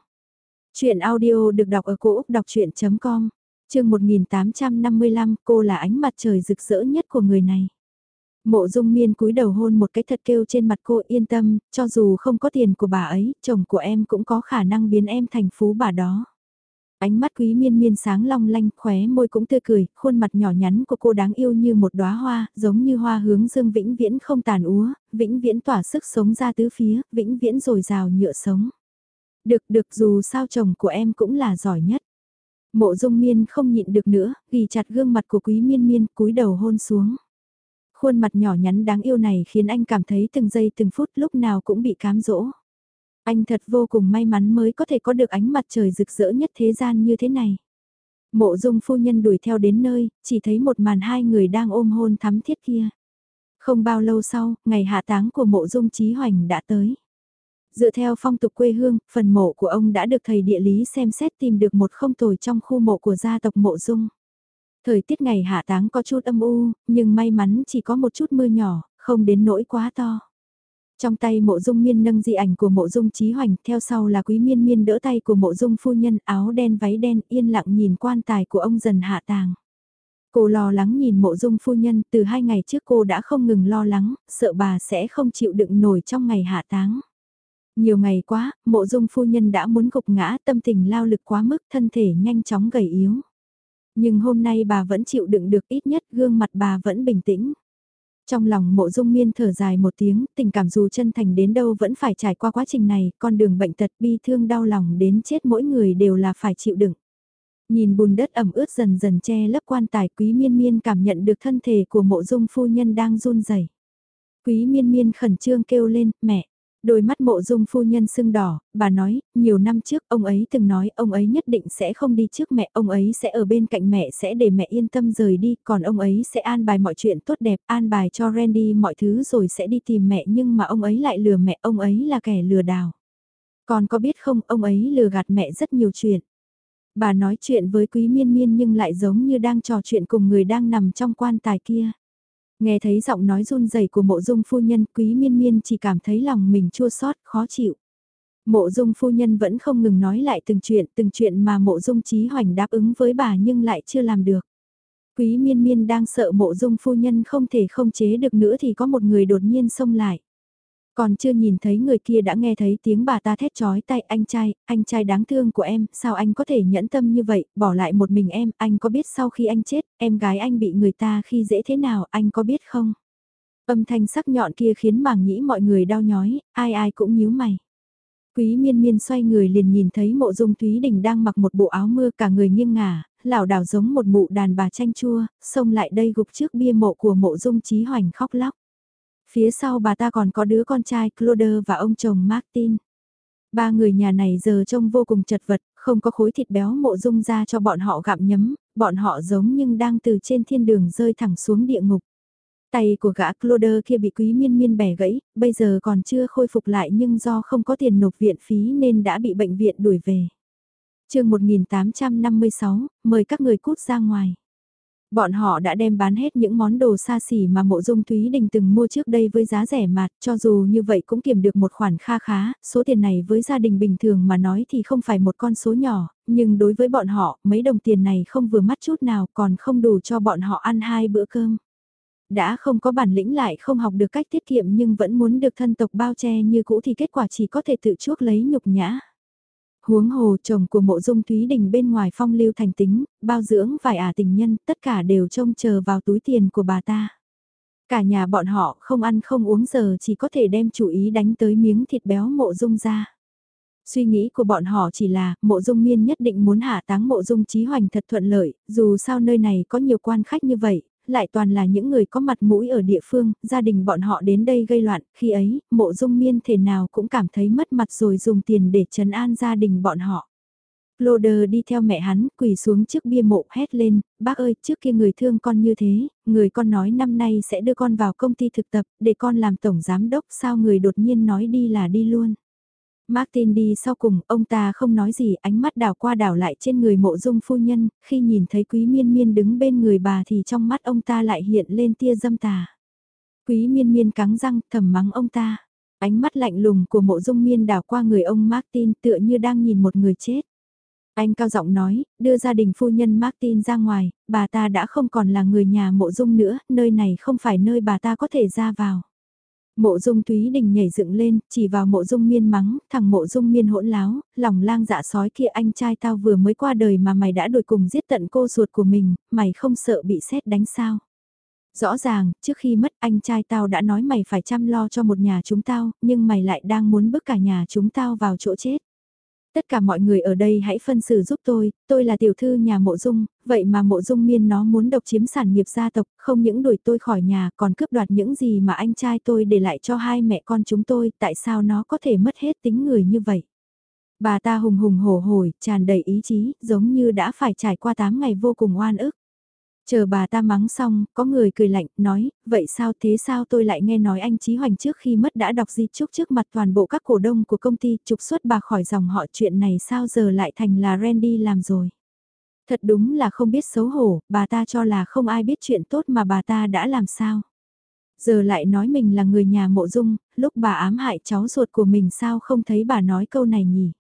Chuyện audio được đọc ở cổ Úc đọc chuyện.com, chương 1855, cô là ánh mặt trời rực rỡ nhất của người này. Mộ dung miên cúi đầu hôn một cái thật kêu trên mặt cô yên tâm, cho dù không có tiền của bà ấy, chồng của em cũng có khả năng biến em thành phú bà đó. Ánh mắt quý miên miên sáng long lanh, khóe môi cũng tươi cười, khuôn mặt nhỏ nhắn của cô đáng yêu như một đóa hoa, giống như hoa hướng dương vĩnh viễn không tàn úa, vĩnh viễn tỏa sức sống ra tứ phía, vĩnh viễn rồi rào nhựa sống. Được được dù sao chồng của em cũng là giỏi nhất. Mộ dung miên không nhịn được nữa, ghi chặt gương mặt của quý miên miên cúi đầu hôn xuống. Khuôn mặt nhỏ nhắn đáng yêu này khiến anh cảm thấy từng giây từng phút lúc nào cũng bị cám dỗ. Anh thật vô cùng may mắn mới có thể có được ánh mặt trời rực rỡ nhất thế gian như thế này. Mộ dung phu nhân đuổi theo đến nơi, chỉ thấy một màn hai người đang ôm hôn thắm thiết kia. Không bao lâu sau, ngày hạ táng của mộ dung trí hoành đã tới. Dựa theo phong tục quê hương, phần mộ của ông đã được thầy địa lý xem xét tìm được một không tồi trong khu mộ của gia tộc mộ dung. Thời tiết ngày hạ táng có chút âm u, nhưng may mắn chỉ có một chút mưa nhỏ, không đến nỗi quá to. Trong tay mộ dung miên nâng di ảnh của mộ dung trí hoành, theo sau là quý miên miên đỡ tay của mộ dung phu nhân áo đen váy đen yên lặng nhìn quan tài của ông dần hạ tàng. Cô lo lắng nhìn mộ dung phu nhân, từ hai ngày trước cô đã không ngừng lo lắng, sợ bà sẽ không chịu đựng nổi trong ngày hạ táng. Nhiều ngày quá, mộ dung phu nhân đã muốn gục ngã tâm tình lao lực quá mức thân thể nhanh chóng gầy yếu. Nhưng hôm nay bà vẫn chịu đựng được ít nhất gương mặt bà vẫn bình tĩnh. Trong lòng mộ dung miên thở dài một tiếng, tình cảm dù chân thành đến đâu vẫn phải trải qua quá trình này, con đường bệnh tật bi thương đau lòng đến chết mỗi người đều là phải chịu đựng. Nhìn bùn đất ẩm ướt dần dần che lấp quan tài quý miên miên cảm nhận được thân thể của mộ dung phu nhân đang run rẩy. Quý miên miên khẩn trương kêu lên, mẹ, Đôi mắt mộ dung phu nhân sưng đỏ, bà nói, nhiều năm trước ông ấy từng nói ông ấy nhất định sẽ không đi trước mẹ, ông ấy sẽ ở bên cạnh mẹ sẽ để mẹ yên tâm rời đi, còn ông ấy sẽ an bài mọi chuyện tốt đẹp, an bài cho Randy mọi thứ rồi sẽ đi tìm mẹ nhưng mà ông ấy lại lừa mẹ, ông ấy là kẻ lừa đảo. Còn có biết không, ông ấy lừa gạt mẹ rất nhiều chuyện. Bà nói chuyện với quý miên miên nhưng lại giống như đang trò chuyện cùng người đang nằm trong quan tài kia. Nghe thấy giọng nói run rẩy của mộ dung phu nhân, quý miên miên chỉ cảm thấy lòng mình chua xót, khó chịu. Mộ dung phu nhân vẫn không ngừng nói lại từng chuyện từng chuyện mà mộ dung trí hoành đáp ứng với bà nhưng lại chưa làm được. Quý miên miên đang sợ mộ dung phu nhân không thể không chế được nữa thì có một người đột nhiên xông lại. Còn chưa nhìn thấy người kia đã nghe thấy tiếng bà ta thét chói tay anh trai, anh trai đáng thương của em, sao anh có thể nhẫn tâm như vậy, bỏ lại một mình em, anh có biết sau khi anh chết, em gái anh bị người ta khi dễ thế nào, anh có biết không? Âm thanh sắc nhọn kia khiến màng nhĩ mọi người đau nhói, ai ai cũng nhíu mày. Quý miên miên xoay người liền nhìn thấy mộ dung Thúy Đình đang mặc một bộ áo mưa cả người nghiêng ngả, lảo đảo giống một mụ đàn bà chanh chua, xông lại đây gục trước bia mộ của mộ dung trí hoành khóc lóc. Phía sau bà ta còn có đứa con trai Claude và ông chồng Martin. Ba người nhà này giờ trông vô cùng chật vật, không có khối thịt béo mộ dung ra cho bọn họ gặm nhấm, bọn họ giống nhưng đang từ trên thiên đường rơi thẳng xuống địa ngục. Tay của gã Claude kia bị quý miên miên bẻ gãy, bây giờ còn chưa khôi phục lại nhưng do không có tiền nộp viện phí nên đã bị bệnh viện đuổi về. chương 1856, mời các người cút ra ngoài. Bọn họ đã đem bán hết những món đồ xa xỉ mà mộ dung Thúy Đình từng mua trước đây với giá rẻ mạt, cho dù như vậy cũng kiếm được một khoản kha khá, số tiền này với gia đình bình thường mà nói thì không phải một con số nhỏ, nhưng đối với bọn họ, mấy đồng tiền này không vừa mắt chút nào còn không đủ cho bọn họ ăn hai bữa cơm. Đã không có bản lĩnh lại không học được cách tiết kiệm nhưng vẫn muốn được thân tộc bao che như cũ thì kết quả chỉ có thể tự chuốc lấy nhục nhã. Huống hồ chồng của mộ dung Thúy Đình bên ngoài phong lưu thành tính, bao dưỡng vài ả tình nhân, tất cả đều trông chờ vào túi tiền của bà ta. Cả nhà bọn họ không ăn không uống giờ chỉ có thể đem chủ ý đánh tới miếng thịt béo mộ dung ra. Suy nghĩ của bọn họ chỉ là, mộ dung miên nhất định muốn hạ táng mộ dung trí hoành thật thuận lợi, dù sao nơi này có nhiều quan khách như vậy, lại toàn là những người có mặt mũi ở địa phương, gia đình bọn họ đến đây gây loạn, khi ấy, mộ dung miên thể nào cũng cảm thấy mất mặt rồi dùng tiền để trấn an gia đình bọn họ. Loder đi theo mẹ hắn, quỳ xuống trước bia mộ hét lên, bác ơi, trước kia người thương con như thế, người con nói năm nay sẽ đưa con vào công ty thực tập, để con làm tổng giám đốc, sao người đột nhiên nói đi là đi luôn. Martin đi sau cùng, ông ta không nói gì, ánh mắt đảo qua đảo lại trên người mộ dung phu nhân, khi nhìn thấy quý miên miên đứng bên người bà thì trong mắt ông ta lại hiện lên tia dâm tà. Quý miên miên cắn răng, thầm mắng ông ta. Ánh mắt lạnh lùng của mộ dung miên đảo qua người ông Martin tựa như đang nhìn một người chết. Anh cao giọng nói, đưa gia đình phu nhân Martin ra ngoài, bà ta đã không còn là người nhà mộ dung nữa, nơi này không phải nơi bà ta có thể ra vào. Mộ dung Thúy Đình nhảy dựng lên, chỉ vào mộ dung miên mắng, thằng mộ dung miên hỗn láo, lòng lang dạ sói kia anh trai tao vừa mới qua đời mà mày đã đuổi cùng giết tận cô ruột của mình, mày không sợ bị xét đánh sao. Rõ ràng, trước khi mất anh trai tao đã nói mày phải chăm lo cho một nhà chúng tao, nhưng mày lại đang muốn bước cả nhà chúng tao vào chỗ chết. Tất cả mọi người ở đây hãy phân xử giúp tôi, tôi là tiểu thư nhà mộ dung, vậy mà mộ dung miên nó muốn độc chiếm sản nghiệp gia tộc, không những đuổi tôi khỏi nhà còn cướp đoạt những gì mà anh trai tôi để lại cho hai mẹ con chúng tôi, tại sao nó có thể mất hết tính người như vậy? Bà ta hùng hùng hổ hổi, tràn đầy ý chí, giống như đã phải trải qua 8 ngày vô cùng oan ức. Chờ bà ta mắng xong, có người cười lạnh, nói, vậy sao thế sao tôi lại nghe nói anh Chí Hoành trước khi mất đã đọc di chúc trước mặt toàn bộ các cổ đông của công ty trục xuất bà khỏi dòng họ chuyện này sao giờ lại thành là Randy làm rồi. Thật đúng là không biết xấu hổ, bà ta cho là không ai biết chuyện tốt mà bà ta đã làm sao. Giờ lại nói mình là người nhà mộ dung, lúc bà ám hại cháu ruột của mình sao không thấy bà nói câu này nhỉ.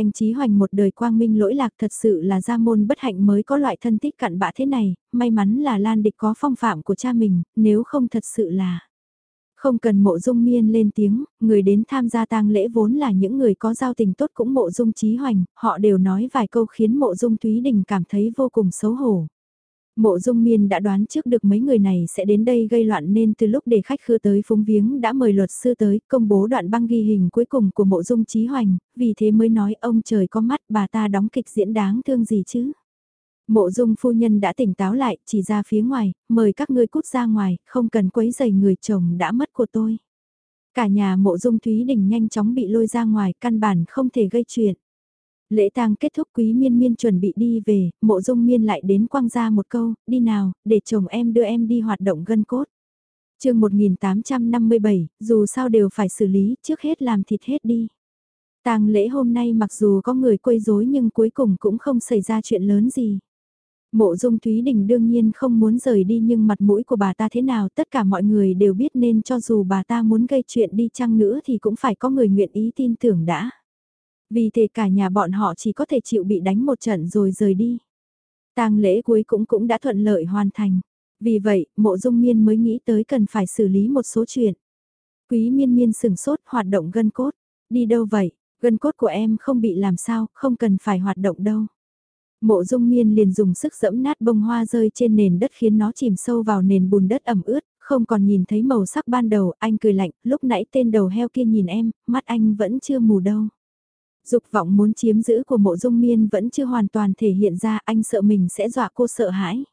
Anh Chí Hoành một đời quang minh lỗi lạc thật sự là gia môn bất hạnh mới có loại thân tích cặn bã thế này, may mắn là Lan Địch có phong phạm của cha mình, nếu không thật sự là... Không cần mộ dung miên lên tiếng, người đến tham gia tang lễ vốn là những người có giao tình tốt cũng mộ dung trí Hoành, họ đều nói vài câu khiến mộ dung Thúy Đình cảm thấy vô cùng xấu hổ. Mộ dung miên đã đoán trước được mấy người này sẽ đến đây gây loạn nên từ lúc để khách khứa tới phúng viếng đã mời luật sư tới công bố đoạn băng ghi hình cuối cùng của mộ dung Chí hoành, vì thế mới nói ông trời có mắt bà ta đóng kịch diễn đáng thương gì chứ. Mộ dung phu nhân đã tỉnh táo lại, chỉ ra phía ngoài, mời các ngươi cút ra ngoài, không cần quấy rầy người chồng đã mất của tôi. Cả nhà mộ dung Thúy Đình nhanh chóng bị lôi ra ngoài, căn bản không thể gây chuyện. Lễ tang kết thúc quý miên miên chuẩn bị đi về, mộ dung miên lại đến quăng ra một câu, đi nào, để chồng em đưa em đi hoạt động gân cốt. chương 1857, dù sao đều phải xử lý, trước hết làm thịt hết đi. tang lễ hôm nay mặc dù có người quấy rối nhưng cuối cùng cũng không xảy ra chuyện lớn gì. Mộ dung Thúy Đình đương nhiên không muốn rời đi nhưng mặt mũi của bà ta thế nào tất cả mọi người đều biết nên cho dù bà ta muốn gây chuyện đi chăng nữa thì cũng phải có người nguyện ý tin tưởng đã. Vì thế cả nhà bọn họ chỉ có thể chịu bị đánh một trận rồi rời đi. tang lễ cuối cũng cũng đã thuận lợi hoàn thành. Vì vậy, mộ dung miên mới nghĩ tới cần phải xử lý một số chuyện. Quý miên miên sừng sốt hoạt động gân cốt. Đi đâu vậy? Gân cốt của em không bị làm sao, không cần phải hoạt động đâu. Mộ dung miên liền dùng sức dẫm nát bông hoa rơi trên nền đất khiến nó chìm sâu vào nền bùn đất ẩm ướt, không còn nhìn thấy màu sắc ban đầu, anh cười lạnh, lúc nãy tên đầu heo kia nhìn em, mắt anh vẫn chưa mù đâu. Dục vọng muốn chiếm giữ của mộ dung miên vẫn chưa hoàn toàn thể hiện ra anh sợ mình sẽ dọa cô sợ hãi.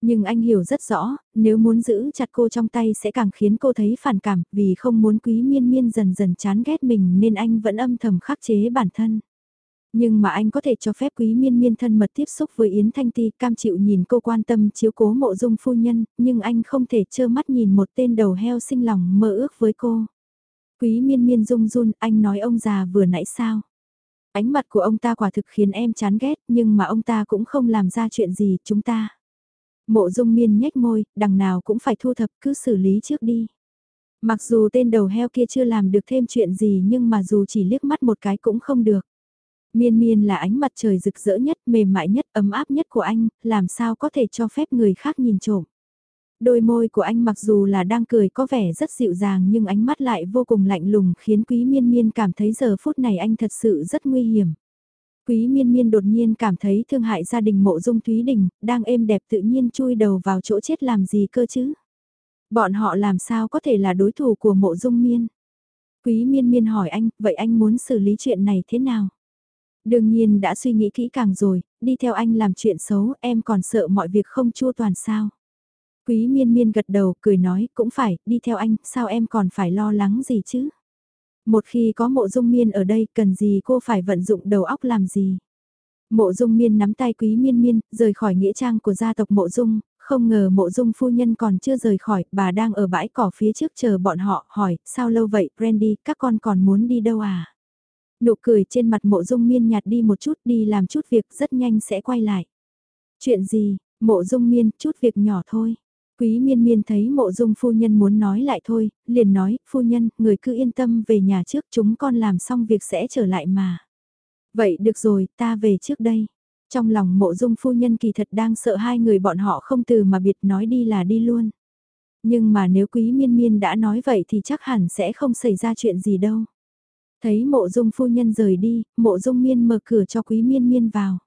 Nhưng anh hiểu rất rõ, nếu muốn giữ chặt cô trong tay sẽ càng khiến cô thấy phản cảm vì không muốn quý miên miên dần dần chán ghét mình nên anh vẫn âm thầm khắc chế bản thân. Nhưng mà anh có thể cho phép quý miên miên thân mật tiếp xúc với Yến Thanh Ti cam chịu nhìn cô quan tâm chiếu cố mộ dung phu nhân, nhưng anh không thể trơ mắt nhìn một tên đầu heo sinh lòng mơ ước với cô. Quý miên miên rung run, anh nói ông già vừa nãy sao? Ánh mặt của ông ta quả thực khiến em chán ghét, nhưng mà ông ta cũng không làm ra chuyện gì, chúng ta. Mộ dung miên nhếch môi, đằng nào cũng phải thu thập, cứ xử lý trước đi. Mặc dù tên đầu heo kia chưa làm được thêm chuyện gì nhưng mà dù chỉ liếc mắt một cái cũng không được. Miên miên là ánh mặt trời rực rỡ nhất, mềm mại nhất, ấm áp nhất của anh, làm sao có thể cho phép người khác nhìn trộm. Đôi môi của anh mặc dù là đang cười có vẻ rất dịu dàng nhưng ánh mắt lại vô cùng lạnh lùng khiến quý miên miên cảm thấy giờ phút này anh thật sự rất nguy hiểm. Quý miên miên đột nhiên cảm thấy thương hại gia đình mộ dung Thúy Đình, đang êm đẹp tự nhiên chui đầu vào chỗ chết làm gì cơ chứ. Bọn họ làm sao có thể là đối thủ của mộ dung miên. Quý miên miên hỏi anh, vậy anh muốn xử lý chuyện này thế nào? Đương nhiên đã suy nghĩ kỹ càng rồi, đi theo anh làm chuyện xấu, em còn sợ mọi việc không chua toàn sao? Quý miên miên gật đầu cười nói cũng phải, đi theo anh, sao em còn phải lo lắng gì chứ? Một khi có mộ dung miên ở đây cần gì cô phải vận dụng đầu óc làm gì? Mộ dung miên nắm tay quý miên miên, rời khỏi nghĩa trang của gia tộc mộ dung, không ngờ mộ dung phu nhân còn chưa rời khỏi, bà đang ở bãi cỏ phía trước chờ bọn họ, hỏi, sao lâu vậy, Brandy các con còn muốn đi đâu à? Nụ cười trên mặt mộ dung miên nhạt đi một chút đi làm chút việc rất nhanh sẽ quay lại. Chuyện gì, mộ dung miên, chút việc nhỏ thôi. Quý miên miên thấy mộ dung phu nhân muốn nói lại thôi, liền nói, phu nhân, người cứ yên tâm về nhà trước chúng con làm xong việc sẽ trở lại mà. Vậy được rồi, ta về trước đây. Trong lòng mộ dung phu nhân kỳ thật đang sợ hai người bọn họ không từ mà biệt nói đi là đi luôn. Nhưng mà nếu quý miên miên đã nói vậy thì chắc hẳn sẽ không xảy ra chuyện gì đâu. Thấy mộ dung phu nhân rời đi, mộ dung miên mở cửa cho quý miên miên vào.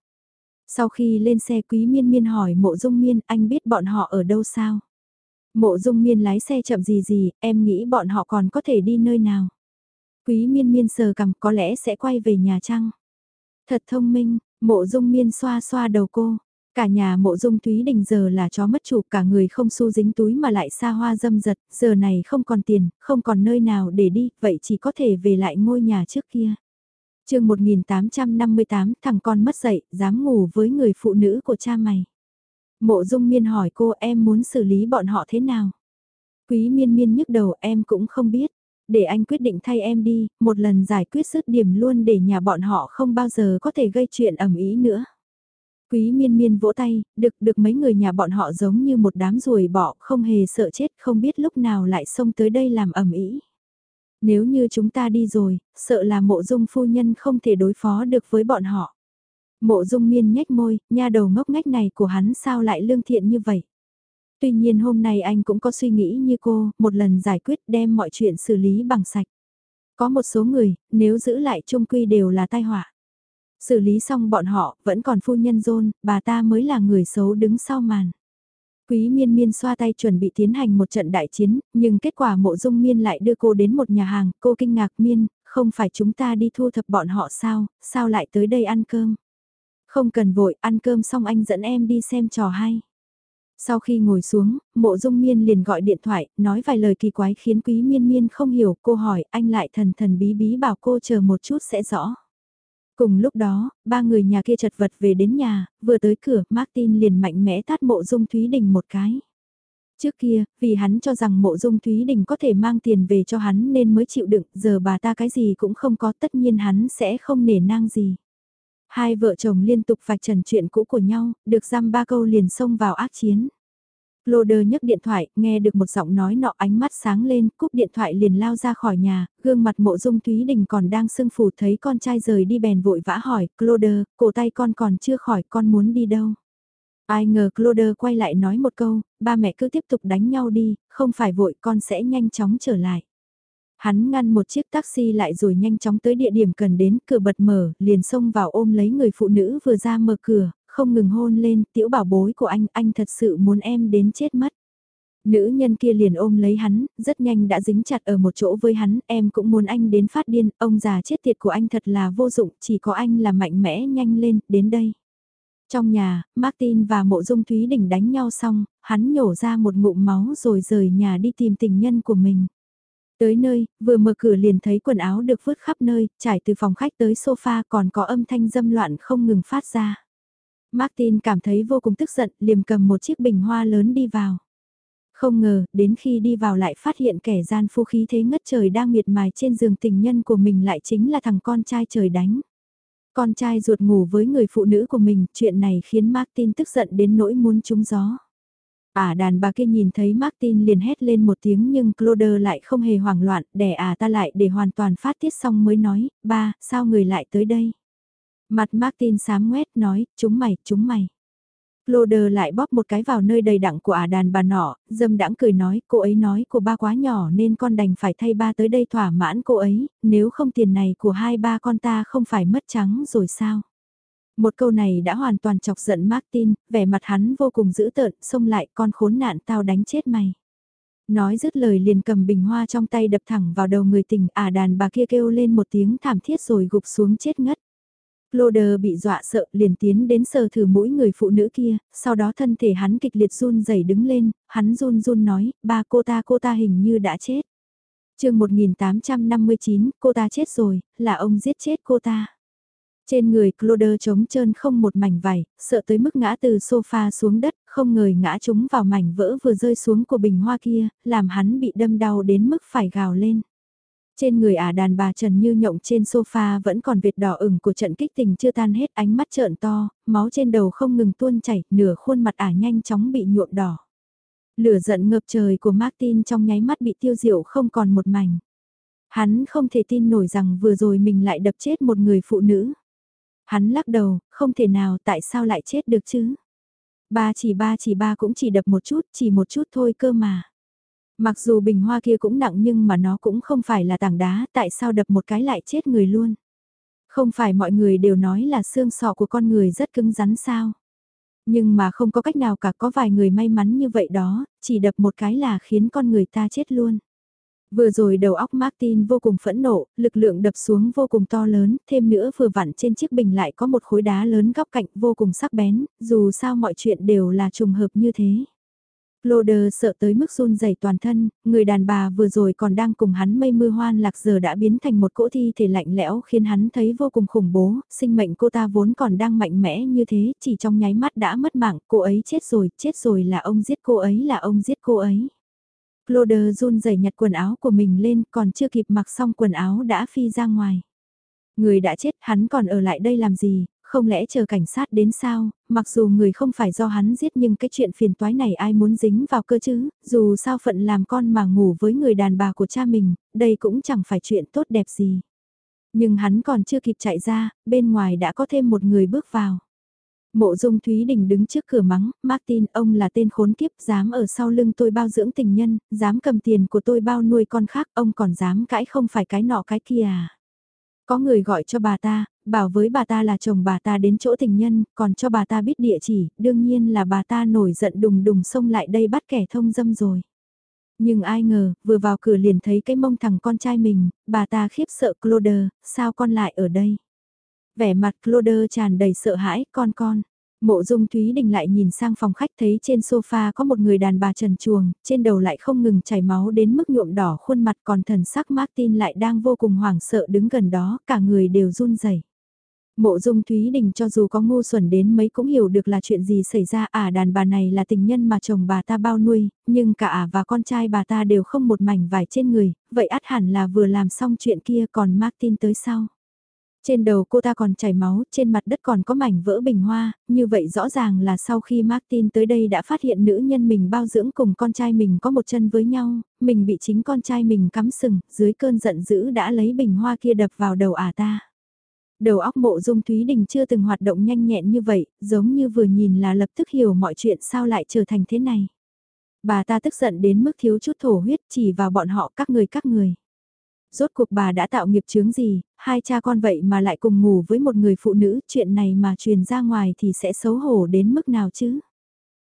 Sau khi lên xe quý miên miên hỏi mộ dung miên anh biết bọn họ ở đâu sao? Mộ dung miên lái xe chậm gì gì, em nghĩ bọn họ còn có thể đi nơi nào? Quý miên miên sờ cằm có lẽ sẽ quay về nhà trăng. Thật thông minh, mộ dung miên xoa xoa đầu cô. Cả nhà mộ dung Thúy Đình giờ là chó mất chủ cả người không xu dính túi mà lại xa hoa dâm giật, giờ này không còn tiền, không còn nơi nào để đi, vậy chỉ có thể về lại ngôi nhà trước kia chương 1858 thằng con mất dậy, dám ngủ với người phụ nữ của cha mày. Mộ dung miên hỏi cô em muốn xử lý bọn họ thế nào? Quý miên miên nhức đầu em cũng không biết. Để anh quyết định thay em đi, một lần giải quyết dứt điểm luôn để nhà bọn họ không bao giờ có thể gây chuyện ẩm ý nữa. Quý miên miên vỗ tay, được được mấy người nhà bọn họ giống như một đám ruồi bỏ, không hề sợ chết, không biết lúc nào lại xông tới đây làm ẩm ý. Nếu như chúng ta đi rồi, sợ là mộ dung phu nhân không thể đối phó được với bọn họ. Mộ dung miên nhếch môi, nha đầu ngốc ngách này của hắn sao lại lương thiện như vậy. Tuy nhiên hôm nay anh cũng có suy nghĩ như cô, một lần giải quyết đem mọi chuyện xử lý bằng sạch. Có một số người, nếu giữ lại trung quy đều là tai họa. Xử lý xong bọn họ, vẫn còn phu nhân dôn, bà ta mới là người xấu đứng sau màn. Quý miên miên xoa tay chuẩn bị tiến hành một trận đại chiến, nhưng kết quả mộ dung miên lại đưa cô đến một nhà hàng, cô kinh ngạc miên, không phải chúng ta đi thu thập bọn họ sao, sao lại tới đây ăn cơm. Không cần vội, ăn cơm xong anh dẫn em đi xem trò hay. Sau khi ngồi xuống, mộ dung miên liền gọi điện thoại, nói vài lời kỳ quái khiến quý miên miên không hiểu, cô hỏi, anh lại thần thần bí bí bảo cô chờ một chút sẽ rõ. Cùng lúc đó, ba người nhà kia chật vật về đến nhà, vừa tới cửa, Martin liền mạnh mẽ tát mộ dung Thúy Đình một cái. Trước kia, vì hắn cho rằng mộ dung Thúy Đình có thể mang tiền về cho hắn nên mới chịu đựng, giờ bà ta cái gì cũng không có tất nhiên hắn sẽ không nể nang gì. Hai vợ chồng liên tục vạch trần chuyện cũ của nhau, được giam ba câu liền xông vào ác chiến. Loder nhấc điện thoại, nghe được một giọng nói nọ ánh mắt sáng lên, cúp điện thoại liền lao ra khỏi nhà, gương mặt mộ dung Thúy Đình còn đang sưng phù thấy con trai rời đi bèn vội vã hỏi, Cloder, cổ tay con còn chưa khỏi, con muốn đi đâu? Ai ngờ Cloder quay lại nói một câu, ba mẹ cứ tiếp tục đánh nhau đi, không phải vội con sẽ nhanh chóng trở lại. Hắn ngăn một chiếc taxi lại rồi nhanh chóng tới địa điểm cần đến, cửa bật mở, liền xông vào ôm lấy người phụ nữ vừa ra mở cửa, không ngừng hôn lên, tiểu bảo bối của anh, anh thật sự muốn em đến chết mất. Nữ nhân kia liền ôm lấy hắn, rất nhanh đã dính chặt ở một chỗ với hắn, em cũng muốn anh đến phát điên, ông già chết tiệt của anh thật là vô dụng, chỉ có anh là mạnh mẽ nhanh lên, đến đây. Trong nhà, Martin và mộ dung Thúy Đình đánh nhau xong, hắn nhổ ra một ngụm máu rồi rời nhà đi tìm tình nhân của mình. Tới nơi, vừa mở cửa liền thấy quần áo được vứt khắp nơi, trải từ phòng khách tới sofa còn có âm thanh dâm loạn không ngừng phát ra. Martin cảm thấy vô cùng tức giận, liềm cầm một chiếc bình hoa lớn đi vào. Không ngờ, đến khi đi vào lại phát hiện kẻ gian phu khí thế ngất trời đang miệt mài trên giường tình nhân của mình lại chính là thằng con trai trời đánh. Con trai ruột ngủ với người phụ nữ của mình, chuyện này khiến Martin tức giận đến nỗi muốn trúng gió. À đàn bà kia nhìn thấy Martin liền hét lên một tiếng nhưng Cloder lại không hề hoảng loạn, đẻ à ta lại để hoàn toàn phát tiết xong mới nói, ba, sao người lại tới đây? Mặt Martin sám ngoét nói, chúng mày, chúng mày. Cloder lại bóp một cái vào nơi đầy đặn của ả đàn bà nọ, dâm đãng cười nói, cô ấy nói của ba quá nhỏ nên con đành phải thay ba tới đây thỏa mãn cô ấy, nếu không tiền này của hai ba con ta không phải mất trắng rồi sao? Một câu này đã hoàn toàn chọc giận Martin, vẻ mặt hắn vô cùng dữ tợn, xông lại con khốn nạn tao đánh chết mày. Nói dứt lời liền cầm bình hoa trong tay đập thẳng vào đầu người tình, ả đàn bà kia kêu lên một tiếng thảm thiết rồi gục xuống chết ngất. Loder bị dọa sợ liền tiến đến sờ thử mũi người phụ nữ kia, sau đó thân thể hắn kịch liệt run rẩy đứng lên, hắn run run nói, ba cô ta cô ta hình như đã chết. chương 1859, cô ta chết rồi, là ông giết chết cô ta. Trên người Cloder trống trơn không một mảnh vải, sợ tới mức ngã từ sofa xuống đất, không ngờ ngã trúng vào mảnh vỡ vừa rơi xuống của bình hoa kia, làm hắn bị đâm đau đến mức phải gào lên. Trên người ả đàn bà Trần Như Nhộng trên sofa vẫn còn vệt đỏ ửng của trận kích tình chưa tan hết ánh mắt trợn to, máu trên đầu không ngừng tuôn chảy, nửa khuôn mặt ả nhanh chóng bị nhuộm đỏ. Lửa giận ngập trời của Martin trong nháy mắt bị tiêu diệu không còn một mảnh. Hắn không thể tin nổi rằng vừa rồi mình lại đập chết một người phụ nữ. Hắn lắc đầu, không thể nào tại sao lại chết được chứ. Ba chỉ ba chỉ ba cũng chỉ đập một chút, chỉ một chút thôi cơ mà. Mặc dù bình hoa kia cũng nặng nhưng mà nó cũng không phải là tảng đá, tại sao đập một cái lại chết người luôn. Không phải mọi người đều nói là xương sọ của con người rất cứng rắn sao. Nhưng mà không có cách nào cả có vài người may mắn như vậy đó, chỉ đập một cái là khiến con người ta chết luôn. Vừa rồi đầu óc Martin vô cùng phẫn nộ, lực lượng đập xuống vô cùng to lớn, thêm nữa vừa vặn trên chiếc bình lại có một khối đá lớn góc cạnh vô cùng sắc bén, dù sao mọi chuyện đều là trùng hợp như thế. Loder sợ tới mức run rẩy toàn thân, người đàn bà vừa rồi còn đang cùng hắn mây mưa hoan lạc giờ đã biến thành một cỗ thi thể lạnh lẽo khiến hắn thấy vô cùng khủng bố, sinh mệnh cô ta vốn còn đang mạnh mẽ như thế, chỉ trong nháy mắt đã mất mạng, cô ấy chết rồi, chết rồi là ông giết cô ấy là ông giết cô ấy. Loder run rẩy nhặt quần áo của mình lên còn chưa kịp mặc xong quần áo đã phi ra ngoài. Người đã chết hắn còn ở lại đây làm gì, không lẽ chờ cảnh sát đến sao, mặc dù người không phải do hắn giết nhưng cái chuyện phiền toái này ai muốn dính vào cơ chứ, dù sao phận làm con mà ngủ với người đàn bà của cha mình, đây cũng chẳng phải chuyện tốt đẹp gì. Nhưng hắn còn chưa kịp chạy ra, bên ngoài đã có thêm một người bước vào. Mộ dung Thúy Đình đứng trước cửa mắng, Martin ông là tên khốn kiếp, dám ở sau lưng tôi bao dưỡng tình nhân, dám cầm tiền của tôi bao nuôi con khác, ông còn dám cãi không phải cái nọ cái kia à. Có người gọi cho bà ta, bảo với bà ta là chồng bà ta đến chỗ tình nhân, còn cho bà ta biết địa chỉ, đương nhiên là bà ta nổi giận đùng đùng xông lại đây bắt kẻ thông dâm rồi. Nhưng ai ngờ, vừa vào cửa liền thấy cái mông thằng con trai mình, bà ta khiếp sợ Cloder, sao con lại ở đây? Vẻ mặt Cloder tràn đầy sợ hãi, con con. Mộ dung Thúy Đình lại nhìn sang phòng khách thấy trên sofa có một người đàn bà trần chuồng, trên đầu lại không ngừng chảy máu đến mức nhuộm đỏ khuôn mặt còn thần sắc Martin lại đang vô cùng hoảng sợ đứng gần đó, cả người đều run rẩy. Mộ dung Thúy Đình cho dù có ngu xuẩn đến mấy cũng hiểu được là chuyện gì xảy ra à đàn bà này là tình nhân mà chồng bà ta bao nuôi, nhưng cả ả và con trai bà ta đều không một mảnh vải trên người, vậy át hẳn là vừa làm xong chuyện kia còn Martin tới sau. Trên đầu cô ta còn chảy máu, trên mặt đất còn có mảnh vỡ bình hoa, như vậy rõ ràng là sau khi Martin tới đây đã phát hiện nữ nhân mình bao dưỡng cùng con trai mình có một chân với nhau, mình bị chính con trai mình cắm sừng, dưới cơn giận dữ đã lấy bình hoa kia đập vào đầu ả ta. Đầu óc mộ dung Thúy Đình chưa từng hoạt động nhanh nhẹn như vậy, giống như vừa nhìn là lập tức hiểu mọi chuyện sao lại trở thành thế này. Bà ta tức giận đến mức thiếu chút thổ huyết chỉ vào bọn họ các người các người rốt cuộc bà đã tạo nghiệp chướng gì, hai cha con vậy mà lại cùng ngủ với một người phụ nữ, chuyện này mà truyền ra ngoài thì sẽ xấu hổ đến mức nào chứ?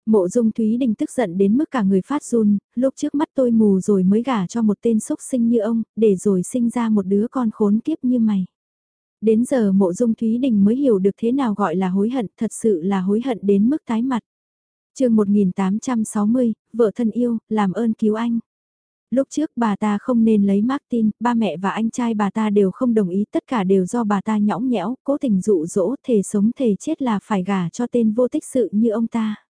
Mộ dung Thúy Đình tức giận đến mức cả người phát run, lúc trước mắt tôi mù rồi mới gả cho một tên sốc sinh như ông, để rồi sinh ra một đứa con khốn kiếp như mày. Đến giờ mộ dung Thúy Đình mới hiểu được thế nào gọi là hối hận, thật sự là hối hận đến mức tái mặt. chương 1860, vợ thân yêu, làm ơn cứu anh. Lúc trước bà ta không nên lấy Martin, ba mẹ và anh trai bà ta đều không đồng ý, tất cả đều do bà ta nhõng nhẽo, cố tình dụ dỗ, thể sống thể chết là phải gả cho tên vô tích sự như ông ta.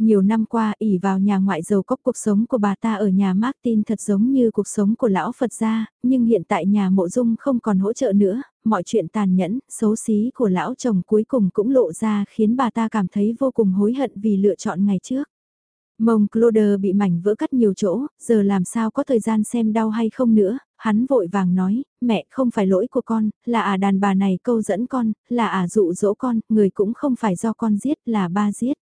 Nhiều năm qua ỉ vào nhà ngoại giàu có cuộc sống của bà ta ở nhà Martin thật giống như cuộc sống của lão Phật gia, nhưng hiện tại nhà mộ dung không còn hỗ trợ nữa, mọi chuyện tàn nhẫn, xấu xí của lão chồng cuối cùng cũng lộ ra khiến bà ta cảm thấy vô cùng hối hận vì lựa chọn ngày trước. Mông Cloder bị mảnh vỡ cắt nhiều chỗ, giờ làm sao có thời gian xem đau hay không nữa, hắn vội vàng nói, mẹ không phải lỗi của con, là à đàn bà này câu dẫn con, là à dụ dỗ con, người cũng không phải do con giết, là ba giết.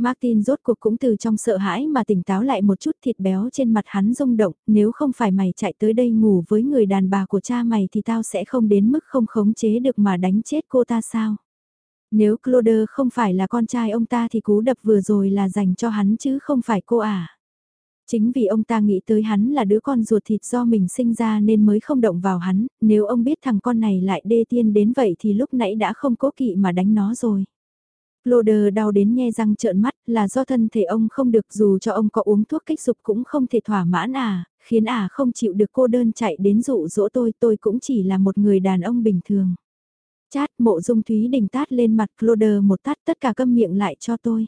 Martin rốt cuộc cũng từ trong sợ hãi mà tỉnh táo lại một chút thịt béo trên mặt hắn rung động, nếu không phải mày chạy tới đây ngủ với người đàn bà của cha mày thì tao sẽ không đến mức không khống chế được mà đánh chết cô ta sao. Nếu Claude không phải là con trai ông ta thì cú đập vừa rồi là dành cho hắn chứ không phải cô à. Chính vì ông ta nghĩ tới hắn là đứa con ruột thịt do mình sinh ra nên mới không động vào hắn, nếu ông biết thằng con này lại đê tiên đến vậy thì lúc nãy đã không cố kỵ mà đánh nó rồi. Cloder đau đến nhe răng trợn mắt là do thân thể ông không được dù cho ông có uống thuốc kích dục cũng không thể thỏa mãn à, khiến à không chịu được cô đơn chạy đến dụ dỗ tôi tôi cũng chỉ là một người đàn ông bình thường. Chát mộ dung Thúy Đình tát lên mặt Cloder một tát tất cả câm miệng lại cho tôi.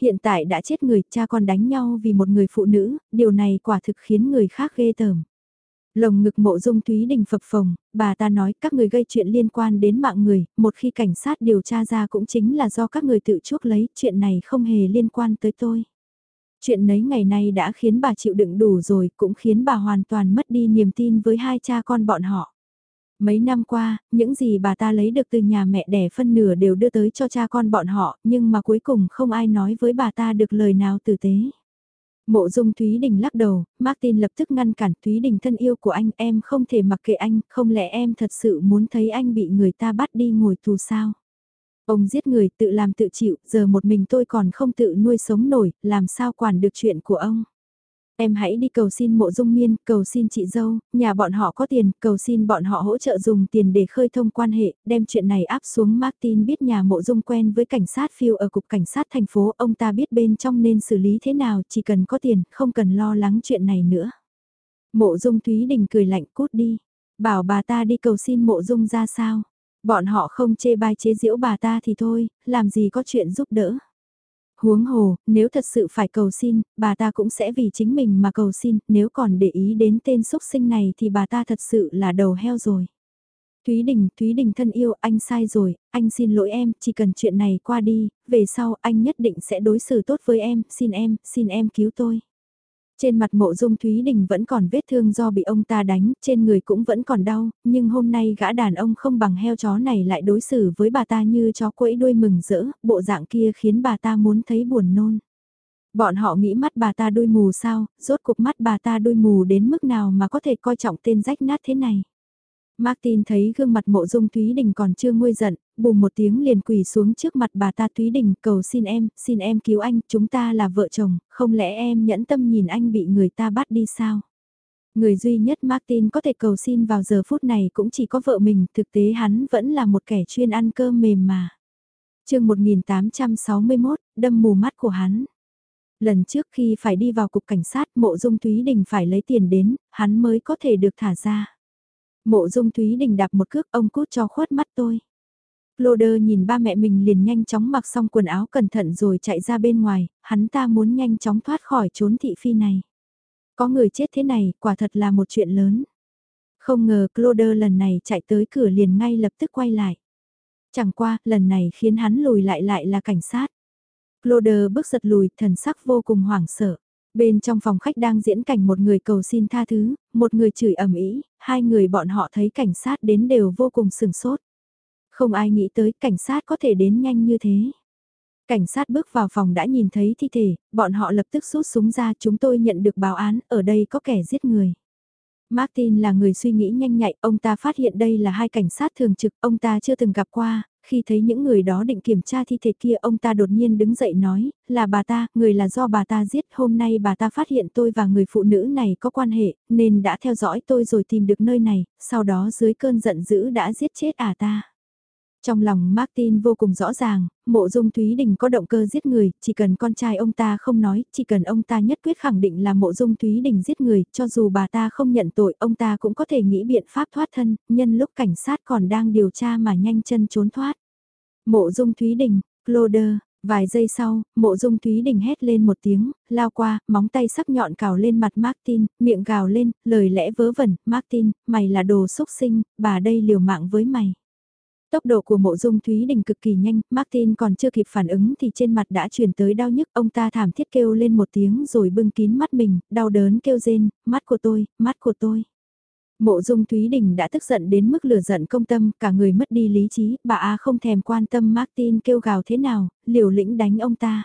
Hiện tại đã chết người cha con đánh nhau vì một người phụ nữ, điều này quả thực khiến người khác ghê tởm. Lồng ngực mộ dung Thúy Đình phập phồng, bà ta nói các người gây chuyện liên quan đến mạng người, một khi cảnh sát điều tra ra cũng chính là do các người tự chuốc lấy, chuyện này không hề liên quan tới tôi. Chuyện nấy ngày nay đã khiến bà chịu đựng đủ rồi, cũng khiến bà hoàn toàn mất đi niềm tin với hai cha con bọn họ. Mấy năm qua, những gì bà ta lấy được từ nhà mẹ đẻ phân nửa đều đưa tới cho cha con bọn họ, nhưng mà cuối cùng không ai nói với bà ta được lời nào tử tế. Mộ dung Thúy Đình lắc đầu, Martin lập tức ngăn cản Thúy Đình thân yêu của anh, em không thể mặc kệ anh, không lẽ em thật sự muốn thấy anh bị người ta bắt đi ngồi tù sao? Ông giết người tự làm tự chịu, giờ một mình tôi còn không tự nuôi sống nổi, làm sao quản được chuyện của ông? Em hãy đi cầu xin mộ dung miên, cầu xin chị dâu, nhà bọn họ có tiền, cầu xin bọn họ hỗ trợ dùng tiền để khơi thông quan hệ, đem chuyện này áp xuống Martin biết nhà mộ dung quen với cảnh sát phiêu ở cục cảnh sát thành phố, ông ta biết bên trong nên xử lý thế nào, chỉ cần có tiền, không cần lo lắng chuyện này nữa. Mộ dung Thúy Đình cười lạnh cút đi, bảo bà ta đi cầu xin mộ dung ra sao, bọn họ không chê bai chế giễu bà ta thì thôi, làm gì có chuyện giúp đỡ. Huống hồ, nếu thật sự phải cầu xin, bà ta cũng sẽ vì chính mình mà cầu xin, nếu còn để ý đến tên xúc sinh này thì bà ta thật sự là đầu heo rồi. Thúy Đình, Thúy Đình thân yêu, anh sai rồi, anh xin lỗi em, chỉ cần chuyện này qua đi, về sau anh nhất định sẽ đối xử tốt với em, xin em, xin em cứu tôi. Trên mặt mộ dung Thúy Đình vẫn còn vết thương do bị ông ta đánh, trên người cũng vẫn còn đau, nhưng hôm nay gã đàn ông không bằng heo chó này lại đối xử với bà ta như chó quẫy đuôi mừng rỡ, bộ dạng kia khiến bà ta muốn thấy buồn nôn. Bọn họ nghĩ mắt bà ta đuôi mù sao, rốt cuộc mắt bà ta đuôi mù đến mức nào mà có thể coi trọng tên rách nát thế này. Martin thấy gương mặt mộ dung Thúy Đình còn chưa nguôi giận, bùm một tiếng liền quỳ xuống trước mặt bà ta Thúy Đình cầu xin em, xin em cứu anh, chúng ta là vợ chồng, không lẽ em nhẫn tâm nhìn anh bị người ta bắt đi sao? Người duy nhất Martin có thể cầu xin vào giờ phút này cũng chỉ có vợ mình, thực tế hắn vẫn là một kẻ chuyên ăn cơm mềm mà. chương 1861, đâm mù mắt của hắn. Lần trước khi phải đi vào cục cảnh sát mộ dung Thúy Đình phải lấy tiền đến, hắn mới có thể được thả ra. Mộ dung Thúy Đình đạp một cước ông cút cho khuất mắt tôi. Loder nhìn ba mẹ mình liền nhanh chóng mặc xong quần áo cẩn thận rồi chạy ra bên ngoài, hắn ta muốn nhanh chóng thoát khỏi trốn thị phi này. Có người chết thế này, quả thật là một chuyện lớn. Không ngờ Cloder lần này chạy tới cửa liền ngay lập tức quay lại. Chẳng qua, lần này khiến hắn lùi lại lại là cảnh sát. Cloder bước giật lùi, thần sắc vô cùng hoảng sợ. Bên trong phòng khách đang diễn cảnh một người cầu xin tha thứ, một người chửi ầm ĩ, hai người bọn họ thấy cảnh sát đến đều vô cùng sừng sốt. Không ai nghĩ tới cảnh sát có thể đến nhanh như thế. Cảnh sát bước vào phòng đã nhìn thấy thi thể, bọn họ lập tức rút súng ra chúng tôi nhận được báo án, ở đây có kẻ giết người. Martin là người suy nghĩ nhanh nhạy, ông ta phát hiện đây là hai cảnh sát thường trực, ông ta chưa từng gặp qua, khi thấy những người đó định kiểm tra thi thể kia ông ta đột nhiên đứng dậy nói, là bà ta, người là do bà ta giết, hôm nay bà ta phát hiện tôi và người phụ nữ này có quan hệ, nên đã theo dõi tôi rồi tìm được nơi này, sau đó dưới cơn giận dữ đã giết chết à ta. Trong lòng Martin vô cùng rõ ràng, mộ dung Thúy Đình có động cơ giết người, chỉ cần con trai ông ta không nói, chỉ cần ông ta nhất quyết khẳng định là mộ dung Thúy Đình giết người, cho dù bà ta không nhận tội, ông ta cũng có thể nghĩ biện pháp thoát thân, nhân lúc cảnh sát còn đang điều tra mà nhanh chân trốn thoát. Mộ dung Thúy Đình, Cloder, Vài giây sau, mộ dung Thúy Đình hét lên một tiếng, lao qua, móng tay sắc nhọn cào lên mặt Martin, miệng gào lên, lời lẽ vớ vẩn, Martin, mày là đồ xúc sinh, bà đây liều mạng với mày. Tốc độ của mộ dung Thúy Đình cực kỳ nhanh, Martin còn chưa kịp phản ứng thì trên mặt đã chuyển tới đau nhức, ông ta thảm thiết kêu lên một tiếng rồi bưng kín mắt mình, đau đớn kêu rên, mắt của tôi, mắt của tôi. Mộ dung Thúy Đình đã tức giận đến mức lửa giận công tâm, cả người mất đi lý trí, bà A không thèm quan tâm Martin kêu gào thế nào, liều lĩnh đánh ông ta.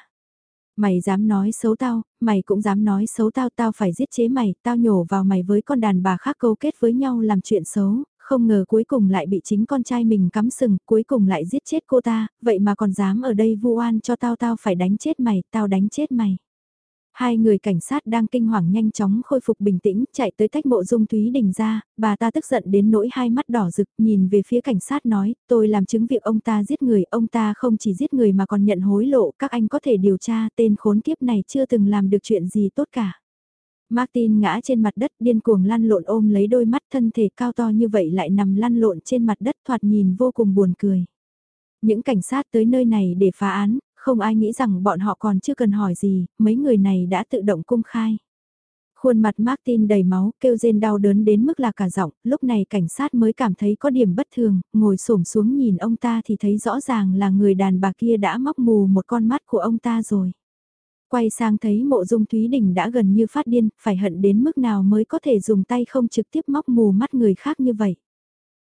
Mày dám nói xấu tao, mày cũng dám nói xấu tao, tao phải giết chế mày, tao nhổ vào mày với con đàn bà khác câu kết với nhau làm chuyện xấu, không ngờ cuối cùng lại bị chính con trai mình cắm sừng, cuối cùng lại giết chết cô ta, vậy mà còn dám ở đây vu oan cho tao tao phải đánh chết mày, tao đánh chết mày. Hai người cảnh sát đang kinh hoàng nhanh chóng khôi phục bình tĩnh, chạy tới tách mộ dung Thúy Đình ra, bà ta tức giận đến nỗi hai mắt đỏ rực, nhìn về phía cảnh sát nói, tôi làm chứng việc ông ta giết người, ông ta không chỉ giết người mà còn nhận hối lộ, các anh có thể điều tra, tên khốn kiếp này chưa từng làm được chuyện gì tốt cả. Martin ngã trên mặt đất điên cuồng lăn lộn ôm lấy đôi mắt thân thể cao to như vậy lại nằm lăn lộn trên mặt đất thoạt nhìn vô cùng buồn cười. Những cảnh sát tới nơi này để phá án, không ai nghĩ rằng bọn họ còn chưa cần hỏi gì, mấy người này đã tự động cung khai. Khuôn mặt Martin đầy máu, kêu rên đau đớn đến mức là cả giọng, lúc này cảnh sát mới cảm thấy có điểm bất thường, ngồi xổm xuống nhìn ông ta thì thấy rõ ràng là người đàn bà kia đã móc mù một con mắt của ông ta rồi. Quay sang thấy mộ dung Thúy Đình đã gần như phát điên, phải hận đến mức nào mới có thể dùng tay không trực tiếp móc mù mắt người khác như vậy.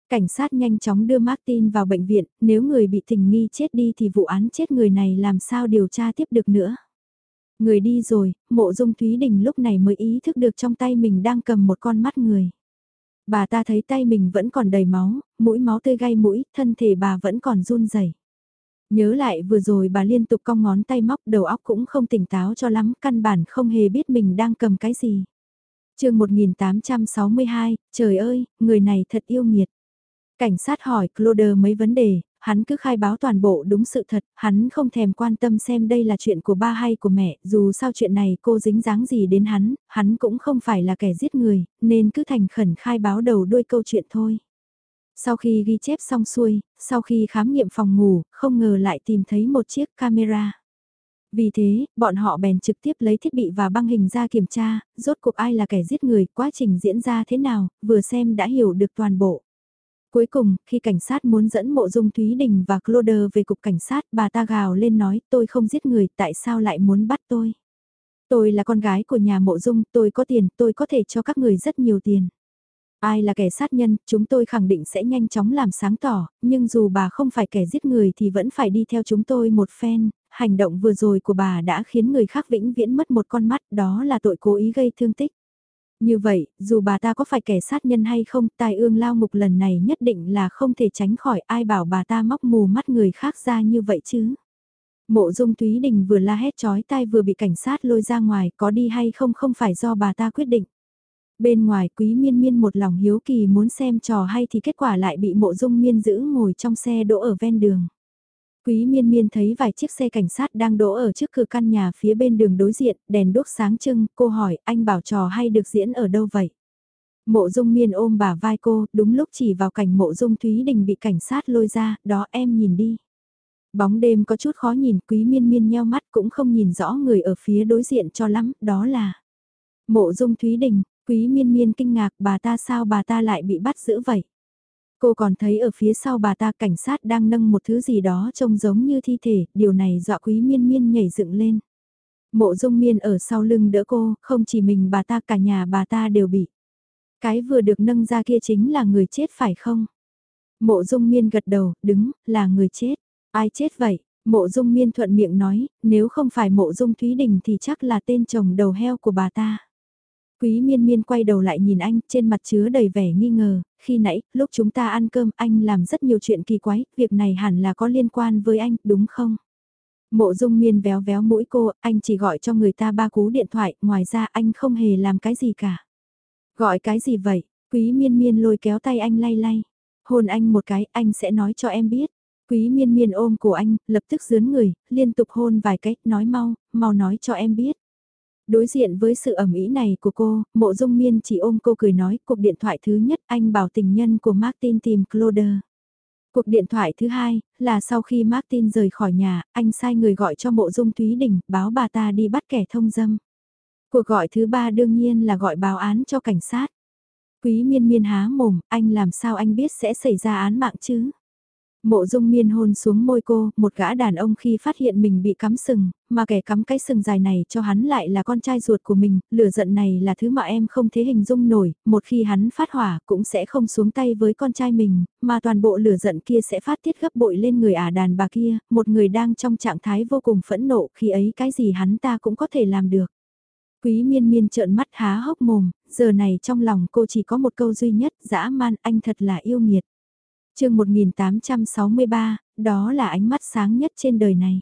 Cảnh sát nhanh chóng đưa Martin vào bệnh viện, nếu người bị tình nghi chết đi thì vụ án chết người này làm sao điều tra tiếp được nữa. Người đi rồi, mộ dung Thúy Đình lúc này mới ý thức được trong tay mình đang cầm một con mắt người. Bà ta thấy tay mình vẫn còn đầy máu, mũi máu tươi gai mũi, thân thể bà vẫn còn run rẩy. Nhớ lại vừa rồi bà liên tục cong ngón tay móc đầu óc cũng không tỉnh táo cho lắm, căn bản không hề biết mình đang cầm cái gì. chương 1862, trời ơi, người này thật yêu nghiệt. Cảnh sát hỏi Claude mấy vấn đề, hắn cứ khai báo toàn bộ đúng sự thật, hắn không thèm quan tâm xem đây là chuyện của ba hay của mẹ, dù sao chuyện này cô dính dáng gì đến hắn, hắn cũng không phải là kẻ giết người, nên cứ thành khẩn khai báo đầu đuôi câu chuyện thôi. Sau khi ghi chép xong xuôi, sau khi khám nghiệm phòng ngủ, không ngờ lại tìm thấy một chiếc camera. Vì thế, bọn họ bèn trực tiếp lấy thiết bị và băng hình ra kiểm tra, rốt cuộc ai là kẻ giết người, quá trình diễn ra thế nào, vừa xem đã hiểu được toàn bộ. Cuối cùng, khi cảnh sát muốn dẫn mộ dung Thúy Đình và Claude về cục cảnh sát, bà ta gào lên nói tôi không giết người, tại sao lại muốn bắt tôi? Tôi là con gái của nhà mộ dung, tôi có tiền, tôi có thể cho các người rất nhiều tiền. Ai là kẻ sát nhân, chúng tôi khẳng định sẽ nhanh chóng làm sáng tỏ, nhưng dù bà không phải kẻ giết người thì vẫn phải đi theo chúng tôi một phen, hành động vừa rồi của bà đã khiến người khác vĩnh viễn mất một con mắt, đó là tội cố ý gây thương tích. Như vậy, dù bà ta có phải kẻ sát nhân hay không, tai ương lao mục lần này nhất định là không thể tránh khỏi ai bảo bà ta móc mù mắt người khác ra như vậy chứ. Mộ dung Thúy Đình vừa la hét chói tai vừa bị cảnh sát lôi ra ngoài, có đi hay không không phải do bà ta quyết định. Bên ngoài quý miên miên một lòng hiếu kỳ muốn xem trò hay thì kết quả lại bị mộ dung miên giữ ngồi trong xe đỗ ở ven đường. Quý miên miên thấy vài chiếc xe cảnh sát đang đỗ ở trước cửa căn nhà phía bên đường đối diện, đèn đốt sáng trưng, cô hỏi anh bảo trò hay được diễn ở đâu vậy? Mộ dung miên ôm bà vai cô, đúng lúc chỉ vào cảnh mộ dung Thúy Đình bị cảnh sát lôi ra, đó em nhìn đi. Bóng đêm có chút khó nhìn, quý miên miên nheo mắt cũng không nhìn rõ người ở phía đối diện cho lắm, đó là mộ dung Thúy Đình, quý miên miên kinh ngạc bà ta sao bà ta lại bị bắt giữ vậy. Cô còn thấy ở phía sau bà ta cảnh sát đang nâng một thứ gì đó trông giống như thi thể, điều này dọa quý miên miên nhảy dựng lên. Mộ dung miên ở sau lưng đỡ cô, không chỉ mình bà ta cả nhà bà ta đều bị. Cái vừa được nâng ra kia chính là người chết phải không? Mộ dung miên gật đầu, đứng, là người chết. Ai chết vậy? Mộ dung miên thuận miệng nói, nếu không phải mộ dung Thúy Đình thì chắc là tên chồng đầu heo của bà ta. Quý miên miên quay đầu lại nhìn anh, trên mặt chứa đầy vẻ nghi ngờ, khi nãy, lúc chúng ta ăn cơm anh làm rất nhiều chuyện kỳ quái, việc này hẳn là có liên quan với anh, đúng không? Mộ dung miên véo véo mũi cô, anh chỉ gọi cho người ta ba cú điện thoại, ngoài ra anh không hề làm cái gì cả. Gọi cái gì vậy? Quý miên miên lôi kéo tay anh lay lay. Hôn anh một cái, anh sẽ nói cho em biết. Quý miên miên ôm cổ anh, lập tức dướn người, liên tục hôn vài cách, nói mau, mau nói cho em biết. Đối diện với sự ẩm ý này của cô, mộ dung miên chỉ ôm cô cười nói cuộc điện thoại thứ nhất anh bảo tình nhân của Martin tìm Claude. Cuộc điện thoại thứ hai, là sau khi Martin rời khỏi nhà, anh sai người gọi cho mộ dung Thúy Đình, báo bà ta đi bắt kẻ thông dâm. Cuộc gọi thứ ba đương nhiên là gọi báo án cho cảnh sát. Quý miên miên há mồm, anh làm sao anh biết sẽ xảy ra án mạng chứ? Mộ dung miên hôn xuống môi cô, một gã đàn ông khi phát hiện mình bị cắm sừng, mà kẻ cắm cái sừng dài này cho hắn lại là con trai ruột của mình, lửa giận này là thứ mà em không thể hình dung nổi, một khi hắn phát hỏa cũng sẽ không xuống tay với con trai mình, mà toàn bộ lửa giận kia sẽ phát tiết gấp bội lên người ả đàn bà kia, một người đang trong trạng thái vô cùng phẫn nộ khi ấy cái gì hắn ta cũng có thể làm được. Quý miên miên trợn mắt há hốc mồm, giờ này trong lòng cô chỉ có một câu duy nhất, dã man anh thật là yêu nghiệt chương 1863, đó là ánh mắt sáng nhất trên đời này.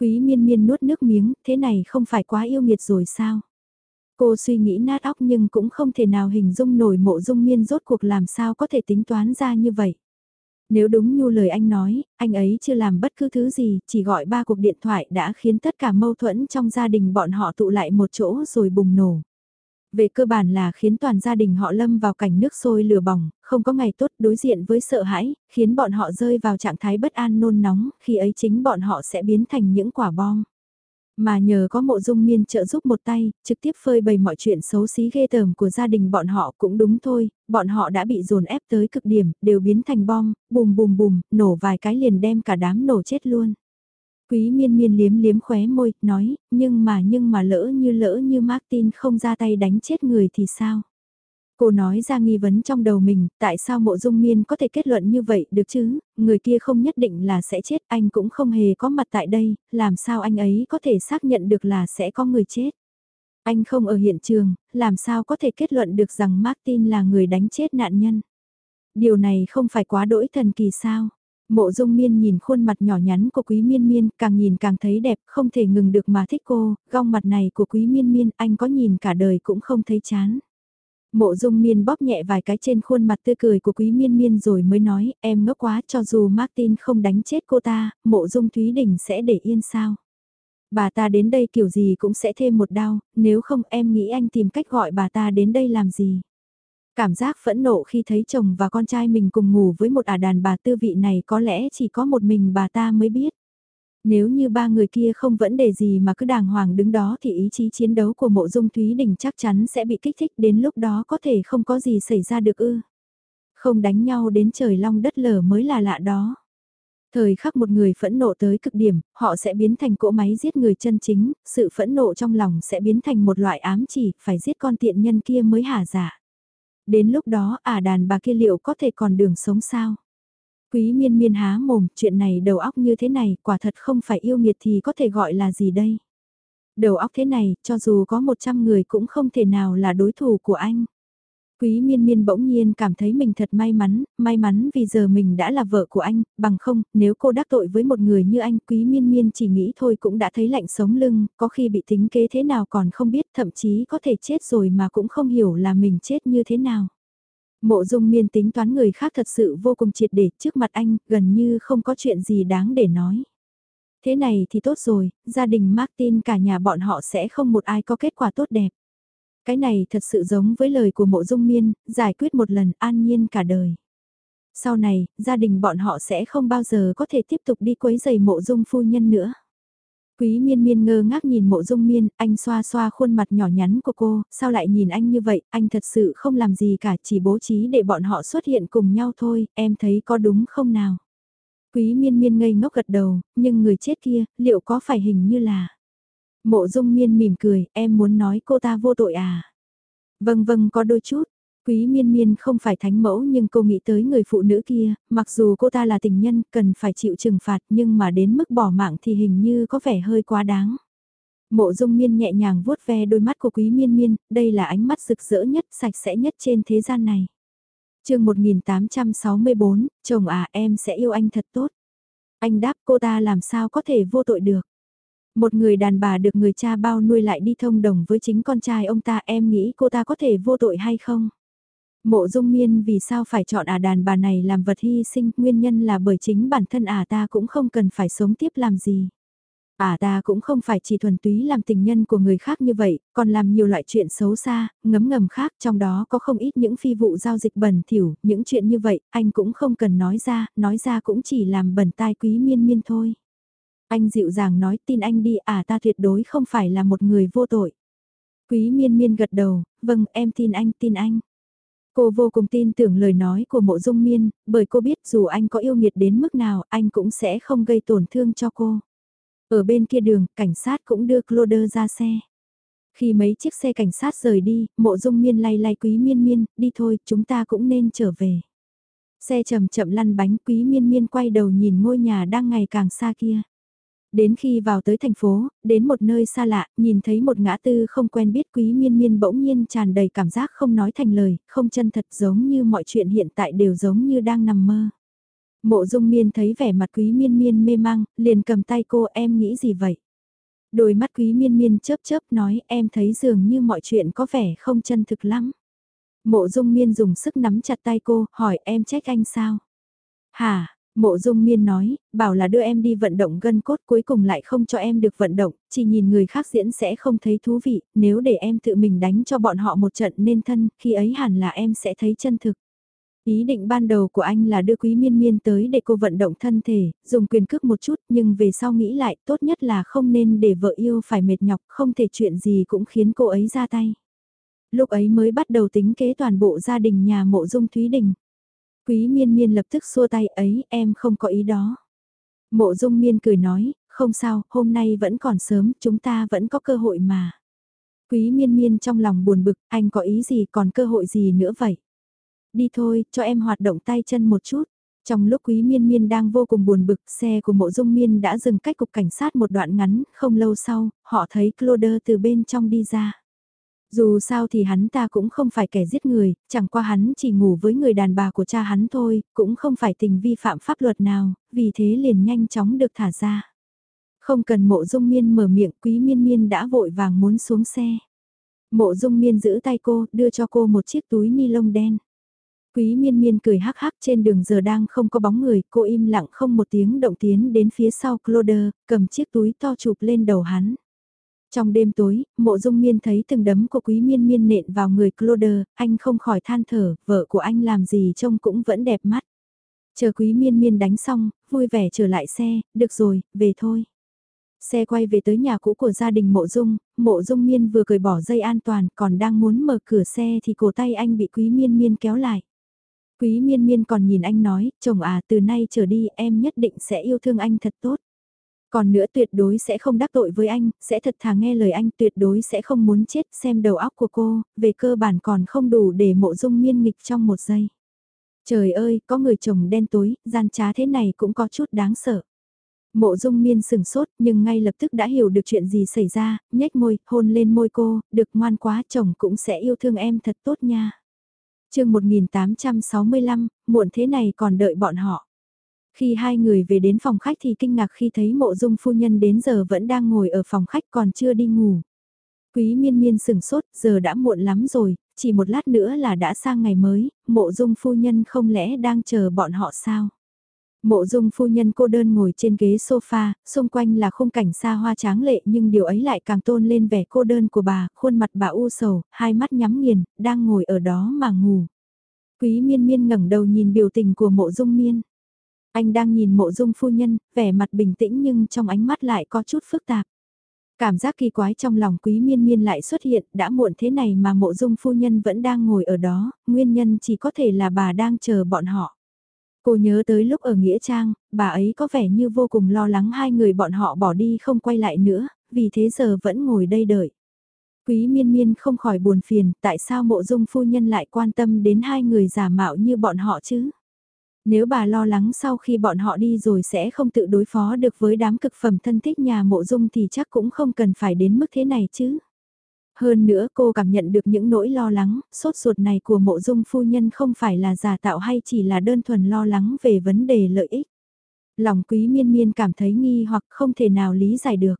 Quý miên miên nuốt nước miếng, thế này không phải quá yêu nghiệt rồi sao? Cô suy nghĩ nát óc nhưng cũng không thể nào hình dung nổi mộ dung miên rốt cuộc làm sao có thể tính toán ra như vậy. Nếu đúng như lời anh nói, anh ấy chưa làm bất cứ thứ gì, chỉ gọi ba cuộc điện thoại đã khiến tất cả mâu thuẫn trong gia đình bọn họ tụ lại một chỗ rồi bùng nổ. Về cơ bản là khiến toàn gia đình họ lâm vào cảnh nước sôi lửa bỏng, không có ngày tốt đối diện với sợ hãi, khiến bọn họ rơi vào trạng thái bất an nôn nóng, khi ấy chính bọn họ sẽ biến thành những quả bom. Mà nhờ có mộ dung miên trợ giúp một tay, trực tiếp phơi bày mọi chuyện xấu xí ghê tởm của gia đình bọn họ cũng đúng thôi, bọn họ đã bị dồn ép tới cực điểm, đều biến thành bom, bùm bùm bùm, nổ vài cái liền đem cả đám nổ chết luôn. Quý miên miên liếm liếm khóe môi, nói, nhưng mà nhưng mà lỡ như lỡ như Martin không ra tay đánh chết người thì sao? Cô nói ra nghi vấn trong đầu mình, tại sao mộ dung miên có thể kết luận như vậy được chứ, người kia không nhất định là sẽ chết, anh cũng không hề có mặt tại đây, làm sao anh ấy có thể xác nhận được là sẽ có người chết. Anh không ở hiện trường, làm sao có thể kết luận được rằng Martin là người đánh chết nạn nhân. Điều này không phải quá đỗi thần kỳ sao. Mộ dung miên nhìn khuôn mặt nhỏ nhắn của quý miên miên, càng nhìn càng thấy đẹp, không thể ngừng được mà thích cô, gong mặt này của quý miên miên anh có nhìn cả đời cũng không thấy chán. Mộ dung miên bóp nhẹ vài cái trên khuôn mặt tươi cười của quý miên miên rồi mới nói, em ngốc quá cho dù Martin không đánh chết cô ta, mộ dung Thúy Đình sẽ để yên sao. Bà ta đến đây kiểu gì cũng sẽ thêm một đau, nếu không em nghĩ anh tìm cách gọi bà ta đến đây làm gì. Cảm giác phẫn nộ khi thấy chồng và con trai mình cùng ngủ với một ả đàn bà tư vị này có lẽ chỉ có một mình bà ta mới biết. Nếu như ba người kia không vấn đề gì mà cứ đàng hoàng đứng đó thì ý chí chiến đấu của mộ dung Thúy Đình chắc chắn sẽ bị kích thích đến lúc đó có thể không có gì xảy ra được ư. Không đánh nhau đến trời long đất lở mới là lạ đó. Thời khắc một người phẫn nộ tới cực điểm, họ sẽ biến thành cỗ máy giết người chân chính, sự phẫn nộ trong lòng sẽ biến thành một loại ám chỉ, phải giết con tiện nhân kia mới hả giả. Đến lúc đó ả đàn bà kia liệu có thể còn đường sống sao? Quý miên miên há mồm, chuyện này đầu óc như thế này, quả thật không phải yêu nghiệt thì có thể gọi là gì đây? Đầu óc thế này, cho dù có 100 người cũng không thể nào là đối thủ của anh. Quý miên miên bỗng nhiên cảm thấy mình thật may mắn, may mắn vì giờ mình đã là vợ của anh, bằng không, nếu cô đắc tội với một người như anh, quý miên miên chỉ nghĩ thôi cũng đã thấy lạnh sống lưng, có khi bị tính kế thế nào còn không biết, thậm chí có thể chết rồi mà cũng không hiểu là mình chết như thế nào. Mộ dung miên tính toán người khác thật sự vô cùng triệt để trước mặt anh, gần như không có chuyện gì đáng để nói. Thế này thì tốt rồi, gia đình Martin cả nhà bọn họ sẽ không một ai có kết quả tốt đẹp. Cái này thật sự giống với lời của mộ dung miên, giải quyết một lần an nhiên cả đời. Sau này, gia đình bọn họ sẽ không bao giờ có thể tiếp tục đi quấy giày mộ dung phu nhân nữa. Quý miên miên ngơ ngác nhìn mộ dung miên, anh xoa xoa khuôn mặt nhỏ nhắn của cô, sao lại nhìn anh như vậy, anh thật sự không làm gì cả, chỉ bố trí để bọn họ xuất hiện cùng nhau thôi, em thấy có đúng không nào? Quý miên miên ngây ngốc gật đầu, nhưng người chết kia, liệu có phải hình như là... Mộ dung miên mỉm cười, em muốn nói cô ta vô tội à? Vâng vâng có đôi chút, Quý miên miên không phải thánh mẫu nhưng cô nghĩ tới người phụ nữ kia, mặc dù cô ta là tình nhân cần phải chịu trừng phạt nhưng mà đến mức bỏ mạng thì hình như có vẻ hơi quá đáng. Mộ dung miên nhẹ nhàng vuốt ve đôi mắt của quý miên miên, đây là ánh mắt rực rỡ nhất, sạch sẽ nhất trên thế gian này. chương 1864, chồng à em sẽ yêu anh thật tốt. Anh đáp cô ta làm sao có thể vô tội được. Một người đàn bà được người cha bao nuôi lại đi thông đồng với chính con trai ông ta em nghĩ cô ta có thể vô tội hay không? Mộ dung miên vì sao phải chọn ả à đàn bà này làm vật hy sinh, nguyên nhân là bởi chính bản thân ả à ta cũng không cần phải sống tiếp làm gì. Ả à ta cũng không phải chỉ thuần túy làm tình nhân của người khác như vậy, còn làm nhiều loại chuyện xấu xa, ngấm ngầm khác, trong đó có không ít những phi vụ giao dịch bẩn thỉu, những chuyện như vậy, anh cũng không cần nói ra, nói ra cũng chỉ làm bẩn tai quý miên miên thôi. Anh dịu dàng nói tin anh đi, à? ta tuyệt đối không phải là một người vô tội. Quý miên miên gật đầu, vâng em tin anh, tin anh. Cô vô cùng tin tưởng lời nói của mộ dung miên, bởi cô biết dù anh có yêu nghiệt đến mức nào, anh cũng sẽ không gây tổn thương cho cô. Ở bên kia đường, cảnh sát cũng đưa Cloder ra xe. Khi mấy chiếc xe cảnh sát rời đi, mộ dung miên lay lay quý miên miên, đi thôi, chúng ta cũng nên trở về. Xe chậm chậm lăn bánh quý miên miên quay đầu nhìn ngôi nhà đang ngày càng xa kia. Đến khi vào tới thành phố, đến một nơi xa lạ, nhìn thấy một ngã tư không quen biết quý miên miên bỗng nhiên tràn đầy cảm giác không nói thành lời, không chân thật giống như mọi chuyện hiện tại đều giống như đang nằm mơ. Mộ dung miên thấy vẻ mặt quý miên miên mê mang, liền cầm tay cô em nghĩ gì vậy? Đôi mắt quý miên miên chớp chớp nói em thấy dường như mọi chuyện có vẻ không chân thực lắm. Mộ dung miên dùng sức nắm chặt tay cô, hỏi em trách anh sao? Hả, Mộ dung miên nói, bảo là đưa em đi vận động gân cốt cuối cùng lại không cho em được vận động, chỉ nhìn người khác diễn sẽ không thấy thú vị, nếu để em tự mình đánh cho bọn họ một trận nên thân, khi ấy hẳn là em sẽ thấy chân thực. Ý định ban đầu của anh là đưa quý miên miên tới để cô vận động thân thể, dùng quyền cước một chút nhưng về sau nghĩ lại tốt nhất là không nên để vợ yêu phải mệt nhọc, không thể chuyện gì cũng khiến cô ấy ra tay. Lúc ấy mới bắt đầu tính kế toàn bộ gia đình nhà mộ dung Thúy Đình. Quý miên miên lập tức xua tay ấy, em không có ý đó. Mộ dung miên cười nói, không sao, hôm nay vẫn còn sớm, chúng ta vẫn có cơ hội mà. Quý miên miên trong lòng buồn bực, anh có ý gì còn cơ hội gì nữa vậy? Đi thôi, cho em hoạt động tay chân một chút. Trong lúc quý miên miên đang vô cùng buồn bực, xe của mộ dung miên đã dừng cách cục cảnh sát một đoạn ngắn, không lâu sau, họ thấy Cloder từ bên trong đi ra. Dù sao thì hắn ta cũng không phải kẻ giết người, chẳng qua hắn chỉ ngủ với người đàn bà của cha hắn thôi, cũng không phải tình vi phạm pháp luật nào, vì thế liền nhanh chóng được thả ra. Không cần mộ dung miên mở miệng quý miên miên đã vội vàng muốn xuống xe. Mộ dung miên giữ tay cô, đưa cho cô một chiếc túi ni lông đen. Quý miên miên cười hắc hắc trên đường giờ đang không có bóng người, cô im lặng không một tiếng động tiến đến phía sau cloder, cầm chiếc túi to chụp lên đầu hắn. Trong đêm tối, mộ dung miên thấy từng đấm của quý miên miên nện vào người cloder, anh không khỏi than thở, vợ của anh làm gì trông cũng vẫn đẹp mắt. Chờ quý miên miên đánh xong, vui vẻ trở lại xe, được rồi, về thôi. Xe quay về tới nhà cũ của gia đình mộ dung, mộ dung miên vừa cởi bỏ dây an toàn còn đang muốn mở cửa xe thì cổ tay anh bị quý miên miên kéo lại. Quý miên miên còn nhìn anh nói, chồng à từ nay trở đi em nhất định sẽ yêu thương anh thật tốt. Còn nữa tuyệt đối sẽ không đắc tội với anh, sẽ thật thà nghe lời anh tuyệt đối sẽ không muốn chết xem đầu óc của cô, về cơ bản còn không đủ để mộ dung miên nghịch trong một giây. Trời ơi, có người chồng đen tối, gian trá thế này cũng có chút đáng sợ. Mộ dung miên sừng sốt nhưng ngay lập tức đã hiểu được chuyện gì xảy ra, nhếch môi, hôn lên môi cô, được ngoan quá chồng cũng sẽ yêu thương em thật tốt nha. chương 1865, muộn thế này còn đợi bọn họ. Khi hai người về đến phòng khách thì kinh ngạc khi thấy mộ dung phu nhân đến giờ vẫn đang ngồi ở phòng khách còn chưa đi ngủ. Quý miên miên sừng sốt, giờ đã muộn lắm rồi, chỉ một lát nữa là đã sang ngày mới, mộ dung phu nhân không lẽ đang chờ bọn họ sao? Mộ dung phu nhân cô đơn ngồi trên ghế sofa, xung quanh là khung cảnh xa hoa tráng lệ nhưng điều ấy lại càng tôn lên vẻ cô đơn của bà, khuôn mặt bà u sầu, hai mắt nhắm nghiền, đang ngồi ở đó mà ngủ. Quý miên miên ngẩng đầu nhìn biểu tình của mộ dung miên. Anh đang nhìn mộ dung phu nhân, vẻ mặt bình tĩnh nhưng trong ánh mắt lại có chút phức tạp. Cảm giác kỳ quái trong lòng quý miên miên lại xuất hiện, đã muộn thế này mà mộ dung phu nhân vẫn đang ngồi ở đó, nguyên nhân chỉ có thể là bà đang chờ bọn họ. Cô nhớ tới lúc ở Nghĩa Trang, bà ấy có vẻ như vô cùng lo lắng hai người bọn họ bỏ đi không quay lại nữa, vì thế giờ vẫn ngồi đây đợi. Quý miên miên không khỏi buồn phiền, tại sao mộ dung phu nhân lại quan tâm đến hai người giả mạo như bọn họ chứ? Nếu bà lo lắng sau khi bọn họ đi rồi sẽ không tự đối phó được với đám cực phẩm thân thích nhà mộ dung thì chắc cũng không cần phải đến mức thế này chứ. Hơn nữa cô cảm nhận được những nỗi lo lắng, sốt ruột này của mộ dung phu nhân không phải là giả tạo hay chỉ là đơn thuần lo lắng về vấn đề lợi ích. Lòng quý miên miên cảm thấy nghi hoặc không thể nào lý giải được.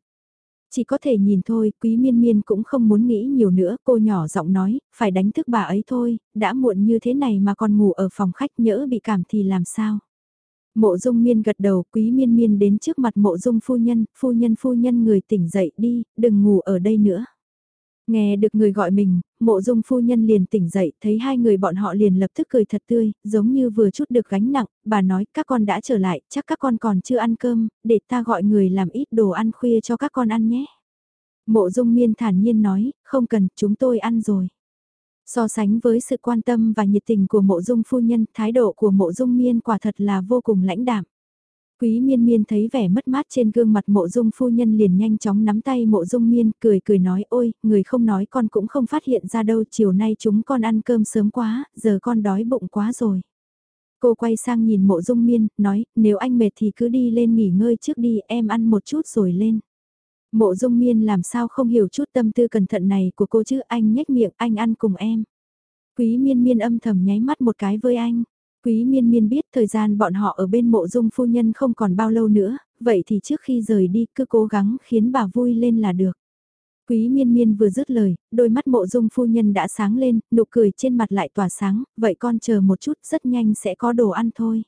Chỉ có thể nhìn thôi, quý miên miên cũng không muốn nghĩ nhiều nữa, cô nhỏ giọng nói, phải đánh thức bà ấy thôi, đã muộn như thế này mà còn ngủ ở phòng khách nhỡ bị cảm thì làm sao. Mộ dung miên gật đầu, quý miên miên đến trước mặt mộ dung phu nhân, phu nhân phu nhân người tỉnh dậy đi, đừng ngủ ở đây nữa. Nghe được người gọi mình, mộ dung phu nhân liền tỉnh dậy, thấy hai người bọn họ liền lập tức cười thật tươi, giống như vừa chút được gánh nặng, bà nói các con đã trở lại, chắc các con còn chưa ăn cơm, để ta gọi người làm ít đồ ăn khuya cho các con ăn nhé. Mộ dung miên thản nhiên nói, không cần, chúng tôi ăn rồi. So sánh với sự quan tâm và nhiệt tình của mộ dung phu nhân, thái độ của mộ dung miên quả thật là vô cùng lãnh đạm. Quý miên miên thấy vẻ mất mát trên gương mặt mộ dung phu nhân liền nhanh chóng nắm tay mộ dung miên cười cười nói ôi, người không nói con cũng không phát hiện ra đâu chiều nay chúng con ăn cơm sớm quá, giờ con đói bụng quá rồi. Cô quay sang nhìn mộ dung miên, nói, nếu anh mệt thì cứ đi lên nghỉ ngơi trước đi, em ăn một chút rồi lên. Mộ dung miên làm sao không hiểu chút tâm tư cẩn thận này của cô chứ anh nhếch miệng, anh ăn cùng em. Quý miên miên âm thầm nháy mắt một cái với anh. Quý miên miên biết thời gian bọn họ ở bên mộ dung phu nhân không còn bao lâu nữa, vậy thì trước khi rời đi cứ cố gắng khiến bà vui lên là được. Quý miên miên vừa dứt lời, đôi mắt mộ dung phu nhân đã sáng lên, nụ cười trên mặt lại tỏa sáng, vậy con chờ một chút rất nhanh sẽ có đồ ăn thôi.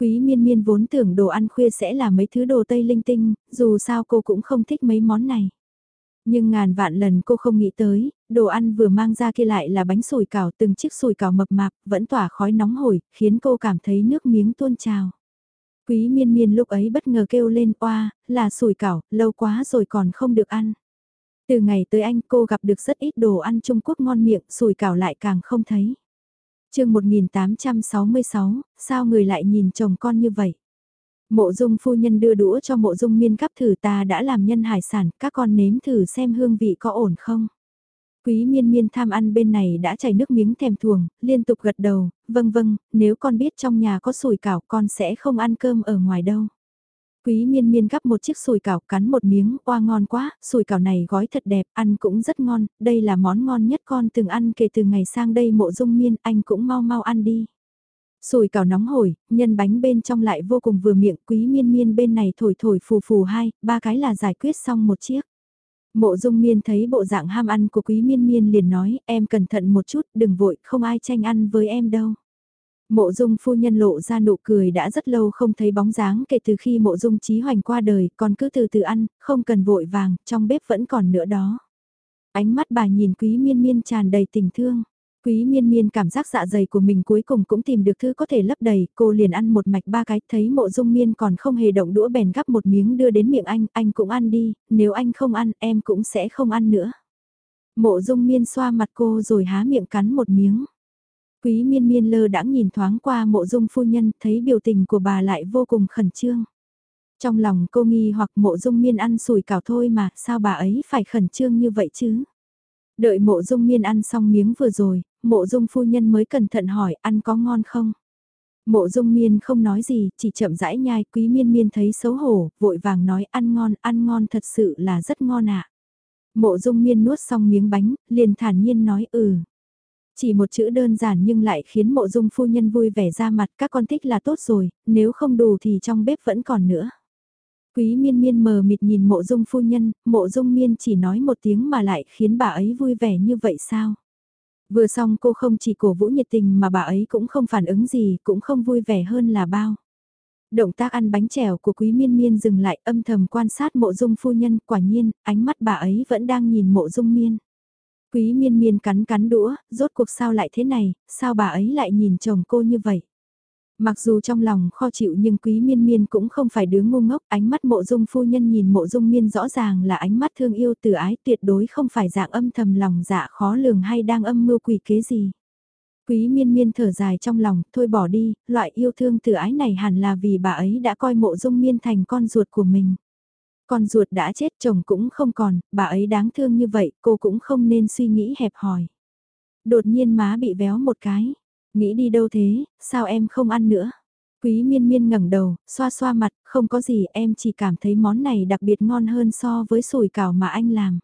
Quý miên miên vốn tưởng đồ ăn khuya sẽ là mấy thứ đồ tây linh tinh, dù sao cô cũng không thích mấy món này. Nhưng ngàn vạn lần cô không nghĩ tới, đồ ăn vừa mang ra kia lại là bánh sủi cảo từng chiếc sủi cảo mập mạp, vẫn tỏa khói nóng hổi, khiến cô cảm thấy nước miếng tuôn trào. Quý miên miên lúc ấy bất ngờ kêu lên oa, là sủi cảo, lâu quá rồi còn không được ăn. Từ ngày tới anh cô gặp được rất ít đồ ăn Trung Quốc ngon miệng, sủi cảo lại càng không thấy. chương 1866, sao người lại nhìn chồng con như vậy? Mộ dung phu nhân đưa đũa cho mộ dung miên cắp thử ta đã làm nhân hải sản, các con nếm thử xem hương vị có ổn không. Quý miên miên tham ăn bên này đã chảy nước miếng thèm thuồng, liên tục gật đầu, vâng vâng, nếu con biết trong nhà có sủi cảo con sẽ không ăn cơm ở ngoài đâu. Quý miên miên gắp một chiếc sùi cảo cắn một miếng, oa ngon quá, sùi cảo này gói thật đẹp, ăn cũng rất ngon, đây là món ngon nhất con từng ăn kể từ ngày sang đây mộ dung miên, anh cũng mau mau ăn đi. Sùi cào nóng hổi, nhân bánh bên trong lại vô cùng vừa miệng, quý miên miên bên này thổi thổi phù phù hai, ba cái là giải quyết xong một chiếc. Mộ dung miên thấy bộ dạng ham ăn của quý miên miên liền nói, em cẩn thận một chút, đừng vội, không ai tranh ăn với em đâu. Mộ dung phu nhân lộ ra nụ cười đã rất lâu không thấy bóng dáng kể từ khi mộ dung trí hoành qua đời, còn cứ từ từ ăn, không cần vội vàng, trong bếp vẫn còn nữa đó. Ánh mắt bà nhìn quý miên miên tràn đầy tình thương. Quý miên miên cảm giác dạ dày của mình cuối cùng cũng tìm được thứ có thể lấp đầy, cô liền ăn một mạch ba cái, thấy mộ dung miên còn không hề động đũa bèn gắp một miếng đưa đến miệng anh, anh cũng ăn đi, nếu anh không ăn, em cũng sẽ không ăn nữa. Mộ dung miên xoa mặt cô rồi há miệng cắn một miếng. Quý miên miên lơ đãng nhìn thoáng qua mộ dung phu nhân, thấy biểu tình của bà lại vô cùng khẩn trương. Trong lòng cô nghi hoặc mộ dung miên ăn sủi cảo thôi mà, sao bà ấy phải khẩn trương như vậy chứ? Đợi mộ dung miên ăn xong miếng vừa rồi, mộ dung phu nhân mới cẩn thận hỏi ăn có ngon không? Mộ dung miên không nói gì, chỉ chậm rãi nhai, quý miên miên thấy xấu hổ, vội vàng nói ăn ngon, ăn ngon thật sự là rất ngon ạ. Mộ dung miên nuốt xong miếng bánh, liền thản nhiên nói ừ. Chỉ một chữ đơn giản nhưng lại khiến mộ dung phu nhân vui vẻ ra mặt các con thích là tốt rồi, nếu không đủ thì trong bếp vẫn còn nữa. Quý miên miên mờ mịt nhìn mộ dung phu nhân, mộ dung miên chỉ nói một tiếng mà lại khiến bà ấy vui vẻ như vậy sao? Vừa xong cô không chỉ cổ vũ nhiệt tình mà bà ấy cũng không phản ứng gì, cũng không vui vẻ hơn là bao. Động tác ăn bánh chèo của quý miên miên dừng lại âm thầm quan sát mộ dung phu nhân, quả nhiên, ánh mắt bà ấy vẫn đang nhìn mộ dung miên. Quý miên miên cắn cắn đũa, rốt cuộc sao lại thế này, sao bà ấy lại nhìn chồng cô như vậy? Mặc dù trong lòng khó chịu nhưng quý miên miên cũng không phải đứa ngu ngốc, ánh mắt mộ dung phu nhân nhìn mộ dung miên rõ ràng là ánh mắt thương yêu từ ái tuyệt đối không phải dạng âm thầm lòng dạ khó lường hay đang âm mưu quỷ kế gì. Quý miên miên thở dài trong lòng, thôi bỏ đi, loại yêu thương từ ái này hẳn là vì bà ấy đã coi mộ dung miên thành con ruột của mình. Con ruột đã chết chồng cũng không còn, bà ấy đáng thương như vậy, cô cũng không nên suy nghĩ hẹp hòi. Đột nhiên má bị véo một cái Nghĩ đi đâu thế, sao em không ăn nữa? Quý miên miên ngẩng đầu, xoa xoa mặt, không có gì em chỉ cảm thấy món này đặc biệt ngon hơn so với sủi cảo mà anh làm.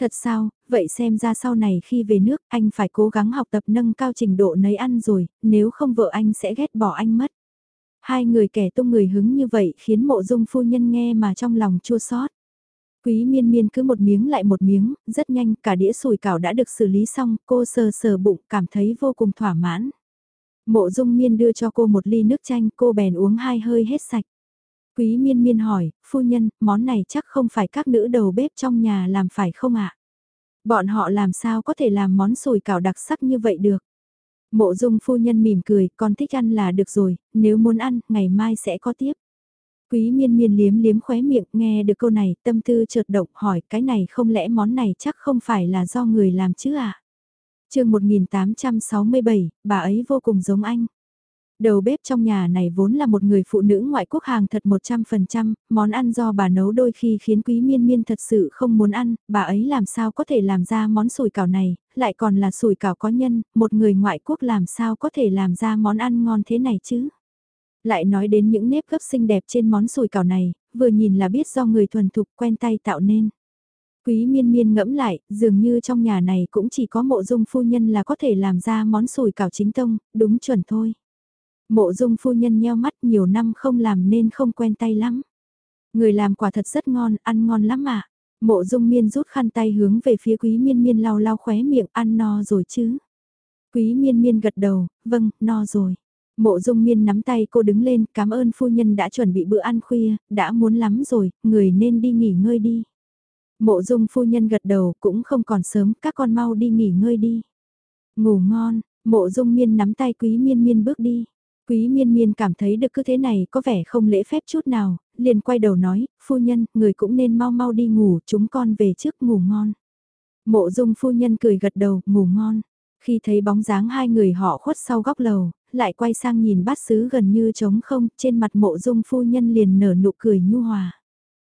Thật sao, vậy xem ra sau này khi về nước anh phải cố gắng học tập nâng cao trình độ nấy ăn rồi, nếu không vợ anh sẽ ghét bỏ anh mất. Hai người kẻ tung người hứng như vậy khiến mộ dung phu nhân nghe mà trong lòng chua xót. Quý miên miên cứ một miếng lại một miếng, rất nhanh cả đĩa sủi cảo đã được xử lý xong, cô sờ sờ bụng cảm thấy vô cùng thỏa mãn. Mộ dung miên đưa cho cô một ly nước chanh, cô bèn uống hai hơi hết sạch. Quý miên miên hỏi, phu nhân, món này chắc không phải các nữ đầu bếp trong nhà làm phải không ạ? Bọn họ làm sao có thể làm món sùi cảo đặc sắc như vậy được? Mộ dung phu nhân mỉm cười, con thích ăn là được rồi, nếu muốn ăn, ngày mai sẽ có tiếp. Quý miên miên liếm liếm khóe miệng nghe được câu này tâm tư chợt động hỏi cái này không lẽ món này chắc không phải là do người làm chứ à? chương 1867, bà ấy vô cùng giống anh. Đầu bếp trong nhà này vốn là một người phụ nữ ngoại quốc hàng thật 100%, món ăn do bà nấu đôi khi khiến quý miên miên thật sự không muốn ăn, bà ấy làm sao có thể làm ra món sủi cảo này, lại còn là sủi cảo có nhân, một người ngoại quốc làm sao có thể làm ra món ăn ngon thế này chứ. Lại nói đến những nếp gấp xinh đẹp trên món sùi cảo này, vừa nhìn là biết do người thuần thục quen tay tạo nên. Quý miên miên ngẫm lại, dường như trong nhà này cũng chỉ có mộ dung phu nhân là có thể làm ra món sùi cảo chính tông, đúng chuẩn thôi. Mộ dung phu nhân nheo mắt nhiều năm không làm nên không quen tay lắm. Người làm quả thật rất ngon, ăn ngon lắm mà. Mộ dung miên rút khăn tay hướng về phía quý miên miên lau lau khóe miệng ăn no rồi chứ. Quý miên miên gật đầu, vâng, no rồi. Mộ dung miên nắm tay cô đứng lên, cảm ơn phu nhân đã chuẩn bị bữa ăn khuya, đã muốn lắm rồi, người nên đi nghỉ ngơi đi. Mộ dung phu nhân gật đầu, cũng không còn sớm, các con mau đi nghỉ ngơi đi. Ngủ ngon, mộ dung miên nắm tay quý miên miên bước đi. Quý miên miên cảm thấy được cứ thế này có vẻ không lễ phép chút nào, liền quay đầu nói, phu nhân, người cũng nên mau mau đi ngủ, chúng con về trước ngủ ngon. Mộ dung phu nhân cười gật đầu, ngủ ngon. Khi thấy bóng dáng hai người họ khuất sau góc lầu, lại quay sang nhìn bát sứ gần như trống không, trên mặt mộ dung phu nhân liền nở nụ cười nhu hòa.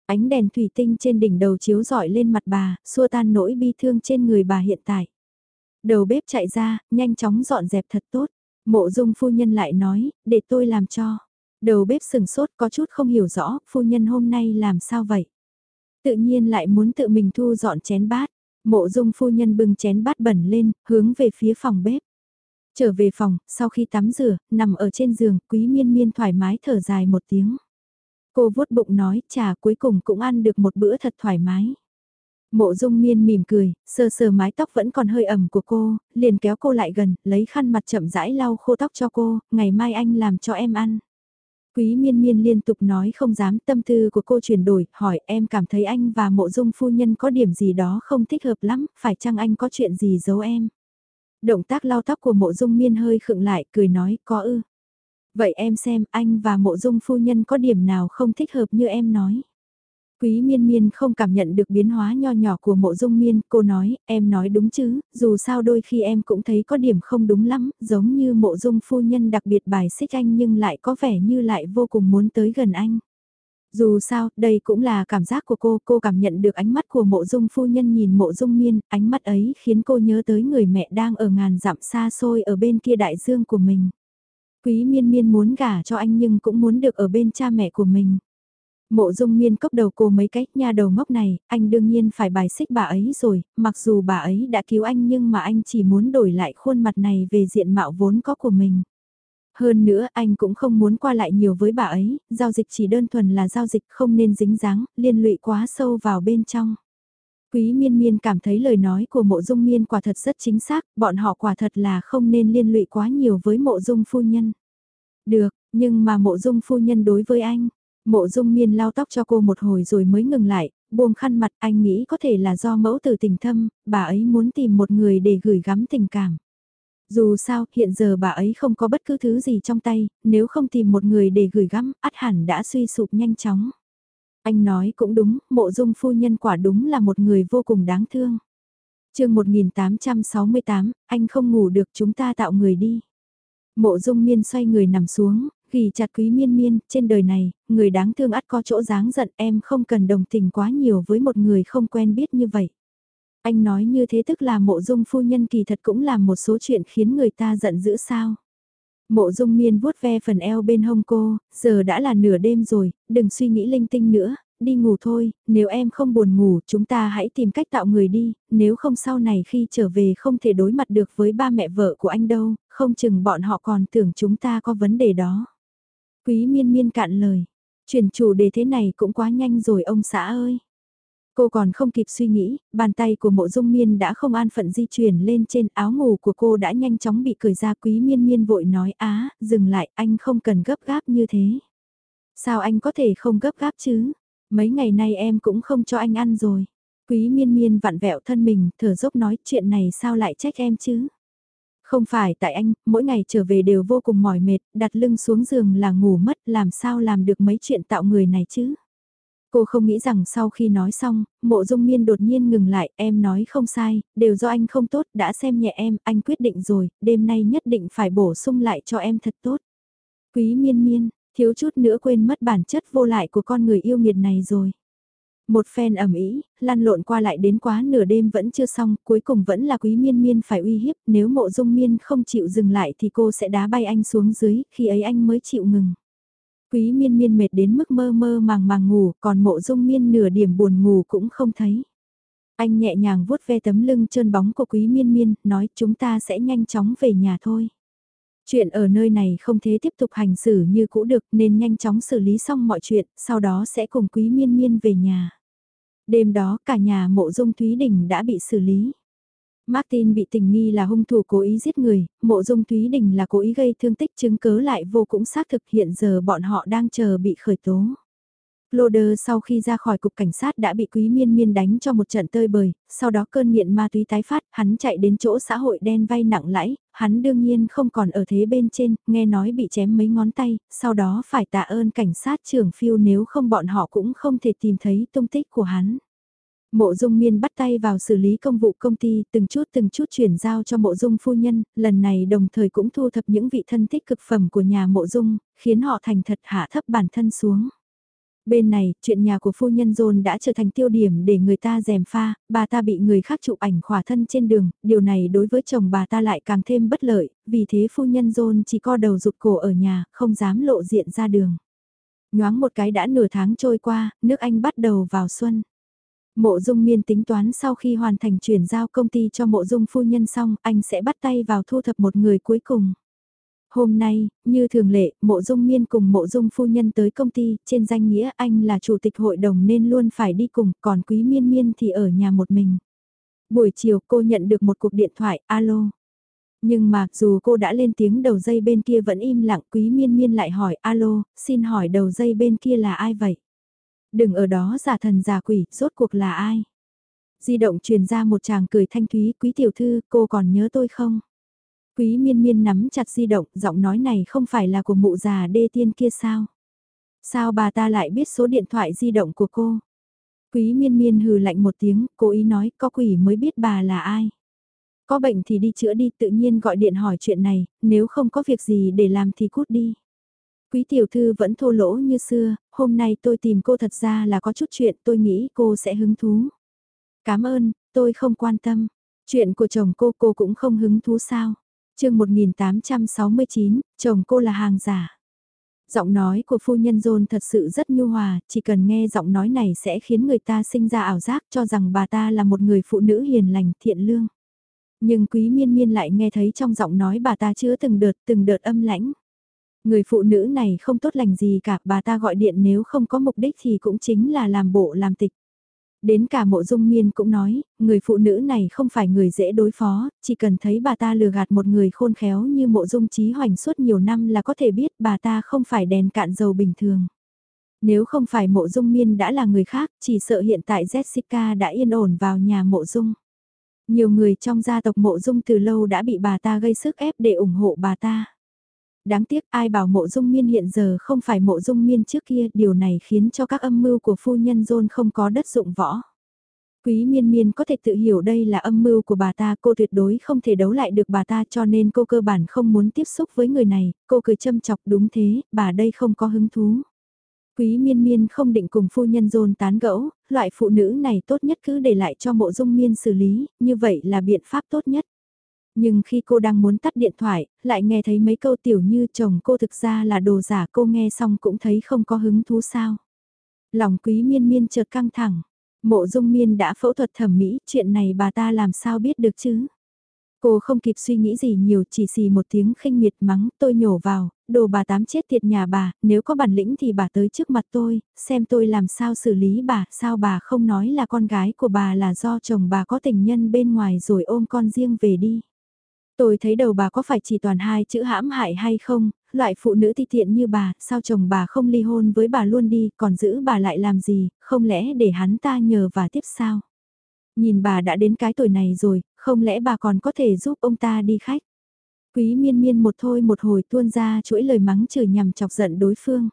Ánh đèn thủy tinh trên đỉnh đầu chiếu rọi lên mặt bà, xua tan nỗi bi thương trên người bà hiện tại. Đầu bếp chạy ra, nhanh chóng dọn dẹp thật tốt. Mộ dung phu nhân lại nói, để tôi làm cho. Đầu bếp sừng sốt có chút không hiểu rõ, phu nhân hôm nay làm sao vậy? Tự nhiên lại muốn tự mình thu dọn chén bát. Mộ dung phu nhân bưng chén bát bẩn lên, hướng về phía phòng bếp. Trở về phòng, sau khi tắm rửa, nằm ở trên giường, quý miên miên thoải mái thở dài một tiếng. Cô vuốt bụng nói, trà cuối cùng cũng ăn được một bữa thật thoải mái. Mộ dung miên mỉm cười, sờ sờ mái tóc vẫn còn hơi ẩm của cô, liền kéo cô lại gần, lấy khăn mặt chậm rãi lau khô tóc cho cô, ngày mai anh làm cho em ăn. Quý miên miên liên tục nói không dám tâm tư của cô chuyển đổi, hỏi em cảm thấy anh và mộ dung phu nhân có điểm gì đó không thích hợp lắm, phải chăng anh có chuyện gì giấu em? Động tác lau tóc của mộ dung miên hơi khựng lại, cười nói, có ư. Vậy em xem anh và mộ dung phu nhân có điểm nào không thích hợp như em nói. Quý miên miên không cảm nhận được biến hóa nho nhỏ của mộ dung miên, cô nói, em nói đúng chứ, dù sao đôi khi em cũng thấy có điểm không đúng lắm, giống như mộ dung phu nhân đặc biệt bài xích anh nhưng lại có vẻ như lại vô cùng muốn tới gần anh. Dù sao, đây cũng là cảm giác của cô, cô cảm nhận được ánh mắt của mộ dung phu nhân nhìn mộ dung miên, ánh mắt ấy khiến cô nhớ tới người mẹ đang ở ngàn dặm xa xôi ở bên kia đại dương của mình. Quý miên miên muốn gả cho anh nhưng cũng muốn được ở bên cha mẹ của mình. Mộ dung miên cốc đầu cô mấy cách nha đầu ngốc này, anh đương nhiên phải bài xích bà ấy rồi, mặc dù bà ấy đã cứu anh nhưng mà anh chỉ muốn đổi lại khuôn mặt này về diện mạo vốn có của mình. Hơn nữa anh cũng không muốn qua lại nhiều với bà ấy, giao dịch chỉ đơn thuần là giao dịch không nên dính dáng, liên lụy quá sâu vào bên trong. Quý miên miên cảm thấy lời nói của mộ dung miên quả thật rất chính xác, bọn họ quả thật là không nên liên lụy quá nhiều với mộ dung phu nhân. Được, nhưng mà mộ dung phu nhân đối với anh, mộ dung miên lau tóc cho cô một hồi rồi mới ngừng lại, buông khăn mặt anh nghĩ có thể là do mẫu từ tình thâm, bà ấy muốn tìm một người để gửi gắm tình cảm. Dù sao, hiện giờ bà ấy không có bất cứ thứ gì trong tay, nếu không tìm một người để gửi gắm, ắt hẳn đã suy sụp nhanh chóng. Anh nói cũng đúng, mộ dung phu nhân quả đúng là một người vô cùng đáng thương. chương 1868, anh không ngủ được chúng ta tạo người đi. Mộ dung miên xoay người nằm xuống, ghi chặt quý miên miên, trên đời này, người đáng thương ắt có chỗ dáng giận em không cần đồng tình quá nhiều với một người không quen biết như vậy. Anh nói như thế tức là mộ dung phu nhân kỳ thật cũng làm một số chuyện khiến người ta giận dữ sao. Mộ dung miên vuốt ve phần eo bên hông cô, giờ đã là nửa đêm rồi, đừng suy nghĩ linh tinh nữa, đi ngủ thôi, nếu em không buồn ngủ chúng ta hãy tìm cách tạo người đi, nếu không sau này khi trở về không thể đối mặt được với ba mẹ vợ của anh đâu, không chừng bọn họ còn tưởng chúng ta có vấn đề đó. Quý miên miên cạn lời, chuyển chủ đề thế này cũng quá nhanh rồi ông xã ơi. Cô còn không kịp suy nghĩ, bàn tay của mộ dung miên đã không an phận di chuyển lên trên áo ngủ của cô đã nhanh chóng bị cởi ra quý miên miên vội nói á, dừng lại anh không cần gấp gáp như thế. Sao anh có thể không gấp gáp chứ? Mấy ngày nay em cũng không cho anh ăn rồi. Quý miên miên vặn vẹo thân mình, thở dốc nói chuyện này sao lại trách em chứ? Không phải tại anh, mỗi ngày trở về đều vô cùng mỏi mệt, đặt lưng xuống giường là ngủ mất, làm sao làm được mấy chuyện tạo người này chứ? Cô không nghĩ rằng sau khi nói xong, mộ dung miên đột nhiên ngừng lại, em nói không sai, đều do anh không tốt, đã xem nhẹ em, anh quyết định rồi, đêm nay nhất định phải bổ sung lại cho em thật tốt. Quý miên miên, thiếu chút nữa quên mất bản chất vô lại của con người yêu nghiệt này rồi. Một phen ẩm ý, lăn lộn qua lại đến quá nửa đêm vẫn chưa xong, cuối cùng vẫn là quý miên miên phải uy hiếp, nếu mộ dung miên không chịu dừng lại thì cô sẽ đá bay anh xuống dưới, khi ấy anh mới chịu ngừng. Quý miên miên mệt đến mức mơ mơ màng màng ngủ, còn mộ dung miên nửa điểm buồn ngủ cũng không thấy. Anh nhẹ nhàng vuốt ve tấm lưng trơn bóng của quý miên miên, nói chúng ta sẽ nhanh chóng về nhà thôi. Chuyện ở nơi này không thế tiếp tục hành xử như cũ được nên nhanh chóng xử lý xong mọi chuyện, sau đó sẽ cùng quý miên miên về nhà. Đêm đó cả nhà mộ dung Thúy Đình đã bị xử lý. Martin bị tình nghi là hung thủ cố ý giết người, mộ dung Thúy Đình là cố ý gây thương tích chứng cớ lại vô cũng xác thực hiện giờ bọn họ đang chờ bị khởi tố. Loder sau khi ra khỏi cục cảnh sát đã bị Quý Miên Miên đánh cho một trận tơi bời, sau đó cơn nghiện ma túy tái phát, hắn chạy đến chỗ xã hội đen vay nặng lãi, hắn đương nhiên không còn ở thế bên trên, nghe nói bị chém mấy ngón tay, sau đó phải tạ ơn cảnh sát trưởng phiêu nếu không bọn họ cũng không thể tìm thấy tung tích của hắn. Mộ dung miên bắt tay vào xử lý công vụ công ty từng chút từng chút chuyển giao cho mộ dung phu nhân, lần này đồng thời cũng thu thập những vị thân thích cực phẩm của nhà mộ dung, khiến họ thành thật hạ thấp bản thân xuống. Bên này, chuyện nhà của phu nhân Dôn đã trở thành tiêu điểm để người ta dèm pha, bà ta bị người khác chụp ảnh khỏa thân trên đường, điều này đối với chồng bà ta lại càng thêm bất lợi, vì thế phu nhân Dôn chỉ co đầu rụt cổ ở nhà, không dám lộ diện ra đường. Nhoáng một cái đã nửa tháng trôi qua, nước Anh bắt đầu vào xuân. Mộ dung miên tính toán sau khi hoàn thành chuyển giao công ty cho mộ dung phu nhân xong, anh sẽ bắt tay vào thu thập một người cuối cùng. Hôm nay, như thường lệ, mộ dung miên cùng mộ dung phu nhân tới công ty, trên danh nghĩa anh là chủ tịch hội đồng nên luôn phải đi cùng, còn quý miên miên thì ở nhà một mình. Buổi chiều cô nhận được một cuộc điện thoại, alo. Nhưng mà dù cô đã lên tiếng đầu dây bên kia vẫn im lặng quý miên miên lại hỏi alo, xin hỏi đầu dây bên kia là ai vậy? Đừng ở đó giả thần giả quỷ, rốt cuộc là ai? Di động truyền ra một chàng cười thanh thúy, quý tiểu thư, cô còn nhớ tôi không? Quý miên miên nắm chặt di động, giọng nói này không phải là của mụ già đê tiên kia sao? Sao bà ta lại biết số điện thoại di động của cô? Quý miên miên hừ lạnh một tiếng, cố ý nói có quỷ mới biết bà là ai. Có bệnh thì đi chữa đi tự nhiên gọi điện hỏi chuyện này, nếu không có việc gì để làm thì cút đi. Quý tiểu thư vẫn thô lỗ như xưa, hôm nay tôi tìm cô thật ra là có chút chuyện tôi nghĩ cô sẽ hứng thú. Cảm ơn, tôi không quan tâm. Chuyện của chồng cô cô cũng không hứng thú sao. chương 1869, chồng cô là hàng giả. Giọng nói của phu nhân John thật sự rất nhu hòa, chỉ cần nghe giọng nói này sẽ khiến người ta sinh ra ảo giác cho rằng bà ta là một người phụ nữ hiền lành, thiện lương. Nhưng quý miên miên lại nghe thấy trong giọng nói bà ta chứa từng đợt từng đợt âm lãnh. Người phụ nữ này không tốt lành gì cả, bà ta gọi điện nếu không có mục đích thì cũng chính là làm bộ làm tịch. Đến cả mộ dung miên cũng nói, người phụ nữ này không phải người dễ đối phó, chỉ cần thấy bà ta lừa gạt một người khôn khéo như mộ dung trí hoành suốt nhiều năm là có thể biết bà ta không phải đèn cạn dầu bình thường. Nếu không phải mộ dung miên đã là người khác, chỉ sợ hiện tại Jessica đã yên ổn vào nhà mộ dung. Nhiều người trong gia tộc mộ dung từ lâu đã bị bà ta gây sức ép để ủng hộ bà ta. Đáng tiếc ai bảo mộ dung miên hiện giờ không phải mộ dung miên trước kia, điều này khiến cho các âm mưu của phu nhân dôn không có đất dụng võ. Quý miên miên có thể tự hiểu đây là âm mưu của bà ta, cô tuyệt đối không thể đấu lại được bà ta cho nên cô cơ bản không muốn tiếp xúc với người này, cô cười châm chọc đúng thế, bà đây không có hứng thú. Quý miên miên không định cùng phu nhân dôn tán gẫu, loại phụ nữ này tốt nhất cứ để lại cho mộ dung miên xử lý, như vậy là biện pháp tốt nhất. Nhưng khi cô đang muốn tắt điện thoại, lại nghe thấy mấy câu tiểu như chồng cô thực ra là đồ giả cô nghe xong cũng thấy không có hứng thú sao. Lòng quý miên miên chợt căng thẳng. Mộ dung miên đã phẫu thuật thẩm mỹ, chuyện này bà ta làm sao biết được chứ? Cô không kịp suy nghĩ gì nhiều chỉ xì một tiếng khinh miệt mắng tôi nhổ vào, đồ bà tám chết tiệt nhà bà, nếu có bản lĩnh thì bà tới trước mặt tôi, xem tôi làm sao xử lý bà, sao bà không nói là con gái của bà là do chồng bà có tình nhân bên ngoài rồi ôm con riêng về đi. Tôi thấy đầu bà có phải chỉ toàn hai chữ hãm hại hay không, loại phụ nữ ti tiện như bà, sao chồng bà không ly hôn với bà luôn đi, còn giữ bà lại làm gì, không lẽ để hắn ta nhờ và tiếp sao? Nhìn bà đã đến cái tuổi này rồi, không lẽ bà còn có thể giúp ông ta đi khách? Quý miên miên một thôi một hồi tuôn ra chuỗi lời mắng chửi nhằm chọc giận đối phương.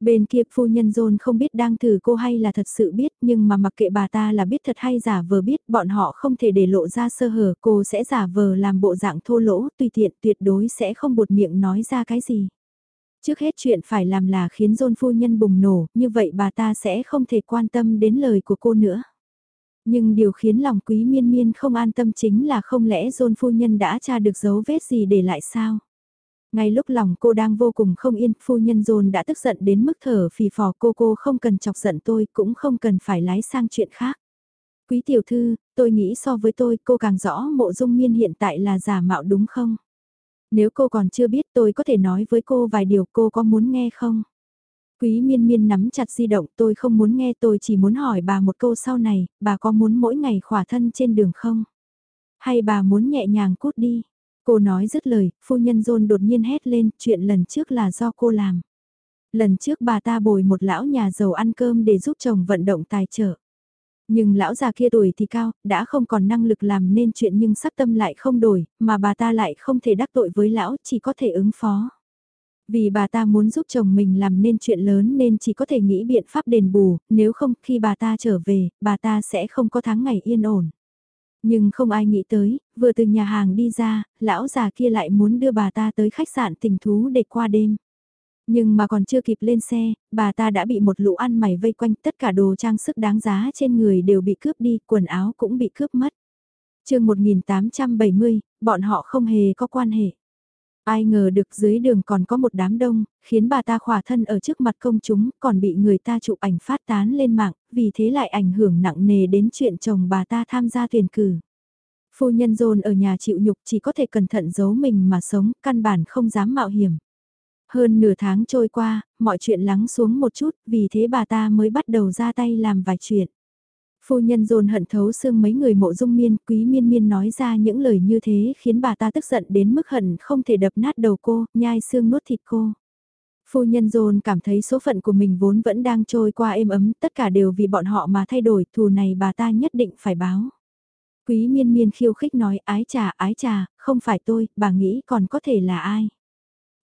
Bên kia phu nhân John không biết đang thử cô hay là thật sự biết, nhưng mà mặc kệ bà ta là biết thật hay giả vờ biết, bọn họ không thể để lộ ra sơ hở, cô sẽ giả vờ làm bộ dạng thô lỗ, tùy tiện, tuyệt đối sẽ không buột miệng nói ra cái gì. Trước hết chuyện phải làm là khiến John phu nhân bùng nổ, như vậy bà ta sẽ không thể quan tâm đến lời của cô nữa. Nhưng điều khiến lòng quý miên miên không an tâm chính là không lẽ John phu nhân đã tra được dấu vết gì để lại sao? Ngay lúc lòng cô đang vô cùng không yên, phu nhân dồn đã tức giận đến mức thở phì phò cô cô không cần chọc giận tôi, cũng không cần phải lái sang chuyện khác. Quý tiểu thư, tôi nghĩ so với tôi cô càng rõ mộ dung miên hiện tại là giả mạo đúng không? Nếu cô còn chưa biết tôi có thể nói với cô vài điều cô có muốn nghe không? Quý miên miên nắm chặt di động tôi không muốn nghe tôi chỉ muốn hỏi bà một câu sau này, bà có muốn mỗi ngày khỏa thân trên đường không? Hay bà muốn nhẹ nhàng cút đi? Cô nói dứt lời, phu nhân John đột nhiên hét lên, chuyện lần trước là do cô làm. Lần trước bà ta bồi một lão nhà giàu ăn cơm để giúp chồng vận động tài trợ. Nhưng lão già kia tuổi thì cao, đã không còn năng lực làm nên chuyện nhưng sắc tâm lại không đổi, mà bà ta lại không thể đắc tội với lão, chỉ có thể ứng phó. Vì bà ta muốn giúp chồng mình làm nên chuyện lớn nên chỉ có thể nghĩ biện pháp đền bù, nếu không khi bà ta trở về, bà ta sẽ không có tháng ngày yên ổn. Nhưng không ai nghĩ tới, vừa từ nhà hàng đi ra, lão già kia lại muốn đưa bà ta tới khách sạn tình thú để qua đêm. Nhưng mà còn chưa kịp lên xe, bà ta đã bị một lũ ăn mày vây quanh tất cả đồ trang sức đáng giá trên người đều bị cướp đi, quần áo cũng bị cướp mất. chương 1870, bọn họ không hề có quan hệ. Ai ngờ được dưới đường còn có một đám đông, khiến bà ta khỏa thân ở trước mặt công chúng, còn bị người ta chụp ảnh phát tán lên mạng, vì thế lại ảnh hưởng nặng nề đến chuyện chồng bà ta tham gia tuyển cử. Phu nhân dồn ở nhà chịu nhục chỉ có thể cẩn thận giấu mình mà sống, căn bản không dám mạo hiểm. Hơn nửa tháng trôi qua, mọi chuyện lắng xuống một chút, vì thế bà ta mới bắt đầu ra tay làm vài chuyện. Phu nhân dồn hận thấu xương mấy người mộ dung miên, quý miên miên nói ra những lời như thế khiến bà ta tức giận đến mức hận không thể đập nát đầu cô, nhai xương nuốt thịt cô. Phu nhân dồn cảm thấy số phận của mình vốn vẫn đang trôi qua êm ấm, tất cả đều vì bọn họ mà thay đổi, thù này bà ta nhất định phải báo. Quý miên miên khiêu khích nói ái trà ái trà, không phải tôi, bà nghĩ còn có thể là ai.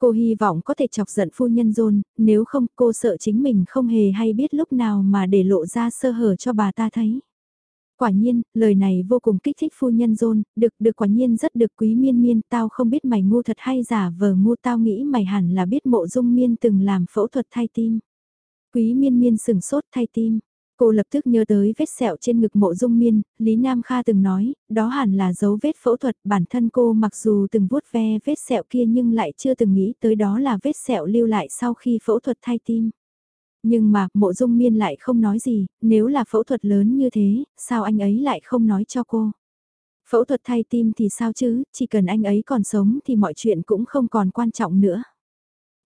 Cô hy vọng có thể chọc giận phu nhân John, nếu không cô sợ chính mình không hề hay biết lúc nào mà để lộ ra sơ hở cho bà ta thấy. Quả nhiên, lời này vô cùng kích thích phu nhân John, được được quả nhiên rất được quý miên miên, tao không biết mày ngu thật hay giả vờ ngu tao nghĩ mày hẳn là biết mộ dung miên từng làm phẫu thuật thay tim. Quý miên miên sừng sốt thay tim, Cô lập tức nhớ tới vết sẹo trên ngực mộ dung miên, Lý Nam Kha từng nói, đó hẳn là dấu vết phẫu thuật, bản thân cô mặc dù từng vuốt ve vết sẹo kia nhưng lại chưa từng nghĩ tới đó là vết sẹo lưu lại sau khi phẫu thuật thay tim. Nhưng mà, mộ dung miên lại không nói gì, nếu là phẫu thuật lớn như thế, sao anh ấy lại không nói cho cô? Phẫu thuật thay tim thì sao chứ, chỉ cần anh ấy còn sống thì mọi chuyện cũng không còn quan trọng nữa.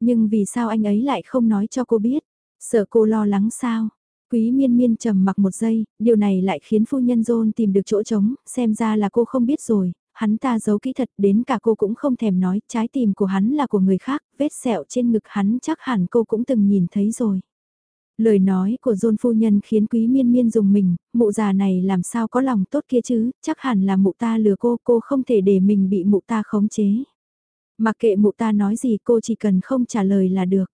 Nhưng vì sao anh ấy lại không nói cho cô biết? Sợ cô lo lắng sao? Quý miên miên trầm mặc một giây, điều này lại khiến phu nhân John tìm được chỗ trống, xem ra là cô không biết rồi, hắn ta giấu kỹ thật đến cả cô cũng không thèm nói, trái tim của hắn là của người khác, vết sẹo trên ngực hắn chắc hẳn cô cũng từng nhìn thấy rồi. Lời nói của John phu nhân khiến quý miên miên dùng mình, mụ già này làm sao có lòng tốt kia chứ, chắc hẳn là mụ ta lừa cô, cô không thể để mình bị mụ ta khống chế. Mặc kệ mụ ta nói gì cô chỉ cần không trả lời là được.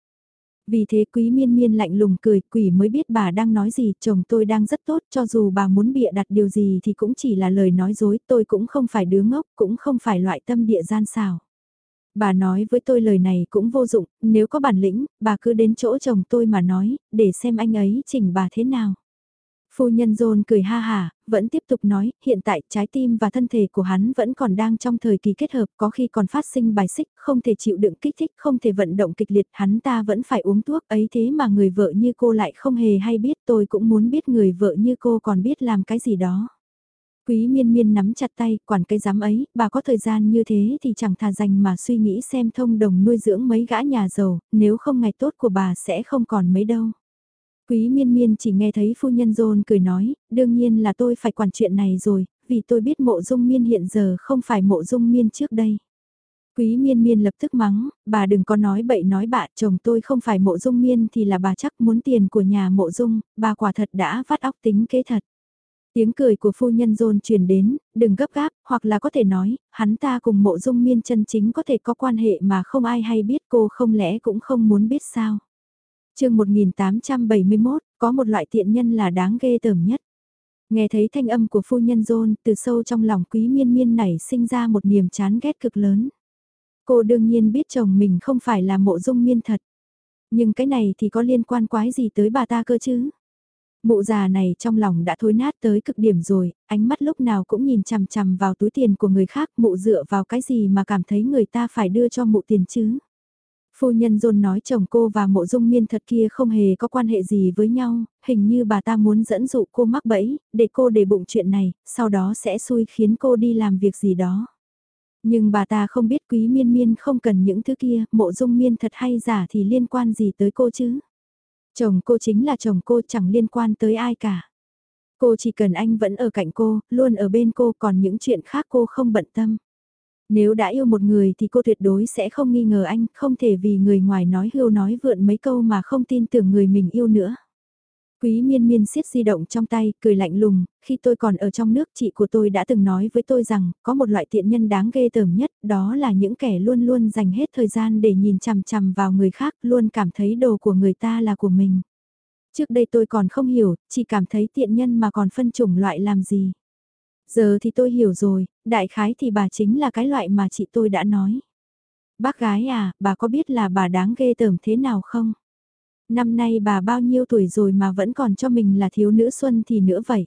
Vì thế quý miên miên lạnh lùng cười, quỷ mới biết bà đang nói gì, chồng tôi đang rất tốt, cho dù bà muốn bịa đặt điều gì thì cũng chỉ là lời nói dối, tôi cũng không phải đứa ngốc, cũng không phải loại tâm địa gian xào. Bà nói với tôi lời này cũng vô dụng, nếu có bản lĩnh, bà cứ đến chỗ chồng tôi mà nói, để xem anh ấy chỉnh bà thế nào. Phu nhân John cười ha hà, vẫn tiếp tục nói, hiện tại trái tim và thân thể của hắn vẫn còn đang trong thời kỳ kết hợp, có khi còn phát sinh bài xích, không thể chịu đựng kích thích, không thể vận động kịch liệt, hắn ta vẫn phải uống thuốc ấy thế mà người vợ như cô lại không hề hay biết, tôi cũng muốn biết người vợ như cô còn biết làm cái gì đó. Quý miên miên nắm chặt tay, quản cái giám ấy, bà có thời gian như thế thì chẳng thà dành mà suy nghĩ xem thông đồng nuôi dưỡng mấy gã nhà giàu, nếu không ngày tốt của bà sẽ không còn mấy đâu. Quý miên miên chỉ nghe thấy phu nhân dôn cười nói, đương nhiên là tôi phải quản chuyện này rồi, vì tôi biết mộ dung miên hiện giờ không phải mộ dung miên trước đây. Quý miên miên lập tức mắng, bà đừng có nói bậy nói bạ, chồng tôi không phải mộ dung miên thì là bà chắc muốn tiền của nhà mộ dung, bà quả thật đã vắt óc tính kế thật. Tiếng cười của phu nhân dôn truyền đến, đừng gấp gáp, hoặc là có thể nói, hắn ta cùng mộ dung miên chân chính có thể có quan hệ mà không ai hay biết cô không lẽ cũng không muốn biết sao chương 1871, có một loại tiện nhân là đáng ghê tởm nhất. Nghe thấy thanh âm của phu nhân John từ sâu trong lòng quý miên miên này sinh ra một niềm chán ghét cực lớn. Cô đương nhiên biết chồng mình không phải là mộ dung miên thật. Nhưng cái này thì có liên quan quái gì tới bà ta cơ chứ? Mụ già này trong lòng đã thối nát tới cực điểm rồi, ánh mắt lúc nào cũng nhìn chằm chằm vào túi tiền của người khác, mụ dựa vào cái gì mà cảm thấy người ta phải đưa cho mụ tiền chứ? Phu nhân dồn nói chồng cô và mộ dung miên thật kia không hề có quan hệ gì với nhau, hình như bà ta muốn dẫn dụ cô mắc bẫy, để cô để bụng chuyện này, sau đó sẽ xui khiến cô đi làm việc gì đó. Nhưng bà ta không biết quý miên miên không cần những thứ kia, mộ dung miên thật hay giả thì liên quan gì tới cô chứ. Chồng cô chính là chồng cô chẳng liên quan tới ai cả. Cô chỉ cần anh vẫn ở cạnh cô, luôn ở bên cô còn những chuyện khác cô không bận tâm. Nếu đã yêu một người thì cô tuyệt đối sẽ không nghi ngờ anh, không thể vì người ngoài nói hưu nói vượn mấy câu mà không tin tưởng người mình yêu nữa. Quý miên miên siết di động trong tay, cười lạnh lùng, khi tôi còn ở trong nước chị của tôi đã từng nói với tôi rằng, có một loại tiện nhân đáng ghê tởm nhất, đó là những kẻ luôn luôn dành hết thời gian để nhìn chằm chằm vào người khác, luôn cảm thấy đồ của người ta là của mình. Trước đây tôi còn không hiểu, chỉ cảm thấy tiện nhân mà còn phân chủng loại làm gì. Giờ thì tôi hiểu rồi, đại khái thì bà chính là cái loại mà chị tôi đã nói. Bác gái à, bà có biết là bà đáng ghê tởm thế nào không? Năm nay bà bao nhiêu tuổi rồi mà vẫn còn cho mình là thiếu nữ xuân thì nữa vậy.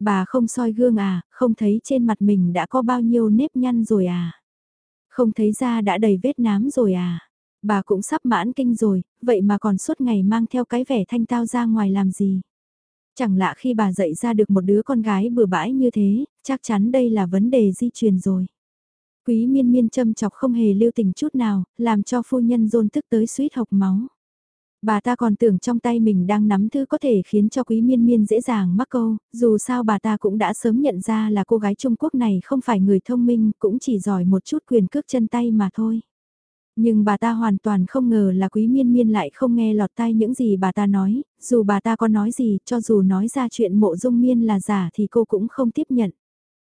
Bà không soi gương à, không thấy trên mặt mình đã có bao nhiêu nếp nhăn rồi à? Không thấy da đã đầy vết nám rồi à? Bà cũng sắp mãn kinh rồi, vậy mà còn suốt ngày mang theo cái vẻ thanh tao ra ngoài làm gì? Chẳng lạ khi bà dạy ra được một đứa con gái bừa bãi như thế, chắc chắn đây là vấn đề di truyền rồi. Quý miên miên châm chọc không hề lưu tình chút nào, làm cho phu nhân dôn tức tới suýt hộc máu. Bà ta còn tưởng trong tay mình đang nắm thư có thể khiến cho quý miên miên dễ dàng mắc câu, dù sao bà ta cũng đã sớm nhận ra là cô gái Trung Quốc này không phải người thông minh, cũng chỉ giỏi một chút quyền cước chân tay mà thôi. Nhưng bà ta hoàn toàn không ngờ là quý miên miên lại không nghe lọt tai những gì bà ta nói, dù bà ta có nói gì, cho dù nói ra chuyện mộ dung miên là giả thì cô cũng không tiếp nhận.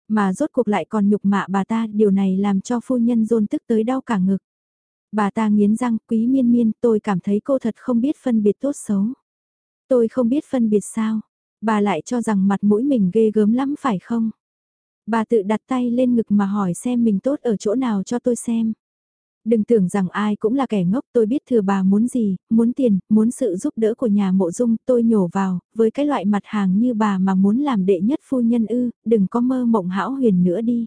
Mà rốt cuộc lại còn nhục mạ bà ta, điều này làm cho phu nhân dôn tức tới đau cả ngực. Bà ta nghiến răng, quý miên miên, tôi cảm thấy cô thật không biết phân biệt tốt xấu. Tôi không biết phân biệt sao, bà lại cho rằng mặt mũi mình ghê gớm lắm phải không? Bà tự đặt tay lên ngực mà hỏi xem mình tốt ở chỗ nào cho tôi xem. Đừng tưởng rằng ai cũng là kẻ ngốc tôi biết thừa bà muốn gì, muốn tiền, muốn sự giúp đỡ của nhà mộ dung tôi nhổ vào, với cái loại mặt hàng như bà mà muốn làm đệ nhất phu nhân ư, đừng có mơ mộng hão huyền nữa đi.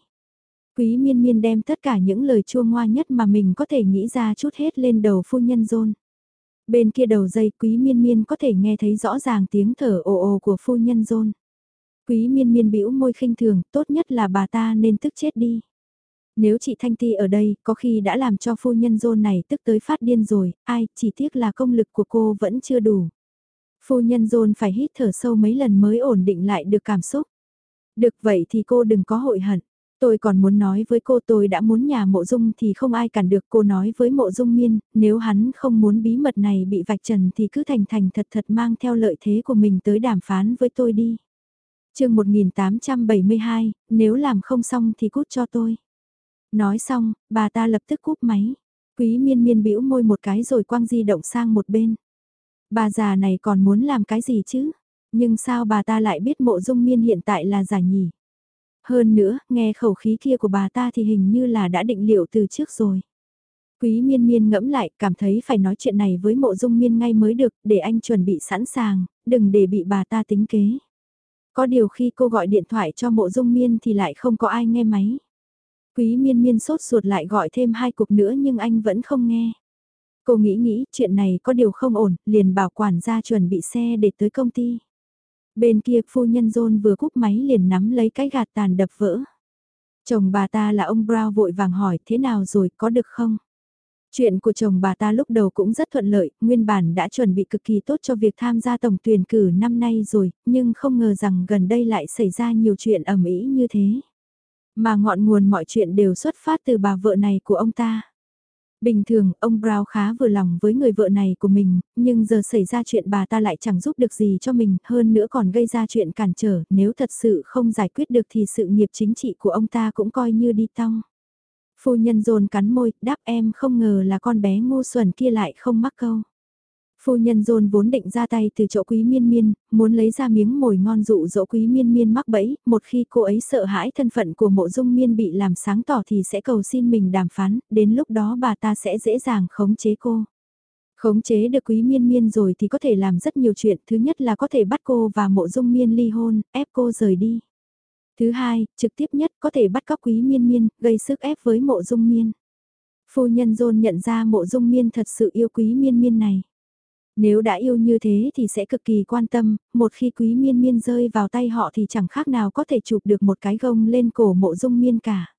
Quý miên miên đem tất cả những lời chua ngoa nhất mà mình có thể nghĩ ra chút hết lên đầu phu nhân dôn. Bên kia đầu dây quý miên miên có thể nghe thấy rõ ràng tiếng thở ồ ồ của phu nhân dôn. Quý miên miên bĩu môi khinh thường, tốt nhất là bà ta nên tức chết đi. Nếu chị Thanh Ti ở đây, có khi đã làm cho phu nhân dôn này tức tới phát điên rồi, ai, chỉ tiếc là công lực của cô vẫn chưa đủ. Phu nhân dôn phải hít thở sâu mấy lần mới ổn định lại được cảm xúc. Được vậy thì cô đừng có hội hận. Tôi còn muốn nói với cô tôi đã muốn nhà mộ dung thì không ai cản được cô nói với mộ dung miên, nếu hắn không muốn bí mật này bị vạch trần thì cứ thành thành thật thật mang theo lợi thế của mình tới đàm phán với tôi đi. chương 1872, nếu làm không xong thì cút cho tôi. Nói xong, bà ta lập tức cúp máy. Quý miên miên bĩu môi một cái rồi quăng di động sang một bên. Bà già này còn muốn làm cái gì chứ? Nhưng sao bà ta lại biết mộ dung miên hiện tại là giả nhỉ? Hơn nữa, nghe khẩu khí kia của bà ta thì hình như là đã định liệu từ trước rồi. Quý miên miên ngẫm lại, cảm thấy phải nói chuyện này với mộ dung miên ngay mới được, để anh chuẩn bị sẵn sàng, đừng để bị bà ta tính kế. Có điều khi cô gọi điện thoại cho mộ dung miên thì lại không có ai nghe máy. Quý miên miên sốt ruột lại gọi thêm hai cuộc nữa nhưng anh vẫn không nghe. Cô nghĩ nghĩ chuyện này có điều không ổn, liền bảo quản gia chuẩn bị xe để tới công ty. Bên kia phu nhân John vừa cúp máy liền nắm lấy cái gạt tàn đập vỡ. Chồng bà ta là ông Brown vội vàng hỏi thế nào rồi có được không? Chuyện của chồng bà ta lúc đầu cũng rất thuận lợi, nguyên bản đã chuẩn bị cực kỳ tốt cho việc tham gia tổng tuyển cử năm nay rồi, nhưng không ngờ rằng gần đây lại xảy ra nhiều chuyện ẩm ý như thế. Mà ngọn nguồn mọi chuyện đều xuất phát từ bà vợ này của ông ta. Bình thường, ông Brown khá vừa lòng với người vợ này của mình, nhưng giờ xảy ra chuyện bà ta lại chẳng giúp được gì cho mình, hơn nữa còn gây ra chuyện cản trở, nếu thật sự không giải quyết được thì sự nghiệp chính trị của ông ta cũng coi như đi tong. Phu nhân dồn cắn môi, đáp em không ngờ là con bé ngu xuẩn kia lại không mắc câu. Phu nhân dồn vốn định ra tay từ chỗ quý miên miên, muốn lấy ra miếng mồi ngon dụ dỗ quý miên miên mắc bẫy, một khi cô ấy sợ hãi thân phận của mộ dung miên bị làm sáng tỏ thì sẽ cầu xin mình đàm phán, đến lúc đó bà ta sẽ dễ dàng khống chế cô. Khống chế được quý miên miên rồi thì có thể làm rất nhiều chuyện, thứ nhất là có thể bắt cô và mộ dung miên ly hôn, ép cô rời đi. Thứ hai, trực tiếp nhất có thể bắt cóc quý miên miên, gây sức ép với mộ dung miên. Phu nhân dôn nhận ra mộ dung miên thật sự yêu quý miên miên này. Nếu đã yêu như thế thì sẽ cực kỳ quan tâm, một khi quý miên miên rơi vào tay họ thì chẳng khác nào có thể chụp được một cái gông lên cổ mộ dung miên cả.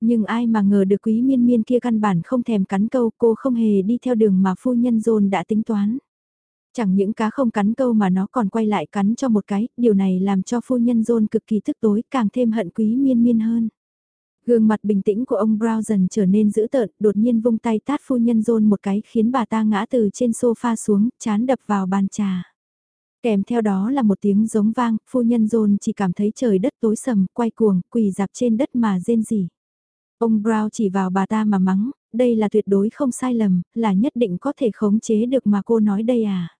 Nhưng ai mà ngờ được quý miên miên kia căn bản không thèm cắn câu cô không hề đi theo đường mà phu nhân dồn đã tính toán. Chẳng những cá không cắn câu mà nó còn quay lại cắn cho một cái, điều này làm cho phu nhân dồn cực kỳ tức tối càng thêm hận quý miên miên hơn. Gương mặt bình tĩnh của ông Brown dần trở nên dữ tợn, đột nhiên vung tay tát phu nhân John một cái khiến bà ta ngã từ trên sofa xuống, chán đập vào bàn trà. Kèm theo đó là một tiếng giống vang, phu nhân John chỉ cảm thấy trời đất tối sầm, quay cuồng, quỳ dạp trên đất mà rên rỉ. Ông Brown chỉ vào bà ta mà mắng, đây là tuyệt đối không sai lầm, là nhất định có thể khống chế được mà cô nói đây à.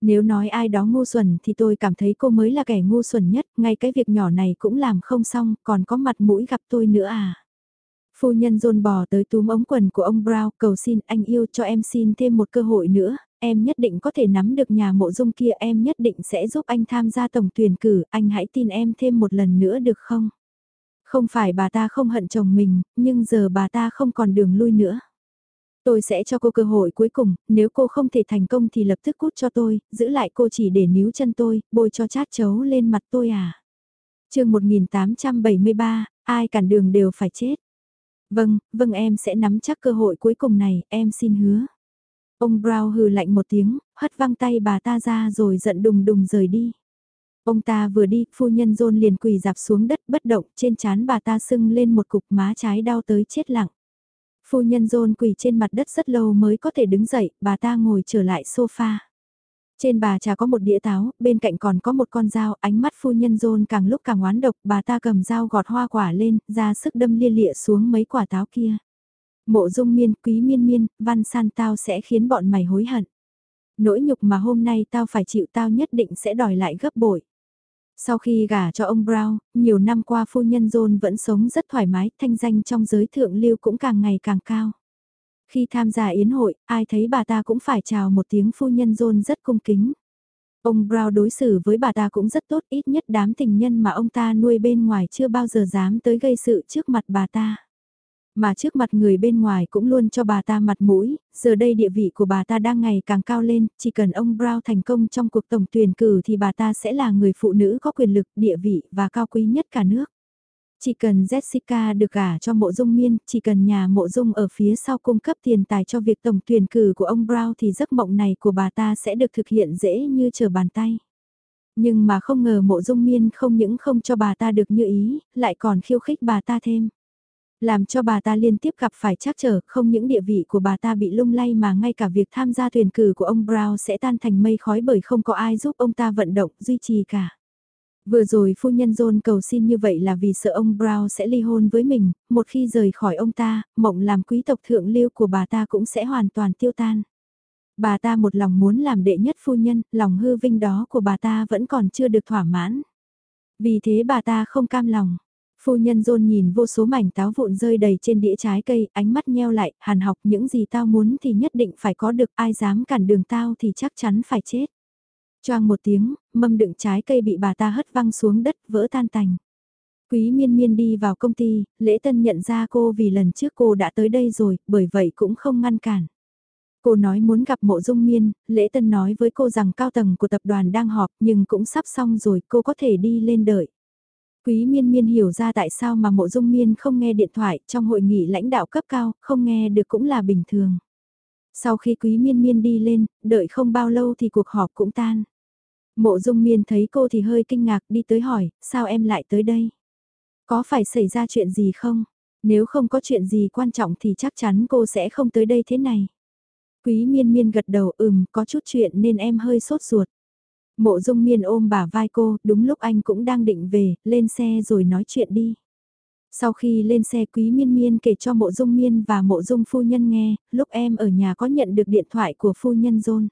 Nếu nói ai đó ngu xuẩn thì tôi cảm thấy cô mới là kẻ ngu xuẩn nhất, ngay cái việc nhỏ này cũng làm không xong, còn có mặt mũi gặp tôi nữa à. Phu nhân dồn bò tới túm ống quần của ông Brown cầu xin anh yêu cho em xin thêm một cơ hội nữa, em nhất định có thể nắm được nhà mộ dung kia em nhất định sẽ giúp anh tham gia tổng tuyển cử, anh hãy tin em thêm một lần nữa được không? Không phải bà ta không hận chồng mình, nhưng giờ bà ta không còn đường lui nữa. Tôi sẽ cho cô cơ hội cuối cùng, nếu cô không thể thành công thì lập tức cút cho tôi, giữ lại cô chỉ để níu chân tôi, bôi cho chát chấu lên mặt tôi à. chương 1873, ai cản đường đều phải chết. Vâng, vâng em sẽ nắm chắc cơ hội cuối cùng này, em xin hứa. Ông Brown hừ lạnh một tiếng, hất văng tay bà ta ra rồi giận đùng đùng rời đi. Ông ta vừa đi, phu nhân John liền quỳ dạp xuống đất bất động, trên trán bà ta sưng lên một cục má trái đau tới chết lặng. Phu nhân John quỳ trên mặt đất rất lâu mới có thể đứng dậy, bà ta ngồi trở lại sofa. Trên bà trà có một đĩa táo, bên cạnh còn có một con dao, ánh mắt phu nhân John càng lúc càng oán độc, bà ta cầm dao gọt hoa quả lên, ra sức đâm lia lịa xuống mấy quả táo kia. Mộ dung miên, quý miên miên, văn san tao sẽ khiến bọn mày hối hận. Nỗi nhục mà hôm nay tao phải chịu tao nhất định sẽ đòi lại gấp bội. Sau khi gả cho ông Brown, nhiều năm qua phu nhân John vẫn sống rất thoải mái, thanh danh trong giới thượng lưu cũng càng ngày càng cao. Khi tham gia yến hội, ai thấy bà ta cũng phải chào một tiếng phu nhân John rất cung kính. Ông Brown đối xử với bà ta cũng rất tốt, ít nhất đám tình nhân mà ông ta nuôi bên ngoài chưa bao giờ dám tới gây sự trước mặt bà ta. Mà trước mặt người bên ngoài cũng luôn cho bà ta mặt mũi, giờ đây địa vị của bà ta đang ngày càng cao lên, chỉ cần ông Brown thành công trong cuộc tổng tuyển cử thì bà ta sẽ là người phụ nữ có quyền lực, địa vị và cao quý nhất cả nước. Chỉ cần Jessica được gả cho mộ dung miên, chỉ cần nhà mộ dung ở phía sau cung cấp tiền tài cho việc tổng tuyển cử của ông Brown thì giấc mộng này của bà ta sẽ được thực hiện dễ như trở bàn tay. Nhưng mà không ngờ mộ dung miên không những không cho bà ta được như ý, lại còn khiêu khích bà ta thêm. Làm cho bà ta liên tiếp gặp phải trắc trở, không những địa vị của bà ta bị lung lay mà ngay cả việc tham gia tuyển cử của ông Brown sẽ tan thành mây khói bởi không có ai giúp ông ta vận động, duy trì cả. Vừa rồi phu nhân John cầu xin như vậy là vì sợ ông Brown sẽ ly hôn với mình, một khi rời khỏi ông ta, mộng làm quý tộc thượng lưu của bà ta cũng sẽ hoàn toàn tiêu tan. Bà ta một lòng muốn làm đệ nhất phu nhân, lòng hư vinh đó của bà ta vẫn còn chưa được thỏa mãn. Vì thế bà ta không cam lòng. Phu nhân John nhìn vô số mảnh táo vụn rơi đầy trên đĩa trái cây, ánh mắt nheo lại, hàn học những gì tao muốn thì nhất định phải có được, ai dám cản đường tao thì chắc chắn phải chết. Choang một tiếng, mâm đựng trái cây bị bà ta hất văng xuống đất, vỡ tan tành. Quý miên miên đi vào công ty, lễ tân nhận ra cô vì lần trước cô đã tới đây rồi, bởi vậy cũng không ngăn cản. Cô nói muốn gặp mộ dung miên, lễ tân nói với cô rằng cao tầng của tập đoàn đang họp nhưng cũng sắp xong rồi cô có thể đi lên đợi. Quý miên miên hiểu ra tại sao mà mộ dung miên không nghe điện thoại trong hội nghị lãnh đạo cấp cao, không nghe được cũng là bình thường. Sau khi quý miên miên đi lên, đợi không bao lâu thì cuộc họp cũng tan. Mộ dung miên thấy cô thì hơi kinh ngạc đi tới hỏi, sao em lại tới đây? Có phải xảy ra chuyện gì không? Nếu không có chuyện gì quan trọng thì chắc chắn cô sẽ không tới đây thế này. Quý miên miên gật đầu ừm có chút chuyện nên em hơi sốt ruột. Mộ dung miên ôm bà vai cô, đúng lúc anh cũng đang định về, lên xe rồi nói chuyện đi. Sau khi lên xe quý miên miên kể cho mộ dung miên và mộ dung phu nhân nghe, lúc em ở nhà có nhận được điện thoại của phu nhân John.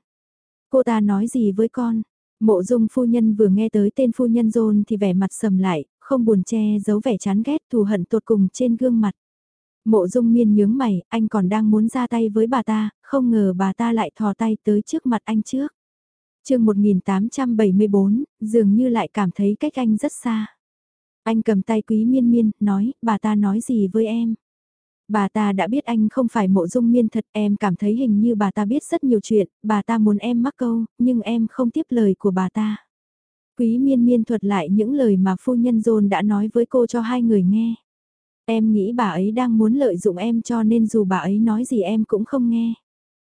Cô ta nói gì với con? Mộ dung phu nhân vừa nghe tới tên phu nhân John thì vẻ mặt sầm lại, không buồn che giấu vẻ chán ghét thù hận tột cùng trên gương mặt. Mộ dung miên nhướng mày, anh còn đang muốn ra tay với bà ta, không ngờ bà ta lại thò tay tới trước mặt anh trước chương 1874, dường như lại cảm thấy cách anh rất xa. Anh cầm tay quý miên miên, nói, bà ta nói gì với em? Bà ta đã biết anh không phải mộ dung miên thật, em cảm thấy hình như bà ta biết rất nhiều chuyện, bà ta muốn em mắc câu, nhưng em không tiếp lời của bà ta. Quý miên miên thuật lại những lời mà phu nhân dồn đã nói với cô cho hai người nghe. Em nghĩ bà ấy đang muốn lợi dụng em cho nên dù bà ấy nói gì em cũng không nghe.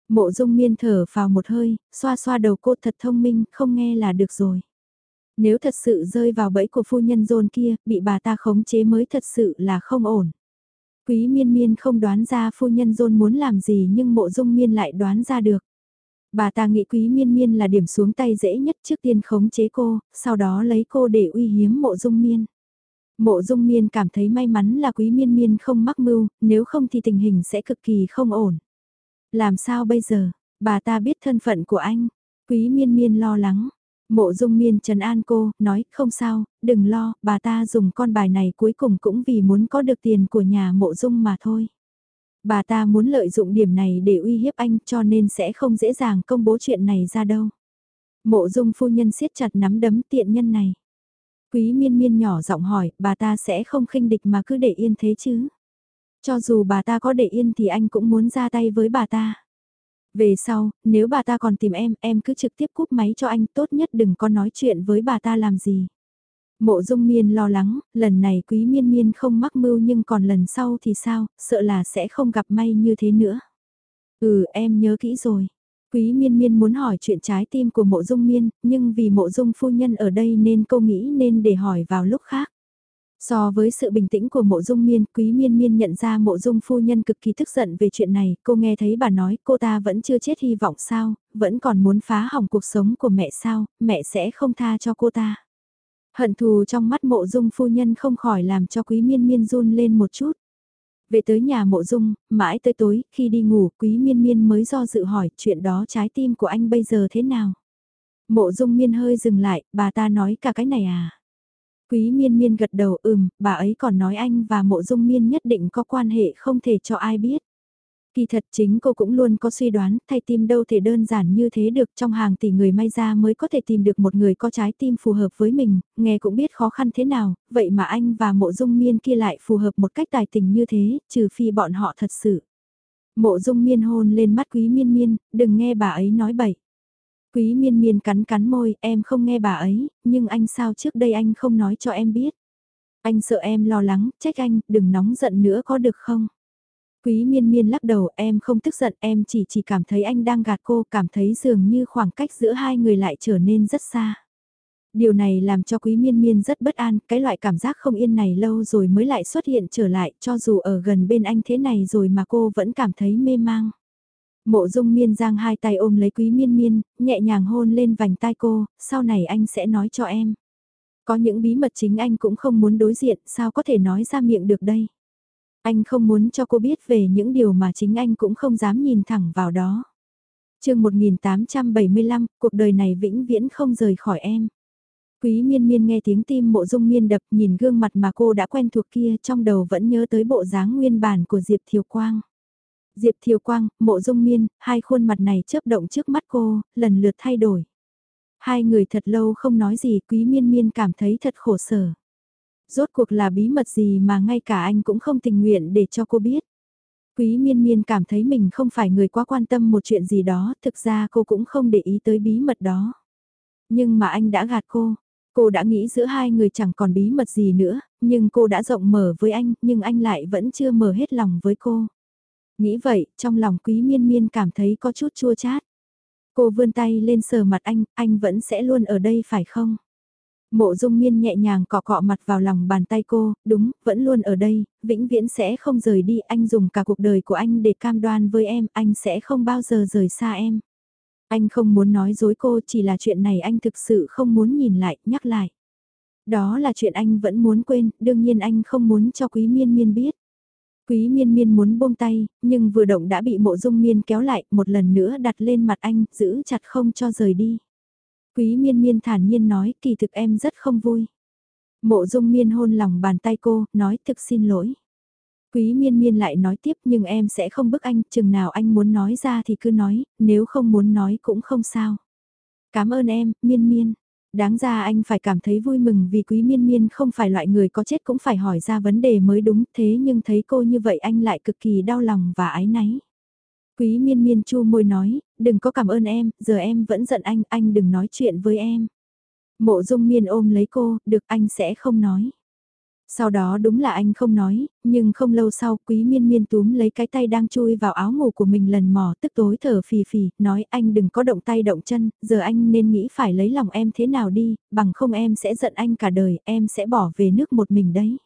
Mộ dung miên thở vào một hơi, xoa xoa đầu cô thật thông minh, không nghe là được rồi. Nếu thật sự rơi vào bẫy của phu nhân dồn kia, bị bà ta khống chế mới thật sự là không ổn. Quý miên miên không đoán ra phu nhân dôn muốn làm gì nhưng mộ dung miên lại đoán ra được. Bà ta nghĩ quý miên miên là điểm xuống tay dễ nhất trước tiên khống chế cô, sau đó lấy cô để uy hiếm mộ dung miên. Mộ dung miên cảm thấy may mắn là quý miên miên không mắc mưu, nếu không thì tình hình sẽ cực kỳ không ổn. Làm sao bây giờ, bà ta biết thân phận của anh, quý miên miên lo lắng. Mộ dung miên trần an cô, nói không sao, đừng lo, bà ta dùng con bài này cuối cùng cũng vì muốn có được tiền của nhà mộ dung mà thôi. Bà ta muốn lợi dụng điểm này để uy hiếp anh cho nên sẽ không dễ dàng công bố chuyện này ra đâu. Mộ dung phu nhân siết chặt nắm đấm tiện nhân này. Quý miên miên nhỏ giọng hỏi, bà ta sẽ không khinh địch mà cứ để yên thế chứ. Cho dù bà ta có để yên thì anh cũng muốn ra tay với bà ta. Về sau, nếu bà ta còn tìm em, em cứ trực tiếp cúp máy cho anh, tốt nhất đừng có nói chuyện với bà ta làm gì. Mộ dung miên lo lắng, lần này quý miên miên không mắc mưu nhưng còn lần sau thì sao, sợ là sẽ không gặp may như thế nữa. Ừ em nhớ kỹ rồi. Quý miên miên muốn hỏi chuyện trái tim của mộ dung miên, nhưng vì mộ dung phu nhân ở đây nên cô nghĩ nên để hỏi vào lúc khác. So với sự bình tĩnh của mộ dung miên, quý miên miên nhận ra mộ dung phu nhân cực kỳ tức giận về chuyện này, cô nghe thấy bà nói cô ta vẫn chưa chết hy vọng sao, vẫn còn muốn phá hỏng cuộc sống của mẹ sao, mẹ sẽ không tha cho cô ta. Hận thù trong mắt mộ dung phu nhân không khỏi làm cho quý miên miên run lên một chút. Về tới nhà mộ dung, mãi tới tối, khi đi ngủ, quý miên miên mới do dự hỏi chuyện đó trái tim của anh bây giờ thế nào. Mộ dung miên hơi dừng lại, bà ta nói cả cái này à. Quý miên miên gật đầu ừm, bà ấy còn nói anh và mộ dung miên nhất định có quan hệ không thể cho ai biết. Kỳ thật chính cô cũng luôn có suy đoán, thay tim đâu thể đơn giản như thế được trong hàng tỷ người may ra mới có thể tìm được một người có trái tim phù hợp với mình, nghe cũng biết khó khăn thế nào, vậy mà anh và mộ dung miên kia lại phù hợp một cách tài tình như thế, trừ phi bọn họ thật sự. Mộ dung miên hôn lên mắt quý miên miên, đừng nghe bà ấy nói bậy. Quý miên miên cắn cắn môi, em không nghe bà ấy, nhưng anh sao trước đây anh không nói cho em biết. Anh sợ em lo lắng, trách anh, đừng nóng giận nữa có được không? Quý miên miên lắc đầu em không tức giận em chỉ chỉ cảm thấy anh đang gạt cô cảm thấy dường như khoảng cách giữa hai người lại trở nên rất xa. Điều này làm cho quý miên miên rất bất an, cái loại cảm giác không yên này lâu rồi mới lại xuất hiện trở lại cho dù ở gần bên anh thế này rồi mà cô vẫn cảm thấy mê mang. Mộ dung miên giang hai tay ôm lấy quý miên miên, nhẹ nhàng hôn lên vành tai cô, sau này anh sẽ nói cho em. Có những bí mật chính anh cũng không muốn đối diện, sao có thể nói ra miệng được đây. Anh không muốn cho cô biết về những điều mà chính anh cũng không dám nhìn thẳng vào đó. chương 1875, cuộc đời này vĩnh viễn không rời khỏi em. Quý miên miên nghe tiếng tim mộ dung miên đập nhìn gương mặt mà cô đã quen thuộc kia trong đầu vẫn nhớ tới bộ dáng nguyên bản của Diệp Thiều Quang. Diệp Thiều Quang, mộ dung miên, hai khuôn mặt này chớp động trước mắt cô, lần lượt thay đổi. Hai người thật lâu không nói gì quý miên miên cảm thấy thật khổ sở. Rốt cuộc là bí mật gì mà ngay cả anh cũng không tình nguyện để cho cô biết. Quý miên miên cảm thấy mình không phải người quá quan tâm một chuyện gì đó, thực ra cô cũng không để ý tới bí mật đó. Nhưng mà anh đã gạt cô, cô đã nghĩ giữa hai người chẳng còn bí mật gì nữa, nhưng cô đã rộng mở với anh, nhưng anh lại vẫn chưa mở hết lòng với cô. Nghĩ vậy, trong lòng quý miên miên cảm thấy có chút chua chát. Cô vươn tay lên sờ mặt anh, anh vẫn sẽ luôn ở đây phải không? Mộ dung miên nhẹ nhàng cọ cọ mặt vào lòng bàn tay cô, đúng, vẫn luôn ở đây, vĩnh viễn sẽ không rời đi, anh dùng cả cuộc đời của anh để cam đoan với em, anh sẽ không bao giờ rời xa em. Anh không muốn nói dối cô, chỉ là chuyện này anh thực sự không muốn nhìn lại, nhắc lại. Đó là chuyện anh vẫn muốn quên, đương nhiên anh không muốn cho quý miên miên biết. Quý miên miên muốn buông tay, nhưng vừa động đã bị mộ dung miên kéo lại, một lần nữa đặt lên mặt anh, giữ chặt không cho rời đi. Quý miên miên thản nhiên nói kỳ thực em rất không vui. Mộ dung miên hôn lòng bàn tay cô, nói thực xin lỗi. Quý miên miên lại nói tiếp nhưng em sẽ không bức anh, chừng nào anh muốn nói ra thì cứ nói, nếu không muốn nói cũng không sao. Cảm ơn em, miên miên. Đáng ra anh phải cảm thấy vui mừng vì quý miên miên không phải loại người có chết cũng phải hỏi ra vấn đề mới đúng thế nhưng thấy cô như vậy anh lại cực kỳ đau lòng và ái náy. Quý miên miên chu môi nói, đừng có cảm ơn em, giờ em vẫn giận anh, anh đừng nói chuyện với em. Mộ dung miên ôm lấy cô, được anh sẽ không nói. Sau đó đúng là anh không nói, nhưng không lâu sau quý miên miên túm lấy cái tay đang chui vào áo ngủ của mình lần mò tức tối thở phì phì, nói anh đừng có động tay động chân, giờ anh nên nghĩ phải lấy lòng em thế nào đi, bằng không em sẽ giận anh cả đời, em sẽ bỏ về nước một mình đấy.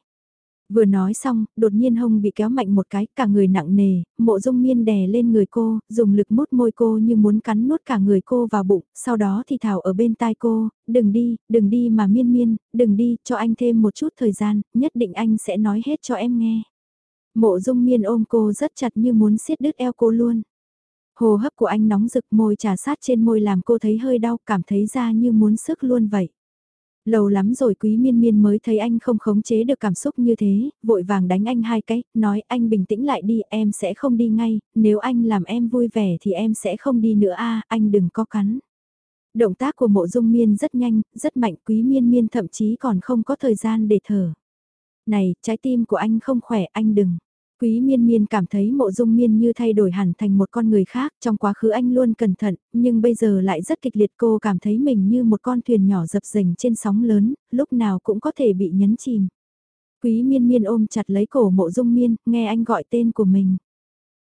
Vừa nói xong, đột nhiên hông bị kéo mạnh một cái, cả người nặng nề, mộ dung miên đè lên người cô, dùng lực mút môi cô như muốn cắn nuốt cả người cô vào bụng, sau đó thì thảo ở bên tai cô, đừng đi, đừng đi mà miên miên, đừng đi, cho anh thêm một chút thời gian, nhất định anh sẽ nói hết cho em nghe. Mộ dung miên ôm cô rất chặt như muốn siết đứt eo cô luôn. Hồ hấp của anh nóng rực môi trà sát trên môi làm cô thấy hơi đau, cảm thấy da như muốn sức luôn vậy. Lâu lắm rồi quý miên miên mới thấy anh không khống chế được cảm xúc như thế, vội vàng đánh anh hai cái, nói anh bình tĩnh lại đi, em sẽ không đi ngay, nếu anh làm em vui vẻ thì em sẽ không đi nữa a anh đừng có cắn. Động tác của mộ dung miên rất nhanh, rất mạnh, quý miên miên thậm chí còn không có thời gian để thở. Này, trái tim của anh không khỏe, anh đừng. Quý miên miên cảm thấy mộ dung miên như thay đổi hẳn thành một con người khác, trong quá khứ anh luôn cẩn thận, nhưng bây giờ lại rất kịch liệt cô cảm thấy mình như một con thuyền nhỏ dập dềnh trên sóng lớn, lúc nào cũng có thể bị nhấn chìm. Quý miên miên ôm chặt lấy cổ mộ dung miên, nghe anh gọi tên của mình.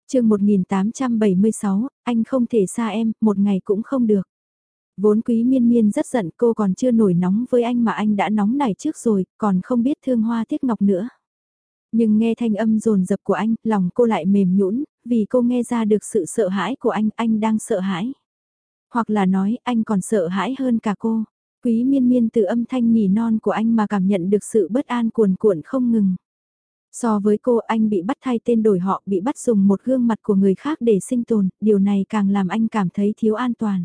chương 1876, anh không thể xa em, một ngày cũng không được. Vốn quý miên miên rất giận cô còn chưa nổi nóng với anh mà anh đã nóng nảy trước rồi, còn không biết thương hoa tiếc ngọc nữa. Nhưng nghe thanh âm rồn rập của anh, lòng cô lại mềm nhũn, vì cô nghe ra được sự sợ hãi của anh, anh đang sợ hãi. Hoặc là nói anh còn sợ hãi hơn cả cô. Quý miên miên từ âm thanh nỉ non của anh mà cảm nhận được sự bất an cuồn cuộn không ngừng. So với cô anh bị bắt thay tên đổi họ bị bắt dùng một gương mặt của người khác để sinh tồn, điều này càng làm anh cảm thấy thiếu an toàn.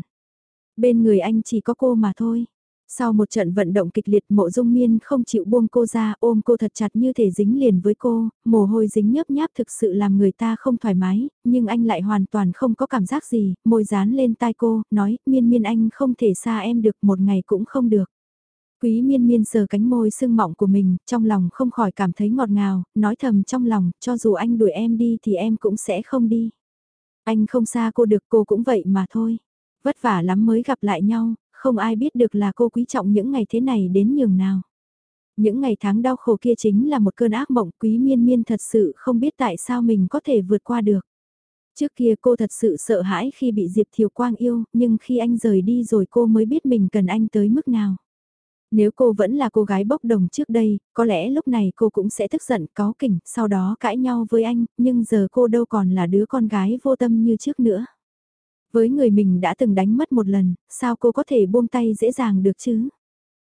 Bên người anh chỉ có cô mà thôi. Sau một trận vận động kịch liệt mộ dung miên không chịu buông cô ra ôm cô thật chặt như thể dính liền với cô, mồ hôi dính nhớp nháp thực sự làm người ta không thoải mái, nhưng anh lại hoàn toàn không có cảm giác gì, môi dán lên tai cô, nói miên miên anh không thể xa em được một ngày cũng không được. Quý miên miên sờ cánh môi sưng mọng của mình, trong lòng không khỏi cảm thấy ngọt ngào, nói thầm trong lòng, cho dù anh đuổi em đi thì em cũng sẽ không đi. Anh không xa cô được cô cũng vậy mà thôi. Vất vả lắm mới gặp lại nhau, không ai biết được là cô quý trọng những ngày thế này đến nhường nào. Những ngày tháng đau khổ kia chính là một cơn ác mộng quý miên miên thật sự không biết tại sao mình có thể vượt qua được. Trước kia cô thật sự sợ hãi khi bị Diệp Thiều Quang yêu, nhưng khi anh rời đi rồi cô mới biết mình cần anh tới mức nào. Nếu cô vẫn là cô gái bốc đồng trước đây, có lẽ lúc này cô cũng sẽ tức giận, có kỉnh, sau đó cãi nhau với anh, nhưng giờ cô đâu còn là đứa con gái vô tâm như trước nữa. Với người mình đã từng đánh mất một lần, sao cô có thể buông tay dễ dàng được chứ?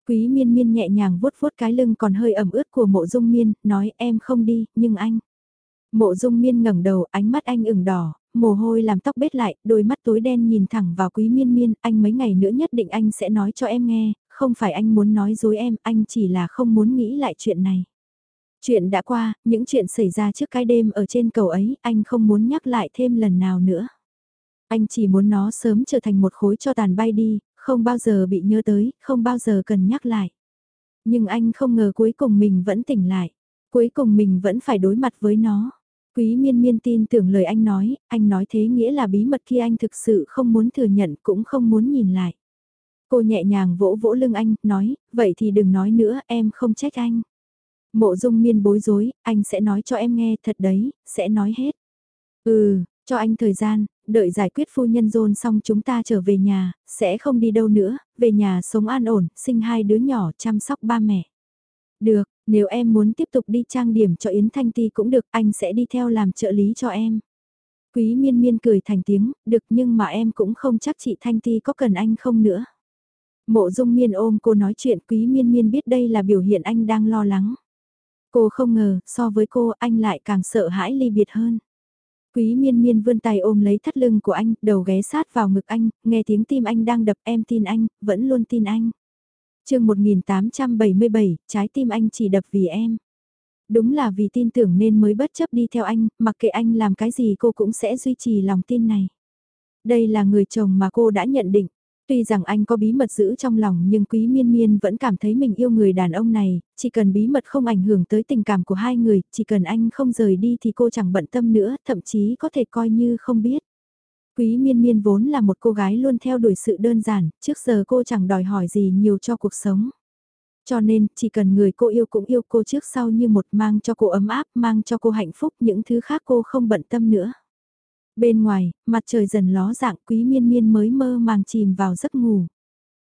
Quý miên miên nhẹ nhàng vuốt vuốt cái lưng còn hơi ẩm ướt của mộ dung miên, nói em không đi, nhưng anh. Mộ dung miên ngẩng đầu, ánh mắt anh ửng đỏ, mồ hôi làm tóc bết lại, đôi mắt tối đen nhìn thẳng vào quý miên miên, anh mấy ngày nữa nhất định anh sẽ nói cho em nghe, không phải anh muốn nói dối em, anh chỉ là không muốn nghĩ lại chuyện này. Chuyện đã qua, những chuyện xảy ra trước cái đêm ở trên cầu ấy, anh không muốn nhắc lại thêm lần nào nữa. Anh chỉ muốn nó sớm trở thành một khối cho tàn bay đi, không bao giờ bị nhớ tới, không bao giờ cần nhắc lại. Nhưng anh không ngờ cuối cùng mình vẫn tỉnh lại. Cuối cùng mình vẫn phải đối mặt với nó. Quý miên miên tin tưởng lời anh nói, anh nói thế nghĩa là bí mật kia anh thực sự không muốn thừa nhận cũng không muốn nhìn lại. Cô nhẹ nhàng vỗ vỗ lưng anh, nói, vậy thì đừng nói nữa, em không trách anh. Mộ dung miên bối rối, anh sẽ nói cho em nghe thật đấy, sẽ nói hết. Ừ, cho anh thời gian, đợi giải quyết phu nhân dôn xong chúng ta trở về nhà, sẽ không đi đâu nữa, về nhà sống an ổn, sinh hai đứa nhỏ chăm sóc ba mẹ. Được, nếu em muốn tiếp tục đi trang điểm cho Yến Thanh Ti cũng được, anh sẽ đi theo làm trợ lý cho em. Quý miên miên cười thành tiếng, được nhưng mà em cũng không chắc chị Thanh Ti có cần anh không nữa. Mộ dung miên ôm cô nói chuyện quý miên miên biết đây là biểu hiện anh đang lo lắng. Cô không ngờ, so với cô anh lại càng sợ hãi ly biệt hơn. Quý miên miên vươn tay ôm lấy thắt lưng của anh, đầu ghé sát vào ngực anh, nghe tiếng tim anh đang đập em tin anh, vẫn luôn tin anh. chương 1877, trái tim anh chỉ đập vì em. Đúng là vì tin tưởng nên mới bất chấp đi theo anh, mặc kệ anh làm cái gì cô cũng sẽ duy trì lòng tin này. Đây là người chồng mà cô đã nhận định. Tuy rằng anh có bí mật giữ trong lòng nhưng quý miên miên vẫn cảm thấy mình yêu người đàn ông này, chỉ cần bí mật không ảnh hưởng tới tình cảm của hai người, chỉ cần anh không rời đi thì cô chẳng bận tâm nữa, thậm chí có thể coi như không biết. Quý miên miên vốn là một cô gái luôn theo đuổi sự đơn giản, trước giờ cô chẳng đòi hỏi gì nhiều cho cuộc sống. Cho nên, chỉ cần người cô yêu cũng yêu cô trước sau như một mang cho cô ấm áp, mang cho cô hạnh phúc, những thứ khác cô không bận tâm nữa. Bên ngoài, mặt trời dần ló dạng quý miên miên mới mơ màng chìm vào giấc ngủ.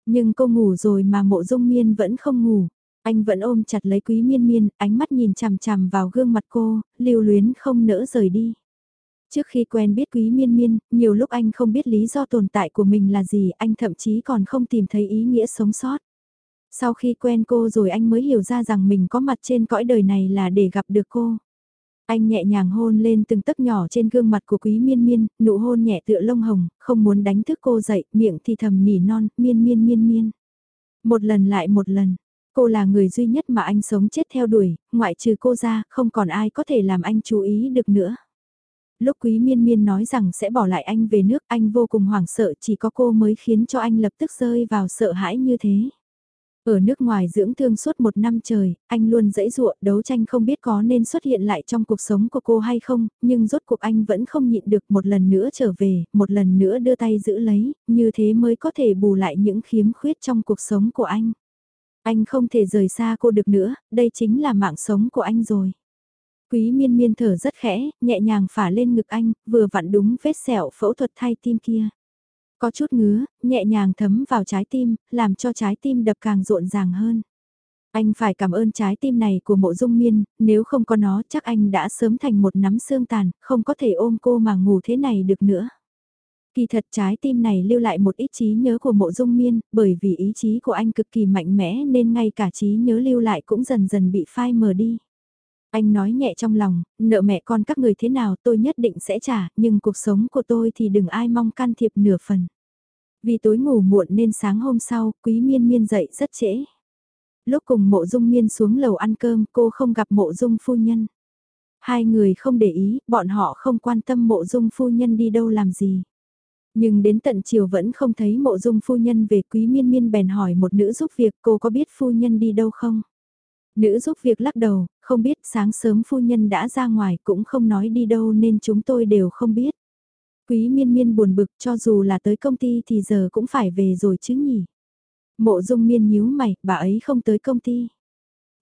Nhưng cô ngủ rồi mà mộ dung miên vẫn không ngủ. Anh vẫn ôm chặt lấy quý miên miên, ánh mắt nhìn chằm chằm vào gương mặt cô, lưu luyến không nỡ rời đi. Trước khi quen biết quý miên miên, nhiều lúc anh không biết lý do tồn tại của mình là gì, anh thậm chí còn không tìm thấy ý nghĩa sống sót. Sau khi quen cô rồi anh mới hiểu ra rằng mình có mặt trên cõi đời này là để gặp được cô. Anh nhẹ nhàng hôn lên từng tấc nhỏ trên gương mặt của quý miên miên, nụ hôn nhẹ tựa lông hồng, không muốn đánh thức cô dậy, miệng thì thầm nỉ non, miên miên miên miên. Một lần lại một lần, cô là người duy nhất mà anh sống chết theo đuổi, ngoại trừ cô ra, không còn ai có thể làm anh chú ý được nữa. Lúc quý miên miên nói rằng sẽ bỏ lại anh về nước, anh vô cùng hoảng sợ chỉ có cô mới khiến cho anh lập tức rơi vào sợ hãi như thế. Ở nước ngoài dưỡng thương suốt một năm trời, anh luôn dẫy dụa đấu tranh không biết có nên xuất hiện lại trong cuộc sống của cô hay không, nhưng rốt cuộc anh vẫn không nhịn được một lần nữa trở về, một lần nữa đưa tay giữ lấy, như thế mới có thể bù lại những khiếm khuyết trong cuộc sống của anh. Anh không thể rời xa cô được nữa, đây chính là mạng sống của anh rồi. Quý miên miên thở rất khẽ, nhẹ nhàng phả lên ngực anh, vừa vặn đúng vết sẹo phẫu thuật thay tim kia. Có chút ngứa, nhẹ nhàng thấm vào trái tim, làm cho trái tim đập càng rộn ràng hơn. Anh phải cảm ơn trái tim này của mộ dung miên, nếu không có nó chắc anh đã sớm thành một nắm xương tàn, không có thể ôm cô mà ngủ thế này được nữa. Kỳ thật trái tim này lưu lại một ít trí nhớ của mộ dung miên, bởi vì ý chí của anh cực kỳ mạnh mẽ nên ngay cả trí nhớ lưu lại cũng dần dần bị phai mờ đi. Anh nói nhẹ trong lòng, nợ mẹ con các người thế nào tôi nhất định sẽ trả, nhưng cuộc sống của tôi thì đừng ai mong can thiệp nửa phần. Vì tối ngủ muộn nên sáng hôm sau, quý miên miên dậy rất trễ. Lúc cùng mộ dung miên xuống lầu ăn cơm, cô không gặp mộ dung phu nhân. Hai người không để ý, bọn họ không quan tâm mộ dung phu nhân đi đâu làm gì. Nhưng đến tận chiều vẫn không thấy mộ dung phu nhân về quý miên miên bèn hỏi một nữ giúp việc cô có biết phu nhân đi đâu không? Nữ giúp việc lắc đầu, không biết sáng sớm phu nhân đã ra ngoài cũng không nói đi đâu nên chúng tôi đều không biết. Quý miên miên buồn bực cho dù là tới công ty thì giờ cũng phải về rồi chứ nhỉ. Mộ dung miên nhíu mày, bà ấy không tới công ty.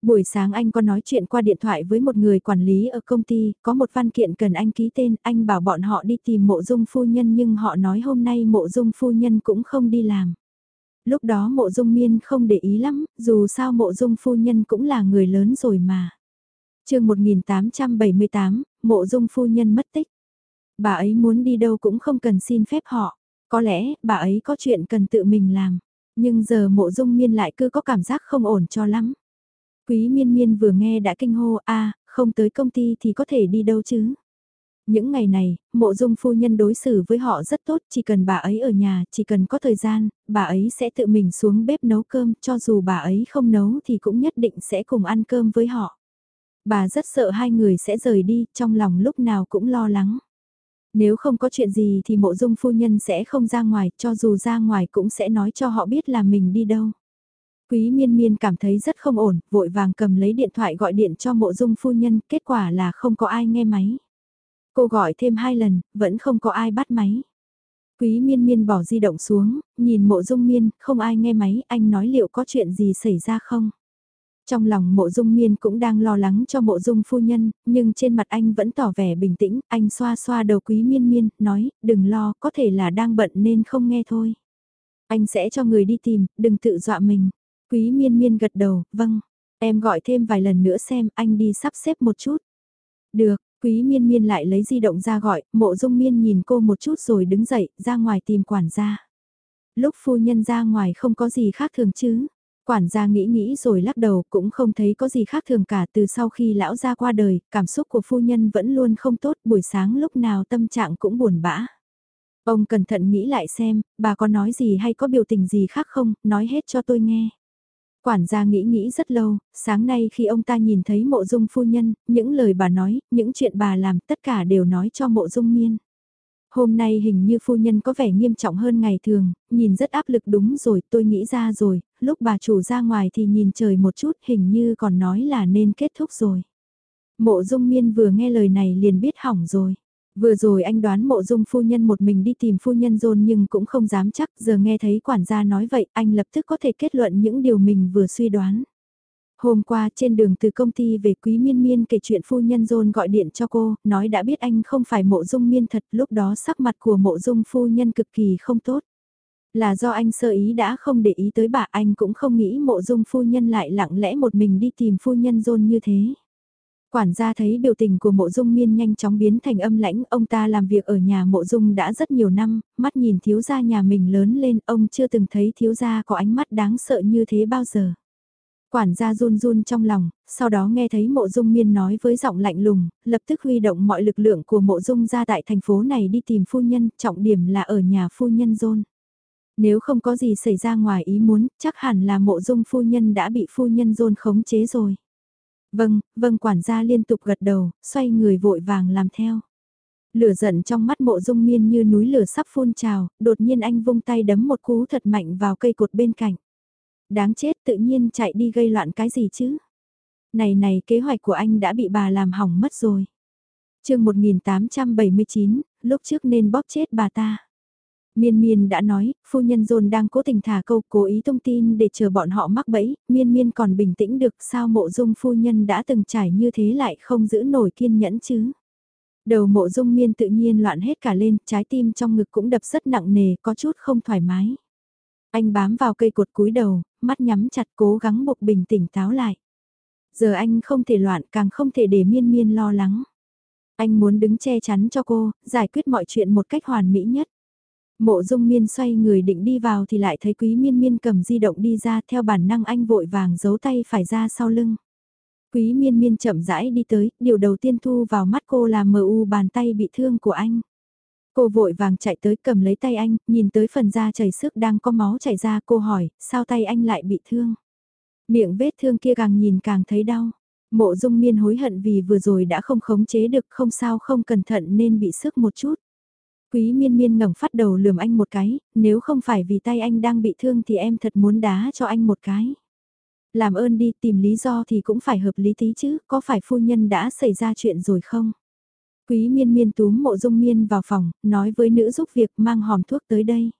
Buổi sáng anh có nói chuyện qua điện thoại với một người quản lý ở công ty, có một văn kiện cần anh ký tên, anh bảo bọn họ đi tìm mộ dung phu nhân nhưng họ nói hôm nay mộ dung phu nhân cũng không đi làm lúc đó mộ dung miên không để ý lắm, dù sao mộ dung phu nhân cũng là người lớn rồi mà. chương 1878, mộ dung phu nhân mất tích. Bà ấy muốn đi đâu cũng không cần xin phép họ, có lẽ bà ấy có chuyện cần tự mình làm, nhưng giờ mộ dung miên lại cứ có cảm giác không ổn cho lắm. Quý miên miên vừa nghe đã kinh hô a không tới công ty thì có thể đi đâu chứ. Những ngày này, mộ dung phu nhân đối xử với họ rất tốt, chỉ cần bà ấy ở nhà, chỉ cần có thời gian, bà ấy sẽ tự mình xuống bếp nấu cơm, cho dù bà ấy không nấu thì cũng nhất định sẽ cùng ăn cơm với họ. Bà rất sợ hai người sẽ rời đi, trong lòng lúc nào cũng lo lắng. Nếu không có chuyện gì thì mộ dung phu nhân sẽ không ra ngoài, cho dù ra ngoài cũng sẽ nói cho họ biết là mình đi đâu. Quý miên miên cảm thấy rất không ổn, vội vàng cầm lấy điện thoại gọi điện cho mộ dung phu nhân, kết quả là không có ai nghe máy. Cô gọi thêm hai lần, vẫn không có ai bắt máy. Quý miên miên bỏ di động xuống, nhìn mộ dung miên, không ai nghe máy, anh nói liệu có chuyện gì xảy ra không? Trong lòng mộ dung miên cũng đang lo lắng cho mộ dung phu nhân, nhưng trên mặt anh vẫn tỏ vẻ bình tĩnh, anh xoa xoa đầu quý miên miên, nói, đừng lo, có thể là đang bận nên không nghe thôi. Anh sẽ cho người đi tìm, đừng tự dọa mình. Quý miên miên gật đầu, vâng, em gọi thêm vài lần nữa xem, anh đi sắp xếp một chút. Được, Quý miên miên lại lấy di động ra gọi, mộ dung miên nhìn cô một chút rồi đứng dậy, ra ngoài tìm quản gia. Lúc phu nhân ra ngoài không có gì khác thường chứ. Quản gia nghĩ nghĩ rồi lắc đầu cũng không thấy có gì khác thường cả từ sau khi lão ra qua đời, cảm xúc của phu nhân vẫn luôn không tốt, buổi sáng lúc nào tâm trạng cũng buồn bã. Ông cẩn thận nghĩ lại xem, bà có nói gì hay có biểu tình gì khác không, nói hết cho tôi nghe. Quản gia nghĩ nghĩ rất lâu, sáng nay khi ông ta nhìn thấy mộ dung phu nhân, những lời bà nói, những chuyện bà làm tất cả đều nói cho mộ dung miên. Hôm nay hình như phu nhân có vẻ nghiêm trọng hơn ngày thường, nhìn rất áp lực đúng rồi, tôi nghĩ ra rồi, lúc bà chủ ra ngoài thì nhìn trời một chút hình như còn nói là nên kết thúc rồi. Mộ dung miên vừa nghe lời này liền biết hỏng rồi. Vừa rồi anh đoán mộ dung phu nhân một mình đi tìm phu nhân dôn nhưng cũng không dám chắc, giờ nghe thấy quản gia nói vậy anh lập tức có thể kết luận những điều mình vừa suy đoán. Hôm qua trên đường từ công ty về quý miên miên kể chuyện phu nhân dôn gọi điện cho cô, nói đã biết anh không phải mộ dung miên thật, lúc đó sắc mặt của mộ dung phu nhân cực kỳ không tốt. Là do anh sơ ý đã không để ý tới bà anh cũng không nghĩ mộ dung phu nhân lại lặng lẽ một mình đi tìm phu nhân dôn như thế. Quản gia thấy biểu tình của mộ dung miên nhanh chóng biến thành âm lãnh, ông ta làm việc ở nhà mộ dung đã rất nhiều năm, mắt nhìn thiếu gia nhà mình lớn lên, ông chưa từng thấy thiếu gia có ánh mắt đáng sợ như thế bao giờ. Quản gia run run trong lòng, sau đó nghe thấy mộ dung miên nói với giọng lạnh lùng, lập tức huy động mọi lực lượng của mộ dung ra tại thành phố này đi tìm phu nhân, trọng điểm là ở nhà phu nhân rôn. Nếu không có gì xảy ra ngoài ý muốn, chắc hẳn là mộ dung phu nhân đã bị phu nhân rôn khống chế rồi. Vâng, vâng quản gia liên tục gật đầu, xoay người vội vàng làm theo. Lửa giận trong mắt mộ dung miên như núi lửa sắp phun trào, đột nhiên anh vung tay đấm một cú thật mạnh vào cây cột bên cạnh. Đáng chết tự nhiên chạy đi gây loạn cái gì chứ? Này này kế hoạch của anh đã bị bà làm hỏng mất rồi. chương 1879, lúc trước nên bóp chết bà ta. Miên Miên đã nói, phu nhân John đang cố tình thả câu cố ý thông tin để chờ bọn họ mắc bẫy, Miên Miên còn bình tĩnh được sao mộ dung phu nhân đã từng trải như thế lại không giữ nổi kiên nhẫn chứ. Đầu mộ dung miên tự nhiên loạn hết cả lên, trái tim trong ngực cũng đập rất nặng nề, có chút không thoải mái. Anh bám vào cây cột cúi đầu, mắt nhắm chặt cố gắng buộc bình tĩnh táo lại. Giờ anh không thể loạn càng không thể để miên miên lo lắng. Anh muốn đứng che chắn cho cô, giải quyết mọi chuyện một cách hoàn mỹ nhất. Mộ dung miên xoay người định đi vào thì lại thấy quý miên miên cầm di động đi ra theo bản năng anh vội vàng giấu tay phải ra sau lưng. Quý miên miên chậm rãi đi tới, điều đầu tiên thu vào mắt cô là mờ u bàn tay bị thương của anh. Cô vội vàng chạy tới cầm lấy tay anh, nhìn tới phần da chảy sức đang có máu chảy ra cô hỏi, sao tay anh lại bị thương? Miệng vết thương kia càng nhìn càng thấy đau. Mộ dung miên hối hận vì vừa rồi đã không khống chế được không sao không cẩn thận nên bị sức một chút. Quý miên miên ngẩng phát đầu lườm anh một cái, nếu không phải vì tay anh đang bị thương thì em thật muốn đá cho anh một cái. Làm ơn đi tìm lý do thì cũng phải hợp lý tí chứ, có phải phu nhân đã xảy ra chuyện rồi không? Quý miên miên túm mộ dung miên vào phòng, nói với nữ giúp việc mang hòm thuốc tới đây.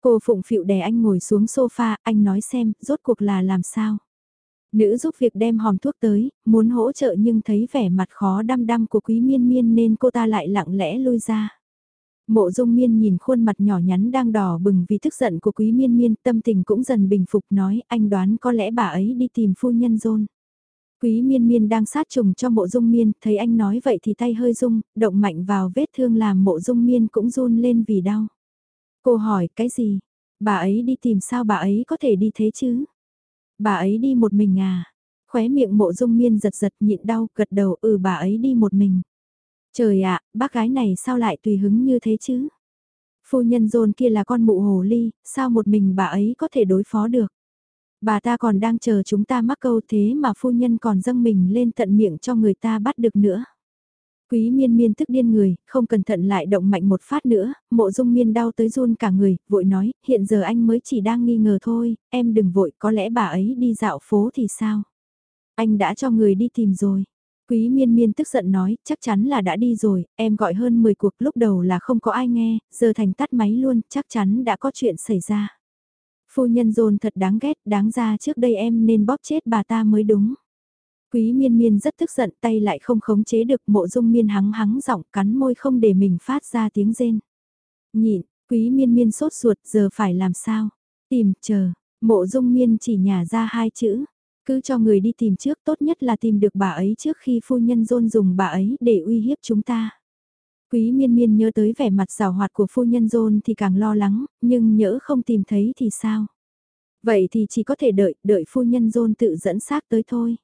Cô phụng phịu đè anh ngồi xuống sofa, anh nói xem, rốt cuộc là làm sao? Nữ giúp việc đem hòm thuốc tới, muốn hỗ trợ nhưng thấy vẻ mặt khó đăm đăm của quý miên miên nên cô ta lại lặng lẽ lui ra. Mộ dung miên nhìn khuôn mặt nhỏ nhắn đang đỏ bừng vì tức giận của quý miên miên tâm tình cũng dần bình phục nói anh đoán có lẽ bà ấy đi tìm phu nhân dôn. Quý miên miên đang sát trùng cho mộ dung miên, thấy anh nói vậy thì tay hơi rung, động mạnh vào vết thương làm mộ dung miên cũng run lên vì đau. Cô hỏi cái gì? Bà ấy đi tìm sao bà ấy có thể đi thế chứ? Bà ấy đi một mình à? Khóe miệng mộ dung miên giật giật nhịn đau gật đầu ừ bà ấy đi một mình. Trời ạ, bác gái này sao lại tùy hứng như thế chứ? Phu nhân dồn kia là con mụ hồ ly, sao một mình bà ấy có thể đối phó được? Bà ta còn đang chờ chúng ta mắc câu thế mà phu nhân còn dâng mình lên tận miệng cho người ta bắt được nữa. Quý miên miên tức điên người, không cẩn thận lại động mạnh một phát nữa, mộ dung miên đau tới run cả người, vội nói, hiện giờ anh mới chỉ đang nghi ngờ thôi, em đừng vội, có lẽ bà ấy đi dạo phố thì sao? Anh đã cho người đi tìm rồi. Quý miên miên tức giận nói, chắc chắn là đã đi rồi, em gọi hơn 10 cuộc lúc đầu là không có ai nghe, giờ thành tắt máy luôn, chắc chắn đã có chuyện xảy ra. Phu nhân dồn thật đáng ghét, đáng ra trước đây em nên bóp chết bà ta mới đúng. Quý miên miên rất tức giận tay lại không khống chế được mộ dung miên hắng hắng giọng cắn môi không để mình phát ra tiếng rên. Nhịn, quý miên miên sốt ruột giờ phải làm sao? Tìm, chờ, mộ dung miên chỉ nhả ra hai chữ. Cứ cho người đi tìm trước tốt nhất là tìm được bà ấy trước khi phu nhân dôn dùng bà ấy để uy hiếp chúng ta. Quý miên miên nhớ tới vẻ mặt rào hoạt của phu nhân dôn thì càng lo lắng, nhưng nhỡ không tìm thấy thì sao? Vậy thì chỉ có thể đợi, đợi phu nhân dôn tự dẫn xác tới thôi.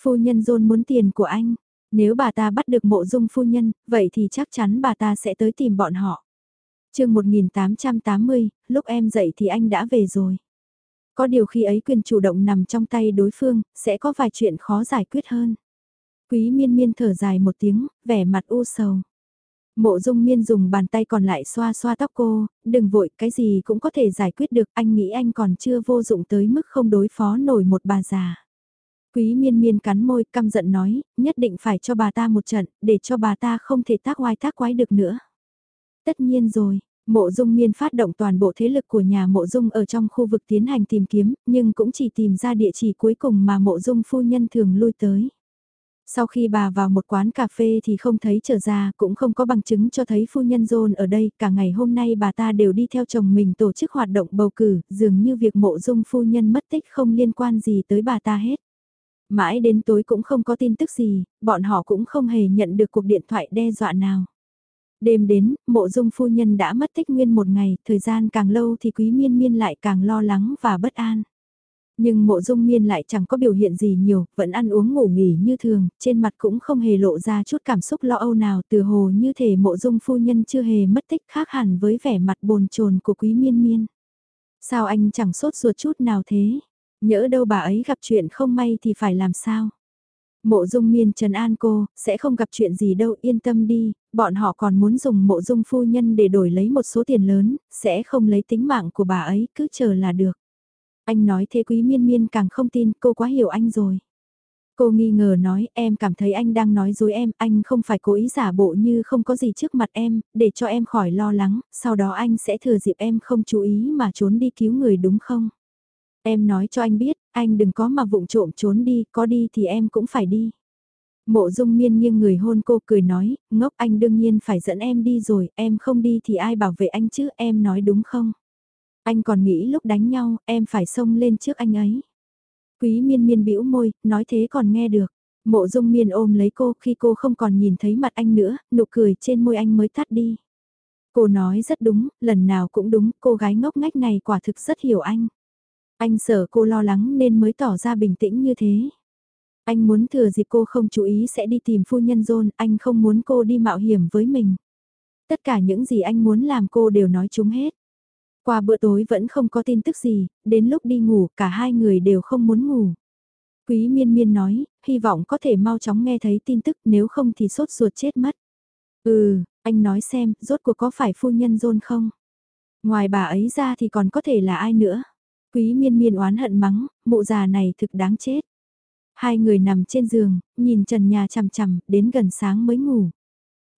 Phu nhân dôn muốn tiền của anh, nếu bà ta bắt được mộ dung phu nhân, vậy thì chắc chắn bà ta sẽ tới tìm bọn họ. chương 1880, lúc em dậy thì anh đã về rồi. Có điều khi ấy quyền chủ động nằm trong tay đối phương, sẽ có vài chuyện khó giải quyết hơn. Quý miên miên thở dài một tiếng, vẻ mặt u sầu. Mộ dung miên dùng bàn tay còn lại xoa xoa tóc cô, đừng vội, cái gì cũng có thể giải quyết được, anh nghĩ anh còn chưa vô dụng tới mức không đối phó nổi một bà già. Quý miên miên cắn môi căm giận nói, nhất định phải cho bà ta một trận, để cho bà ta không thể tác oai tác quái được nữa. Tất nhiên rồi, Mộ dung miên phát động toàn bộ thế lực của nhà mộ dung ở trong khu vực tiến hành tìm kiếm, nhưng cũng chỉ tìm ra địa chỉ cuối cùng mà mộ dung phu nhân thường lui tới. Sau khi bà vào một quán cà phê thì không thấy trở ra, cũng không có bằng chứng cho thấy phu nhân John ở đây, cả ngày hôm nay bà ta đều đi theo chồng mình tổ chức hoạt động bầu cử, dường như việc mộ dung phu nhân mất tích không liên quan gì tới bà ta hết. Mãi đến tối cũng không có tin tức gì, bọn họ cũng không hề nhận được cuộc điện thoại đe dọa nào. Đêm đến, mộ dung phu nhân đã mất tích nguyên một ngày, thời gian càng lâu thì quý miên miên lại càng lo lắng và bất an. Nhưng mộ dung miên lại chẳng có biểu hiện gì nhiều, vẫn ăn uống ngủ nghỉ như thường, trên mặt cũng không hề lộ ra chút cảm xúc lo âu nào từ hồ như thể mộ dung phu nhân chưa hề mất tích khác hẳn với vẻ mặt bồn chồn của quý miên miên. Sao anh chẳng sốt ruột chút nào thế? Nhỡ đâu bà ấy gặp chuyện không may thì phải làm sao? Mộ dung miên trần an cô, sẽ không gặp chuyện gì đâu yên tâm đi, bọn họ còn muốn dùng mộ dung phu nhân để đổi lấy một số tiền lớn, sẽ không lấy tính mạng của bà ấy, cứ chờ là được. Anh nói thế quý miên miên càng không tin, cô quá hiểu anh rồi. Cô nghi ngờ nói, em cảm thấy anh đang nói dối em, anh không phải cố ý giả bộ như không có gì trước mặt em, để cho em khỏi lo lắng, sau đó anh sẽ thừa dịp em không chú ý mà trốn đi cứu người đúng không? Em nói cho anh biết, anh đừng có mà vụng trộm trốn đi, có đi thì em cũng phải đi. Mộ dung miên nghiêng người hôn cô cười nói, ngốc anh đương nhiên phải dẫn em đi rồi, em không đi thì ai bảo vệ anh chứ, em nói đúng không? Anh còn nghĩ lúc đánh nhau, em phải xông lên trước anh ấy. Quý miên miên bĩu môi, nói thế còn nghe được. Mộ dung miên ôm lấy cô khi cô không còn nhìn thấy mặt anh nữa, nụ cười trên môi anh mới tắt đi. Cô nói rất đúng, lần nào cũng đúng, cô gái ngốc ngách này quả thực rất hiểu anh. Anh sợ cô lo lắng nên mới tỏ ra bình tĩnh như thế. Anh muốn thừa dịp cô không chú ý sẽ đi tìm phu nhân John, anh không muốn cô đi mạo hiểm với mình. Tất cả những gì anh muốn làm cô đều nói chúng hết. Qua bữa tối vẫn không có tin tức gì, đến lúc đi ngủ cả hai người đều không muốn ngủ. Quý miên miên nói, hy vọng có thể mau chóng nghe thấy tin tức nếu không thì sốt ruột chết mất. Ừ, anh nói xem, rốt cuộc có phải phu nhân John không? Ngoài bà ấy ra thì còn có thể là ai nữa? Quý miên miên oán hận mắng, mụ già này thực đáng chết. Hai người nằm trên giường, nhìn trần nhà chằm chằm, đến gần sáng mới ngủ.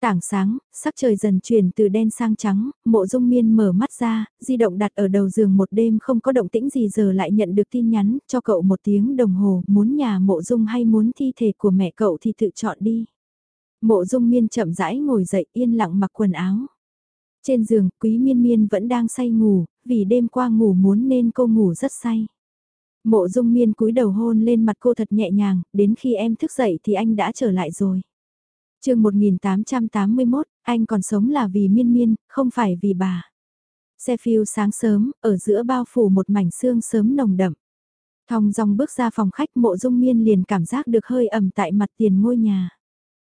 Tảng sáng, sắc trời dần chuyển từ đen sang trắng, mộ dung miên mở mắt ra, di động đặt ở đầu giường một đêm không có động tĩnh gì giờ lại nhận được tin nhắn, cho cậu một tiếng đồng hồ, muốn nhà mộ dung hay muốn thi thể của mẹ cậu thì tự chọn đi. Mộ dung miên chậm rãi ngồi dậy yên lặng mặc quần áo. Trên giường, quý miên miên vẫn đang say ngủ, vì đêm qua ngủ muốn nên cô ngủ rất say. Mộ dung miên cúi đầu hôn lên mặt cô thật nhẹ nhàng, đến khi em thức dậy thì anh đã trở lại rồi. chương 1881, anh còn sống là vì miên miên, không phải vì bà. Xe phiêu sáng sớm, ở giữa bao phủ một mảnh xương sớm nồng đậm. Thong dòng bước ra phòng khách mộ dung miên liền cảm giác được hơi ẩm tại mặt tiền ngôi nhà.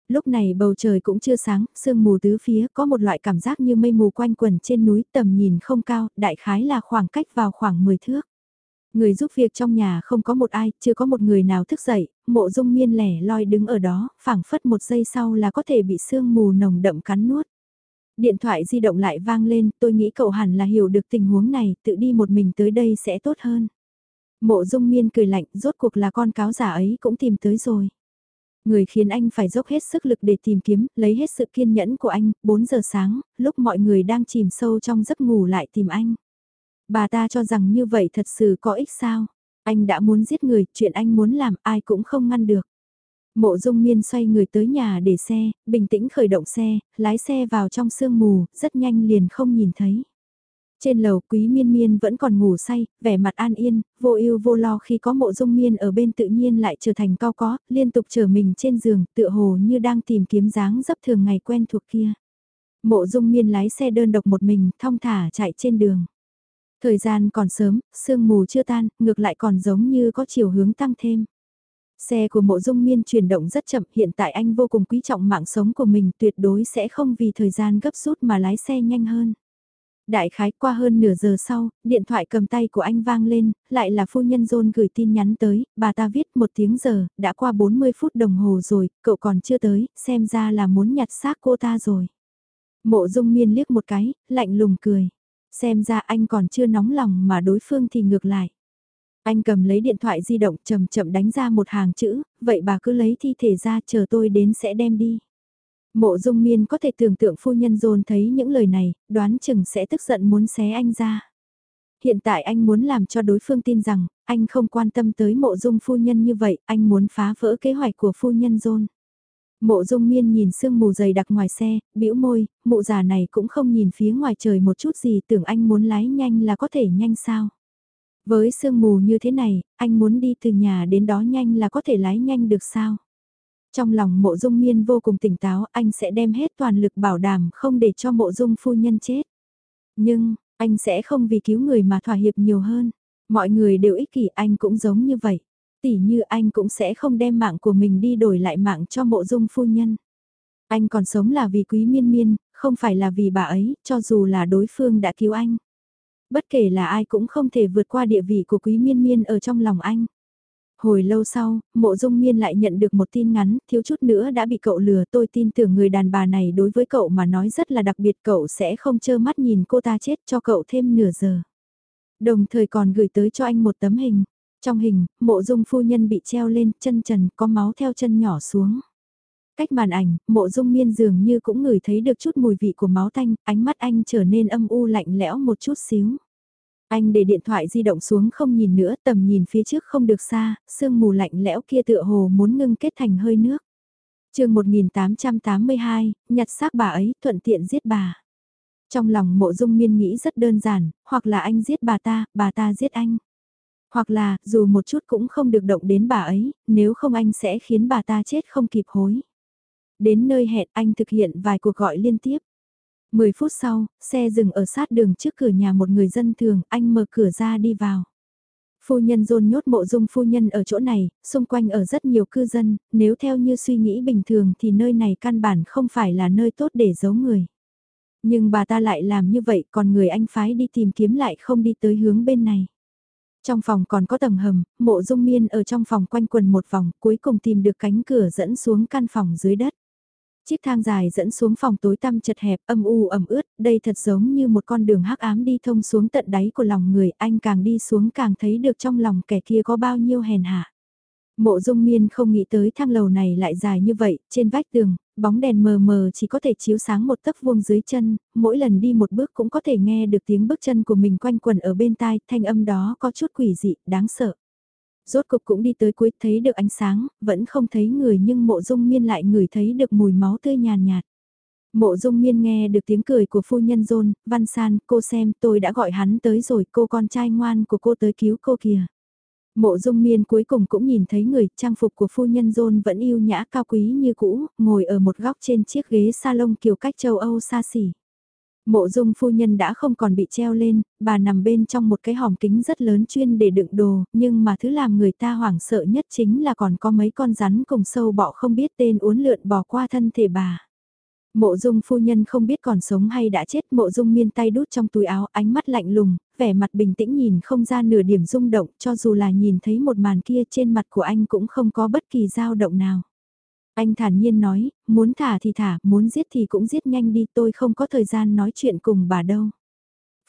Lúc này bầu trời cũng chưa sáng, sương mù tứ phía có một loại cảm giác như mây mù quanh quần trên núi tầm nhìn không cao, đại khái là khoảng cách vào khoảng 10 thước. Người giúp việc trong nhà không có một ai, chưa có một người nào thức dậy, mộ dung miên lẻ loi đứng ở đó, phảng phất một giây sau là có thể bị sương mù nồng đậm cắn nuốt. Điện thoại di động lại vang lên, tôi nghĩ cậu hẳn là hiểu được tình huống này, tự đi một mình tới đây sẽ tốt hơn. Mộ dung miên cười lạnh, rốt cuộc là con cáo giả ấy cũng tìm tới rồi. Người khiến anh phải dốc hết sức lực để tìm kiếm, lấy hết sự kiên nhẫn của anh, 4 giờ sáng, lúc mọi người đang chìm sâu trong giấc ngủ lại tìm anh. Bà ta cho rằng như vậy thật sự có ích sao? Anh đã muốn giết người, chuyện anh muốn làm ai cũng không ngăn được. Mộ dung miên xoay người tới nhà để xe, bình tĩnh khởi động xe, lái xe vào trong sương mù, rất nhanh liền không nhìn thấy. Trên lầu quý miên miên vẫn còn ngủ say, vẻ mặt an yên, vô ưu vô lo khi có mộ dung miên ở bên tự nhiên lại trở thành cao có, liên tục trở mình trên giường, tựa hồ như đang tìm kiếm dáng dấp thường ngày quen thuộc kia. Mộ dung miên lái xe đơn độc một mình, thong thả chạy trên đường. Thời gian còn sớm, sương mù chưa tan, ngược lại còn giống như có chiều hướng tăng thêm. Xe của mộ dung miên chuyển động rất chậm, hiện tại anh vô cùng quý trọng mạng sống của mình tuyệt đối sẽ không vì thời gian gấp rút mà lái xe nhanh hơn. Đại khái qua hơn nửa giờ sau, điện thoại cầm tay của anh vang lên, lại là phu nhân John gửi tin nhắn tới, bà ta viết một tiếng giờ, đã qua 40 phút đồng hồ rồi, cậu còn chưa tới, xem ra là muốn nhặt xác cô ta rồi. Mộ dung miên liếc một cái, lạnh lùng cười. Xem ra anh còn chưa nóng lòng mà đối phương thì ngược lại. Anh cầm lấy điện thoại di động chậm chậm đánh ra một hàng chữ, vậy bà cứ lấy thi thể ra chờ tôi đến sẽ đem đi. Mộ dung miên có thể tưởng tượng phu nhân dồn thấy những lời này, đoán chừng sẽ tức giận muốn xé anh ra. Hiện tại anh muốn làm cho đối phương tin rằng, anh không quan tâm tới mộ dung phu nhân như vậy, anh muốn phá vỡ kế hoạch của phu nhân dồn. Mộ dung miên nhìn sương mù dày đặc ngoài xe, bĩu môi, mụ già này cũng không nhìn phía ngoài trời một chút gì tưởng anh muốn lái nhanh là có thể nhanh sao. Với sương mù như thế này, anh muốn đi từ nhà đến đó nhanh là có thể lái nhanh được sao. Trong lòng mộ dung miên vô cùng tỉnh táo, anh sẽ đem hết toàn lực bảo đảm không để cho mộ dung phu nhân chết. Nhưng, anh sẽ không vì cứu người mà thỏa hiệp nhiều hơn. Mọi người đều ích kỷ anh cũng giống như vậy. Tỉ như anh cũng sẽ không đem mạng của mình đi đổi lại mạng cho mộ dung phu nhân. Anh còn sống là vì quý miên miên, không phải là vì bà ấy, cho dù là đối phương đã cứu anh. Bất kể là ai cũng không thể vượt qua địa vị của quý miên miên ở trong lòng anh. Hồi lâu sau, mộ dung miên lại nhận được một tin ngắn, thiếu chút nữa đã bị cậu lừa tôi tin tưởng người đàn bà này đối với cậu mà nói rất là đặc biệt cậu sẽ không chơ mắt nhìn cô ta chết cho cậu thêm nửa giờ. Đồng thời còn gửi tới cho anh một tấm hình. Trong hình, mộ dung phu nhân bị treo lên, chân trần, có máu theo chân nhỏ xuống. Cách màn ảnh, mộ dung miên dường như cũng ngửi thấy được chút mùi vị của máu tanh, ánh mắt anh trở nên âm u lạnh lẽo một chút xíu. Anh để điện thoại di động xuống không nhìn nữa, tầm nhìn phía trước không được xa, sương mù lạnh lẽo kia tựa hồ muốn ngưng kết thành hơi nước. chương 1882, nhặt xác bà ấy, thuận tiện giết bà. Trong lòng mộ dung miên nghĩ rất đơn giản, hoặc là anh giết bà ta, bà ta giết anh. Hoặc là, dù một chút cũng không được động đến bà ấy, nếu không anh sẽ khiến bà ta chết không kịp hối. Đến nơi hẹn anh thực hiện vài cuộc gọi liên tiếp. 10 phút sau, xe dừng ở sát đường trước cửa nhà một người dân thường, anh mở cửa ra đi vào. Phu nhân dồn nhốt mộ dung phu nhân ở chỗ này, xung quanh ở rất nhiều cư dân, nếu theo như suy nghĩ bình thường thì nơi này căn bản không phải là nơi tốt để giấu người. Nhưng bà ta lại làm như vậy còn người anh phái đi tìm kiếm lại không đi tới hướng bên này. Trong phòng còn có tầng hầm, mộ dung miên ở trong phòng quanh quần một vòng cuối cùng tìm được cánh cửa dẫn xuống căn phòng dưới đất. Chiếc thang dài dẫn xuống phòng tối tăm chật hẹp âm u ẩm ướt, đây thật giống như một con đường hắc ám đi thông xuống tận đáy của lòng người, anh càng đi xuống càng thấy được trong lòng kẻ kia có bao nhiêu hèn hạ. Mộ dung miên không nghĩ tới thang lầu này lại dài như vậy, trên vách tường, bóng đèn mờ mờ chỉ có thể chiếu sáng một tấc vuông dưới chân, mỗi lần đi một bước cũng có thể nghe được tiếng bước chân của mình quanh quần ở bên tai, thanh âm đó có chút quỷ dị, đáng sợ. Rốt cục cũng đi tới cuối thấy được ánh sáng, vẫn không thấy người nhưng mộ dung miên lại ngửi thấy được mùi máu tươi nhàn nhạt. Mộ dung miên nghe được tiếng cười của phu nhân rôn Văn San, cô xem tôi đã gọi hắn tới rồi, cô con trai ngoan của cô tới cứu cô kìa. Mộ dung miên cuối cùng cũng nhìn thấy người, trang phục của phu nhân Dôn vẫn yêu nhã cao quý như cũ, ngồi ở một góc trên chiếc ghế salon kiểu cách châu Âu xa xỉ. Mộ dung phu nhân đã không còn bị treo lên, bà nằm bên trong một cái hòm kính rất lớn chuyên để đựng đồ, nhưng mà thứ làm người ta hoảng sợ nhất chính là còn có mấy con rắn cùng sâu bọ không biết tên uốn lượn bò qua thân thể bà. Mộ dung phu nhân không biết còn sống hay đã chết, mộ dung miên tay đút trong túi áo, ánh mắt lạnh lùng, vẻ mặt bình tĩnh nhìn không ra nửa điểm rung động, cho dù là nhìn thấy một màn kia trên mặt của anh cũng không có bất kỳ dao động nào. Anh thản nhiên nói, muốn thả thì thả, muốn giết thì cũng giết nhanh đi, tôi không có thời gian nói chuyện cùng bà đâu.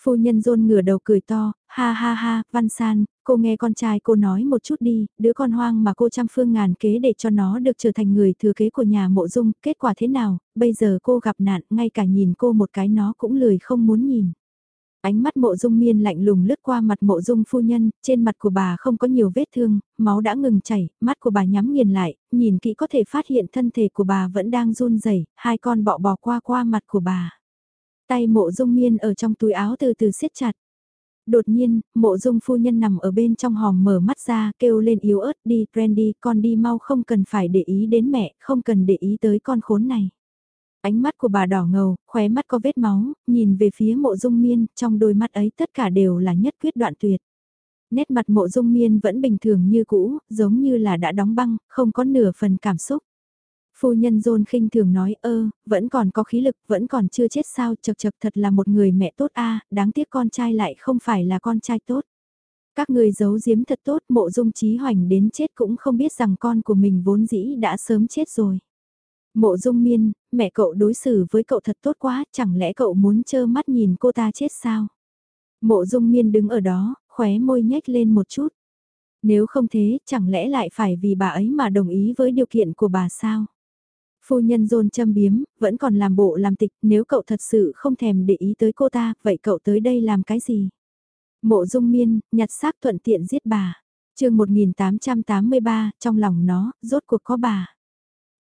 Phu nhân rôn ngửa đầu cười to, ha ha ha, Văn San, cô nghe con trai cô nói một chút đi, đứa con hoang mà cô trăm phương ngàn kế để cho nó được trở thành người thừa kế của nhà mộ dung, kết quả thế nào, bây giờ cô gặp nạn, ngay cả nhìn cô một cái nó cũng lười không muốn nhìn. Ánh mắt mộ dung miên lạnh lùng lướt qua mặt mộ dung phu nhân, trên mặt của bà không có nhiều vết thương, máu đã ngừng chảy, mắt của bà nhắm nghiền lại, nhìn kỹ có thể phát hiện thân thể của bà vẫn đang run rẩy, hai con bọ bò qua qua mặt của bà. Tay mộ dung miên ở trong túi áo từ từ siết chặt. Đột nhiên, mộ dung phu nhân nằm ở bên trong hòm mở mắt ra, kêu lên yếu ớt đi, brandy con đi mau không cần phải để ý đến mẹ, không cần để ý tới con khốn này. Ánh mắt của bà đỏ ngầu, khóe mắt có vết máu, nhìn về phía mộ dung miên, trong đôi mắt ấy tất cả đều là nhất quyết đoạn tuyệt. Nét mặt mộ dung miên vẫn bình thường như cũ, giống như là đã đóng băng, không có nửa phần cảm xúc. Phu nhân John khinh thường nói ơ, vẫn còn có khí lực, vẫn còn chưa chết sao, chật chật thật là một người mẹ tốt a đáng tiếc con trai lại không phải là con trai tốt. Các người giấu giếm thật tốt, mộ dung trí hoành đến chết cũng không biết rằng con của mình vốn dĩ đã sớm chết rồi. Mộ dung miên, mẹ cậu đối xử với cậu thật tốt quá, chẳng lẽ cậu muốn trơ mắt nhìn cô ta chết sao? Mộ dung miên đứng ở đó, khóe môi nhếch lên một chút. Nếu không thế, chẳng lẽ lại phải vì bà ấy mà đồng ý với điều kiện của bà sao? Phu nhân rôn châm biếm, vẫn còn làm bộ làm tịch, nếu cậu thật sự không thèm để ý tới cô ta, vậy cậu tới đây làm cái gì? Mộ dung miên, nhặt xác thuận tiện giết bà. chương 1883, trong lòng nó, rốt cuộc có bà.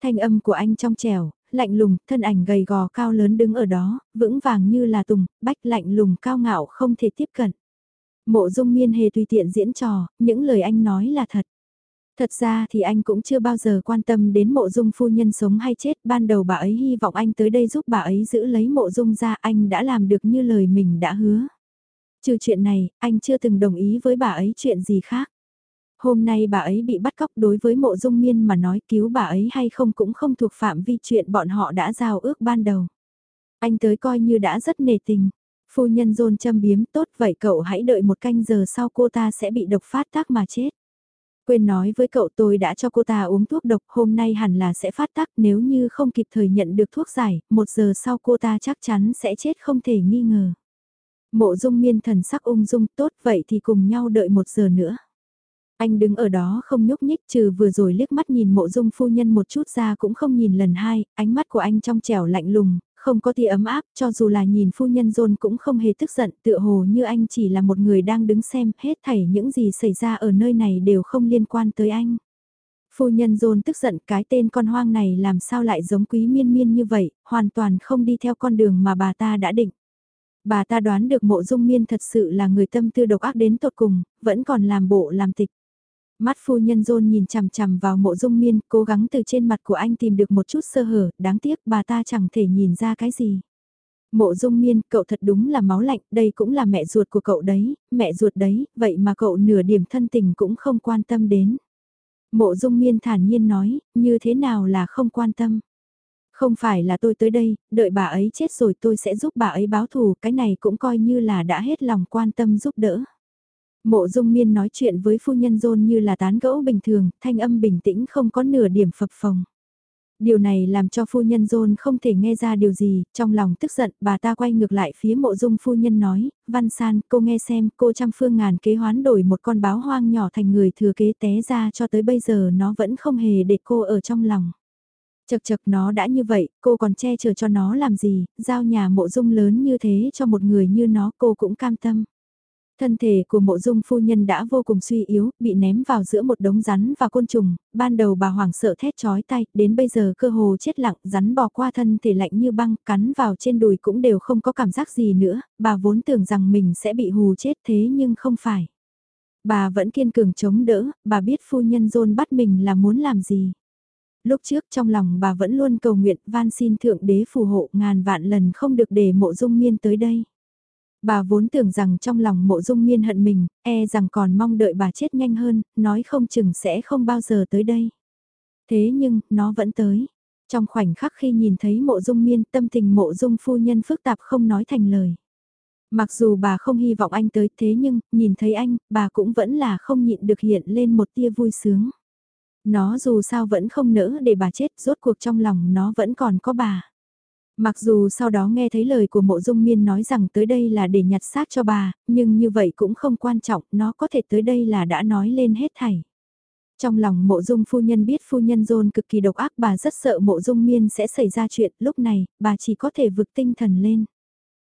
Thanh âm của anh trong trẻo, lạnh lùng, thân ảnh gầy gò cao lớn đứng ở đó, vững vàng như là tùng, bách lạnh lùng cao ngạo không thể tiếp cận. Mộ dung miên hề tùy tiện diễn trò, những lời anh nói là thật. Thật ra thì anh cũng chưa bao giờ quan tâm đến mộ dung phu nhân sống hay chết, ban đầu bà ấy hy vọng anh tới đây giúp bà ấy giữ lấy mộ dung ra anh đã làm được như lời mình đã hứa. Trừ chuyện này, anh chưa từng đồng ý với bà ấy chuyện gì khác. Hôm nay bà ấy bị bắt cóc đối với mộ dung miên mà nói cứu bà ấy hay không cũng không thuộc phạm vi chuyện bọn họ đã giao ước ban đầu. Anh tới coi như đã rất nề tình. Phu nhân dôn châm biếm tốt vậy cậu hãy đợi một canh giờ sau cô ta sẽ bị độc phát tác mà chết. Quên nói với cậu tôi đã cho cô ta uống thuốc độc hôm nay hẳn là sẽ phát tác nếu như không kịp thời nhận được thuốc giải, một giờ sau cô ta chắc chắn sẽ chết không thể nghi ngờ. Mộ dung miên thần sắc ung dung tốt vậy thì cùng nhau đợi một giờ nữa. Anh đứng ở đó không nhúc nhích trừ vừa rồi liếc mắt nhìn mộ dung phu nhân một chút ra cũng không nhìn lần hai, ánh mắt của anh trong trẻo lạnh lùng, không có tia ấm áp, cho dù là nhìn phu nhân dôn cũng không hề tức giận, tựa hồ như anh chỉ là một người đang đứng xem, hết thảy những gì xảy ra ở nơi này đều không liên quan tới anh. Phu nhân dôn tức giận cái tên con hoang này làm sao lại giống quý miên miên như vậy, hoàn toàn không đi theo con đường mà bà ta đã định. Bà ta đoán được mộ dung miên thật sự là người tâm tư độc ác đến tột cùng, vẫn còn làm bộ làm tịch. Mắt phu nhân dôn nhìn chằm chằm vào mộ dung miên, cố gắng từ trên mặt của anh tìm được một chút sơ hở, đáng tiếc bà ta chẳng thể nhìn ra cái gì. Mộ dung miên, cậu thật đúng là máu lạnh, đây cũng là mẹ ruột của cậu đấy, mẹ ruột đấy, vậy mà cậu nửa điểm thân tình cũng không quan tâm đến. Mộ dung miên thản nhiên nói, như thế nào là không quan tâm. Không phải là tôi tới đây, đợi bà ấy chết rồi tôi sẽ giúp bà ấy báo thù, cái này cũng coi như là đã hết lòng quan tâm giúp đỡ. Mộ dung miên nói chuyện với phu nhân dôn như là tán gẫu bình thường, thanh âm bình tĩnh không có nửa điểm phập phồng. Điều này làm cho phu nhân dôn không thể nghe ra điều gì, trong lòng tức giận bà ta quay ngược lại phía mộ dung phu nhân nói, Văn San, cô nghe xem, cô trăm phương ngàn kế hoán đổi một con báo hoang nhỏ thành người thừa kế té ra cho tới bây giờ nó vẫn không hề để cô ở trong lòng. Chật chật nó đã như vậy, cô còn che chở cho nó làm gì, giao nhà mộ dung lớn như thế cho một người như nó cô cũng cam tâm. Thân thể của mộ dung phu nhân đã vô cùng suy yếu, bị ném vào giữa một đống rắn và côn trùng, ban đầu bà hoảng sợ thét chói tay, đến bây giờ cơ hồ chết lặng, rắn bò qua thân thể lạnh như băng, cắn vào trên đùi cũng đều không có cảm giác gì nữa, bà vốn tưởng rằng mình sẽ bị hù chết thế nhưng không phải. Bà vẫn kiên cường chống đỡ, bà biết phu nhân dôn bắt mình là muốn làm gì. Lúc trước trong lòng bà vẫn luôn cầu nguyện van xin thượng đế phù hộ ngàn vạn lần không được để mộ dung miên tới đây. Bà vốn tưởng rằng trong lòng mộ dung miên hận mình, e rằng còn mong đợi bà chết nhanh hơn, nói không chừng sẽ không bao giờ tới đây. Thế nhưng, nó vẫn tới. Trong khoảnh khắc khi nhìn thấy mộ dung miên tâm tình mộ dung phu nhân phức tạp không nói thành lời. Mặc dù bà không hy vọng anh tới thế nhưng, nhìn thấy anh, bà cũng vẫn là không nhịn được hiện lên một tia vui sướng. Nó dù sao vẫn không nỡ để bà chết, rốt cuộc trong lòng nó vẫn còn có bà. Mặc dù sau đó nghe thấy lời của mộ dung miên nói rằng tới đây là để nhặt xác cho bà, nhưng như vậy cũng không quan trọng, nó có thể tới đây là đã nói lên hết thảy. Trong lòng mộ dung phu nhân biết phu nhân dôn cực kỳ độc ác bà rất sợ mộ dung miên sẽ xảy ra chuyện, lúc này, bà chỉ có thể vực tinh thần lên.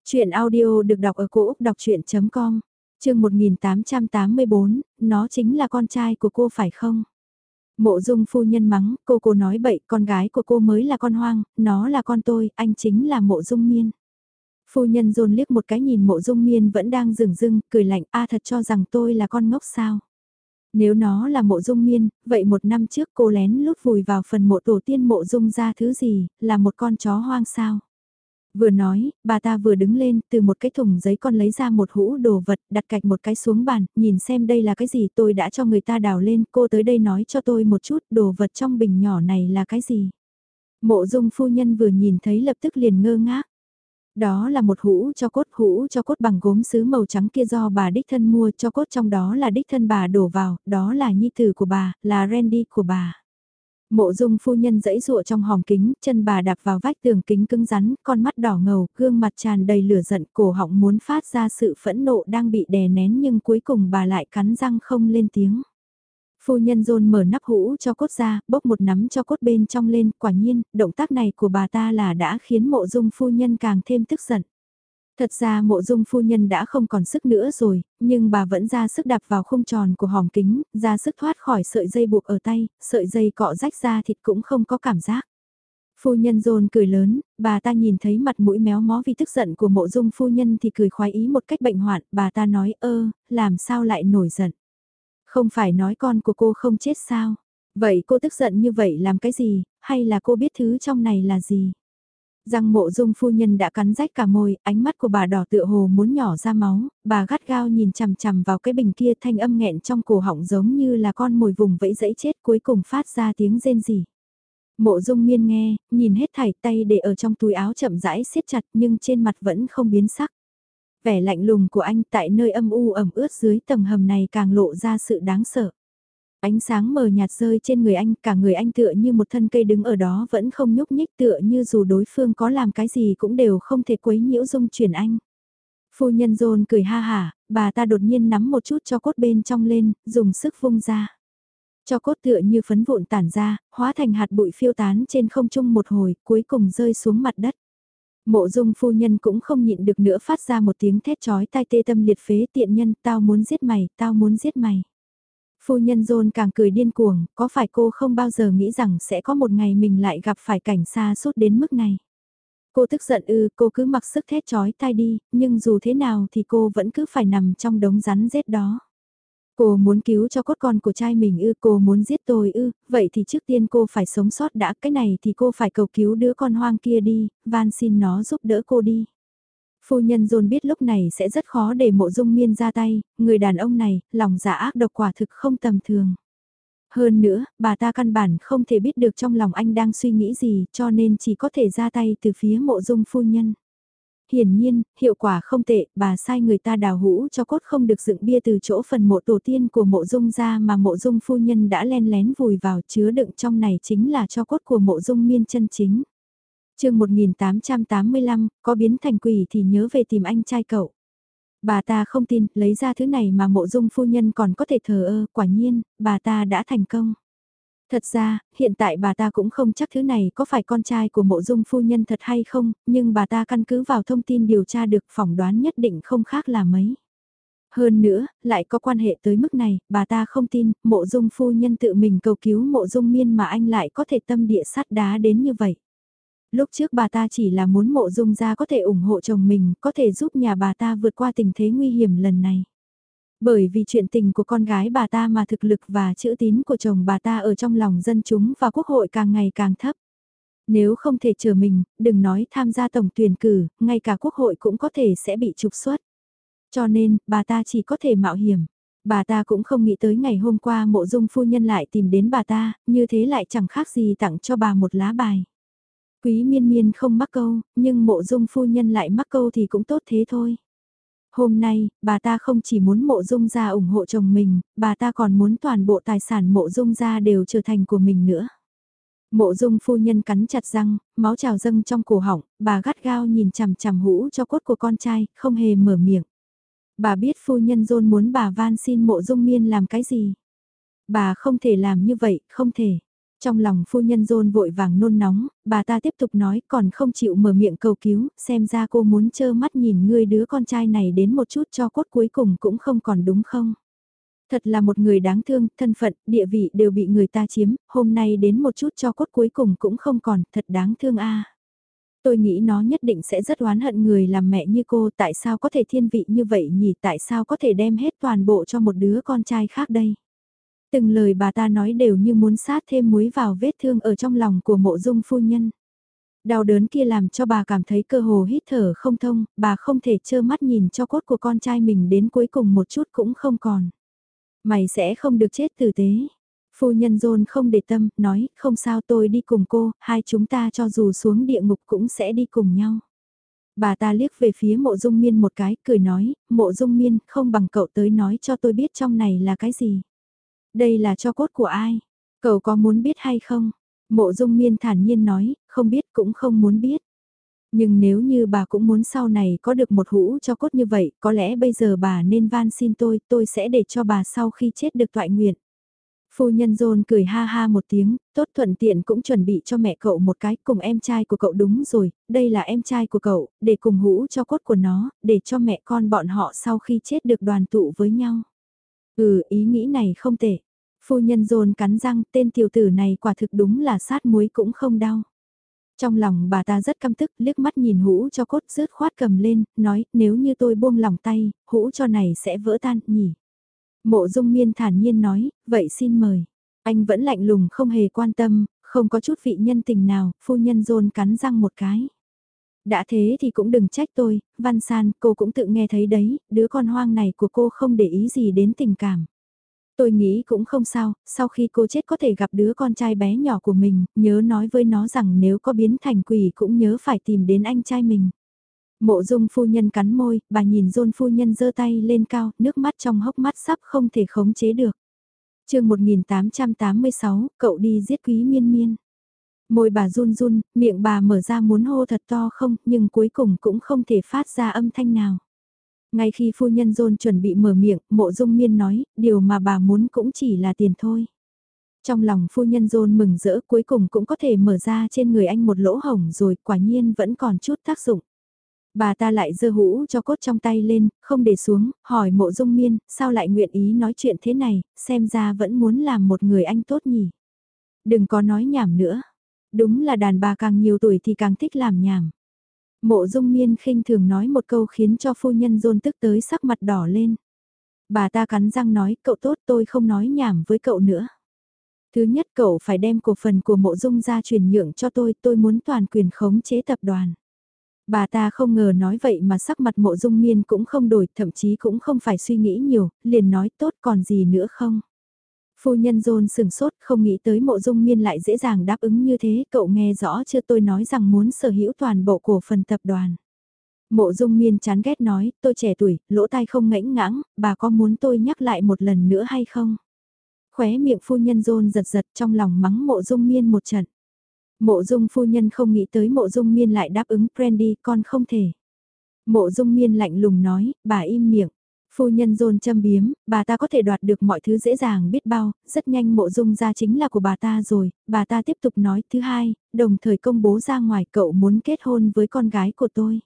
Chuyện audio được đọc ở cổ Úc đọc chuyện.com, chương 1884, nó chính là con trai của cô phải không? Mộ dung phu nhân mắng, cô cô nói bậy, con gái của cô mới là con hoang, nó là con tôi, anh chính là mộ dung miên. Phu nhân dồn liếc một cái nhìn mộ dung miên vẫn đang rừng rưng, cười lạnh, a thật cho rằng tôi là con ngốc sao. Nếu nó là mộ dung miên, vậy một năm trước cô lén lút vùi vào phần mộ tổ tiên mộ dung ra thứ gì, là một con chó hoang sao. Vừa nói, bà ta vừa đứng lên, từ một cái thùng giấy con lấy ra một hũ đồ vật, đặt cạch một cái xuống bàn, nhìn xem đây là cái gì tôi đã cho người ta đào lên, cô tới đây nói cho tôi một chút, đồ vật trong bình nhỏ này là cái gì. Mộ dung phu nhân vừa nhìn thấy lập tức liền ngơ ngác. Đó là một hũ cho cốt hũ cho cốt bằng gốm sứ màu trắng kia do bà đích thân mua cho cốt trong đó là đích thân bà đổ vào, đó là nhi tử của bà, là Randy của bà. Mộ dung phu nhân dẫy rụa trong hòm kính, chân bà đạp vào vách tường kính cứng rắn, con mắt đỏ ngầu, gương mặt tràn đầy lửa giận, cổ họng muốn phát ra sự phẫn nộ đang bị đè nén nhưng cuối cùng bà lại cắn răng không lên tiếng. Phu nhân dồn mở nắp hũ cho cốt ra, bốc một nắm cho cốt bên trong lên, quả nhiên, động tác này của bà ta là đã khiến mộ dung phu nhân càng thêm tức giận. Thật ra mộ dung phu nhân đã không còn sức nữa rồi, nhưng bà vẫn ra sức đạp vào khung tròn của hòm kính, ra sức thoát khỏi sợi dây buộc ở tay, sợi dây cọ rách ra thịt cũng không có cảm giác. Phu nhân rôn cười lớn, bà ta nhìn thấy mặt mũi méo mó vì tức giận của mộ dung phu nhân thì cười khoái ý một cách bệnh hoạn, bà ta nói ơ, làm sao lại nổi giận. Không phải nói con của cô không chết sao, vậy cô tức giận như vậy làm cái gì, hay là cô biết thứ trong này là gì? Răng mộ dung phu nhân đã cắn rách cả môi, ánh mắt của bà đỏ tựa hồ muốn nhỏ ra máu, bà gắt gao nhìn chằm chằm vào cái bình kia thanh âm nghẹn trong cổ họng giống như là con mồi vùng vẫy dẫy chết cuối cùng phát ra tiếng rên rỉ. Mộ dung miên nghe, nhìn hết thảy tay để ở trong túi áo chậm rãi siết chặt nhưng trên mặt vẫn không biến sắc. Vẻ lạnh lùng của anh tại nơi âm u ẩm ướt dưới tầng hầm này càng lộ ra sự đáng sợ. Ánh sáng mờ nhạt rơi trên người anh, cả người anh tựa như một thân cây đứng ở đó vẫn không nhúc nhích tựa như dù đối phương có làm cái gì cũng đều không thể quấy nhiễu dung chuyển anh. Phu nhân rôn cười ha hả, bà ta đột nhiên nắm một chút cho cốt bên trong lên, dùng sức vung ra. Cho cốt tựa như phấn vụn tản ra, hóa thành hạt bụi phiêu tán trên không trung một hồi, cuối cùng rơi xuống mặt đất. Mộ dung phu nhân cũng không nhịn được nữa phát ra một tiếng thét chói tai tê tâm liệt phế tiện nhân, tao muốn giết mày, tao muốn giết mày. Phu nhân John càng cười điên cuồng, có phải cô không bao giờ nghĩ rằng sẽ có một ngày mình lại gặp phải cảnh xa suốt đến mức này. Cô tức giận ư, cô cứ mặc sức thét chói tai đi, nhưng dù thế nào thì cô vẫn cứ phải nằm trong đống rắn rết đó. Cô muốn cứu cho cốt con của trai mình ư, cô muốn giết tôi ư, vậy thì trước tiên cô phải sống sót đã, cái này thì cô phải cầu cứu đứa con hoang kia đi, van xin nó giúp đỡ cô đi. Phu nhân dồn biết lúc này sẽ rất khó để mộ dung miên ra tay, người đàn ông này, lòng dạ ác độc quả thực không tầm thường. Hơn nữa, bà ta căn bản không thể biết được trong lòng anh đang suy nghĩ gì cho nên chỉ có thể ra tay từ phía mộ dung phu nhân. Hiển nhiên, hiệu quả không tệ, bà sai người ta đào hũ cho cốt không được dựng bia từ chỗ phần mộ tổ tiên của mộ dung ra mà mộ dung phu nhân đã len lén vùi vào chứa đựng trong này chính là cho cốt của mộ dung miên chân chính chương 1885, có biến thành quỷ thì nhớ về tìm anh trai cậu. Bà ta không tin, lấy ra thứ này mà mộ dung phu nhân còn có thể thờ ơ, quả nhiên, bà ta đã thành công. Thật ra, hiện tại bà ta cũng không chắc thứ này có phải con trai của mộ dung phu nhân thật hay không, nhưng bà ta căn cứ vào thông tin điều tra được phỏng đoán nhất định không khác là mấy. Hơn nữa, lại có quan hệ tới mức này, bà ta không tin, mộ dung phu nhân tự mình cầu cứu mộ dung miên mà anh lại có thể tâm địa sắt đá đến như vậy. Lúc trước bà ta chỉ là muốn mộ dung gia có thể ủng hộ chồng mình, có thể giúp nhà bà ta vượt qua tình thế nguy hiểm lần này. Bởi vì chuyện tình của con gái bà ta mà thực lực và chữ tín của chồng bà ta ở trong lòng dân chúng và quốc hội càng ngày càng thấp. Nếu không thể chờ mình, đừng nói tham gia tổng tuyển cử, ngay cả quốc hội cũng có thể sẽ bị trục xuất. Cho nên, bà ta chỉ có thể mạo hiểm. Bà ta cũng không nghĩ tới ngày hôm qua mộ dung phu nhân lại tìm đến bà ta, như thế lại chẳng khác gì tặng cho bà một lá bài. Quý miên miên không mắc câu, nhưng mộ dung phu nhân lại mắc câu thì cũng tốt thế thôi. Hôm nay, bà ta không chỉ muốn mộ dung gia ủng hộ chồng mình, bà ta còn muốn toàn bộ tài sản mộ dung gia đều trở thành của mình nữa. Mộ dung phu nhân cắn chặt răng, máu trào dâng trong cổ họng, bà gắt gao nhìn chằm chằm hũ cho cốt của con trai, không hề mở miệng. Bà biết phu nhân dôn muốn bà van xin mộ dung miên làm cái gì. Bà không thể làm như vậy, không thể. Trong lòng phu nhân rôn vội vàng nôn nóng, bà ta tiếp tục nói còn không chịu mở miệng cầu cứu, xem ra cô muốn trơ mắt nhìn ngươi đứa con trai này đến một chút cho cốt cuối cùng cũng không còn đúng không? Thật là một người đáng thương, thân phận, địa vị đều bị người ta chiếm, hôm nay đến một chút cho cốt cuối cùng cũng không còn, thật đáng thương a. Tôi nghĩ nó nhất định sẽ rất oán hận người làm mẹ như cô, tại sao có thể thiên vị như vậy nhỉ, tại sao có thể đem hết toàn bộ cho một đứa con trai khác đây? Từng lời bà ta nói đều như muốn sát thêm muối vào vết thương ở trong lòng của mộ dung phu nhân. Đau đớn kia làm cho bà cảm thấy cơ hồ hít thở không thông, bà không thể trơ mắt nhìn cho cốt của con trai mình đến cuối cùng một chút cũng không còn. Mày sẽ không được chết tử tế. Phu nhân dôn không để tâm, nói, không sao tôi đi cùng cô, hai chúng ta cho dù xuống địa ngục cũng sẽ đi cùng nhau. Bà ta liếc về phía mộ dung miên một cái, cười nói, mộ dung miên, không bằng cậu tới nói cho tôi biết trong này là cái gì. Đây là cho cốt của ai? Cậu có muốn biết hay không? Mộ dung miên thản nhiên nói, không biết cũng không muốn biết. Nhưng nếu như bà cũng muốn sau này có được một hũ cho cốt như vậy, có lẽ bây giờ bà nên van xin tôi, tôi sẽ để cho bà sau khi chết được toại nguyện. Phu nhân John cười ha ha một tiếng, tốt thuận tiện cũng chuẩn bị cho mẹ cậu một cái cùng em trai của cậu đúng rồi, đây là em trai của cậu, để cùng hũ cho cốt của nó, để cho mẹ con bọn họ sau khi chết được đoàn tụ với nhau. Ừ, ý nghĩ này không tệ. Phu nhân dồn cắn răng, tên tiểu tử này quả thực đúng là sát muối cũng không đau. Trong lòng bà ta rất căm tức, liếc mắt nhìn hũ cho cốt rớt khoát cầm lên, nói, nếu như tôi buông lòng tay, hũ cho này sẽ vỡ tan, nhỉ. Mộ dung miên thản nhiên nói, vậy xin mời. Anh vẫn lạnh lùng không hề quan tâm, không có chút vị nhân tình nào, phu nhân dồn cắn răng một cái. Đã thế thì cũng đừng trách tôi, Văn San, cô cũng tự nghe thấy đấy, đứa con hoang này của cô không để ý gì đến tình cảm. Tôi nghĩ cũng không sao, sau khi cô chết có thể gặp đứa con trai bé nhỏ của mình, nhớ nói với nó rằng nếu có biến thành quỷ cũng nhớ phải tìm đến anh trai mình. Mộ dung phu nhân cắn môi, bà nhìn dôn phu nhân giơ tay lên cao, nước mắt trong hốc mắt sắp không thể khống chế được. chương 1886, cậu đi giết quý miên miên. Môi bà run run, miệng bà mở ra muốn hô thật to không, nhưng cuối cùng cũng không thể phát ra âm thanh nào. Ngay khi phu nhân dôn chuẩn bị mở miệng, mộ dung miên nói, điều mà bà muốn cũng chỉ là tiền thôi. Trong lòng phu nhân dôn mừng rỡ cuối cùng cũng có thể mở ra trên người anh một lỗ hổng rồi, quả nhiên vẫn còn chút tác dụng. Bà ta lại dơ hũ cho cốt trong tay lên, không để xuống, hỏi mộ dung miên, sao lại nguyện ý nói chuyện thế này, xem ra vẫn muốn làm một người anh tốt nhỉ. Đừng có nói nhảm nữa. Đúng là đàn bà càng nhiều tuổi thì càng thích làm nhảm. Mộ dung miên khinh thường nói một câu khiến cho phu nhân dôn tức tới sắc mặt đỏ lên. Bà ta cắn răng nói cậu tốt tôi không nói nhảm với cậu nữa. Thứ nhất cậu phải đem cổ phần của mộ dung ra chuyển nhượng cho tôi, tôi muốn toàn quyền khống chế tập đoàn. Bà ta không ngờ nói vậy mà sắc mặt mộ dung miên cũng không đổi, thậm chí cũng không phải suy nghĩ nhiều, liền nói tốt còn gì nữa không. Phu nhân dôn sừng sốt không nghĩ tới mộ dung miên lại dễ dàng đáp ứng như thế, cậu nghe rõ chưa tôi nói rằng muốn sở hữu toàn bộ cổ phần tập đoàn. Mộ dung miên chán ghét nói, tôi trẻ tuổi, lỗ tai không ngãnh ngãng, bà có muốn tôi nhắc lại một lần nữa hay không? Khóe miệng phu nhân dôn giật giật trong lòng mắng mộ dung miên một trận. Mộ dung phu nhân không nghĩ tới mộ dung miên lại đáp ứng Brandy con không thể. Mộ dung miên lạnh lùng nói, bà im miệng. Phu nhân dồn châm biếm, bà ta có thể đoạt được mọi thứ dễ dàng biết bao, rất nhanh mộ dung ra chính là của bà ta rồi, bà ta tiếp tục nói thứ hai, đồng thời công bố ra ngoài cậu muốn kết hôn với con gái của tôi.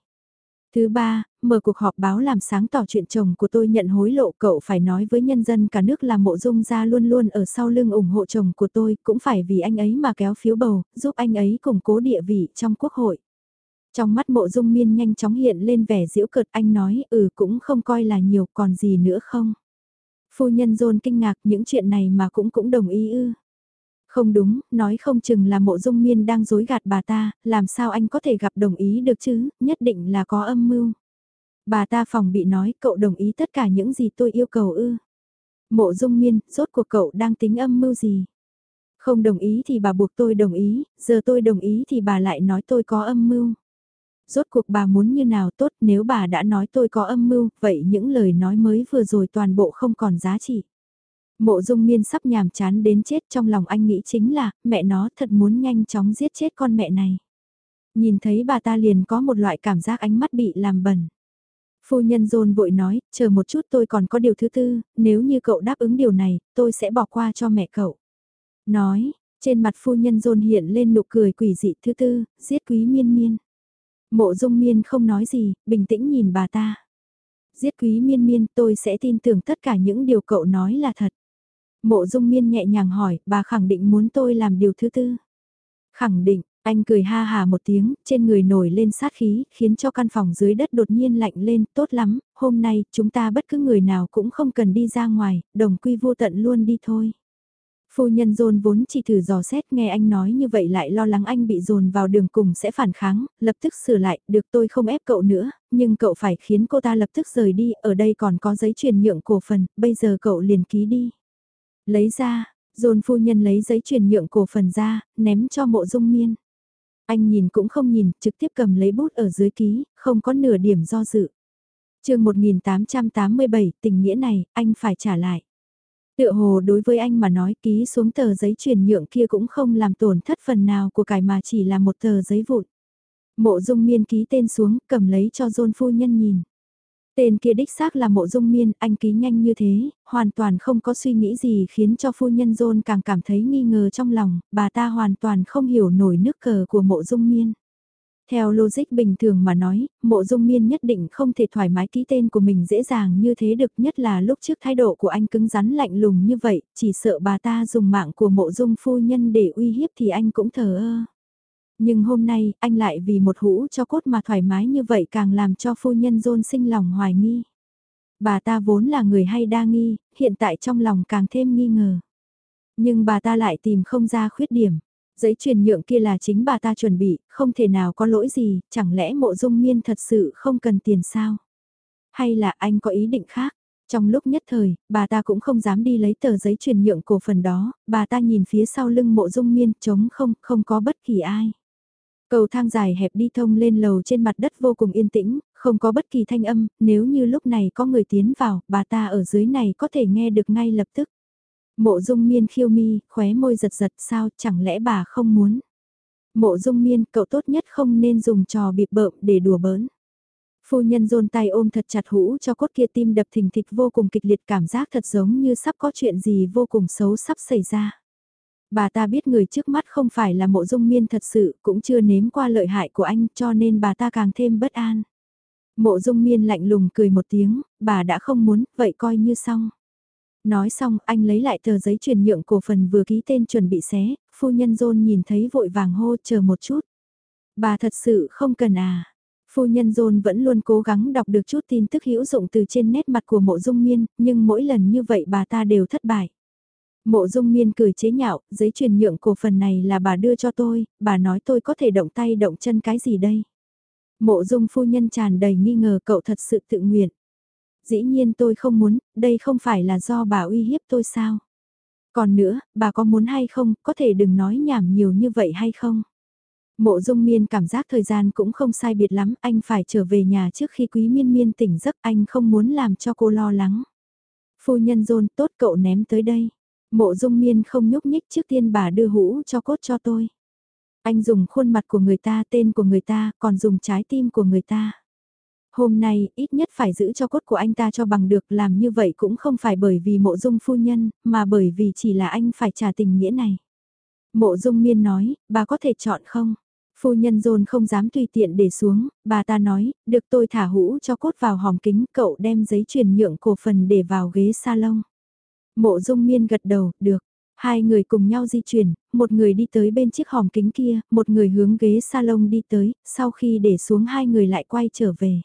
Thứ ba, mở cuộc họp báo làm sáng tỏ chuyện chồng của tôi nhận hối lộ cậu phải nói với nhân dân cả nước là mộ dung gia luôn luôn ở sau lưng ủng hộ chồng của tôi, cũng phải vì anh ấy mà kéo phiếu bầu, giúp anh ấy củng cố địa vị trong quốc hội. Trong mắt mộ dung miên nhanh chóng hiện lên vẻ diễu cợt anh nói ừ cũng không coi là nhiều còn gì nữa không. Phu nhân dôn kinh ngạc những chuyện này mà cũng cũng đồng ý ư. Không đúng, nói không chừng là mộ dung miên đang dối gạt bà ta, làm sao anh có thể gặp đồng ý được chứ, nhất định là có âm mưu. Bà ta phòng bị nói cậu đồng ý tất cả những gì tôi yêu cầu ư. Mộ dung miên, rốt cuộc cậu đang tính âm mưu gì? Không đồng ý thì bà buộc tôi đồng ý, giờ tôi đồng ý thì bà lại nói tôi có âm mưu. Rốt cuộc bà muốn như nào tốt nếu bà đã nói tôi có âm mưu, vậy những lời nói mới vừa rồi toàn bộ không còn giá trị. Mộ dung miên sắp nhàm chán đến chết trong lòng anh nghĩ chính là, mẹ nó thật muốn nhanh chóng giết chết con mẹ này. Nhìn thấy bà ta liền có một loại cảm giác ánh mắt bị làm bẩn. Phu nhân dồn vội nói, chờ một chút tôi còn có điều thứ tư, nếu như cậu đáp ứng điều này, tôi sẽ bỏ qua cho mẹ cậu. Nói, trên mặt phu nhân dồn hiện lên nụ cười quỷ dị thứ tư, giết quý miên miên. Mộ dung miên không nói gì, bình tĩnh nhìn bà ta. Giết quý miên miên tôi sẽ tin tưởng tất cả những điều cậu nói là thật. Mộ dung miên nhẹ nhàng hỏi, bà khẳng định muốn tôi làm điều thứ tư. Khẳng định, anh cười ha hà một tiếng, trên người nổi lên sát khí, khiến cho căn phòng dưới đất đột nhiên lạnh lên, tốt lắm, hôm nay chúng ta bất cứ người nào cũng không cần đi ra ngoài, đồng quy vô tận luôn đi thôi. Phu nhân dồn vốn chỉ thử dò xét nghe anh nói như vậy lại lo lắng anh bị dồn vào đường cùng sẽ phản kháng, lập tức sửa lại, được tôi không ép cậu nữa, nhưng cậu phải khiến cô ta lập tức rời đi, ở đây còn có giấy chuyển nhượng cổ phần, bây giờ cậu liền ký đi. Lấy ra, dồn phu nhân lấy giấy chuyển nhượng cổ phần ra, ném cho mộ dung miên. Anh nhìn cũng không nhìn, trực tiếp cầm lấy bút ở dưới ký, không có nửa điểm do dự. chương 1887, tình nghĩa này, anh phải trả lại. Tựa hồ đối với anh mà nói ký xuống tờ giấy chuyển nhượng kia cũng không làm tổn thất phần nào của cải mà chỉ là một tờ giấy vụn. Mộ dung miên ký tên xuống cầm lấy cho dôn phu nhân nhìn. Tên kia đích xác là mộ dung miên, anh ký nhanh như thế, hoàn toàn không có suy nghĩ gì khiến cho phu nhân dôn càng cảm thấy nghi ngờ trong lòng, bà ta hoàn toàn không hiểu nổi nước cờ của mộ dung miên. Theo logic bình thường mà nói, mộ dung miên nhất định không thể thoải mái ký tên của mình dễ dàng như thế được nhất là lúc trước thái độ của anh cứng rắn lạnh lùng như vậy, chỉ sợ bà ta dùng mạng của mộ dung phu nhân để uy hiếp thì anh cũng thờ ơ. Nhưng hôm nay, anh lại vì một hũ cho cốt mà thoải mái như vậy càng làm cho phu nhân dôn sinh lòng hoài nghi. Bà ta vốn là người hay đa nghi, hiện tại trong lòng càng thêm nghi ngờ. Nhưng bà ta lại tìm không ra khuyết điểm. Giấy truyền nhượng kia là chính bà ta chuẩn bị, không thể nào có lỗi gì, chẳng lẽ mộ dung miên thật sự không cần tiền sao? Hay là anh có ý định khác? Trong lúc nhất thời, bà ta cũng không dám đi lấy tờ giấy truyền nhượng cổ phần đó, bà ta nhìn phía sau lưng mộ dung miên trống không, không có bất kỳ ai. Cầu thang dài hẹp đi thông lên lầu trên mặt đất vô cùng yên tĩnh, không có bất kỳ thanh âm, nếu như lúc này có người tiến vào, bà ta ở dưới này có thể nghe được ngay lập tức. Mộ dung miên khiêu mi, khóe môi giật giật sao, chẳng lẽ bà không muốn. Mộ dung miên, cậu tốt nhất không nên dùng trò bịp bợm để đùa bỡn. Phu nhân dồn tay ôm thật chặt hũ cho cốt kia tim đập thình thịch vô cùng kịch liệt cảm giác thật giống như sắp có chuyện gì vô cùng xấu sắp xảy ra. Bà ta biết người trước mắt không phải là mộ dung miên thật sự cũng chưa nếm qua lợi hại của anh cho nên bà ta càng thêm bất an. Mộ dung miên lạnh lùng cười một tiếng, bà đã không muốn, vậy coi như xong. Nói xong anh lấy lại tờ giấy chuyển nhượng cổ phần vừa ký tên chuẩn bị xé, phu nhân John nhìn thấy vội vàng hô chờ một chút. Bà thật sự không cần à. Phu nhân John vẫn luôn cố gắng đọc được chút tin tức hữu dụng từ trên nét mặt của mộ dung miên, nhưng mỗi lần như vậy bà ta đều thất bại. Mộ dung miên cười chế nhạo, giấy chuyển nhượng cổ phần này là bà đưa cho tôi, bà nói tôi có thể động tay động chân cái gì đây. Mộ dung phu nhân tràn đầy nghi ngờ cậu thật sự tự nguyện. Dĩ nhiên tôi không muốn, đây không phải là do bà uy hiếp tôi sao. Còn nữa, bà có muốn hay không, có thể đừng nói nhảm nhiều như vậy hay không. Mộ dung miên cảm giác thời gian cũng không sai biệt lắm, anh phải trở về nhà trước khi quý miên miên tỉnh giấc anh không muốn làm cho cô lo lắng. Phu nhân dôn tốt cậu ném tới đây. Mộ dung miên không nhúc nhích trước tiên bà đưa hũ cho cốt cho tôi. Anh dùng khuôn mặt của người ta, tên của người ta, còn dùng trái tim của người ta. Hôm nay, ít nhất phải giữ cho cốt của anh ta cho bằng được làm như vậy cũng không phải bởi vì mộ dung phu nhân, mà bởi vì chỉ là anh phải trả tình nghĩa này. Mộ dung miên nói, bà có thể chọn không? Phu nhân dồn không dám tùy tiện để xuống, bà ta nói, được tôi thả hũ cho cốt vào hòm kính, cậu đem giấy chuyển nhượng cổ phần để vào ghế salon. Mộ dung miên gật đầu, được. Hai người cùng nhau di chuyển, một người đi tới bên chiếc hòm kính kia, một người hướng ghế salon đi tới, sau khi để xuống hai người lại quay trở về.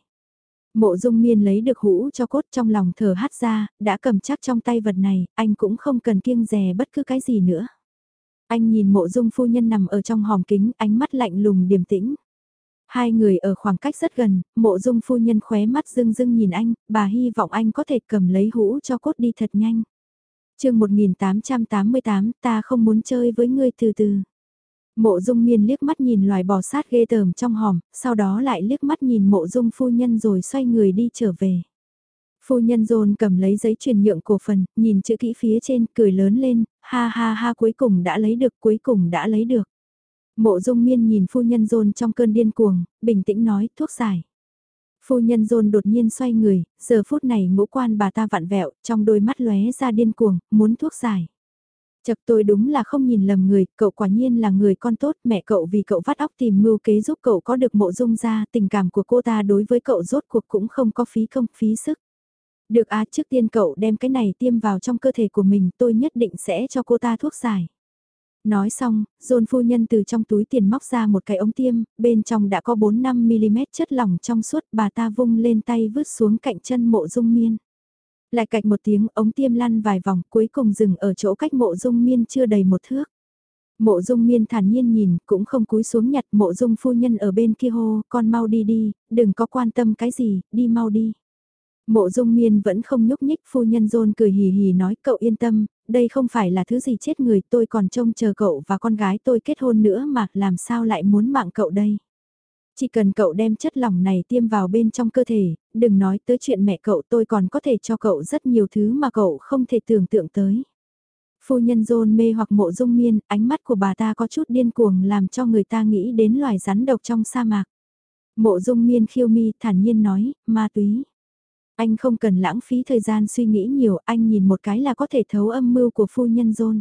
Mộ dung miên lấy được hũ cho cốt trong lòng thở hắt ra, đã cầm chắc trong tay vật này, anh cũng không cần kiêng rè bất cứ cái gì nữa. Anh nhìn mộ dung phu nhân nằm ở trong hòm kính, ánh mắt lạnh lùng điềm tĩnh. Hai người ở khoảng cách rất gần, mộ dung phu nhân khóe mắt dưng dưng nhìn anh, bà hy vọng anh có thể cầm lấy hũ cho cốt đi thật nhanh chương 1888 ta không muốn chơi với ngươi từ từ. Mộ dung miên liếc mắt nhìn loài bò sát ghê tởm trong hòm, sau đó lại liếc mắt nhìn mộ dung phu nhân rồi xoay người đi trở về. Phu nhân dồn cầm lấy giấy truyền nhượng cổ phần, nhìn chữ kỹ phía trên, cười lớn lên, ha ha ha cuối cùng đã lấy được, cuối cùng đã lấy được. Mộ dung miên nhìn phu nhân dồn trong cơn điên cuồng, bình tĩnh nói, thuốc giải. Phu nhân dồn đột nhiên xoay người, giờ phút này ngũ quan bà ta vặn vẹo, trong đôi mắt lóe ra điên cuồng, muốn thuốc giải. Chật tôi đúng là không nhìn lầm người, cậu quả nhiên là người con tốt, mẹ cậu vì cậu vắt óc tìm mưu kế giúp cậu có được mộ dung ra, tình cảm của cô ta đối với cậu rốt cuộc cũng không có phí công, phí sức. Được à, trước tiên cậu đem cái này tiêm vào trong cơ thể của mình, tôi nhất định sẽ cho cô ta thuốc giải. Nói xong, dồn phu nhân từ trong túi tiền móc ra một cái ống tiêm, bên trong đã có 4-5mm chất lỏng trong suốt bà ta vung lên tay vứt xuống cạnh chân mộ dung miên. Lại cạch một tiếng ống tiêm lăn vài vòng cuối cùng dừng ở chỗ cách mộ dung miên chưa đầy một thước. Mộ dung miên thản nhiên nhìn, cũng không cúi xuống nhặt mộ dung phu nhân ở bên kia hô, con mau đi đi, đừng có quan tâm cái gì, đi mau đi. Mộ dung miên vẫn không nhúc nhích, phu nhân rôn cười hì hì nói cậu yên tâm, đây không phải là thứ gì chết người tôi còn trông chờ cậu và con gái tôi kết hôn nữa mà làm sao lại muốn mạng cậu đây. Chỉ cần cậu đem chất lỏng này tiêm vào bên trong cơ thể, đừng nói tới chuyện mẹ cậu tôi còn có thể cho cậu rất nhiều thứ mà cậu không thể tưởng tượng tới. Phu nhân dôn mê hoặc mộ dung miên, ánh mắt của bà ta có chút điên cuồng làm cho người ta nghĩ đến loài rắn độc trong sa mạc. Mộ dung miên khiêu mi thản nhiên nói, ma túy. Anh không cần lãng phí thời gian suy nghĩ nhiều, anh nhìn một cái là có thể thấu âm mưu của phu nhân John.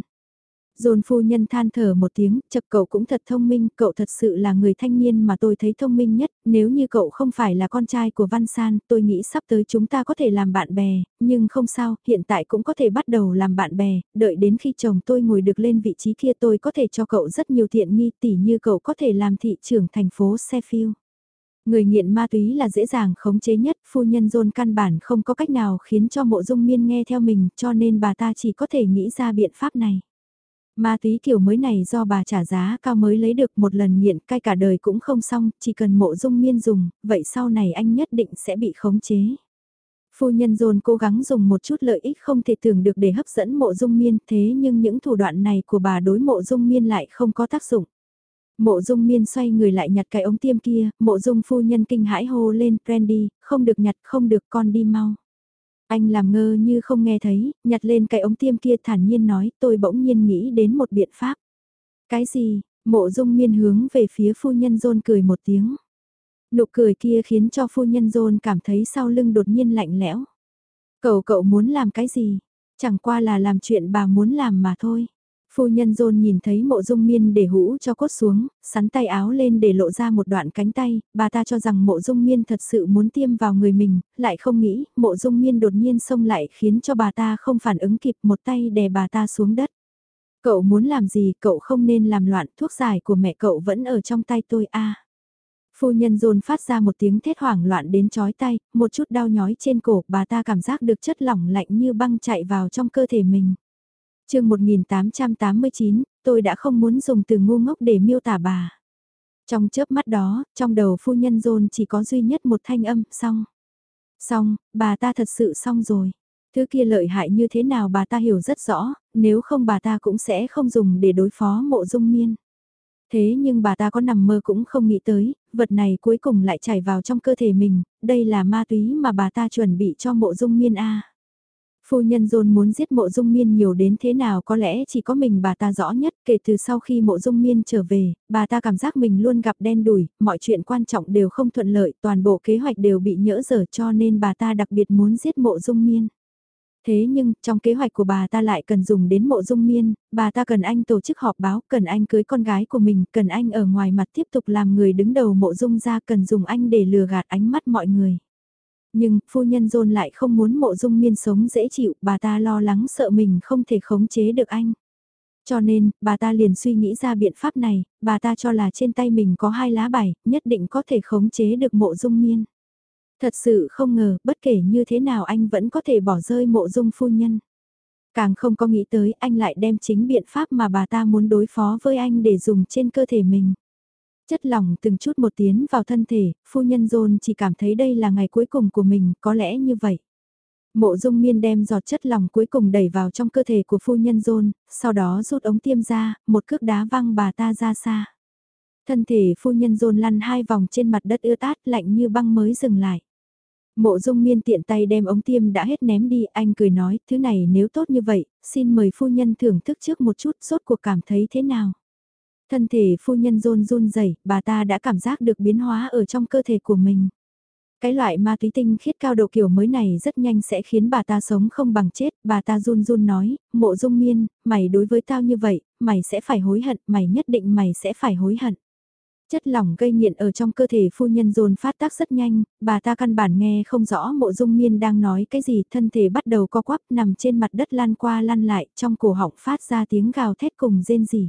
Dồn phu nhân than thở một tiếng, chật cậu cũng thật thông minh, cậu thật sự là người thanh niên mà tôi thấy thông minh nhất, nếu như cậu không phải là con trai của Văn San, tôi nghĩ sắp tới chúng ta có thể làm bạn bè, nhưng không sao, hiện tại cũng có thể bắt đầu làm bạn bè, đợi đến khi chồng tôi ngồi được lên vị trí kia tôi có thể cho cậu rất nhiều thiện nghi tỉ như cậu có thể làm thị trưởng thành phố Sheffield. Người nghiện ma túy là dễ dàng khống chế nhất, phu nhân John căn bản không có cách nào khiến cho mộ dung miên nghe theo mình cho nên bà ta chỉ có thể nghĩ ra biện pháp này. Ma túy kiểu mới này do bà trả giá cao mới lấy được một lần nghiện cai cả đời cũng không xong, chỉ cần mộ dung miên dùng, vậy sau này anh nhất định sẽ bị khống chế. Phu nhân dồn cố gắng dùng một chút lợi ích không thể tưởng được để hấp dẫn mộ dung miên thế nhưng những thủ đoạn này của bà đối mộ dung miên lại không có tác dụng. Mộ dung miên xoay người lại nhặt cái ống tiêm kia, mộ dung phu nhân kinh hãi hô lên, brandy không được nhặt, không được con đi mau. Anh làm ngơ như không nghe thấy, nhặt lên cái ống tiêm kia thản nhiên nói, tôi bỗng nhiên nghĩ đến một biện pháp. Cái gì, mộ dung miên hướng về phía phu nhân rôn cười một tiếng. Nụ cười kia khiến cho phu nhân rôn cảm thấy sau lưng đột nhiên lạnh lẽo. Cậu cậu muốn làm cái gì? Chẳng qua là làm chuyện bà muốn làm mà thôi. Phu nhân dôn nhìn thấy mộ dung miên để hũ cho cốt xuống, sắn tay áo lên để lộ ra một đoạn cánh tay, bà ta cho rằng mộ dung miên thật sự muốn tiêm vào người mình, lại không nghĩ, mộ dung miên đột nhiên xông lại khiến cho bà ta không phản ứng kịp một tay đè bà ta xuống đất. Cậu muốn làm gì, cậu không nên làm loạn, thuốc giải của mẹ cậu vẫn ở trong tay tôi a. Phu nhân dồn phát ra một tiếng thét hoảng loạn đến chói tay, một chút đau nhói trên cổ, bà ta cảm giác được chất lỏng lạnh như băng chạy vào trong cơ thể mình chương 1889, tôi đã không muốn dùng từ ngu ngốc để miêu tả bà. Trong chớp mắt đó, trong đầu phu nhân dồn chỉ có duy nhất một thanh âm, xong. Xong, bà ta thật sự xong rồi. Thứ kia lợi hại như thế nào bà ta hiểu rất rõ, nếu không bà ta cũng sẽ không dùng để đối phó mộ dung miên. Thế nhưng bà ta có nằm mơ cũng không nghĩ tới, vật này cuối cùng lại chảy vào trong cơ thể mình, đây là ma túy mà bà ta chuẩn bị cho mộ dung miên A. Phu nhân Dôn muốn giết mộ dung miên nhiều đến thế nào có lẽ chỉ có mình bà ta rõ nhất kể từ sau khi mộ dung miên trở về, bà ta cảm giác mình luôn gặp đen đủi, mọi chuyện quan trọng đều không thuận lợi, toàn bộ kế hoạch đều bị nhỡ dở cho nên bà ta đặc biệt muốn giết mộ dung miên. Thế nhưng, trong kế hoạch của bà ta lại cần dùng đến mộ dung miên, bà ta cần anh tổ chức họp báo, cần anh cưới con gái của mình, cần anh ở ngoài mặt tiếp tục làm người đứng đầu mộ dung ra, cần dùng anh để lừa gạt ánh mắt mọi người. Nhưng, phu nhân dôn lại không muốn mộ dung miên sống dễ chịu, bà ta lo lắng sợ mình không thể khống chế được anh. Cho nên, bà ta liền suy nghĩ ra biện pháp này, bà ta cho là trên tay mình có hai lá bài, nhất định có thể khống chế được mộ dung miên. Thật sự không ngờ, bất kể như thế nào anh vẫn có thể bỏ rơi mộ dung phu nhân. Càng không có nghĩ tới anh lại đem chính biện pháp mà bà ta muốn đối phó với anh để dùng trên cơ thể mình. Chất lỏng từng chút một tiến vào thân thể, phu nhân dồn chỉ cảm thấy đây là ngày cuối cùng của mình, có lẽ như vậy. Mộ dung miên đem giọt chất lỏng cuối cùng đẩy vào trong cơ thể của phu nhân dôn, sau đó rút ống tiêm ra, một cước đá văng bà ta ra xa. Thân thể phu nhân dôn lăn hai vòng trên mặt đất ưa tát lạnh như băng mới dừng lại. Mộ dung miên tiện tay đem ống tiêm đã hết ném đi, anh cười nói, thứ này nếu tốt như vậy, xin mời phu nhân thưởng thức trước một chút, rốt cuộc cảm thấy thế nào. Thân thể phu nhân rôn run rẩy, bà ta đã cảm giác được biến hóa ở trong cơ thể của mình. Cái loại ma túy tinh khiết cao độ kiểu mới này rất nhanh sẽ khiến bà ta sống không bằng chết, bà ta run run nói, mộ dung miên, mày đối với tao như vậy, mày sẽ phải hối hận, mày nhất định mày sẽ phải hối hận. Chất lỏng gây nghiện ở trong cơ thể phu nhân dồn phát tác rất nhanh, bà ta căn bản nghe không rõ mộ dung miên đang nói cái gì, thân thể bắt đầu co quắp nằm trên mặt đất lan qua lăn lại, trong cổ họng phát ra tiếng gào thét cùng rên rỉ.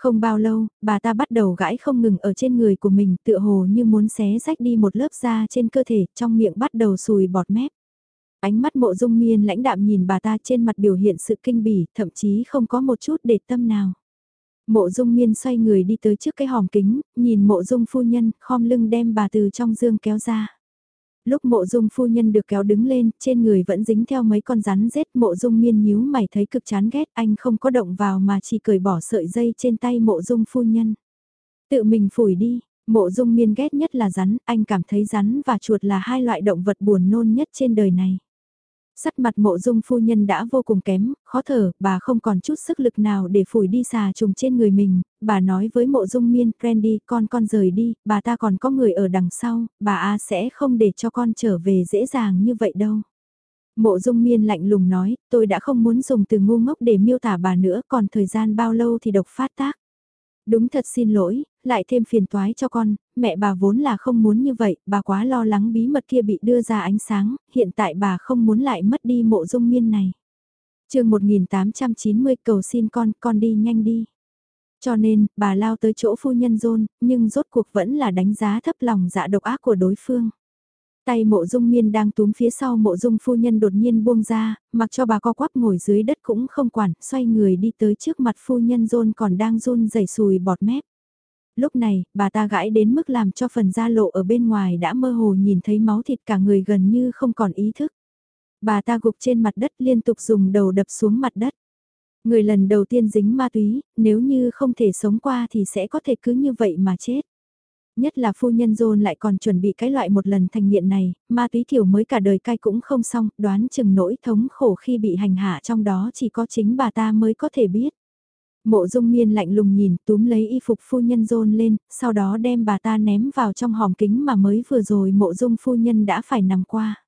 Không bao lâu, bà ta bắt đầu gãi không ngừng ở trên người của mình tựa hồ như muốn xé rách đi một lớp da trên cơ thể, trong miệng bắt đầu sùi bọt mép. Ánh mắt mộ dung miên lãnh đạm nhìn bà ta trên mặt biểu hiện sự kinh bỉ, thậm chí không có một chút để tâm nào. Mộ dung miên xoay người đi tới trước cái hòm kính, nhìn mộ dung phu nhân, khom lưng đem bà từ trong dương kéo ra. Lúc mộ dung phu nhân được kéo đứng lên, trên người vẫn dính theo mấy con rắn rết mộ dung miên nhíu mày thấy cực chán ghét anh không có động vào mà chỉ cởi bỏ sợi dây trên tay mộ dung phu nhân. Tự mình phủi đi, mộ dung miên ghét nhất là rắn, anh cảm thấy rắn và chuột là hai loại động vật buồn nôn nhất trên đời này. Sắt mặt mộ dung phu nhân đã vô cùng kém, khó thở, bà không còn chút sức lực nào để phủi đi xà trùng trên người mình, bà nói với mộ dung miên, Randy, con con rời đi, bà ta còn có người ở đằng sau, bà A sẽ không để cho con trở về dễ dàng như vậy đâu. Mộ dung miên lạnh lùng nói, tôi đã không muốn dùng từ ngu ngốc để miêu tả bà nữa, còn thời gian bao lâu thì độc phát tác. Đúng thật xin lỗi, lại thêm phiền toái cho con, mẹ bà vốn là không muốn như vậy, bà quá lo lắng bí mật kia bị đưa ra ánh sáng, hiện tại bà không muốn lại mất đi mộ dung miên này. chương 1890 cầu xin con, con đi nhanh đi. Cho nên, bà lao tới chỗ phu nhân dôn, nhưng rốt cuộc vẫn là đánh giá thấp lòng dạ độc ác của đối phương. Tay mộ dung miên đang túm phía sau mộ dung phu nhân đột nhiên buông ra, mặc cho bà co quắp ngồi dưới đất cũng không quản, xoay người đi tới trước mặt phu nhân rôn còn đang run rẩy sùi bọt mép. Lúc này, bà ta gãi đến mức làm cho phần da lộ ở bên ngoài đã mơ hồ nhìn thấy máu thịt cả người gần như không còn ý thức. Bà ta gục trên mặt đất liên tục dùng đầu đập xuống mặt đất. Người lần đầu tiên dính ma túy, nếu như không thể sống qua thì sẽ có thể cứ như vậy mà chết. Nhất là phu nhân John lại còn chuẩn bị cái loại một lần thành nghiện này, ma túy kiểu mới cả đời cai cũng không xong, đoán chừng nỗi thống khổ khi bị hành hạ trong đó chỉ có chính bà ta mới có thể biết. Mộ dung miên lạnh lùng nhìn túm lấy y phục phu nhân rôn lên, sau đó đem bà ta ném vào trong hòm kính mà mới vừa rồi mộ dung phu nhân đã phải nằm qua.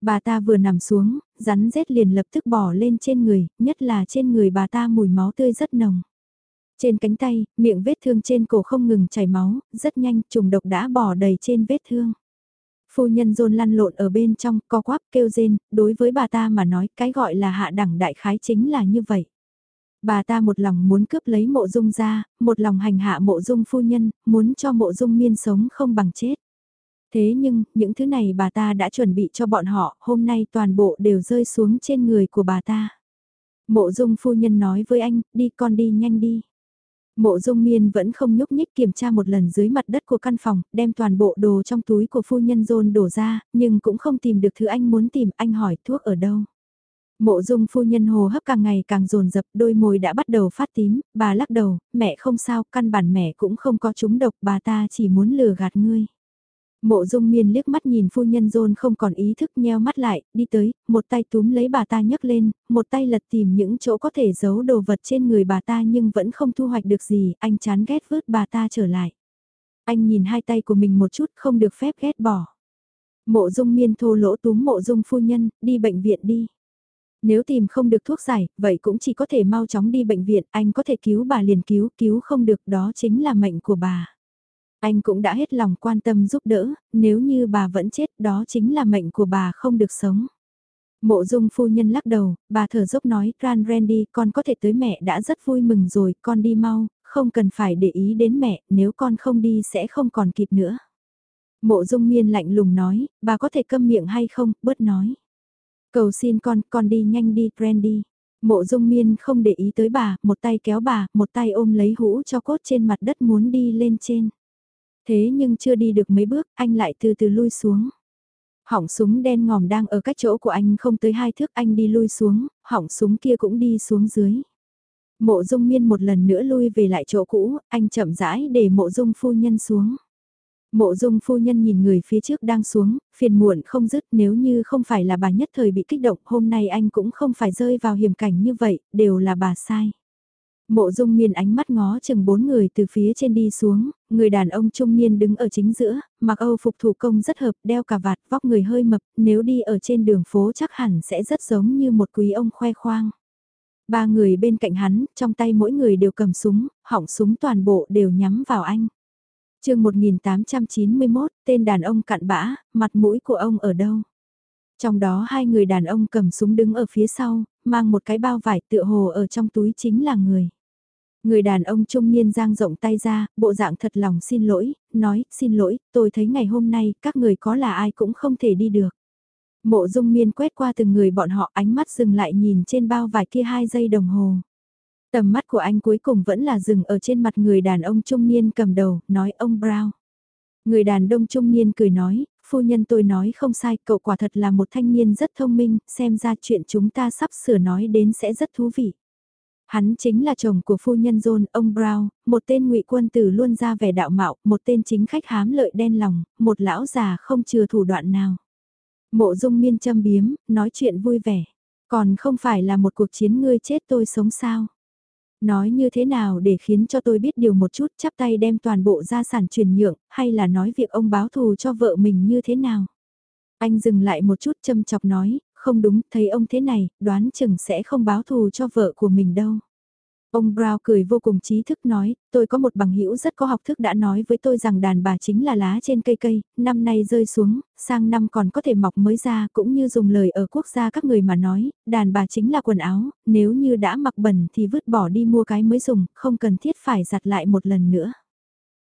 Bà ta vừa nằm xuống, rắn rết liền lập tức bỏ lên trên người, nhất là trên người bà ta mùi máu tươi rất nồng. Trên cánh tay, miệng vết thương trên cổ không ngừng chảy máu, rất nhanh trùng độc đã bỏ đầy trên vết thương. Phu nhân rôn lăn lộn ở bên trong, co quắp kêu rên, đối với bà ta mà nói cái gọi là hạ đẳng đại khái chính là như vậy. Bà ta một lòng muốn cướp lấy mộ dung ra, một lòng hành hạ mộ dung phu nhân, muốn cho mộ dung miên sống không bằng chết. Thế nhưng, những thứ này bà ta đã chuẩn bị cho bọn họ, hôm nay toàn bộ đều rơi xuống trên người của bà ta. Mộ dung phu nhân nói với anh, đi con đi nhanh đi. Mộ dung miên vẫn không nhúc nhích kiểm tra một lần dưới mặt đất của căn phòng, đem toàn bộ đồ trong túi của phu nhân dồn đổ ra, nhưng cũng không tìm được thứ anh muốn tìm, anh hỏi thuốc ở đâu. Mộ dung phu nhân hồ hấp càng ngày càng rồn rập, đôi môi đã bắt đầu phát tím, bà lắc đầu, mẹ không sao, căn bản mẹ cũng không có trúng độc, bà ta chỉ muốn lừa gạt ngươi. Mộ dung miên liếc mắt nhìn phu nhân rôn không còn ý thức nheo mắt lại, đi tới, một tay túm lấy bà ta nhấc lên, một tay lật tìm những chỗ có thể giấu đồ vật trên người bà ta nhưng vẫn không thu hoạch được gì, anh chán ghét vứt bà ta trở lại. Anh nhìn hai tay của mình một chút không được phép ghét bỏ. Mộ dung miên thô lỗ túm mộ dung phu nhân, đi bệnh viện đi. Nếu tìm không được thuốc giải, vậy cũng chỉ có thể mau chóng đi bệnh viện, anh có thể cứu bà liền cứu, cứu không được đó chính là mệnh của bà. Anh cũng đã hết lòng quan tâm giúp đỡ, nếu như bà vẫn chết đó chính là mệnh của bà không được sống. Mộ dung phu nhân lắc đầu, bà thở dốc nói, Ran Randy, con có thể tới mẹ đã rất vui mừng rồi, con đi mau, không cần phải để ý đến mẹ, nếu con không đi sẽ không còn kịp nữa. Mộ dung miên lạnh lùng nói, bà có thể câm miệng hay không, bớt nói. Cầu xin con, con đi nhanh đi, Brandy. Mộ dung miên không để ý tới bà, một tay kéo bà, một tay ôm lấy hũ cho cốt trên mặt đất muốn đi lên trên. Thế nhưng chưa đi được mấy bước, anh lại từ từ lui xuống. Hỏng súng đen ngòm đang ở cách chỗ của anh không tới hai thước anh đi lui xuống, hỏng súng kia cũng đi xuống dưới. Mộ dung miên một lần nữa lui về lại chỗ cũ, anh chậm rãi để mộ dung phu nhân xuống. Mộ dung phu nhân nhìn người phía trước đang xuống, phiền muộn không dứt nếu như không phải là bà nhất thời bị kích động hôm nay anh cũng không phải rơi vào hiểm cảnh như vậy, đều là bà sai. Mộ dung miên ánh mắt ngó chừng bốn người từ phía trên đi xuống, người đàn ông trung niên đứng ở chính giữa, mặc âu phục thủ công rất hợp, đeo cà vạt, vóc người hơi mập, nếu đi ở trên đường phố chắc hẳn sẽ rất giống như một quý ông khoe khoang. Ba người bên cạnh hắn, trong tay mỗi người đều cầm súng, họng súng toàn bộ đều nhắm vào anh chương 1891, tên đàn ông cặn bã, mặt mũi của ông ở đâu? Trong đó hai người đàn ông cầm súng đứng ở phía sau, mang một cái bao vải tựa hồ ở trong túi chính là người. Người đàn ông trung niên giang rộng tay ra, bộ dạng thật lòng xin lỗi, nói, xin lỗi, tôi thấy ngày hôm nay các người có là ai cũng không thể đi được. Mộ dung miên quét qua từng người bọn họ ánh mắt dừng lại nhìn trên bao vải kia hai giây đồng hồ. Tầm mắt của anh cuối cùng vẫn là dừng ở trên mặt người đàn ông trung niên cầm đầu, nói ông Brown. Người đàn ông trung niên cười nói, phu nhân tôi nói không sai, cậu quả thật là một thanh niên rất thông minh, xem ra chuyện chúng ta sắp sửa nói đến sẽ rất thú vị. Hắn chính là chồng của phu nhân John, ông Brown, một tên ngụy quân tử luôn ra vẻ đạo mạo, một tên chính khách hám lợi đen lòng, một lão già không chừa thủ đoạn nào. Mộ dung miên châm biếm, nói chuyện vui vẻ. Còn không phải là một cuộc chiến ngươi chết tôi sống sao. Nói như thế nào để khiến cho tôi biết điều một chút chắp tay đem toàn bộ gia sản truyền nhượng, hay là nói việc ông báo thù cho vợ mình như thế nào. Anh dừng lại một chút châm chọc nói, không đúng, thấy ông thế này, đoán chừng sẽ không báo thù cho vợ của mình đâu. Ông Brown cười vô cùng trí thức nói, tôi có một bằng hữu rất có học thức đã nói với tôi rằng đàn bà chính là lá trên cây cây, năm nay rơi xuống, sang năm còn có thể mọc mới ra cũng như dùng lời ở quốc gia các người mà nói, đàn bà chính là quần áo, nếu như đã mặc bẩn thì vứt bỏ đi mua cái mới dùng, không cần thiết phải giặt lại một lần nữa.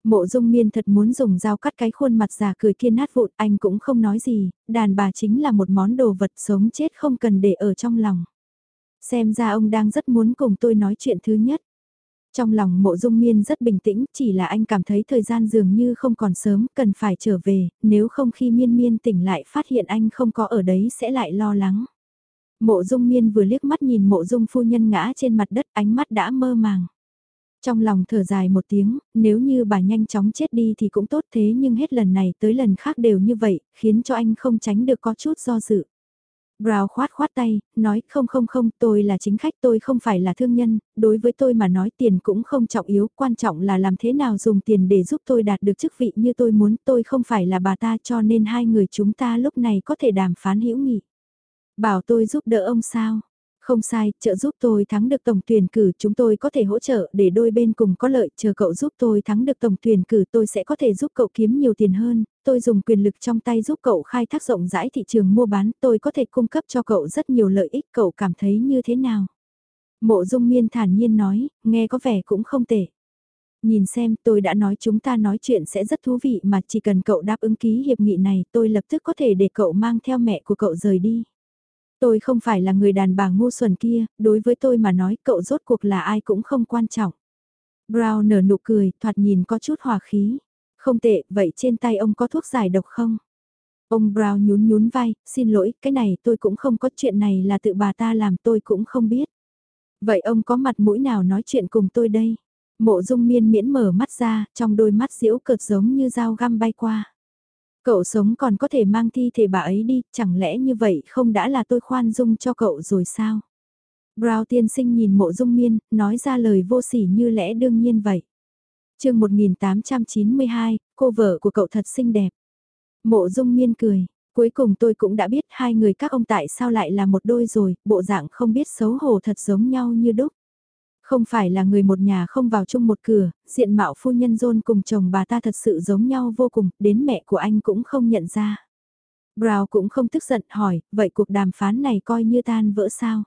Mộ dung miên thật muốn dùng dao cắt cái khuôn mặt già cười kia nát vụn, anh cũng không nói gì, đàn bà chính là một món đồ vật sống chết không cần để ở trong lòng. Xem ra ông đang rất muốn cùng tôi nói chuyện thứ nhất. Trong lòng mộ dung miên rất bình tĩnh, chỉ là anh cảm thấy thời gian dường như không còn sớm, cần phải trở về, nếu không khi miên miên tỉnh lại phát hiện anh không có ở đấy sẽ lại lo lắng. Mộ dung miên vừa liếc mắt nhìn mộ dung phu nhân ngã trên mặt đất ánh mắt đã mơ màng. Trong lòng thở dài một tiếng, nếu như bà nhanh chóng chết đi thì cũng tốt thế nhưng hết lần này tới lần khác đều như vậy, khiến cho anh không tránh được có chút do dự. Brown khoát khoát tay, nói không không không tôi là chính khách tôi không phải là thương nhân, đối với tôi mà nói tiền cũng không trọng yếu, quan trọng là làm thế nào dùng tiền để giúp tôi đạt được chức vị như tôi muốn tôi không phải là bà ta cho nên hai người chúng ta lúc này có thể đàm phán hữu nghị. Bảo tôi giúp đỡ ông sao? Không sai, trợ giúp tôi thắng được tổng tuyển cử, chúng tôi có thể hỗ trợ để đôi bên cùng có lợi, chờ cậu giúp tôi thắng được tổng tuyển cử tôi sẽ có thể giúp cậu kiếm nhiều tiền hơn, tôi dùng quyền lực trong tay giúp cậu khai thác rộng rãi thị trường mua bán, tôi có thể cung cấp cho cậu rất nhiều lợi ích, cậu cảm thấy như thế nào? Mộ dung miên thản nhiên nói, nghe có vẻ cũng không tệ. Nhìn xem, tôi đã nói chúng ta nói chuyện sẽ rất thú vị mà chỉ cần cậu đáp ứng ký hiệp nghị này tôi lập tức có thể để cậu mang theo mẹ của cậu rời đi. Tôi không phải là người đàn bà ngu xuẩn kia, đối với tôi mà nói cậu rốt cuộc là ai cũng không quan trọng. Brown nở nụ cười, thoạt nhìn có chút hòa khí. Không tệ, vậy trên tay ông có thuốc giải độc không? Ông Brown nhún nhún vai, xin lỗi, cái này tôi cũng không có chuyện này là tự bà ta làm tôi cũng không biết. Vậy ông có mặt mũi nào nói chuyện cùng tôi đây? Mộ dung miên miễn mở mắt ra, trong đôi mắt diễu cợt giống như dao găm bay qua. Cậu sống còn có thể mang thi thể bà ấy đi, chẳng lẽ như vậy không đã là tôi khoan dung cho cậu rồi sao? Brown tiên sinh nhìn mộ dung miên, nói ra lời vô sỉ như lẽ đương nhiên vậy. chương 1892, cô vợ của cậu thật xinh đẹp. Mộ dung miên cười, cuối cùng tôi cũng đã biết hai người các ông tại sao lại là một đôi rồi, bộ dạng không biết xấu hổ thật giống nhau như đúc. Không phải là người một nhà không vào chung một cửa, diện mạo phu nhân John cùng chồng bà ta thật sự giống nhau vô cùng, đến mẹ của anh cũng không nhận ra. Brown cũng không tức giận hỏi, vậy cuộc đàm phán này coi như tan vỡ sao?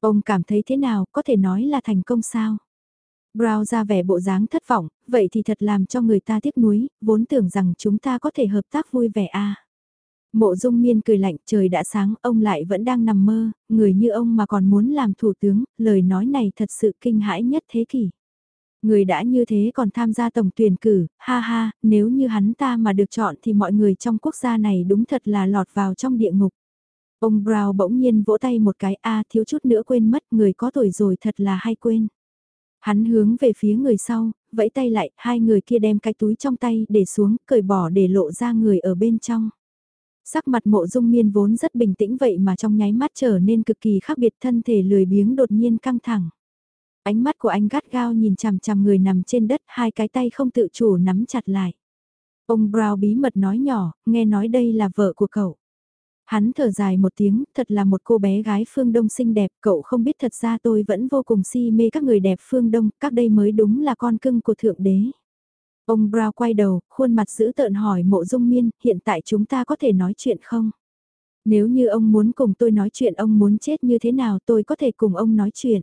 Ông cảm thấy thế nào, có thể nói là thành công sao? Brown ra vẻ bộ dáng thất vọng, vậy thì thật làm cho người ta tiếc nuối, vốn tưởng rằng chúng ta có thể hợp tác vui vẻ à. Mộ dung miên cười lạnh trời đã sáng, ông lại vẫn đang nằm mơ, người như ông mà còn muốn làm thủ tướng, lời nói này thật sự kinh hãi nhất thế kỷ. Người đã như thế còn tham gia tổng tuyển cử, ha ha, nếu như hắn ta mà được chọn thì mọi người trong quốc gia này đúng thật là lọt vào trong địa ngục. Ông Brown bỗng nhiên vỗ tay một cái a thiếu chút nữa quên mất người có tuổi rồi thật là hay quên. Hắn hướng về phía người sau, vẫy tay lại, hai người kia đem cái túi trong tay để xuống, cởi bỏ để lộ ra người ở bên trong. Sắc mặt mộ dung miên vốn rất bình tĩnh vậy mà trong nháy mắt trở nên cực kỳ khác biệt thân thể lười biếng đột nhiên căng thẳng. Ánh mắt của anh gắt gao nhìn chằm chằm người nằm trên đất hai cái tay không tự chủ nắm chặt lại. Ông Brown bí mật nói nhỏ, nghe nói đây là vợ của cậu. Hắn thở dài một tiếng, thật là một cô bé gái phương Đông xinh đẹp, cậu không biết thật ra tôi vẫn vô cùng si mê các người đẹp phương Đông, các đây mới đúng là con cưng của Thượng Đế. Ông Brown quay đầu, khuôn mặt giữ tợn hỏi mộ dung miên, hiện tại chúng ta có thể nói chuyện không? Nếu như ông muốn cùng tôi nói chuyện ông muốn chết như thế nào tôi có thể cùng ông nói chuyện.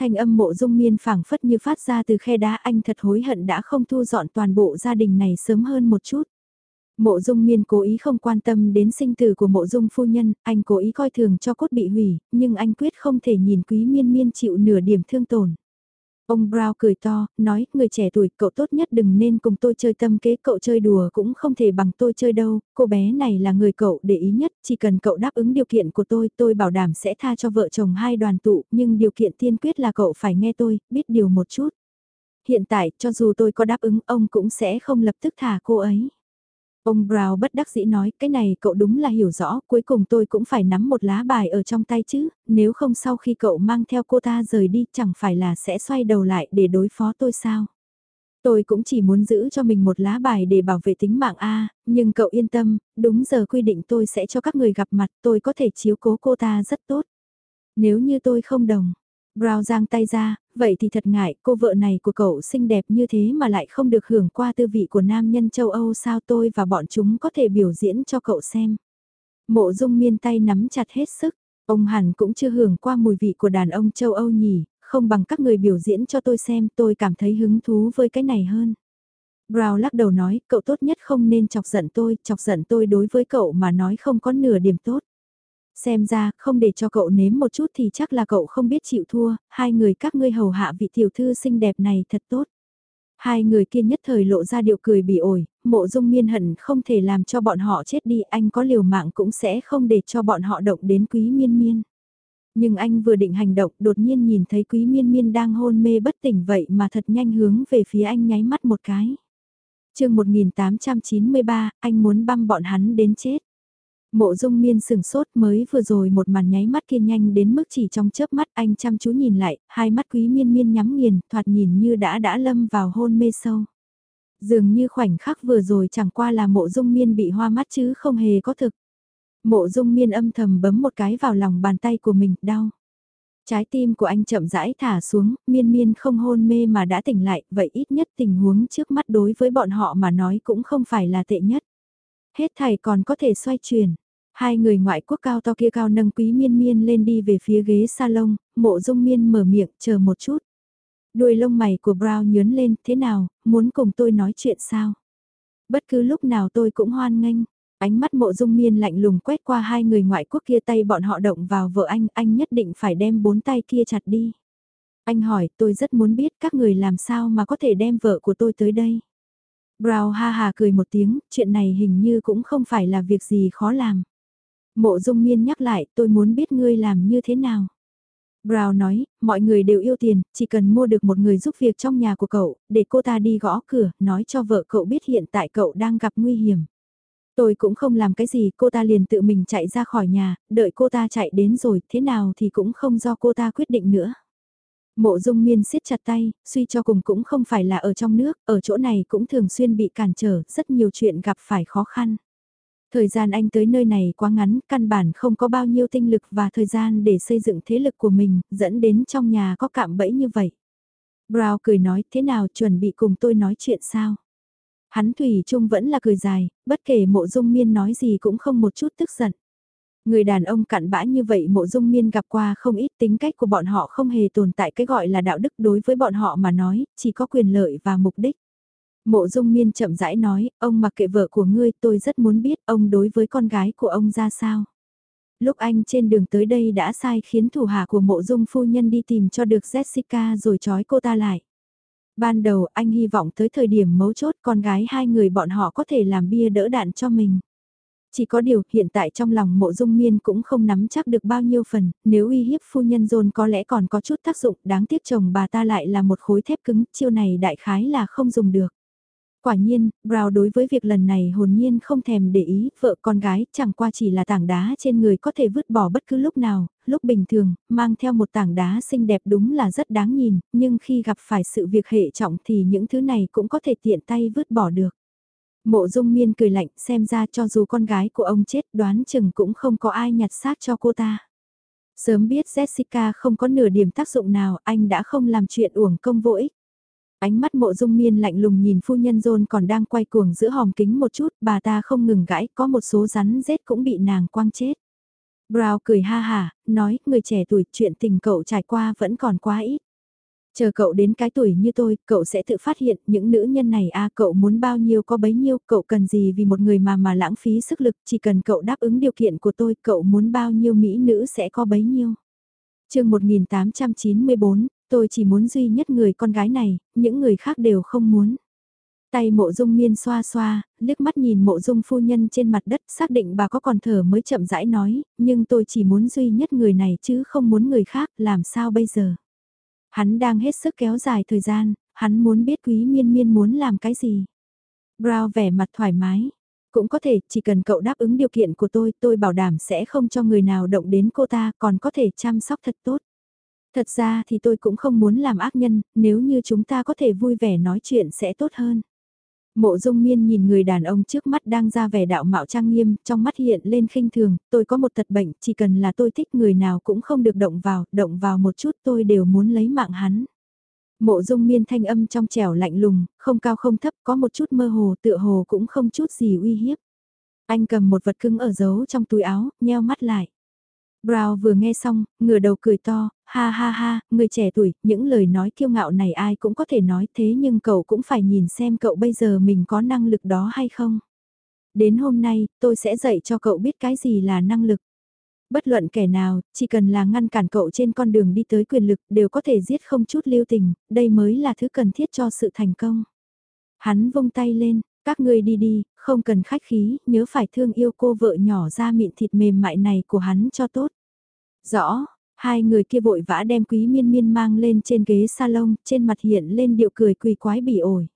Thanh âm mộ dung miên phảng phất như phát ra từ khe đá anh thật hối hận đã không thu dọn toàn bộ gia đình này sớm hơn một chút. Mộ dung miên cố ý không quan tâm đến sinh tử của mộ dung phu nhân, anh cố ý coi thường cho cốt bị hủy, nhưng anh quyết không thể nhìn quý miên miên chịu nửa điểm thương tổn. Ông Brown cười to, nói, người trẻ tuổi, cậu tốt nhất đừng nên cùng tôi chơi tâm kế, cậu chơi đùa cũng không thể bằng tôi chơi đâu, cô bé này là người cậu để ý nhất, chỉ cần cậu đáp ứng điều kiện của tôi, tôi bảo đảm sẽ tha cho vợ chồng hai đoàn tụ, nhưng điều kiện tiên quyết là cậu phải nghe tôi, biết điều một chút. Hiện tại, cho dù tôi có đáp ứng, ông cũng sẽ không lập tức thả cô ấy. Ông Brown bất đắc dĩ nói, cái này cậu đúng là hiểu rõ, cuối cùng tôi cũng phải nắm một lá bài ở trong tay chứ, nếu không sau khi cậu mang theo cô ta rời đi chẳng phải là sẽ xoay đầu lại để đối phó tôi sao. Tôi cũng chỉ muốn giữ cho mình một lá bài để bảo vệ tính mạng A, nhưng cậu yên tâm, đúng giờ quy định tôi sẽ cho các người gặp mặt, tôi có thể chiếu cố cô ta rất tốt. Nếu như tôi không đồng, Brown giang tay ra, vậy thì thật ngại, cô vợ này của cậu xinh đẹp như thế mà lại không được hưởng qua tư vị của nam nhân châu Âu sao tôi và bọn chúng có thể biểu diễn cho cậu xem. Mộ dung miên tay nắm chặt hết sức, ông hẳn cũng chưa hưởng qua mùi vị của đàn ông châu Âu nhỉ, không bằng các người biểu diễn cho tôi xem tôi cảm thấy hứng thú với cái này hơn. Brown lắc đầu nói, cậu tốt nhất không nên chọc giận tôi, chọc giận tôi đối với cậu mà nói không có nửa điểm tốt. Xem ra, không để cho cậu nếm một chút thì chắc là cậu không biết chịu thua, hai người các ngươi hầu hạ vị tiểu thư xinh đẹp này thật tốt. Hai người kia nhất thời lộ ra điệu cười bị ổi, mộ dung miên hận không thể làm cho bọn họ chết đi, anh có liều mạng cũng sẽ không để cho bọn họ động đến quý miên miên. Nhưng anh vừa định hành động đột nhiên nhìn thấy quý miên miên đang hôn mê bất tỉnh vậy mà thật nhanh hướng về phía anh nháy mắt một cái. chương 1893, anh muốn băm bọn hắn đến chết. Mộ dung miên sừng sốt mới vừa rồi một màn nháy mắt kia nhanh đến mức chỉ trong chớp mắt anh chăm chú nhìn lại, hai mắt quý miên miên nhắm nghiền, thoạt nhìn như đã đã lâm vào hôn mê sâu. Dường như khoảnh khắc vừa rồi chẳng qua là mộ dung miên bị hoa mắt chứ không hề có thực. Mộ dung miên âm thầm bấm một cái vào lòng bàn tay của mình, đau. Trái tim của anh chậm rãi thả xuống, miên miên không hôn mê mà đã tỉnh lại, vậy ít nhất tình huống trước mắt đối với bọn họ mà nói cũng không phải là tệ nhất. Hết thầy còn có thể xoay chuyển. Hai người ngoại quốc cao to kia cao nâng quý miên miên lên đi về phía ghế salon, mộ dung miên mở miệng chờ một chút. Đuôi lông mày của Brown nhớn lên, thế nào, muốn cùng tôi nói chuyện sao? Bất cứ lúc nào tôi cũng hoan nghênh. Ánh mắt mộ dung miên lạnh lùng quét qua hai người ngoại quốc kia tay bọn họ động vào vợ anh, anh nhất định phải đem bốn tay kia chặt đi. Anh hỏi, tôi rất muốn biết các người làm sao mà có thể đem vợ của tôi tới đây. Brown ha hà cười một tiếng, chuyện này hình như cũng không phải là việc gì khó làm. Mộ dung miên nhắc lại, tôi muốn biết ngươi làm như thế nào. Brown nói, mọi người đều yêu tiền, chỉ cần mua được một người giúp việc trong nhà của cậu, để cô ta đi gõ cửa, nói cho vợ cậu biết hiện tại cậu đang gặp nguy hiểm. Tôi cũng không làm cái gì, cô ta liền tự mình chạy ra khỏi nhà, đợi cô ta chạy đến rồi, thế nào thì cũng không do cô ta quyết định nữa. Mộ dung miên siết chặt tay, suy cho cùng cũng không phải là ở trong nước, ở chỗ này cũng thường xuyên bị cản trở, rất nhiều chuyện gặp phải khó khăn. Thời gian anh tới nơi này quá ngắn, căn bản không có bao nhiêu tinh lực và thời gian để xây dựng thế lực của mình, dẫn đến trong nhà có cạm bẫy như vậy. Brown cười nói, thế nào chuẩn bị cùng tôi nói chuyện sao? Hắn Thủy chung vẫn là cười dài, bất kể mộ dung miên nói gì cũng không một chút tức giận. Người đàn ông cặn bã như vậy mộ dung miên gặp qua không ít tính cách của bọn họ không hề tồn tại cái gọi là đạo đức đối với bọn họ mà nói, chỉ có quyền lợi và mục đích. Mộ dung miên chậm rãi nói, ông mặc kệ vợ của ngươi tôi rất muốn biết ông đối với con gái của ông ra sao. Lúc anh trên đường tới đây đã sai khiến thủ hạ của mộ dung phu nhân đi tìm cho được Jessica rồi trói cô ta lại. Ban đầu anh hy vọng tới thời điểm mấu chốt con gái hai người bọn họ có thể làm bia đỡ đạn cho mình. Chỉ có điều hiện tại trong lòng mộ dung miên cũng không nắm chắc được bao nhiêu phần, nếu uy hiếp phu nhân dồn có lẽ còn có chút tác dụng, đáng tiếc chồng bà ta lại là một khối thép cứng, chiêu này đại khái là không dùng được. Quả nhiên, Brown đối với việc lần này hồn nhiên không thèm để ý, vợ con gái chẳng qua chỉ là tảng đá trên người có thể vứt bỏ bất cứ lúc nào, lúc bình thường, mang theo một tảng đá xinh đẹp đúng là rất đáng nhìn, nhưng khi gặp phải sự việc hệ trọng thì những thứ này cũng có thể tiện tay vứt bỏ được. Mộ dung miên cười lạnh xem ra cho dù con gái của ông chết đoán chừng cũng không có ai nhặt xác cho cô ta. Sớm biết Jessica không có nửa điểm tác dụng nào anh đã không làm chuyện uổng công vô ích. Ánh mắt mộ dung miên lạnh lùng nhìn phu nhân rôn còn đang quay cuồng giữa hòm kính một chút, bà ta không ngừng gãi, có một số rắn rết cũng bị nàng quang chết. Brow cười ha hà, nói, người trẻ tuổi chuyện tình cậu trải qua vẫn còn quá ít. Chờ cậu đến cái tuổi như tôi, cậu sẽ tự phát hiện những nữ nhân này a cậu muốn bao nhiêu có bấy nhiêu, cậu cần gì vì một người mà mà lãng phí sức lực, chỉ cần cậu đáp ứng điều kiện của tôi, cậu muốn bao nhiêu mỹ nữ sẽ có bấy nhiêu. chương 1894, tôi chỉ muốn duy nhất người con gái này, những người khác đều không muốn. Tay mộ dung miên xoa xoa, liếc mắt nhìn mộ dung phu nhân trên mặt đất xác định bà có còn thở mới chậm rãi nói, nhưng tôi chỉ muốn duy nhất người này chứ không muốn người khác, làm sao bây giờ. Hắn đang hết sức kéo dài thời gian, hắn muốn biết quý miên miên muốn làm cái gì. Brown vẻ mặt thoải mái. Cũng có thể, chỉ cần cậu đáp ứng điều kiện của tôi, tôi bảo đảm sẽ không cho người nào động đến cô ta, còn có thể chăm sóc thật tốt. Thật ra thì tôi cũng không muốn làm ác nhân, nếu như chúng ta có thể vui vẻ nói chuyện sẽ tốt hơn. Mộ dung miên nhìn người đàn ông trước mắt đang ra vẻ đạo mạo trang nghiêm, trong mắt hiện lên khinh thường, tôi có một tật bệnh, chỉ cần là tôi thích người nào cũng không được động vào, động vào một chút tôi đều muốn lấy mạng hắn. Mộ dung miên thanh âm trong trẻo lạnh lùng, không cao không thấp, có một chút mơ hồ, tựa hồ cũng không chút gì uy hiếp. Anh cầm một vật cứng ở giấu trong túi áo, nheo mắt lại. Brown vừa nghe xong, ngửa đầu cười to, ha ha ha, người trẻ tuổi, những lời nói kiêu ngạo này ai cũng có thể nói thế nhưng cậu cũng phải nhìn xem cậu bây giờ mình có năng lực đó hay không. Đến hôm nay, tôi sẽ dạy cho cậu biết cái gì là năng lực. Bất luận kẻ nào, chỉ cần là ngăn cản cậu trên con đường đi tới quyền lực đều có thể giết không chút lưu tình, đây mới là thứ cần thiết cho sự thành công. Hắn vung tay lên, các ngươi đi đi, không cần khách khí, nhớ phải thương yêu cô vợ nhỏ ra mịn thịt mềm mại này của hắn cho tốt. Rõ, hai người kia vội vã đem quý miên miên mang lên trên ghế salon, trên mặt hiện lên điệu cười quỳ quái bỉ ổi.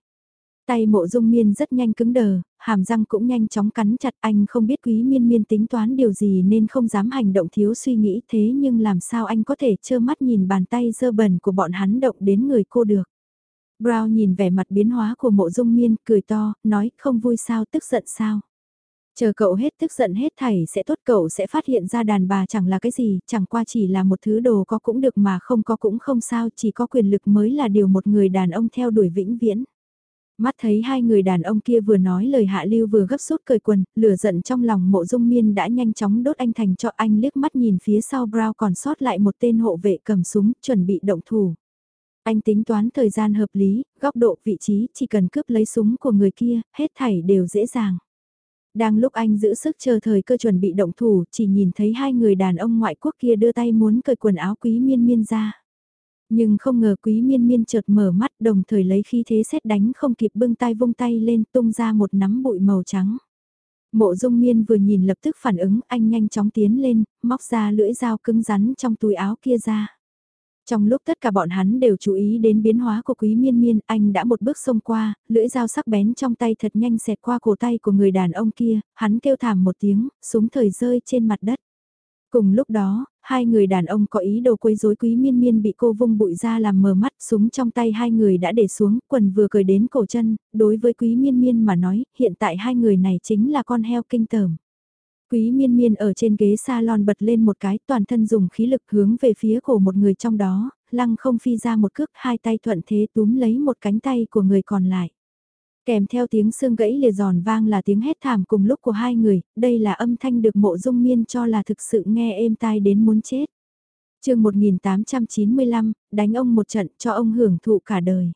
Tay mộ dung miên rất nhanh cứng đờ, hàm răng cũng nhanh chóng cắn chặt anh không biết quý miên miên tính toán điều gì nên không dám hành động thiếu suy nghĩ thế nhưng làm sao anh có thể trơ mắt nhìn bàn tay dơ bẩn của bọn hắn động đến người cô được. Brown nhìn vẻ mặt biến hóa của mộ dung miên, cười to, nói không vui sao tức giận sao. Chờ cậu hết tức giận hết thảy sẽ tốt cậu sẽ phát hiện ra đàn bà chẳng là cái gì, chẳng qua chỉ là một thứ đồ có cũng được mà không có cũng không sao, chỉ có quyền lực mới là điều một người đàn ông theo đuổi vĩnh viễn. Mắt thấy hai người đàn ông kia vừa nói lời hạ lưu vừa gấp rút cởi quần, lửa giận trong lòng mộ dung miên đã nhanh chóng đốt anh thành cho anh liếc mắt nhìn phía sau Brown còn sót lại một tên hộ vệ cầm súng, chuẩn bị động thủ. Anh tính toán thời gian hợp lý, góc độ, vị trí, chỉ cần cướp lấy súng của người kia, hết thảy đều dễ dàng. Đang lúc anh giữ sức chờ thời cơ chuẩn bị động thủ, chỉ nhìn thấy hai người đàn ông ngoại quốc kia đưa tay muốn cởi quần áo quý miên miên ra. Nhưng không ngờ quý miên miên chợt mở mắt đồng thời lấy khí thế xét đánh không kịp bưng tay vung tay lên tung ra một nắm bụi màu trắng. Mộ dung miên vừa nhìn lập tức phản ứng anh nhanh chóng tiến lên, móc ra lưỡi dao cứng rắn trong túi áo kia ra. Trong lúc tất cả bọn hắn đều chú ý đến biến hóa của quý miên miên, anh đã một bước xông qua, lưỡi dao sắc bén trong tay thật nhanh xẹt qua cổ tay của người đàn ông kia, hắn kêu thảm một tiếng, súng thời rơi trên mặt đất. Cùng lúc đó, hai người đàn ông có ý đồ quấy rối quý miên miên bị cô vung bụi ra làm mờ mắt, súng trong tay hai người đã để xuống, quần vừa cởi đến cổ chân, đối với quý miên miên mà nói, hiện tại hai người này chính là con heo kinh tởm. Quý miên miên ở trên ghế salon bật lên một cái toàn thân dùng khí lực hướng về phía cổ một người trong đó, lăng không phi ra một cước hai tay thuận thế túm lấy một cánh tay của người còn lại. Kèm theo tiếng xương gãy lìa giòn vang là tiếng hét thảm cùng lúc của hai người, đây là âm thanh được mộ dung miên cho là thực sự nghe êm tai đến muốn chết. chương 1895, đánh ông một trận cho ông hưởng thụ cả đời.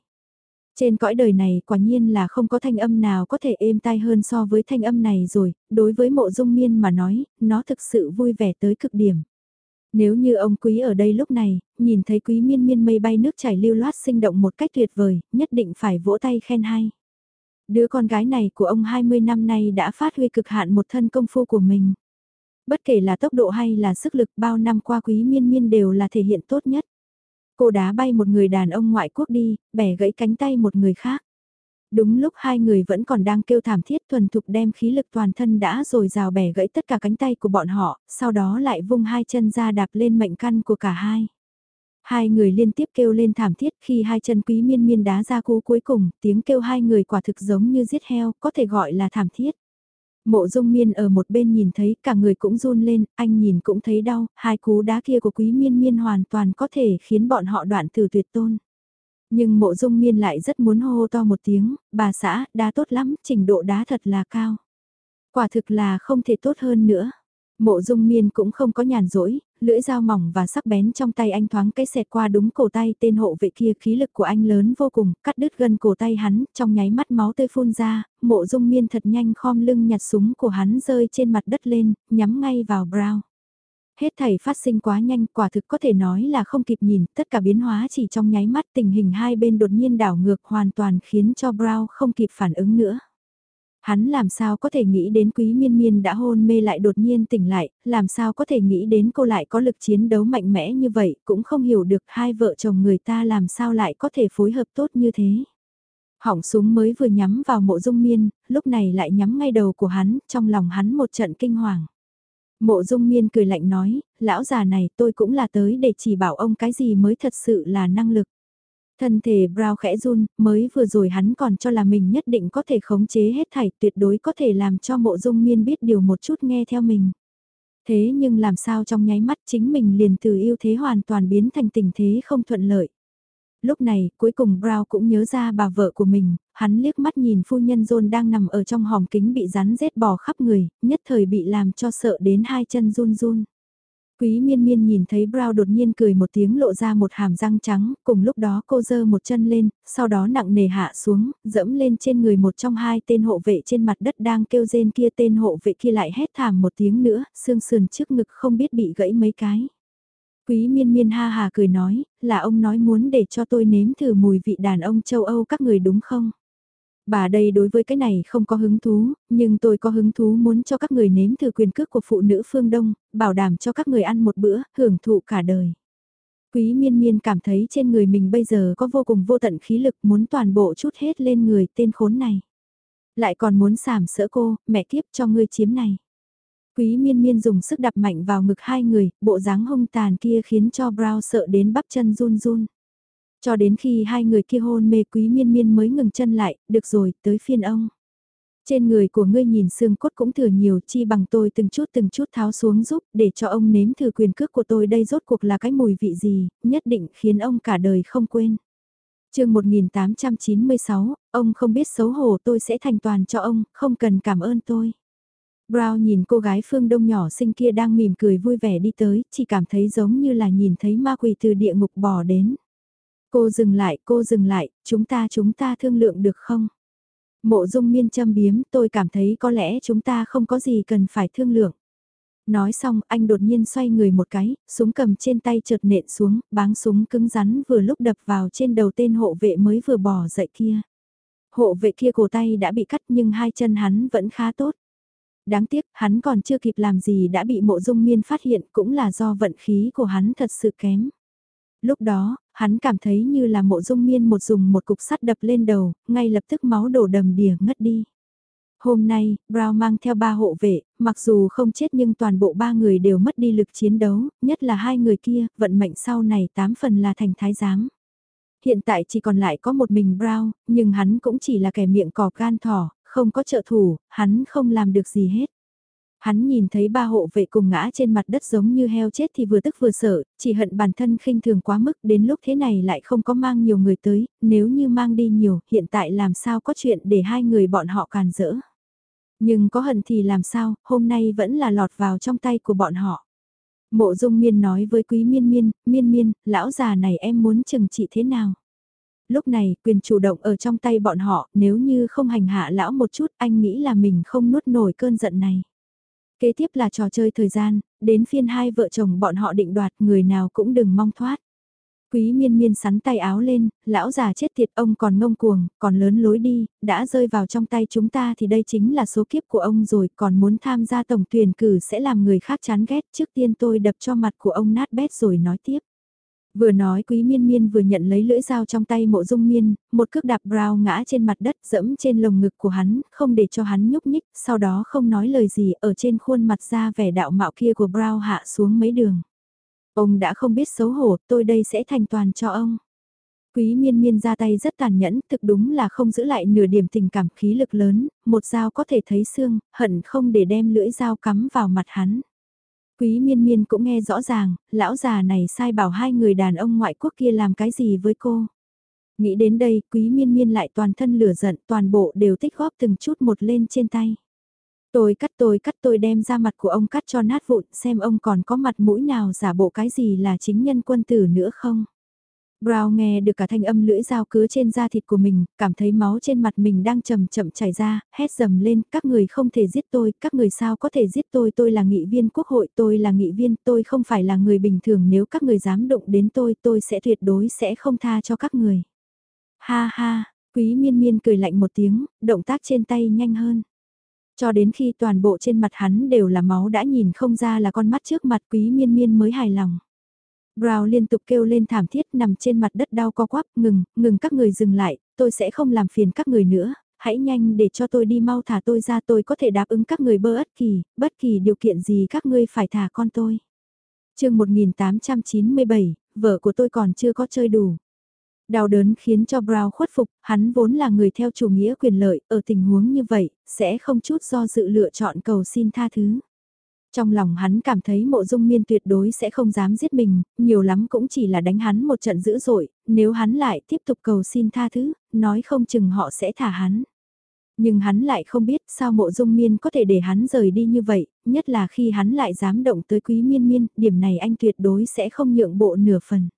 Trên cõi đời này quả nhiên là không có thanh âm nào có thể êm tai hơn so với thanh âm này rồi, đối với mộ dung miên mà nói, nó thực sự vui vẻ tới cực điểm. Nếu như ông quý ở đây lúc này, nhìn thấy quý miên miên mây bay nước chảy lưu loát sinh động một cách tuyệt vời, nhất định phải vỗ tay khen hay. Đứa con gái này của ông 20 năm nay đã phát huy cực hạn một thân công phu của mình. Bất kể là tốc độ hay là sức lực bao năm qua quý miên miên đều là thể hiện tốt nhất. Cô đá bay một người đàn ông ngoại quốc đi, bẻ gãy cánh tay một người khác. Đúng lúc hai người vẫn còn đang kêu thảm thiết thuần thục đem khí lực toàn thân đã rồi rào bẻ gãy tất cả cánh tay của bọn họ, sau đó lại vung hai chân ra đạp lên mệnh căn của cả hai. Hai người liên tiếp kêu lên thảm thiết khi hai chân quý miên miên đá ra cú cuối cùng, tiếng kêu hai người quả thực giống như giết heo, có thể gọi là thảm thiết. Mộ dung miên ở một bên nhìn thấy cả người cũng run lên, anh nhìn cũng thấy đau, hai cú đá kia của quý miên miên hoàn toàn có thể khiến bọn họ đoạn từ tuyệt tôn. Nhưng mộ dung miên lại rất muốn hô to một tiếng, bà xã, đá tốt lắm, trình độ đá thật là cao. Quả thực là không thể tốt hơn nữa. Mộ dung miên cũng không có nhàn rỗi, lưỡi dao mỏng và sắc bén trong tay anh thoáng cái xẹt qua đúng cổ tay tên hộ vệ kia khí lực của anh lớn vô cùng, cắt đứt gần cổ tay hắn, trong nháy mắt máu tươi phun ra, mộ dung miên thật nhanh khom lưng nhặt súng của hắn rơi trên mặt đất lên, nhắm ngay vào Brown. Hết thảy phát sinh quá nhanh, quả thực có thể nói là không kịp nhìn, tất cả biến hóa chỉ trong nháy mắt tình hình hai bên đột nhiên đảo ngược hoàn toàn khiến cho Brown không kịp phản ứng nữa. Hắn làm sao có thể nghĩ đến quý miên miên đã hôn mê lại đột nhiên tỉnh lại, làm sao có thể nghĩ đến cô lại có lực chiến đấu mạnh mẽ như vậy, cũng không hiểu được hai vợ chồng người ta làm sao lại có thể phối hợp tốt như thế. Hỏng súng mới vừa nhắm vào mộ dung miên, lúc này lại nhắm ngay đầu của hắn, trong lòng hắn một trận kinh hoàng. Mộ dung miên cười lạnh nói, lão già này tôi cũng là tới để chỉ bảo ông cái gì mới thật sự là năng lực. Thân thể Brown khẽ run, mới vừa rồi hắn còn cho là mình nhất định có thể khống chế hết thảy tuyệt đối có thể làm cho mộ dung miên biết điều một chút nghe theo mình. Thế nhưng làm sao trong nháy mắt chính mình liền từ yêu thế hoàn toàn biến thành tình thế không thuận lợi. Lúc này, cuối cùng Brown cũng nhớ ra bà vợ của mình, hắn liếc mắt nhìn phu nhân John đang nằm ở trong hòm kính bị rắn rết bò khắp người, nhất thời bị làm cho sợ đến hai chân run run. Quý miên miên nhìn thấy Brown đột nhiên cười một tiếng lộ ra một hàm răng trắng, cùng lúc đó cô giơ một chân lên, sau đó nặng nề hạ xuống, dẫm lên trên người một trong hai tên hộ vệ trên mặt đất đang kêu rên kia tên hộ vệ kia lại hét thảm một tiếng nữa, xương sườn trước ngực không biết bị gãy mấy cái. Quý miên miên ha hà cười nói, là ông nói muốn để cho tôi nếm thử mùi vị đàn ông châu Âu các người đúng không? Bà đây đối với cái này không có hứng thú, nhưng tôi có hứng thú muốn cho các người nếm thử quyền cước của phụ nữ phương Đông, bảo đảm cho các người ăn một bữa, hưởng thụ cả đời. Quý miên miên cảm thấy trên người mình bây giờ có vô cùng vô tận khí lực muốn toàn bộ chút hết lên người tên khốn này. Lại còn muốn sảm sỡ cô, mẹ kiếp cho ngươi chiếm này. Quý miên miên dùng sức đập mạnh vào ngực hai người, bộ dáng hung tàn kia khiến cho Brown sợ đến bắp chân run run. Cho đến khi hai người kia hôn mê quý miên miên mới ngừng chân lại, được rồi, tới phiên ông. Trên người của ngươi nhìn xương cốt cũng thừa nhiều chi bằng tôi từng chút từng chút tháo xuống giúp để cho ông nếm thử quyền cước của tôi đây rốt cuộc là cái mùi vị gì, nhất định khiến ông cả đời không quên. chương 1896, ông không biết xấu hổ tôi sẽ thành toàn cho ông, không cần cảm ơn tôi. Brown nhìn cô gái phương đông nhỏ xinh kia đang mỉm cười vui vẻ đi tới, chỉ cảm thấy giống như là nhìn thấy ma quỷ từ địa ngục bò đến. Cô dừng lại, cô dừng lại, chúng ta chúng ta thương lượng được không? Mộ dung miên châm biếm, tôi cảm thấy có lẽ chúng ta không có gì cần phải thương lượng. Nói xong, anh đột nhiên xoay người một cái, súng cầm trên tay chợt nện xuống, báng súng cứng rắn vừa lúc đập vào trên đầu tên hộ vệ mới vừa bỏ dậy kia. Hộ vệ kia cổ tay đã bị cắt nhưng hai chân hắn vẫn khá tốt. Đáng tiếc, hắn còn chưa kịp làm gì đã bị mộ dung miên phát hiện cũng là do vận khí của hắn thật sự kém. Lúc đó, hắn cảm thấy như là mộ dung miên một dùng một cục sắt đập lên đầu, ngay lập tức máu đổ đầm đìa ngất đi. Hôm nay, Brown mang theo ba hộ vệ, mặc dù không chết nhưng toàn bộ ba người đều mất đi lực chiến đấu, nhất là hai người kia, vận mệnh sau này tám phần là thành thái giám. Hiện tại chỉ còn lại có một mình Brown, nhưng hắn cũng chỉ là kẻ miệng cọp gan thỏ, không có trợ thủ, hắn không làm được gì hết. Hắn nhìn thấy ba hộ vệ cùng ngã trên mặt đất giống như heo chết thì vừa tức vừa sợ, chỉ hận bản thân khinh thường quá mức đến lúc thế này lại không có mang nhiều người tới, nếu như mang đi nhiều, hiện tại làm sao có chuyện để hai người bọn họ càn rỡ. Nhưng có hận thì làm sao, hôm nay vẫn là lọt vào trong tay của bọn họ. Mộ dung miên nói với quý miên miên, miên miên, lão già này em muốn chừng trị thế nào? Lúc này, quyền chủ động ở trong tay bọn họ, nếu như không hành hạ lão một chút, anh nghĩ là mình không nuốt nổi cơn giận này. Kế tiếp là trò chơi thời gian, đến phiên hai vợ chồng bọn họ định đoạt người nào cũng đừng mong thoát. Quý miên miên sắn tay áo lên, lão già chết tiệt ông còn ngông cuồng, còn lớn lối đi, đã rơi vào trong tay chúng ta thì đây chính là số kiếp của ông rồi, còn muốn tham gia tổng tuyển cử sẽ làm người khác chán ghét, trước tiên tôi đập cho mặt của ông nát bét rồi nói tiếp. Vừa nói quý miên miên vừa nhận lấy lưỡi dao trong tay mộ dung miên, một cước đạp brown ngã trên mặt đất dẫm trên lồng ngực của hắn, không để cho hắn nhúc nhích, sau đó không nói lời gì ở trên khuôn mặt ra vẻ đạo mạo kia của brown hạ xuống mấy đường. Ông đã không biết xấu hổ, tôi đây sẽ thành toàn cho ông. Quý miên miên ra tay rất tàn nhẫn, thực đúng là không giữ lại nửa điểm tình cảm khí lực lớn, một dao có thể thấy xương, hận không để đem lưỡi dao cắm vào mặt hắn. Quý miên miên cũng nghe rõ ràng, lão già này sai bảo hai người đàn ông ngoại quốc kia làm cái gì với cô. Nghĩ đến đây, quý miên miên lại toàn thân lửa giận, toàn bộ đều tích góp từng chút một lên trên tay. Tôi cắt tôi cắt tôi đem ra mặt của ông cắt cho nát vụn, xem ông còn có mặt mũi nào giả bộ cái gì là chính nhân quân tử nữa không. Brown nghe được cả thanh âm lưỡi dao cứa trên da thịt của mình, cảm thấy máu trên mặt mình đang chậm chậm chảy ra, hét dầm lên, các người không thể giết tôi, các người sao có thể giết tôi, tôi là nghị viên quốc hội, tôi là nghị viên, tôi không phải là người bình thường, nếu các người dám động đến tôi, tôi sẽ tuyệt đối sẽ không tha cho các người. Ha ha, quý miên miên cười lạnh một tiếng, động tác trên tay nhanh hơn. Cho đến khi toàn bộ trên mặt hắn đều là máu đã nhìn không ra là con mắt trước mặt quý miên miên mới hài lòng. Brown liên tục kêu lên thảm thiết nằm trên mặt đất đau co quắp, ngừng, ngừng các người dừng lại, tôi sẽ không làm phiền các người nữa, hãy nhanh để cho tôi đi mau thả tôi ra tôi có thể đáp ứng các người bơ ất kỳ, bất kỳ điều kiện gì các ngươi phải thả con tôi. chương 1897, vợ của tôi còn chưa có chơi đủ. Đau đớn khiến cho Brown khuất phục, hắn vốn là người theo chủ nghĩa quyền lợi, ở tình huống như vậy, sẽ không chút do dự lựa chọn cầu xin tha thứ. Trong lòng hắn cảm thấy mộ dung miên tuyệt đối sẽ không dám giết mình, nhiều lắm cũng chỉ là đánh hắn một trận dữ dội, nếu hắn lại tiếp tục cầu xin tha thứ, nói không chừng họ sẽ thả hắn. Nhưng hắn lại không biết sao mộ dung miên có thể để hắn rời đi như vậy, nhất là khi hắn lại dám động tới quý miên miên, điểm này anh tuyệt đối sẽ không nhượng bộ nửa phần.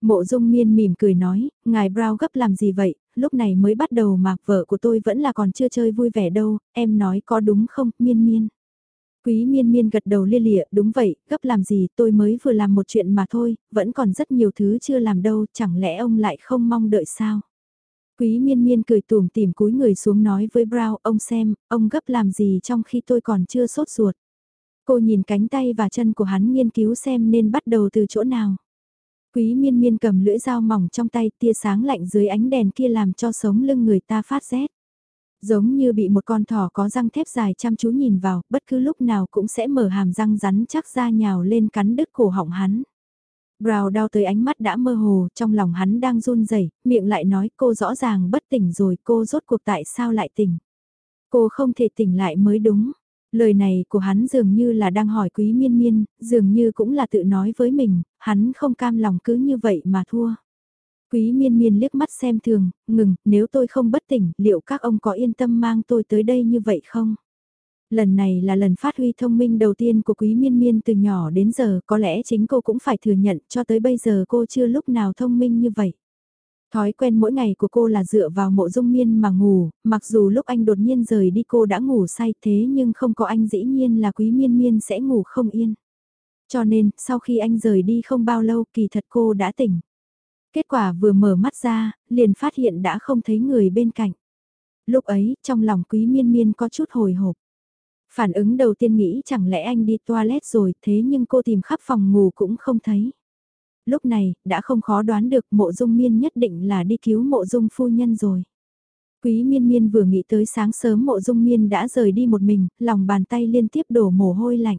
Mộ dung miên mỉm cười nói, ngài Brown gấp làm gì vậy, lúc này mới bắt đầu mà vợ của tôi vẫn là còn chưa chơi vui vẻ đâu, em nói có đúng không, miên miên. Quý miên miên gật đầu lia lịa, đúng vậy, gấp làm gì, tôi mới vừa làm một chuyện mà thôi, vẫn còn rất nhiều thứ chưa làm đâu, chẳng lẽ ông lại không mong đợi sao? Quý miên miên cười tủm tìm cúi người xuống nói với Brown, ông xem, ông gấp làm gì trong khi tôi còn chưa sốt ruột. Cô nhìn cánh tay và chân của hắn nghiên cứu xem nên bắt đầu từ chỗ nào. Quý miên miên cầm lưỡi dao mỏng trong tay tia sáng lạnh dưới ánh đèn kia làm cho sống lưng người ta phát rét. Giống như bị một con thỏ có răng thép dài chăm chú nhìn vào, bất cứ lúc nào cũng sẽ mở hàm răng rắn chắc ra nhào lên cắn đứt cổ họng hắn. Brow đau tới ánh mắt đã mơ hồ, trong lòng hắn đang run rẩy, miệng lại nói cô rõ ràng bất tỉnh rồi, cô rốt cuộc tại sao lại tỉnh. Cô không thể tỉnh lại mới đúng. Lời này của hắn dường như là đang hỏi quý miên miên, dường như cũng là tự nói với mình, hắn không cam lòng cứ như vậy mà thua. Quý miên miên liếc mắt xem thường, ngừng, nếu tôi không bất tỉnh, liệu các ông có yên tâm mang tôi tới đây như vậy không? Lần này là lần phát huy thông minh đầu tiên của quý miên miên từ nhỏ đến giờ, có lẽ chính cô cũng phải thừa nhận cho tới bây giờ cô chưa lúc nào thông minh như vậy. Thói quen mỗi ngày của cô là dựa vào mộ dung miên mà ngủ, mặc dù lúc anh đột nhiên rời đi cô đã ngủ say thế nhưng không có anh dĩ nhiên là quý miên miên sẽ ngủ không yên. Cho nên, sau khi anh rời đi không bao lâu kỳ thật cô đã tỉnh. Kết quả vừa mở mắt ra, liền phát hiện đã không thấy người bên cạnh. Lúc ấy, trong lòng quý miên miên có chút hồi hộp. Phản ứng đầu tiên nghĩ chẳng lẽ anh đi toilet rồi thế nhưng cô tìm khắp phòng ngủ cũng không thấy. Lúc này, đã không khó đoán được mộ dung miên nhất định là đi cứu mộ dung phu nhân rồi. Quý miên miên vừa nghĩ tới sáng sớm mộ dung miên đã rời đi một mình, lòng bàn tay liên tiếp đổ mồ hôi lạnh.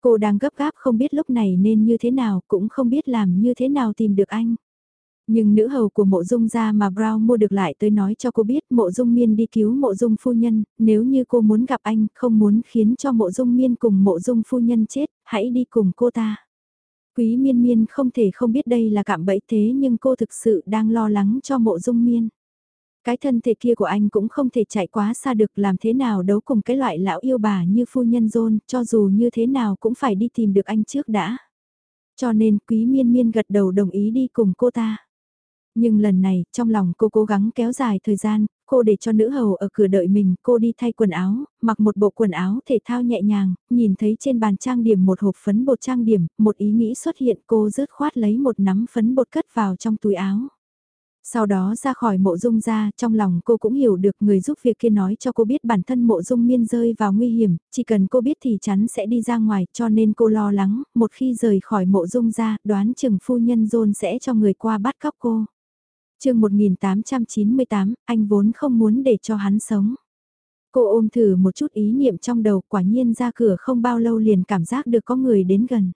Cô đang gấp gáp không biết lúc này nên như thế nào, cũng không biết làm như thế nào tìm được anh. Nhưng nữ hầu của mộ dung ra mà Brown mua được lại tới nói cho cô biết mộ dung miên đi cứu mộ dung phu nhân, nếu như cô muốn gặp anh, không muốn khiến cho mộ dung miên cùng mộ dung phu nhân chết, hãy đi cùng cô ta. Quý miên miên không thể không biết đây là cạm bẫy thế nhưng cô thực sự đang lo lắng cho mộ dung miên. Cái thân thể kia của anh cũng không thể chạy quá xa được làm thế nào đấu cùng cái loại lão yêu bà như phu nhân dôn, cho dù như thế nào cũng phải đi tìm được anh trước đã. Cho nên quý miên miên gật đầu đồng ý đi cùng cô ta. Nhưng lần này, trong lòng cô cố gắng kéo dài thời gian, cô để cho nữ hầu ở cửa đợi mình, cô đi thay quần áo, mặc một bộ quần áo thể thao nhẹ nhàng, nhìn thấy trên bàn trang điểm một hộp phấn bột trang điểm, một ý nghĩ xuất hiện cô rớt khoát lấy một nắm phấn bột cất vào trong túi áo. Sau đó ra khỏi mộ dung ra, trong lòng cô cũng hiểu được người giúp việc kia nói cho cô biết bản thân mộ dung miên rơi vào nguy hiểm, chỉ cần cô biết thì chắn sẽ đi ra ngoài, cho nên cô lo lắng, một khi rời khỏi mộ dung ra, đoán chừng phu nhân dôn sẽ cho người qua bắt cóc cô chương 1898, anh vốn không muốn để cho hắn sống. Cô ôm thử một chút ý niệm trong đầu quả nhiên ra cửa không bao lâu liền cảm giác được có người đến gần.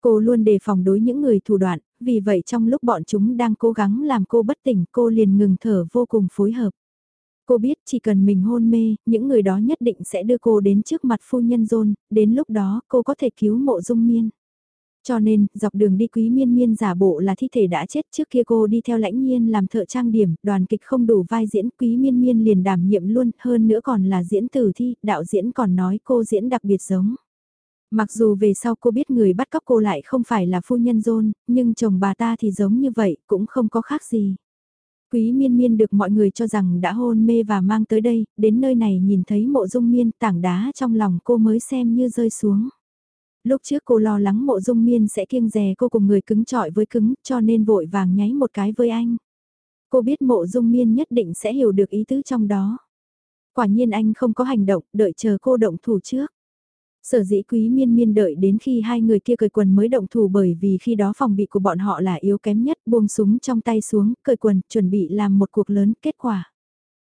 Cô luôn đề phòng đối những người thủ đoạn, vì vậy trong lúc bọn chúng đang cố gắng làm cô bất tỉnh cô liền ngừng thở vô cùng phối hợp. Cô biết chỉ cần mình hôn mê, những người đó nhất định sẽ đưa cô đến trước mặt phu nhân John, đến lúc đó cô có thể cứu mộ dung miên. Cho nên, dọc đường đi quý miên miên giả bộ là thi thể đã chết trước kia cô đi theo lãnh nhiên làm thợ trang điểm, đoàn kịch không đủ vai diễn quý miên miên liền đảm nhiệm luôn, hơn nữa còn là diễn tử thi, đạo diễn còn nói cô diễn đặc biệt giống. Mặc dù về sau cô biết người bắt cóc cô lại không phải là phu nhân dôn, nhưng chồng bà ta thì giống như vậy, cũng không có khác gì. Quý miên miên được mọi người cho rằng đã hôn mê và mang tới đây, đến nơi này nhìn thấy mộ dung miên tảng đá trong lòng cô mới xem như rơi xuống. Lúc trước cô lo lắng mộ dung miên sẽ kiêng rè cô cùng người cứng trọi với cứng cho nên vội vàng nháy một cái với anh. Cô biết mộ dung miên nhất định sẽ hiểu được ý tứ trong đó. Quả nhiên anh không có hành động, đợi chờ cô động thủ trước. Sở dĩ quý miên miên đợi đến khi hai người kia cởi quần mới động thủ bởi vì khi đó phòng bị của bọn họ là yếu kém nhất buông súng trong tay xuống, cởi quần, chuẩn bị làm một cuộc lớn, kết quả.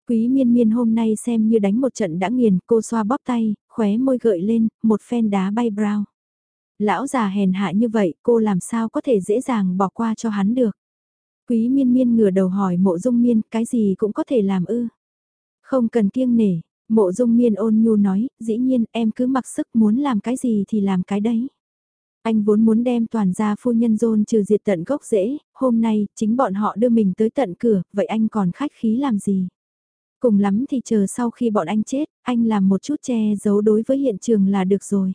Quý miên miên hôm nay xem như đánh một trận đã nghiền, cô xoa bóp tay, khóe môi gợi lên, một phen đá bay brown. Lão già hèn hạ như vậy, cô làm sao có thể dễ dàng bỏ qua cho hắn được. Quý miên miên ngửa đầu hỏi mộ dung miên, cái gì cũng có thể làm ư. Không cần kiêng nể, mộ dung miên ôn nhu nói, dĩ nhiên em cứ mặc sức muốn làm cái gì thì làm cái đấy. Anh vốn muốn đem toàn gia phu nhân dôn trừ diệt tận gốc rễ, hôm nay, chính bọn họ đưa mình tới tận cửa, vậy anh còn khách khí làm gì? Cùng lắm thì chờ sau khi bọn anh chết, anh làm một chút che giấu đối với hiện trường là được rồi.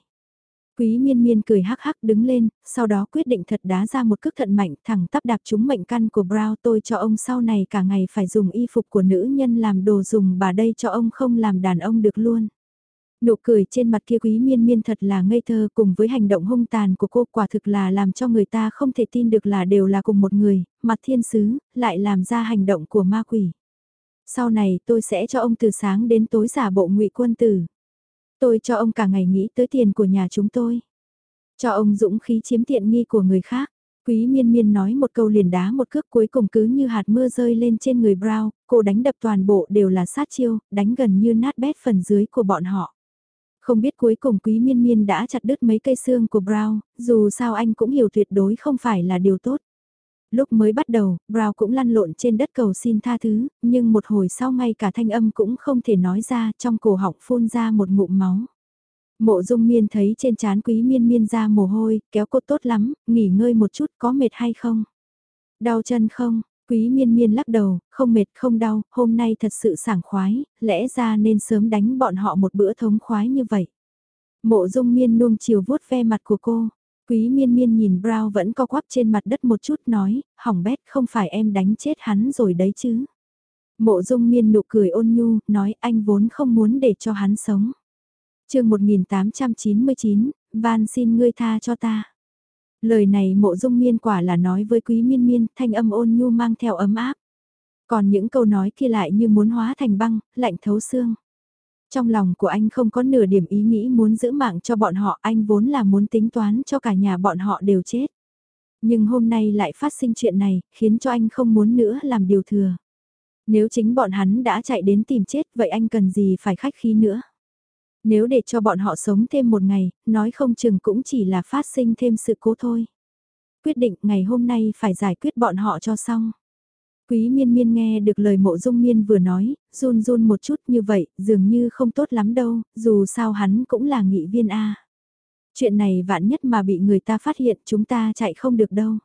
Quý miên miên cười hắc hắc đứng lên, sau đó quyết định thật đá ra một cước thận mạnh thẳng tắp đạp trúng mệnh căn của Brown tôi cho ông sau này cả ngày phải dùng y phục của nữ nhân làm đồ dùng bà đây cho ông không làm đàn ông được luôn. Nụ cười trên mặt kia quý miên miên thật là ngây thơ cùng với hành động hung tàn của cô quả thực là làm cho người ta không thể tin được là đều là cùng một người, mặt thiên sứ, lại làm ra hành động của ma quỷ. Sau này tôi sẽ cho ông từ sáng đến tối giả bộ ngụy quân tử. Tôi cho ông cả ngày nghĩ tới tiền của nhà chúng tôi. Cho ông dũng khí chiếm tiện nghi của người khác. Quý miên miên nói một câu liền đá một cước cuối cùng cứ như hạt mưa rơi lên trên người Brown, cô đánh đập toàn bộ đều là sát chiêu, đánh gần như nát bét phần dưới của bọn họ. Không biết cuối cùng quý miên miên đã chặt đứt mấy cây xương của Brown, dù sao anh cũng hiểu tuyệt đối không phải là điều tốt. Lúc mới bắt đầu, Brown cũng lăn lộn trên đất cầu xin tha thứ, nhưng một hồi sau ngay cả thanh âm cũng không thể nói ra trong cổ họng phun ra một ngụm máu. Mộ dung miên thấy trên trán quý miên miên ra mồ hôi, kéo cô tốt lắm, nghỉ ngơi một chút có mệt hay không? Đau chân không? Quý miên miên lắc đầu, không mệt không đau, hôm nay thật sự sảng khoái, lẽ ra nên sớm đánh bọn họ một bữa thống khoái như vậy. Mộ dung miên nuông chiều vuốt ve mặt của cô, quý miên miên nhìn Brown vẫn co quắp trên mặt đất một chút nói, hỏng bét không phải em đánh chết hắn rồi đấy chứ. Mộ dung miên nụ cười ôn nhu, nói anh vốn không muốn để cho hắn sống. chương 1899, van xin ngươi tha cho ta. Lời này mộ dung miên quả là nói với quý miên miên, thanh âm ôn nhu mang theo ấm áp. Còn những câu nói kia lại như muốn hóa thành băng, lạnh thấu xương. Trong lòng của anh không có nửa điểm ý nghĩ muốn giữ mạng cho bọn họ, anh vốn là muốn tính toán cho cả nhà bọn họ đều chết. Nhưng hôm nay lại phát sinh chuyện này, khiến cho anh không muốn nữa làm điều thừa. Nếu chính bọn hắn đã chạy đến tìm chết, vậy anh cần gì phải khách khí nữa. Nếu để cho bọn họ sống thêm một ngày, nói không chừng cũng chỉ là phát sinh thêm sự cố thôi. Quyết định ngày hôm nay phải giải quyết bọn họ cho xong. Quý miên miên nghe được lời mộ dung miên vừa nói, run run một chút như vậy, dường như không tốt lắm đâu, dù sao hắn cũng là nghị viên A. Chuyện này vạn nhất mà bị người ta phát hiện chúng ta chạy không được đâu.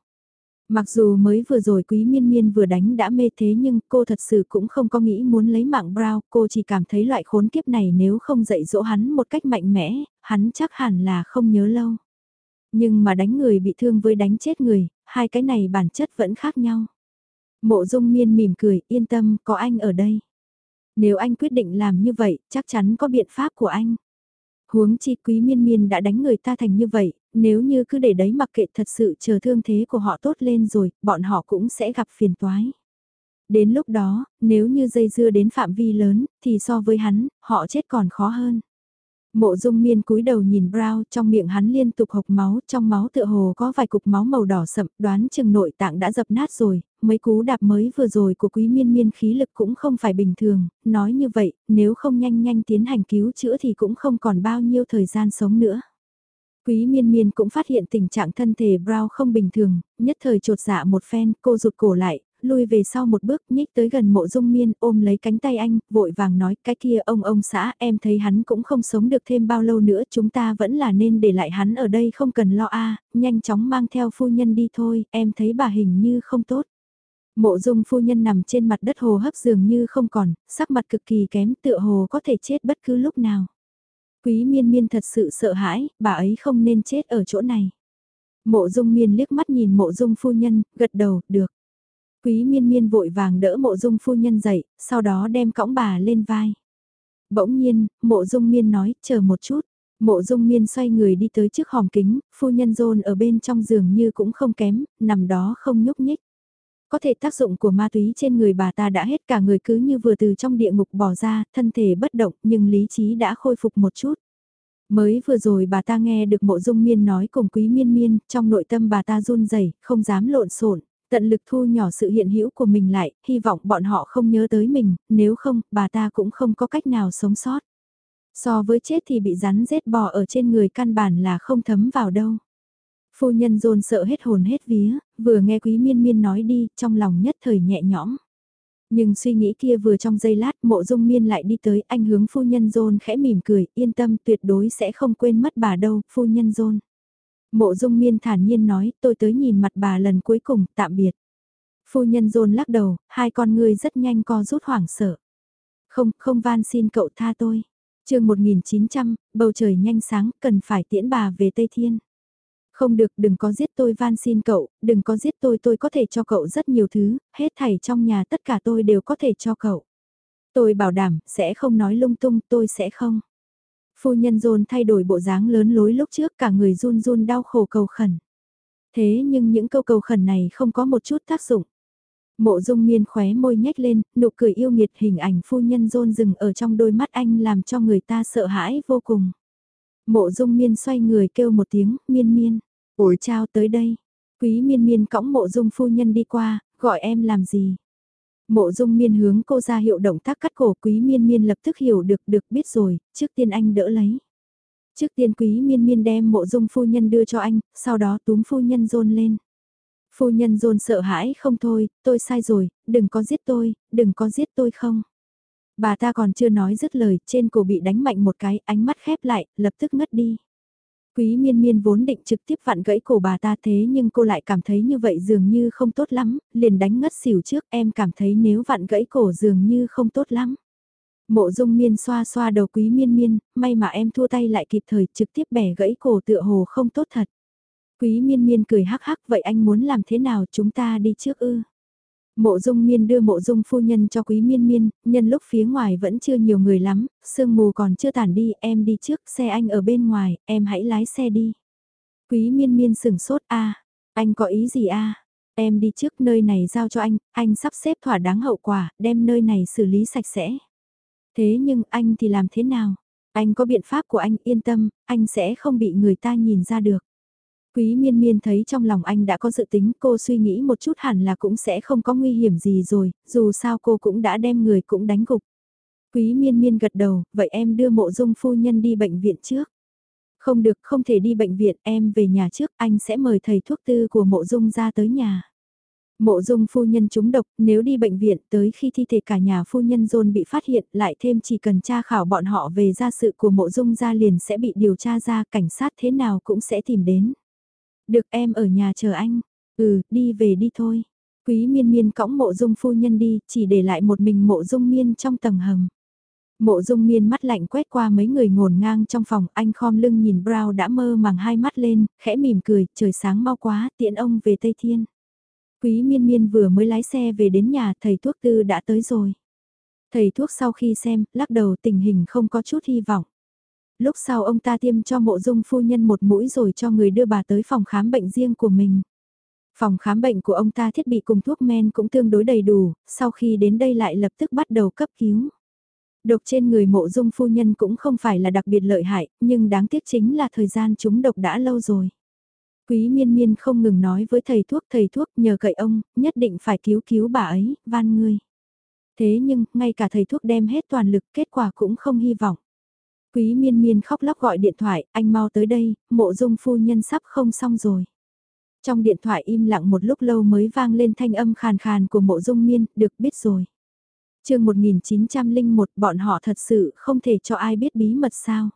Mặc dù mới vừa rồi quý miên miên vừa đánh đã mê thế nhưng cô thật sự cũng không có nghĩ muốn lấy mạng Brown, cô chỉ cảm thấy loại khốn kiếp này nếu không dạy dỗ hắn một cách mạnh mẽ, hắn chắc hẳn là không nhớ lâu. Nhưng mà đánh người bị thương với đánh chết người, hai cái này bản chất vẫn khác nhau. Mộ dung miên mỉm cười, yên tâm, có anh ở đây. Nếu anh quyết định làm như vậy, chắc chắn có biện pháp của anh. Huống chi quý miên miên đã đánh người ta thành như vậy, nếu như cứ để đấy mặc kệ thật sự chờ thương thế của họ tốt lên rồi, bọn họ cũng sẽ gặp phiền toái. Đến lúc đó, nếu như dây dưa đến phạm vi lớn, thì so với hắn, họ chết còn khó hơn. Mộ dung miên cúi đầu nhìn Brown trong miệng hắn liên tục hộc máu, trong máu tựa hồ có vài cục máu màu đỏ sậm, đoán chừng nội tạng đã dập nát rồi, mấy cú đạp mới vừa rồi của quý miên miên khí lực cũng không phải bình thường, nói như vậy, nếu không nhanh nhanh tiến hành cứu chữa thì cũng không còn bao nhiêu thời gian sống nữa. Quý miên miên cũng phát hiện tình trạng thân thể Brown không bình thường, nhất thời trột dạ một phen, cô rụt cổ lại, lui về sau một bước nhích tới gần mộ dung miên ôm lấy cánh tay anh, vội vàng nói cái kia ông ông xã em thấy hắn cũng không sống được thêm bao lâu nữa chúng ta vẫn là nên để lại hắn ở đây không cần lo a nhanh chóng mang theo phu nhân đi thôi, em thấy bà hình như không tốt. Mộ dung phu nhân nằm trên mặt đất hồ hấp dường như không còn, sắc mặt cực kỳ kém tựa hồ có thể chết bất cứ lúc nào. Quý miên miên thật sự sợ hãi, bà ấy không nên chết ở chỗ này. Mộ dung miên liếc mắt nhìn mộ dung phu nhân, gật đầu, được. Quý miên miên vội vàng đỡ mộ dung phu nhân dậy, sau đó đem cõng bà lên vai. Bỗng nhiên, mộ dung miên nói, chờ một chút. Mộ dung miên xoay người đi tới trước hòm kính, phu nhân rôn ở bên trong giường như cũng không kém, nằm đó không nhúc nhích. Có thể tác dụng của ma túy trên người bà ta đã hết cả người cứ như vừa từ trong địa ngục bỏ ra, thân thể bất động nhưng lý trí đã khôi phục một chút. Mới vừa rồi bà ta nghe được mộ dung miên nói cùng quý miên miên, trong nội tâm bà ta run rẩy không dám lộn xộn tận lực thu nhỏ sự hiện hữu của mình lại, hy vọng bọn họ không nhớ tới mình, nếu không, bà ta cũng không có cách nào sống sót. So với chết thì bị rắn rết bò ở trên người căn bản là không thấm vào đâu. Phu nhân dồn sợ hết hồn hết vía, vừa nghe quý miên miên nói đi, trong lòng nhất thời nhẹ nhõm. Nhưng suy nghĩ kia vừa trong giây lát mộ dung miên lại đi tới anh hướng phu nhân dôn khẽ mỉm cười, yên tâm tuyệt đối sẽ không quên mất bà đâu, phu nhân dôn. Mộ dung miên thản nhiên nói, tôi tới nhìn mặt bà lần cuối cùng, tạm biệt. Phu nhân dôn lắc đầu, hai con người rất nhanh co rút hoảng sợ. Không, không van xin cậu tha tôi. chương 1900, bầu trời nhanh sáng, cần phải tiễn bà về Tây Thiên. Không được, đừng có giết tôi van xin cậu, đừng có giết tôi, tôi có thể cho cậu rất nhiều thứ, hết thảy trong nhà tất cả tôi đều có thể cho cậu. Tôi bảo đảm, sẽ không nói lung tung, tôi sẽ không. Phu nhân dồn thay đổi bộ dáng lớn lối lúc trước cả người run run đau khổ cầu khẩn. Thế nhưng những câu cầu khẩn này không có một chút tác dụng. Mộ dung miên khóe môi nhếch lên, nụ cười yêu nghiệt hình ảnh phu nhân rôn rừng ở trong đôi mắt anh làm cho người ta sợ hãi vô cùng. Mộ dung miên xoay người kêu một tiếng, miên miên, ủi trao tới đây. Quý miên miên cõng mộ dung phu nhân đi qua, gọi em làm gì? Mộ dung miên hướng cô ra hiệu động tác cắt cổ quý miên miên lập tức hiểu được được biết rồi, trước tiên anh đỡ lấy. Trước tiên quý miên miên đem mộ dung phu nhân đưa cho anh, sau đó túm phu nhân rôn lên. Phu nhân rôn sợ hãi không thôi, tôi sai rồi, đừng có giết tôi, đừng có giết tôi không. Bà ta còn chưa nói dứt lời, trên cổ bị đánh mạnh một cái, ánh mắt khép lại, lập tức ngất đi. Quý miên miên vốn định trực tiếp vặn gãy cổ bà ta thế nhưng cô lại cảm thấy như vậy dường như không tốt lắm, liền đánh ngất xỉu trước em cảm thấy nếu vặn gãy cổ dường như không tốt lắm. Mộ dung miên xoa xoa đầu quý miên miên, may mà em thua tay lại kịp thời trực tiếp bẻ gãy cổ tựa hồ không tốt thật. Quý miên miên cười hắc hắc vậy anh muốn làm thế nào chúng ta đi trước ư? Mộ dung miên đưa mộ dung phu nhân cho quý miên miên, nhân lúc phía ngoài vẫn chưa nhiều người lắm, sương mù còn chưa tàn đi, em đi trước, xe anh ở bên ngoài, em hãy lái xe đi. Quý miên miên sửng sốt a anh có ý gì a Em đi trước nơi này giao cho anh, anh sắp xếp thỏa đáng hậu quả, đem nơi này xử lý sạch sẽ. Thế nhưng anh thì làm thế nào? Anh có biện pháp của anh yên tâm, anh sẽ không bị người ta nhìn ra được. Quý miên miên thấy trong lòng anh đã có dự tính cô suy nghĩ một chút hẳn là cũng sẽ không có nguy hiểm gì rồi, dù sao cô cũng đã đem người cũng đánh gục. Quý miên miên gật đầu, vậy em đưa mộ dung phu nhân đi bệnh viện trước. Không được, không thể đi bệnh viện, em về nhà trước, anh sẽ mời thầy thuốc tư của mộ dung ra tới nhà. Mộ dung phu nhân trúng độc, nếu đi bệnh viện tới khi thi thể cả nhà phu nhân dôn bị phát hiện lại thêm chỉ cần tra khảo bọn họ về gia sự của mộ dung ra liền sẽ bị điều tra ra cảnh sát thế nào cũng sẽ tìm đến. Được em ở nhà chờ anh. Ừ, đi về đi thôi. Quý miên miên cõng mộ dung phu nhân đi, chỉ để lại một mình mộ dung miên trong tầng hầm. Mộ dung miên mắt lạnh quét qua mấy người ngổn ngang trong phòng, anh khom lưng nhìn Brown đã mơ màng hai mắt lên, khẽ mỉm cười, trời sáng mau quá, tiện ông về Tây Thiên. Quý miên miên vừa mới lái xe về đến nhà, thầy thuốc tư đã tới rồi. Thầy thuốc sau khi xem, lắc đầu tình hình không có chút hy vọng. Lúc sau ông ta tiêm cho mộ dung phu nhân một mũi rồi cho người đưa bà tới phòng khám bệnh riêng của mình. Phòng khám bệnh của ông ta thiết bị cùng thuốc men cũng tương đối đầy đủ, sau khi đến đây lại lập tức bắt đầu cấp cứu. Độc trên người mộ dung phu nhân cũng không phải là đặc biệt lợi hại, nhưng đáng tiếc chính là thời gian chúng độc đã lâu rồi. Quý miên miên không ngừng nói với thầy thuốc thầy thuốc nhờ cậy ông, nhất định phải cứu cứu bà ấy, van ngươi. Thế nhưng, ngay cả thầy thuốc đem hết toàn lực kết quả cũng không hy vọng. Quý miên miên khóc lóc gọi điện thoại, anh mau tới đây, mộ dung phu nhân sắp không xong rồi. Trong điện thoại im lặng một lúc lâu mới vang lên thanh âm khàn khàn của mộ dung miên, được biết rồi. chương 1901 bọn họ thật sự không thể cho ai biết bí mật sao.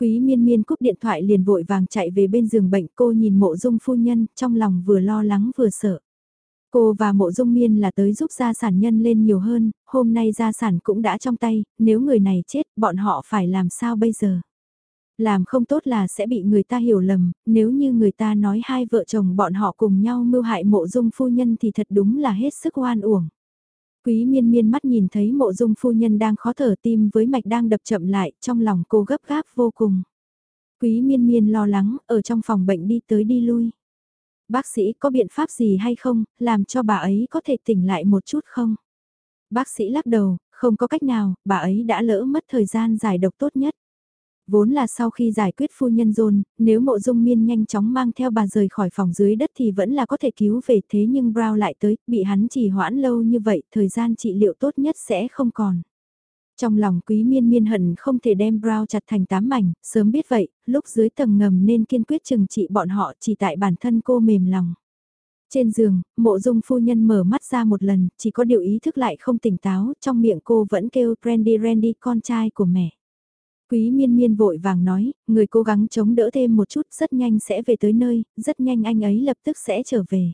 Quý miên miên cúp điện thoại liền vội vàng chạy về bên giường bệnh cô nhìn mộ dung phu nhân trong lòng vừa lo lắng vừa sợ. Cô và mộ dung miên là tới giúp gia sản nhân lên nhiều hơn, hôm nay gia sản cũng đã trong tay, nếu người này chết, bọn họ phải làm sao bây giờ? Làm không tốt là sẽ bị người ta hiểu lầm, nếu như người ta nói hai vợ chồng bọn họ cùng nhau mưu hại mộ dung phu nhân thì thật đúng là hết sức oan uổng. Quý miên miên mắt nhìn thấy mộ dung phu nhân đang khó thở tim với mạch đang đập chậm lại, trong lòng cô gấp gáp vô cùng. Quý miên miên lo lắng, ở trong phòng bệnh đi tới đi lui. Bác sĩ có biện pháp gì hay không, làm cho bà ấy có thể tỉnh lại một chút không? Bác sĩ lắc đầu, không có cách nào, bà ấy đã lỡ mất thời gian giải độc tốt nhất. Vốn là sau khi giải quyết phu nhân dôn, nếu mộ dung miên nhanh chóng mang theo bà rời khỏi phòng dưới đất thì vẫn là có thể cứu về thế nhưng Brown lại tới, bị hắn trì hoãn lâu như vậy, thời gian trị liệu tốt nhất sẽ không còn. Trong lòng quý miên miên hận không thể đem Brown chặt thành tám mảnh, sớm biết vậy, lúc dưới tầng ngầm nên kiên quyết chừng trị bọn họ chỉ tại bản thân cô mềm lòng. Trên giường, mộ dung phu nhân mở mắt ra một lần, chỉ có điều ý thức lại không tỉnh táo, trong miệng cô vẫn kêu Randy Randy con trai của mẹ. Quý miên miên vội vàng nói, người cố gắng chống đỡ thêm một chút, rất nhanh sẽ về tới nơi, rất nhanh anh ấy lập tức sẽ trở về.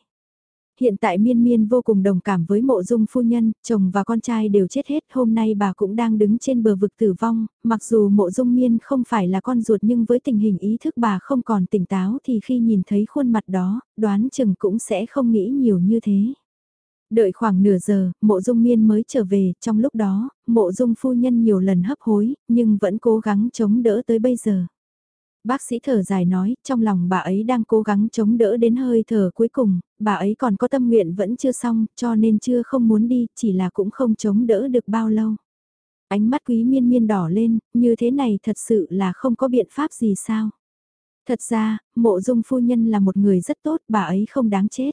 Hiện tại miên miên vô cùng đồng cảm với mộ dung phu nhân, chồng và con trai đều chết hết, hôm nay bà cũng đang đứng trên bờ vực tử vong, mặc dù mộ dung miên không phải là con ruột nhưng với tình hình ý thức bà không còn tỉnh táo thì khi nhìn thấy khuôn mặt đó, đoán chừng cũng sẽ không nghĩ nhiều như thế. Đợi khoảng nửa giờ, mộ dung miên mới trở về, trong lúc đó, mộ dung phu nhân nhiều lần hấp hối, nhưng vẫn cố gắng chống đỡ tới bây giờ. Bác sĩ thở dài nói, trong lòng bà ấy đang cố gắng chống đỡ đến hơi thở cuối cùng, bà ấy còn có tâm nguyện vẫn chưa xong, cho nên chưa không muốn đi, chỉ là cũng không chống đỡ được bao lâu. Ánh mắt quý miên miên đỏ lên, như thế này thật sự là không có biện pháp gì sao. Thật ra, mộ dung phu nhân là một người rất tốt, bà ấy không đáng chết.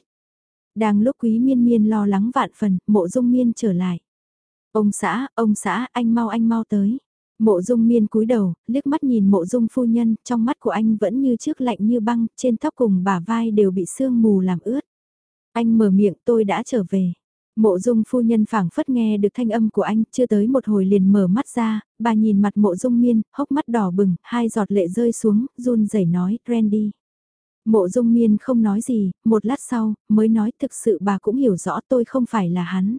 Đang lúc quý miên miên lo lắng vạn phần, mộ dung miên trở lại. Ông xã, ông xã, anh mau anh mau tới. Mộ dung miên cúi đầu, liếc mắt nhìn mộ dung phu nhân, trong mắt của anh vẫn như trước lạnh như băng, trên tóc cùng bả vai đều bị sương mù làm ướt. Anh mở miệng tôi đã trở về. Mộ dung phu nhân phảng phất nghe được thanh âm của anh, chưa tới một hồi liền mở mắt ra, bà nhìn mặt mộ dung miên, hốc mắt đỏ bừng, hai giọt lệ rơi xuống, run rẩy nói, Randy. Mộ dung miên không nói gì, một lát sau, mới nói thực sự bà cũng hiểu rõ tôi không phải là hắn.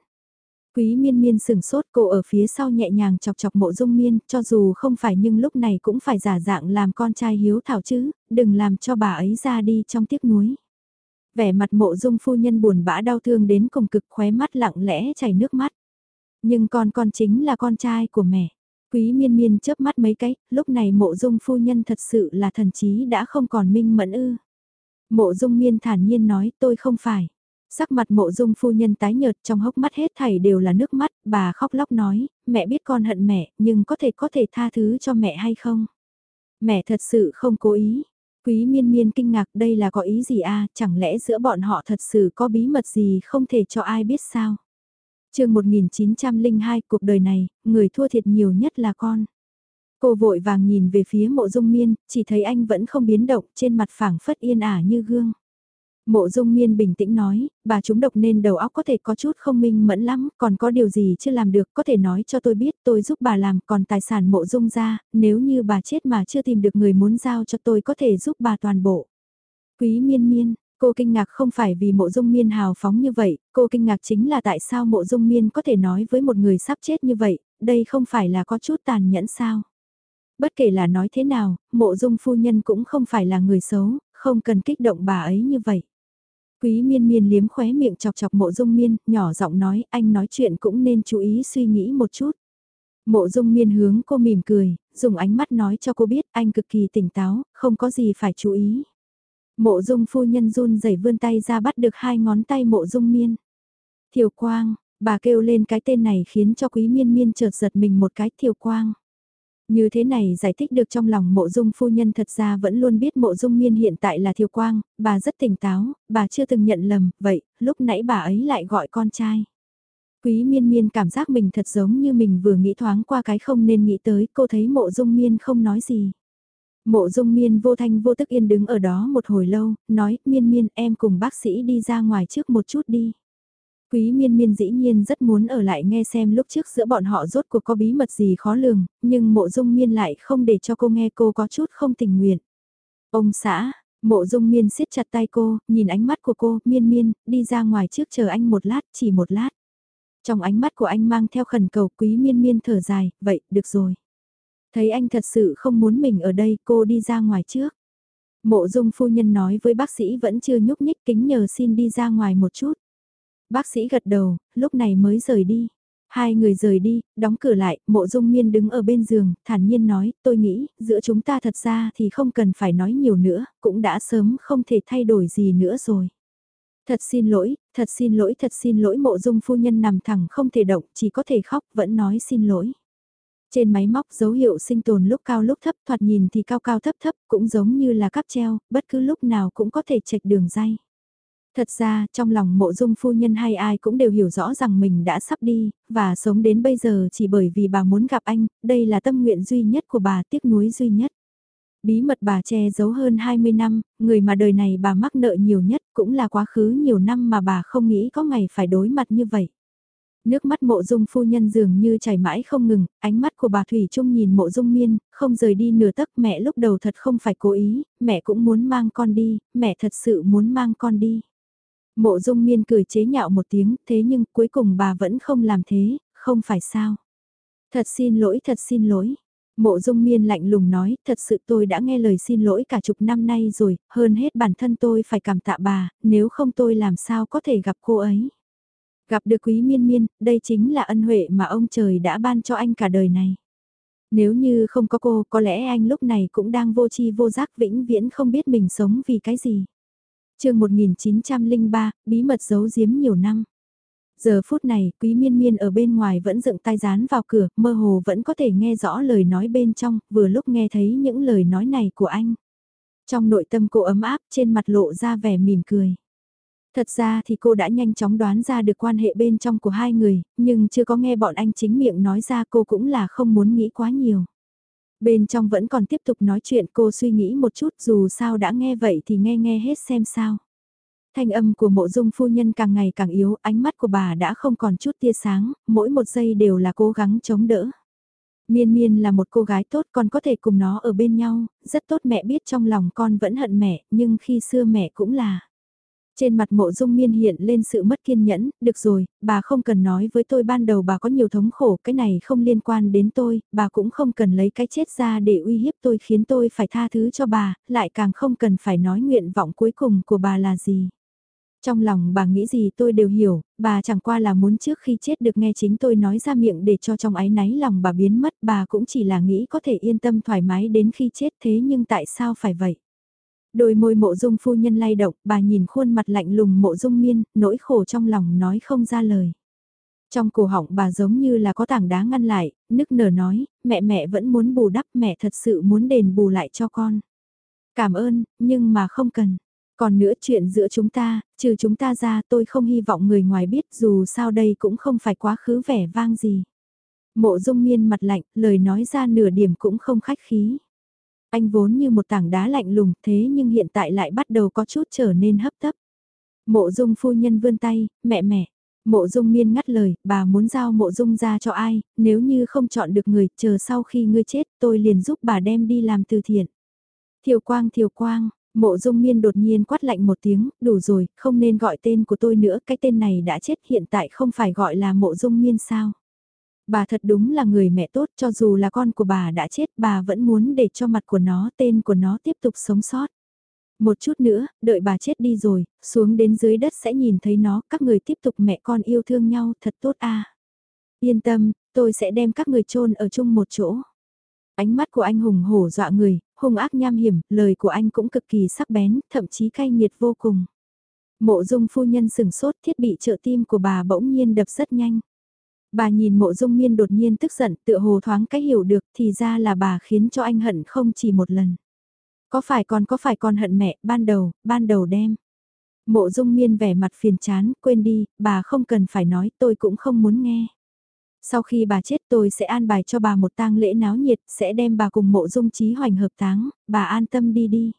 Quý miên miên sừng sốt cô ở phía sau nhẹ nhàng chọc chọc mộ dung miên, cho dù không phải nhưng lúc này cũng phải giả dạng làm con trai hiếu thảo chứ, đừng làm cho bà ấy ra đi trong tiếc nuối. Vẻ mặt mộ dung phu nhân buồn bã đau thương đến cùng cực khóe mắt lặng lẽ chảy nước mắt. Nhưng con con chính là con trai của mẹ. Quý miên miên chớp mắt mấy cái, lúc này mộ dung phu nhân thật sự là thần trí đã không còn minh mẫn ư. Mộ dung miên thản nhiên nói tôi không phải. Sắc mặt mộ dung phu nhân tái nhợt trong hốc mắt hết thảy đều là nước mắt, bà khóc lóc nói, mẹ biết con hận mẹ, nhưng có thể có thể tha thứ cho mẹ hay không? Mẹ thật sự không cố ý. Quý miên miên kinh ngạc đây là có ý gì à, chẳng lẽ giữa bọn họ thật sự có bí mật gì không thể cho ai biết sao? chương 1902 cuộc đời này, người thua thiệt nhiều nhất là con. Cô vội vàng nhìn về phía mộ dung miên, chỉ thấy anh vẫn không biến động trên mặt phẳng phất yên ả như gương. Mộ dung miên bình tĩnh nói, bà chúng độc nên đầu óc có thể có chút không minh mẫn lắm, còn có điều gì chưa làm được có thể nói cho tôi biết tôi giúp bà làm, còn tài sản mộ dung ra, nếu như bà chết mà chưa tìm được người muốn giao cho tôi có thể giúp bà toàn bộ. Quý miên miên, cô kinh ngạc không phải vì mộ dung miên hào phóng như vậy, cô kinh ngạc chính là tại sao mộ dung miên có thể nói với một người sắp chết như vậy, đây không phải là có chút tàn nhẫn sao. Bất kể là nói thế nào, mộ dung phu nhân cũng không phải là người xấu, không cần kích động bà ấy như vậy. Quý miên miên liếm khóe miệng chọc chọc mộ dung miên, nhỏ giọng nói anh nói chuyện cũng nên chú ý suy nghĩ một chút. Mộ dung miên hướng cô mỉm cười, dùng ánh mắt nói cho cô biết anh cực kỳ tỉnh táo, không có gì phải chú ý. Mộ dung phu nhân run rẩy vươn tay ra bắt được hai ngón tay mộ dung miên. Thiều quang, bà kêu lên cái tên này khiến cho quý miên miên chợt giật mình một cái thiều quang. Như thế này giải thích được trong lòng mộ dung phu nhân thật ra vẫn luôn biết mộ dung miên hiện tại là thiều quang, bà rất tỉnh táo, bà chưa từng nhận lầm, vậy, lúc nãy bà ấy lại gọi con trai. Quý miên miên cảm giác mình thật giống như mình vừa nghĩ thoáng qua cái không nên nghĩ tới, cô thấy mộ dung miên không nói gì. Mộ dung miên vô thanh vô tức yên đứng ở đó một hồi lâu, nói, miên miên em cùng bác sĩ đi ra ngoài trước một chút đi. Quý miên miên dĩ nhiên rất muốn ở lại nghe xem lúc trước giữa bọn họ rốt cuộc có bí mật gì khó lường, nhưng mộ dung miên lại không để cho cô nghe cô có chút không tình nguyện. Ông xã, mộ dung miên siết chặt tay cô, nhìn ánh mắt của cô, miên miên, đi ra ngoài trước chờ anh một lát, chỉ một lát. Trong ánh mắt của anh mang theo khẩn cầu quý miên miên thở dài, vậy, được rồi. Thấy anh thật sự không muốn mình ở đây, cô đi ra ngoài trước. Mộ dung phu nhân nói với bác sĩ vẫn chưa nhúc nhích kính nhờ xin đi ra ngoài một chút. Bác sĩ gật đầu, lúc này mới rời đi. Hai người rời đi, đóng cửa lại, mộ dung miên đứng ở bên giường, thản nhiên nói, tôi nghĩ, giữa chúng ta thật ra thì không cần phải nói nhiều nữa, cũng đã sớm không thể thay đổi gì nữa rồi. Thật xin lỗi, thật xin lỗi, thật xin lỗi mộ dung phu nhân nằm thẳng không thể động, chỉ có thể khóc, vẫn nói xin lỗi. Trên máy móc dấu hiệu sinh tồn lúc cao lúc thấp thoạt nhìn thì cao cao thấp thấp cũng giống như là cắp treo, bất cứ lúc nào cũng có thể chạch đường dây. Thật ra, trong lòng mộ dung phu nhân hay ai cũng đều hiểu rõ rằng mình đã sắp đi, và sống đến bây giờ chỉ bởi vì bà muốn gặp anh, đây là tâm nguyện duy nhất của bà, tiếc nuối duy nhất. Bí mật bà che giấu hơn 20 năm, người mà đời này bà mắc nợ nhiều nhất cũng là quá khứ nhiều năm mà bà không nghĩ có ngày phải đối mặt như vậy. Nước mắt mộ dung phu nhân dường như chảy mãi không ngừng, ánh mắt của bà Thủy Trung nhìn mộ dung miên, không rời đi nửa tấc mẹ lúc đầu thật không phải cố ý, mẹ cũng muốn mang con đi, mẹ thật sự muốn mang con đi. Mộ dung miên cười chế nhạo một tiếng, thế nhưng cuối cùng bà vẫn không làm thế, không phải sao. Thật xin lỗi, thật xin lỗi. Mộ dung miên lạnh lùng nói, thật sự tôi đã nghe lời xin lỗi cả chục năm nay rồi, hơn hết bản thân tôi phải cảm tạ bà, nếu không tôi làm sao có thể gặp cô ấy. Gặp được quý miên miên, đây chính là ân huệ mà ông trời đã ban cho anh cả đời này. Nếu như không có cô, có lẽ anh lúc này cũng đang vô tri vô giác vĩnh viễn không biết mình sống vì cái gì chương 1903, bí mật giấu giếm nhiều năm. Giờ phút này, quý miên miên ở bên ngoài vẫn dựng tai dán vào cửa, mơ hồ vẫn có thể nghe rõ lời nói bên trong, vừa lúc nghe thấy những lời nói này của anh. Trong nội tâm cô ấm áp, trên mặt lộ ra vẻ mỉm cười. Thật ra thì cô đã nhanh chóng đoán ra được quan hệ bên trong của hai người, nhưng chưa có nghe bọn anh chính miệng nói ra cô cũng là không muốn nghĩ quá nhiều. Bên trong vẫn còn tiếp tục nói chuyện cô suy nghĩ một chút dù sao đã nghe vậy thì nghe nghe hết xem sao. Thanh âm của mộ dung phu nhân càng ngày càng yếu, ánh mắt của bà đã không còn chút tia sáng, mỗi một giây đều là cố gắng chống đỡ. Miên miên là một cô gái tốt con có thể cùng nó ở bên nhau, rất tốt mẹ biết trong lòng con vẫn hận mẹ, nhưng khi xưa mẹ cũng là. Trên mặt mộ dung miên hiện lên sự mất kiên nhẫn, được rồi, bà không cần nói với tôi ban đầu bà có nhiều thống khổ, cái này không liên quan đến tôi, bà cũng không cần lấy cái chết ra để uy hiếp tôi khiến tôi phải tha thứ cho bà, lại càng không cần phải nói nguyện vọng cuối cùng của bà là gì. Trong lòng bà nghĩ gì tôi đều hiểu, bà chẳng qua là muốn trước khi chết được nghe chính tôi nói ra miệng để cho trong ái náy lòng bà biến mất, bà cũng chỉ là nghĩ có thể yên tâm thoải mái đến khi chết thế nhưng tại sao phải vậy? Đôi môi mộ dung phu nhân lay động, bà nhìn khuôn mặt lạnh lùng mộ dung miên, nỗi khổ trong lòng nói không ra lời. Trong cổ họng bà giống như là có tảng đá ngăn lại, nức nở nói, mẹ mẹ vẫn muốn bù đắp mẹ thật sự muốn đền bù lại cho con. Cảm ơn, nhưng mà không cần. Còn nữa chuyện giữa chúng ta, trừ chúng ta ra tôi không hy vọng người ngoài biết dù sao đây cũng không phải quá khứ vẻ vang gì. Mộ dung miên mặt lạnh, lời nói ra nửa điểm cũng không khách khí. Anh vốn như một tảng đá lạnh lùng thế nhưng hiện tại lại bắt đầu có chút trở nên hấp tấp. Mộ dung phu nhân vươn tay, mẹ mẹ. Mộ dung miên ngắt lời, bà muốn giao mộ dung ra cho ai, nếu như không chọn được người, chờ sau khi ngươi chết tôi liền giúp bà đem đi làm từ thiện. Thiều quang thiều quang, mộ dung miên đột nhiên quát lạnh một tiếng, đủ rồi, không nên gọi tên của tôi nữa, cái tên này đã chết hiện tại không phải gọi là mộ dung miên sao. Bà thật đúng là người mẹ tốt cho dù là con của bà đã chết bà vẫn muốn để cho mặt của nó tên của nó tiếp tục sống sót. Một chút nữa, đợi bà chết đi rồi, xuống đến dưới đất sẽ nhìn thấy nó, các người tiếp tục mẹ con yêu thương nhau thật tốt a Yên tâm, tôi sẽ đem các người chôn ở chung một chỗ. Ánh mắt của anh hùng hổ dọa người, hung ác nham hiểm, lời của anh cũng cực kỳ sắc bén, thậm chí cay nghiệt vô cùng. Mộ dung phu nhân sừng sốt thiết bị trợ tim của bà bỗng nhiên đập rất nhanh. Bà nhìn mộ dung miên đột nhiên tức giận tựa hồ thoáng cái hiểu được thì ra là bà khiến cho anh hận không chỉ một lần. Có phải con có phải con hận mẹ, ban đầu, ban đầu đem. Mộ dung miên vẻ mặt phiền chán, quên đi, bà không cần phải nói, tôi cũng không muốn nghe. Sau khi bà chết tôi sẽ an bài cho bà một tang lễ náo nhiệt, sẽ đem bà cùng mộ dung trí hoành hợp táng, bà an tâm đi đi.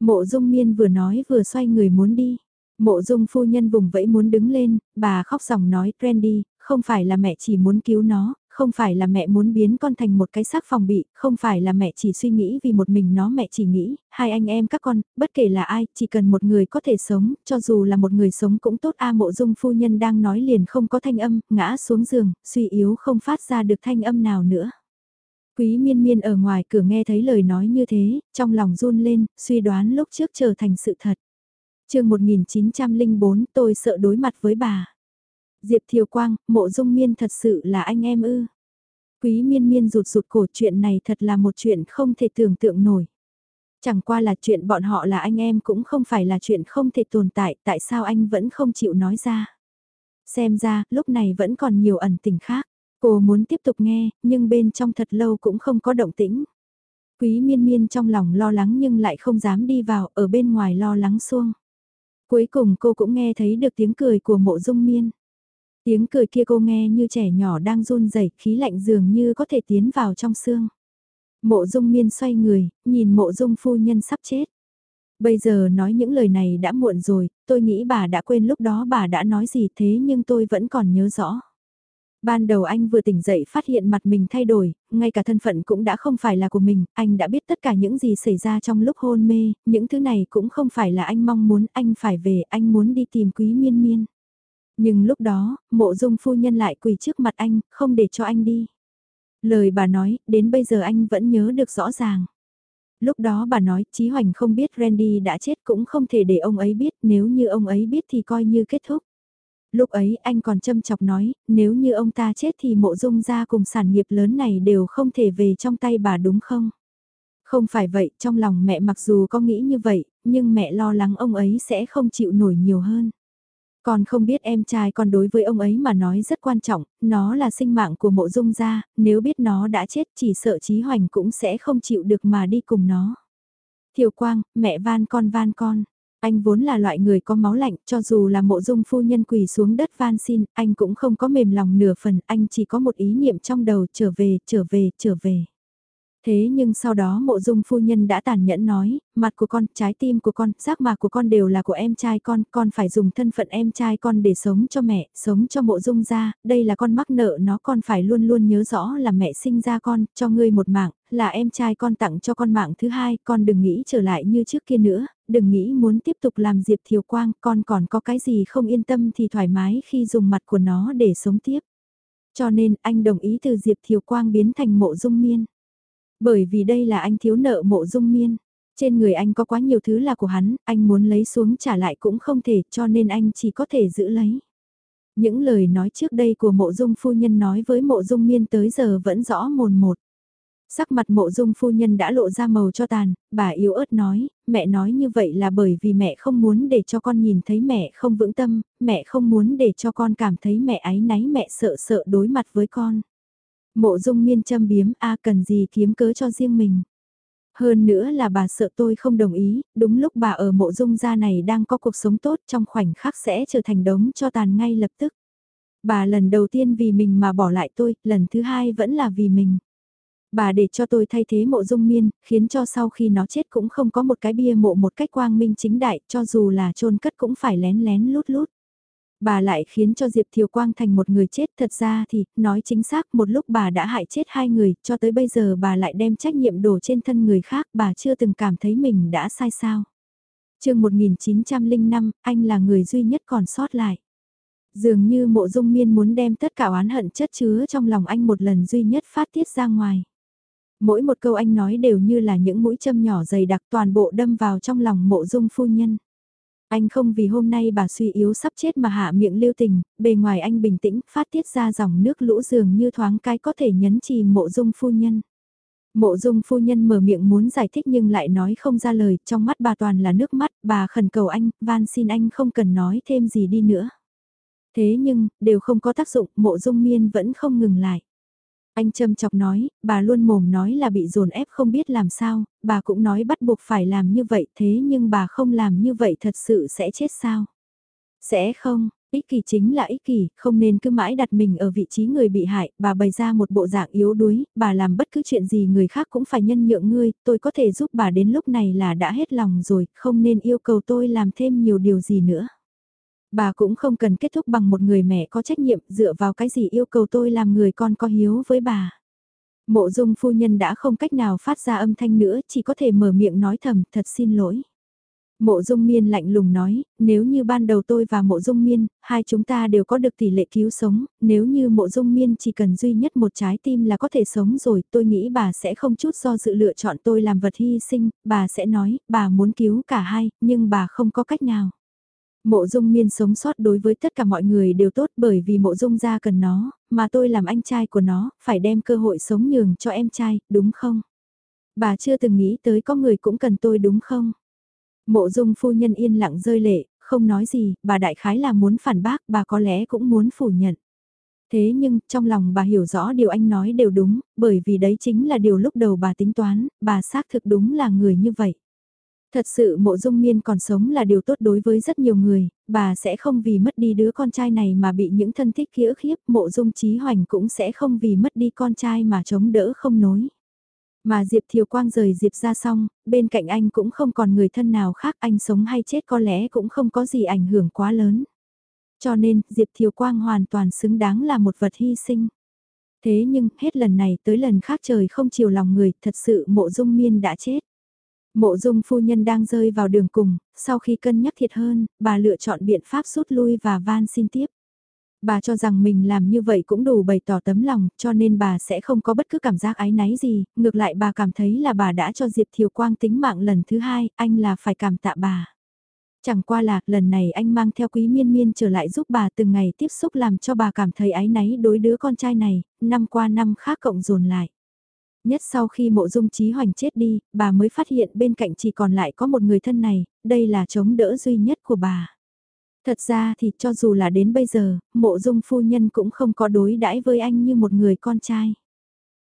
Mộ dung miên vừa nói vừa xoay người muốn đi. Mộ dung phu nhân vùng vẫy muốn đứng lên, bà khóc dòng nói Trendy, không phải là mẹ chỉ muốn cứu nó, không phải là mẹ muốn biến con thành một cái xác phòng bị, không phải là mẹ chỉ suy nghĩ vì một mình nó mẹ chỉ nghĩ, hai anh em các con, bất kể là ai, chỉ cần một người có thể sống, cho dù là một người sống cũng tốt a mộ dung phu nhân đang nói liền không có thanh âm, ngã xuống giường, suy yếu không phát ra được thanh âm nào nữa. Quý miên miên ở ngoài cửa nghe thấy lời nói như thế, trong lòng run lên, suy đoán lúc trước trở thành sự thật. chương 1904 tôi sợ đối mặt với bà. Diệp Thiều Quang, mộ dung miên thật sự là anh em ư. Quý miên miên rụt rụt cổ chuyện này thật là một chuyện không thể tưởng tượng nổi. Chẳng qua là chuyện bọn họ là anh em cũng không phải là chuyện không thể tồn tại, tại sao anh vẫn không chịu nói ra. Xem ra, lúc này vẫn còn nhiều ẩn tình khác. Cô muốn tiếp tục nghe, nhưng bên trong thật lâu cũng không có động tĩnh. Quý miên miên trong lòng lo lắng nhưng lại không dám đi vào, ở bên ngoài lo lắng xuông. Cuối cùng cô cũng nghe thấy được tiếng cười của mộ dung miên. Tiếng cười kia cô nghe như trẻ nhỏ đang run rẩy khí lạnh dường như có thể tiến vào trong xương. Mộ dung miên xoay người, nhìn mộ dung phu nhân sắp chết. Bây giờ nói những lời này đã muộn rồi, tôi nghĩ bà đã quên lúc đó bà đã nói gì thế nhưng tôi vẫn còn nhớ rõ. Ban đầu anh vừa tỉnh dậy phát hiện mặt mình thay đổi, ngay cả thân phận cũng đã không phải là của mình, anh đã biết tất cả những gì xảy ra trong lúc hôn mê, những thứ này cũng không phải là anh mong muốn, anh phải về, anh muốn đi tìm quý miên miên. Nhưng lúc đó, mộ dung phu nhân lại quỳ trước mặt anh, không để cho anh đi. Lời bà nói, đến bây giờ anh vẫn nhớ được rõ ràng. Lúc đó bà nói, Chí Hoành không biết Randy đã chết cũng không thể để ông ấy biết, nếu như ông ấy biết thì coi như kết thúc. Lúc ấy anh còn châm chọc nói, nếu như ông ta chết thì mộ dung gia cùng sản nghiệp lớn này đều không thể về trong tay bà đúng không? Không phải vậy, trong lòng mẹ mặc dù có nghĩ như vậy, nhưng mẹ lo lắng ông ấy sẽ không chịu nổi nhiều hơn con không biết em trai con đối với ông ấy mà nói rất quan trọng, nó là sinh mạng của mộ dung gia, nếu biết nó đã chết chỉ sợ Chí Hoành cũng sẽ không chịu được mà đi cùng nó. Thiều Quang, mẹ van con van con. Anh vốn là loại người có máu lạnh, cho dù là mộ dung phu nhân quỳ xuống đất van xin, anh cũng không có mềm lòng nửa phần, anh chỉ có một ý niệm trong đầu, trở về, trở về, trở về. Thế nhưng sau đó mộ dung phu nhân đã tàn nhẫn nói, mặt của con, trái tim của con, giác mạc của con đều là của em trai con, con phải dùng thân phận em trai con để sống cho mẹ, sống cho mộ dung ra, đây là con mắc nợ nó con phải luôn luôn nhớ rõ là mẹ sinh ra con, cho ngươi một mạng, là em trai con tặng cho con mạng thứ hai, con đừng nghĩ trở lại như trước kia nữa, đừng nghĩ muốn tiếp tục làm Diệp Thiều Quang, con còn có cái gì không yên tâm thì thoải mái khi dùng mặt của nó để sống tiếp. Cho nên anh đồng ý từ Diệp Thiều Quang biến thành mộ dung miên. Bởi vì đây là anh thiếu nợ mộ dung miên. Trên người anh có quá nhiều thứ là của hắn, anh muốn lấy xuống trả lại cũng không thể cho nên anh chỉ có thể giữ lấy. Những lời nói trước đây của mộ dung phu nhân nói với mộ dung miên tới giờ vẫn rõ mồn một. Sắc mặt mộ dung phu nhân đã lộ ra màu cho tàn, bà yếu ớt nói, mẹ nói như vậy là bởi vì mẹ không muốn để cho con nhìn thấy mẹ không vững tâm, mẹ không muốn để cho con cảm thấy mẹ ái náy mẹ sợ sợ đối mặt với con. Mộ dung miên châm biếm a cần gì kiếm cớ cho riêng mình. Hơn nữa là bà sợ tôi không đồng ý, đúng lúc bà ở mộ dung gia này đang có cuộc sống tốt trong khoảnh khắc sẽ trở thành đống cho tàn ngay lập tức. Bà lần đầu tiên vì mình mà bỏ lại tôi, lần thứ hai vẫn là vì mình. Bà để cho tôi thay thế mộ dung miên, khiến cho sau khi nó chết cũng không có một cái bia mộ một cách quang minh chính đại, cho dù là chôn cất cũng phải lén lén lút lút. Bà lại khiến cho Diệp Thiều Quang thành một người chết thật ra thì, nói chính xác một lúc bà đã hại chết hai người, cho tới bây giờ bà lại đem trách nhiệm đổ trên thân người khác, bà chưa từng cảm thấy mình đã sai sao. chương 1905, anh là người duy nhất còn sót lại. Dường như mộ dung miên muốn đem tất cả oán hận chất chứa trong lòng anh một lần duy nhất phát tiết ra ngoài. Mỗi một câu anh nói đều như là những mũi châm nhỏ dày đặc toàn bộ đâm vào trong lòng mộ dung phu nhân. Anh không vì hôm nay bà suy yếu sắp chết mà hạ miệng lưu tình, bề ngoài anh bình tĩnh, phát tiết ra dòng nước lũ dường như thoáng cái có thể nhấn chìm mộ dung phu nhân. Mộ dung phu nhân mở miệng muốn giải thích nhưng lại nói không ra lời, trong mắt bà toàn là nước mắt, bà khẩn cầu anh, van xin anh không cần nói thêm gì đi nữa. Thế nhưng, đều không có tác dụng, mộ dung miên vẫn không ngừng lại. Anh châm chọc nói, bà luôn mồm nói là bị dồn ép không biết làm sao, bà cũng nói bắt buộc phải làm như vậy thế nhưng bà không làm như vậy thật sự sẽ chết sao? Sẽ không, ích kỷ chính là ích kỷ, không nên cứ mãi đặt mình ở vị trí người bị hại, bà bày ra một bộ dạng yếu đuối, bà làm bất cứ chuyện gì người khác cũng phải nhân nhượng ngươi, tôi có thể giúp bà đến lúc này là đã hết lòng rồi, không nên yêu cầu tôi làm thêm nhiều điều gì nữa. Bà cũng không cần kết thúc bằng một người mẹ có trách nhiệm dựa vào cái gì yêu cầu tôi làm người con có hiếu với bà. Mộ dung phu nhân đã không cách nào phát ra âm thanh nữa, chỉ có thể mở miệng nói thầm, thật xin lỗi. Mộ dung miên lạnh lùng nói, nếu như ban đầu tôi và mộ dung miên, hai chúng ta đều có được tỷ lệ cứu sống, nếu như mộ dung miên chỉ cần duy nhất một trái tim là có thể sống rồi, tôi nghĩ bà sẽ không chút do dự lựa chọn tôi làm vật hy sinh, bà sẽ nói, bà muốn cứu cả hai, nhưng bà không có cách nào. Mộ dung miên sống sót đối với tất cả mọi người đều tốt bởi vì mộ dung gia cần nó, mà tôi làm anh trai của nó, phải đem cơ hội sống nhường cho em trai, đúng không? Bà chưa từng nghĩ tới có người cũng cần tôi đúng không? Mộ dung phu nhân yên lặng rơi lệ, không nói gì, bà đại khái là muốn phản bác, bà có lẽ cũng muốn phủ nhận. Thế nhưng, trong lòng bà hiểu rõ điều anh nói đều đúng, bởi vì đấy chính là điều lúc đầu bà tính toán, bà xác thực đúng là người như vậy. Thật sự mộ dung miên còn sống là điều tốt đối với rất nhiều người, bà sẽ không vì mất đi đứa con trai này mà bị những thân thích kia khiếp, mộ dung trí hoành cũng sẽ không vì mất đi con trai mà chống đỡ không nối. Mà Diệp Thiều Quang rời Diệp ra xong, bên cạnh anh cũng không còn người thân nào khác anh sống hay chết có lẽ cũng không có gì ảnh hưởng quá lớn. Cho nên, Diệp Thiều Quang hoàn toàn xứng đáng là một vật hy sinh. Thế nhưng, hết lần này tới lần khác trời không chiều lòng người, thật sự mộ dung miên đã chết. Mộ dung phu nhân đang rơi vào đường cùng, sau khi cân nhắc thiệt hơn, bà lựa chọn biện pháp rút lui và van xin tiếp. Bà cho rằng mình làm như vậy cũng đủ bày tỏ tấm lòng, cho nên bà sẽ không có bất cứ cảm giác ái náy gì, ngược lại bà cảm thấy là bà đã cho Diệp Thiều Quang tính mạng lần thứ hai, anh là phải cảm tạ bà. Chẳng qua là, lần này anh mang theo quý miên miên trở lại giúp bà từng ngày tiếp xúc làm cho bà cảm thấy ái náy đối đứa con trai này, năm qua năm khác cộng dồn lại. Nhất sau khi mộ dung trí hoành chết đi, bà mới phát hiện bên cạnh chỉ còn lại có một người thân này, đây là chống đỡ duy nhất của bà. Thật ra thì cho dù là đến bây giờ, mộ dung phu nhân cũng không có đối đãi với anh như một người con trai.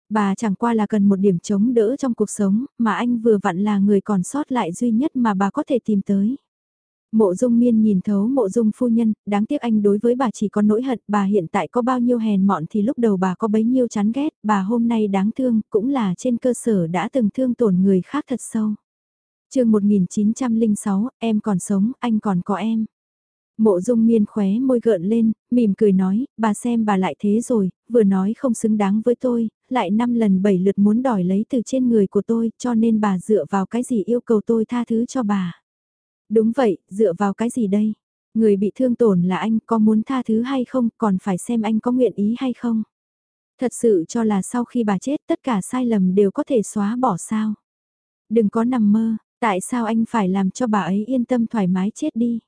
Bà chẳng qua là cần một điểm chống đỡ trong cuộc sống, mà anh vừa vặn là người còn sót lại duy nhất mà bà có thể tìm tới. Mộ dung miên nhìn thấu mộ dung phu nhân, đáng tiếc anh đối với bà chỉ có nỗi hận, bà hiện tại có bao nhiêu hèn mọn thì lúc đầu bà có bấy nhiêu chán ghét, bà hôm nay đáng thương, cũng là trên cơ sở đã từng thương tổn người khác thật sâu. chương 1906, em còn sống, anh còn có em. Mộ dung miên khóe môi gợn lên, mỉm cười nói, bà xem bà lại thế rồi, vừa nói không xứng đáng với tôi, lại năm lần bảy lượt muốn đòi lấy từ trên người của tôi, cho nên bà dựa vào cái gì yêu cầu tôi tha thứ cho bà. Đúng vậy, dựa vào cái gì đây? Người bị thương tổn là anh có muốn tha thứ hay không, còn phải xem anh có nguyện ý hay không. Thật sự cho là sau khi bà chết tất cả sai lầm đều có thể xóa bỏ sao. Đừng có nằm mơ, tại sao anh phải làm cho bà ấy yên tâm thoải mái chết đi.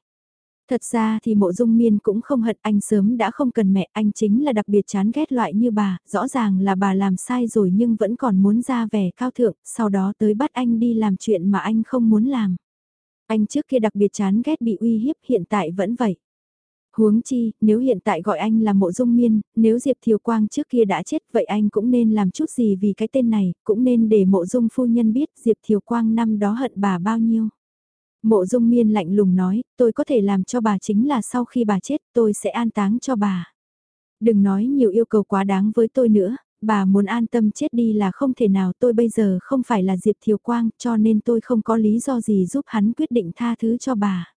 Thật ra thì mộ dung miên cũng không hận anh sớm đã không cần mẹ anh chính là đặc biệt chán ghét loại như bà, rõ ràng là bà làm sai rồi nhưng vẫn còn muốn ra vẻ cao thượng, sau đó tới bắt anh đi làm chuyện mà anh không muốn làm. Anh trước kia đặc biệt chán ghét bị uy hiếp hiện tại vẫn vậy. Huống chi, nếu hiện tại gọi anh là mộ dung miên, nếu Diệp Thiều Quang trước kia đã chết vậy anh cũng nên làm chút gì vì cái tên này, cũng nên để mộ dung phu nhân biết Diệp Thiều Quang năm đó hận bà bao nhiêu. Mộ dung miên lạnh lùng nói, tôi có thể làm cho bà chính là sau khi bà chết tôi sẽ an táng cho bà. Đừng nói nhiều yêu cầu quá đáng với tôi nữa, bà muốn an tâm chết đi là không thể nào tôi bây giờ không phải là Diệp Thiều Quang cho nên tôi không có lý do gì giúp hắn quyết định tha thứ cho bà.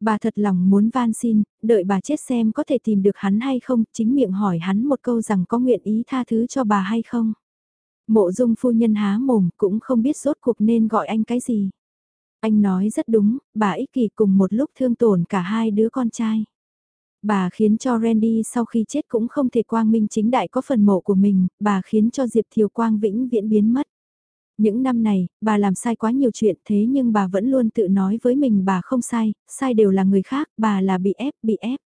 Bà thật lòng muốn van xin, đợi bà chết xem có thể tìm được hắn hay không, chính miệng hỏi hắn một câu rằng có nguyện ý tha thứ cho bà hay không. Mộ dung phu nhân há mồm cũng không biết rốt cuộc nên gọi anh cái gì. Anh nói rất đúng, bà ích kỷ cùng một lúc thương tổn cả hai đứa con trai. Bà khiến cho Randy sau khi chết cũng không thể quang minh chính đại có phần mộ của mình, bà khiến cho Diệp Thiều Quang vĩnh viễn biến mất. Những năm này, bà làm sai quá nhiều chuyện thế nhưng bà vẫn luôn tự nói với mình bà không sai, sai đều là người khác, bà là bị ép, bị ép.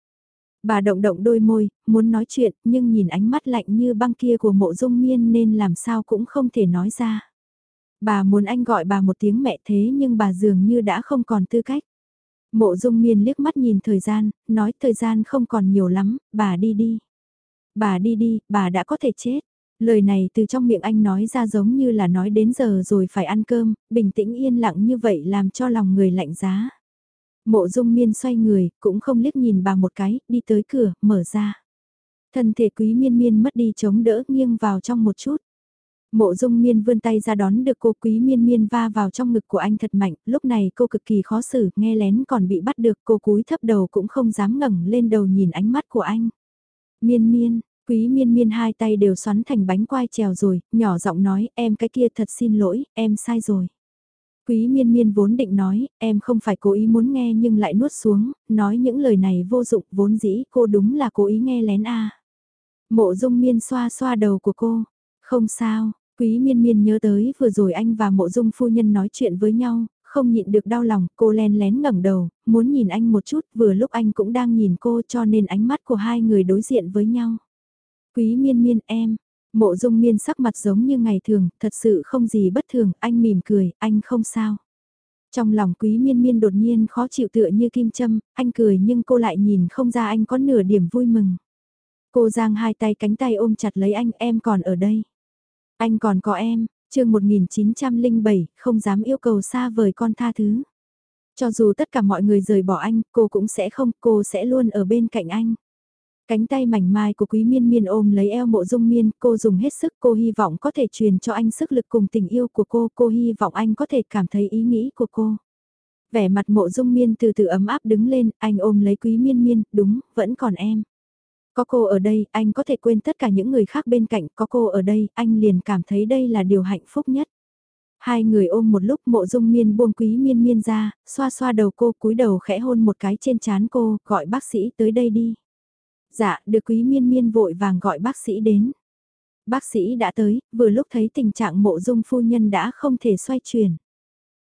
Bà động động đôi môi, muốn nói chuyện nhưng nhìn ánh mắt lạnh như băng kia của mộ dung miên nên làm sao cũng không thể nói ra. Bà muốn anh gọi bà một tiếng mẹ thế nhưng bà dường như đã không còn tư cách. Mộ dung miên liếc mắt nhìn thời gian, nói thời gian không còn nhiều lắm, bà đi đi. Bà đi đi, bà đã có thể chết. Lời này từ trong miệng anh nói ra giống như là nói đến giờ rồi phải ăn cơm, bình tĩnh yên lặng như vậy làm cho lòng người lạnh giá. Mộ dung miên xoay người, cũng không liếc nhìn bà một cái, đi tới cửa, mở ra. Thân thể quý miên miên mất đi chống đỡ nghiêng vào trong một chút. Mộ dung miên vươn tay ra đón được cô quý miên miên va vào trong ngực của anh thật mạnh, lúc này cô cực kỳ khó xử, nghe lén còn bị bắt được cô cúi thấp đầu cũng không dám ngẩng lên đầu nhìn ánh mắt của anh. Miên miên, quý miên miên hai tay đều xoắn thành bánh quai trèo rồi, nhỏ giọng nói em cái kia thật xin lỗi, em sai rồi. Quý miên miên vốn định nói, em không phải cố ý muốn nghe nhưng lại nuốt xuống, nói những lời này vô dụng vốn dĩ cô đúng là cố ý nghe lén a Mộ dung miên xoa xoa đầu của cô, không sao, Quý miên miên nhớ tới vừa rồi anh và mộ dung phu nhân nói chuyện với nhau, không nhịn được đau lòng, cô len lén ngẩng đầu, muốn nhìn anh một chút, vừa lúc anh cũng đang nhìn cô cho nên ánh mắt của hai người đối diện với nhau. Quý miên miên em, mộ dung miên sắc mặt giống như ngày thường, thật sự không gì bất thường, anh mỉm cười, anh không sao. Trong lòng quý miên miên đột nhiên khó chịu tựa như kim châm, anh cười nhưng cô lại nhìn không ra anh có nửa điểm vui mừng. Cô giang hai tay cánh tay ôm chặt lấy anh em còn ở đây. Anh còn có em, chương 1907, không dám yêu cầu xa vời con tha thứ. Cho dù tất cả mọi người rời bỏ anh, cô cũng sẽ không, cô sẽ luôn ở bên cạnh anh. Cánh tay mảnh mai của quý miên miên ôm lấy eo mộ dung miên, cô dùng hết sức, cô hy vọng có thể truyền cho anh sức lực cùng tình yêu của cô, cô hy vọng anh có thể cảm thấy ý nghĩ của cô. Vẻ mặt mộ dung miên từ từ ấm áp đứng lên, anh ôm lấy quý miên miên, đúng, vẫn còn em. Có cô ở đây, anh có thể quên tất cả những người khác bên cạnh, có cô ở đây, anh liền cảm thấy đây là điều hạnh phúc nhất. Hai người ôm một lúc mộ dung miên buông quý miên miên ra, xoa xoa đầu cô cúi đầu khẽ hôn một cái trên chán cô, gọi bác sĩ tới đây đi. Dạ, được quý miên miên vội vàng gọi bác sĩ đến. Bác sĩ đã tới, vừa lúc thấy tình trạng mộ dung phu nhân đã không thể xoay chuyển.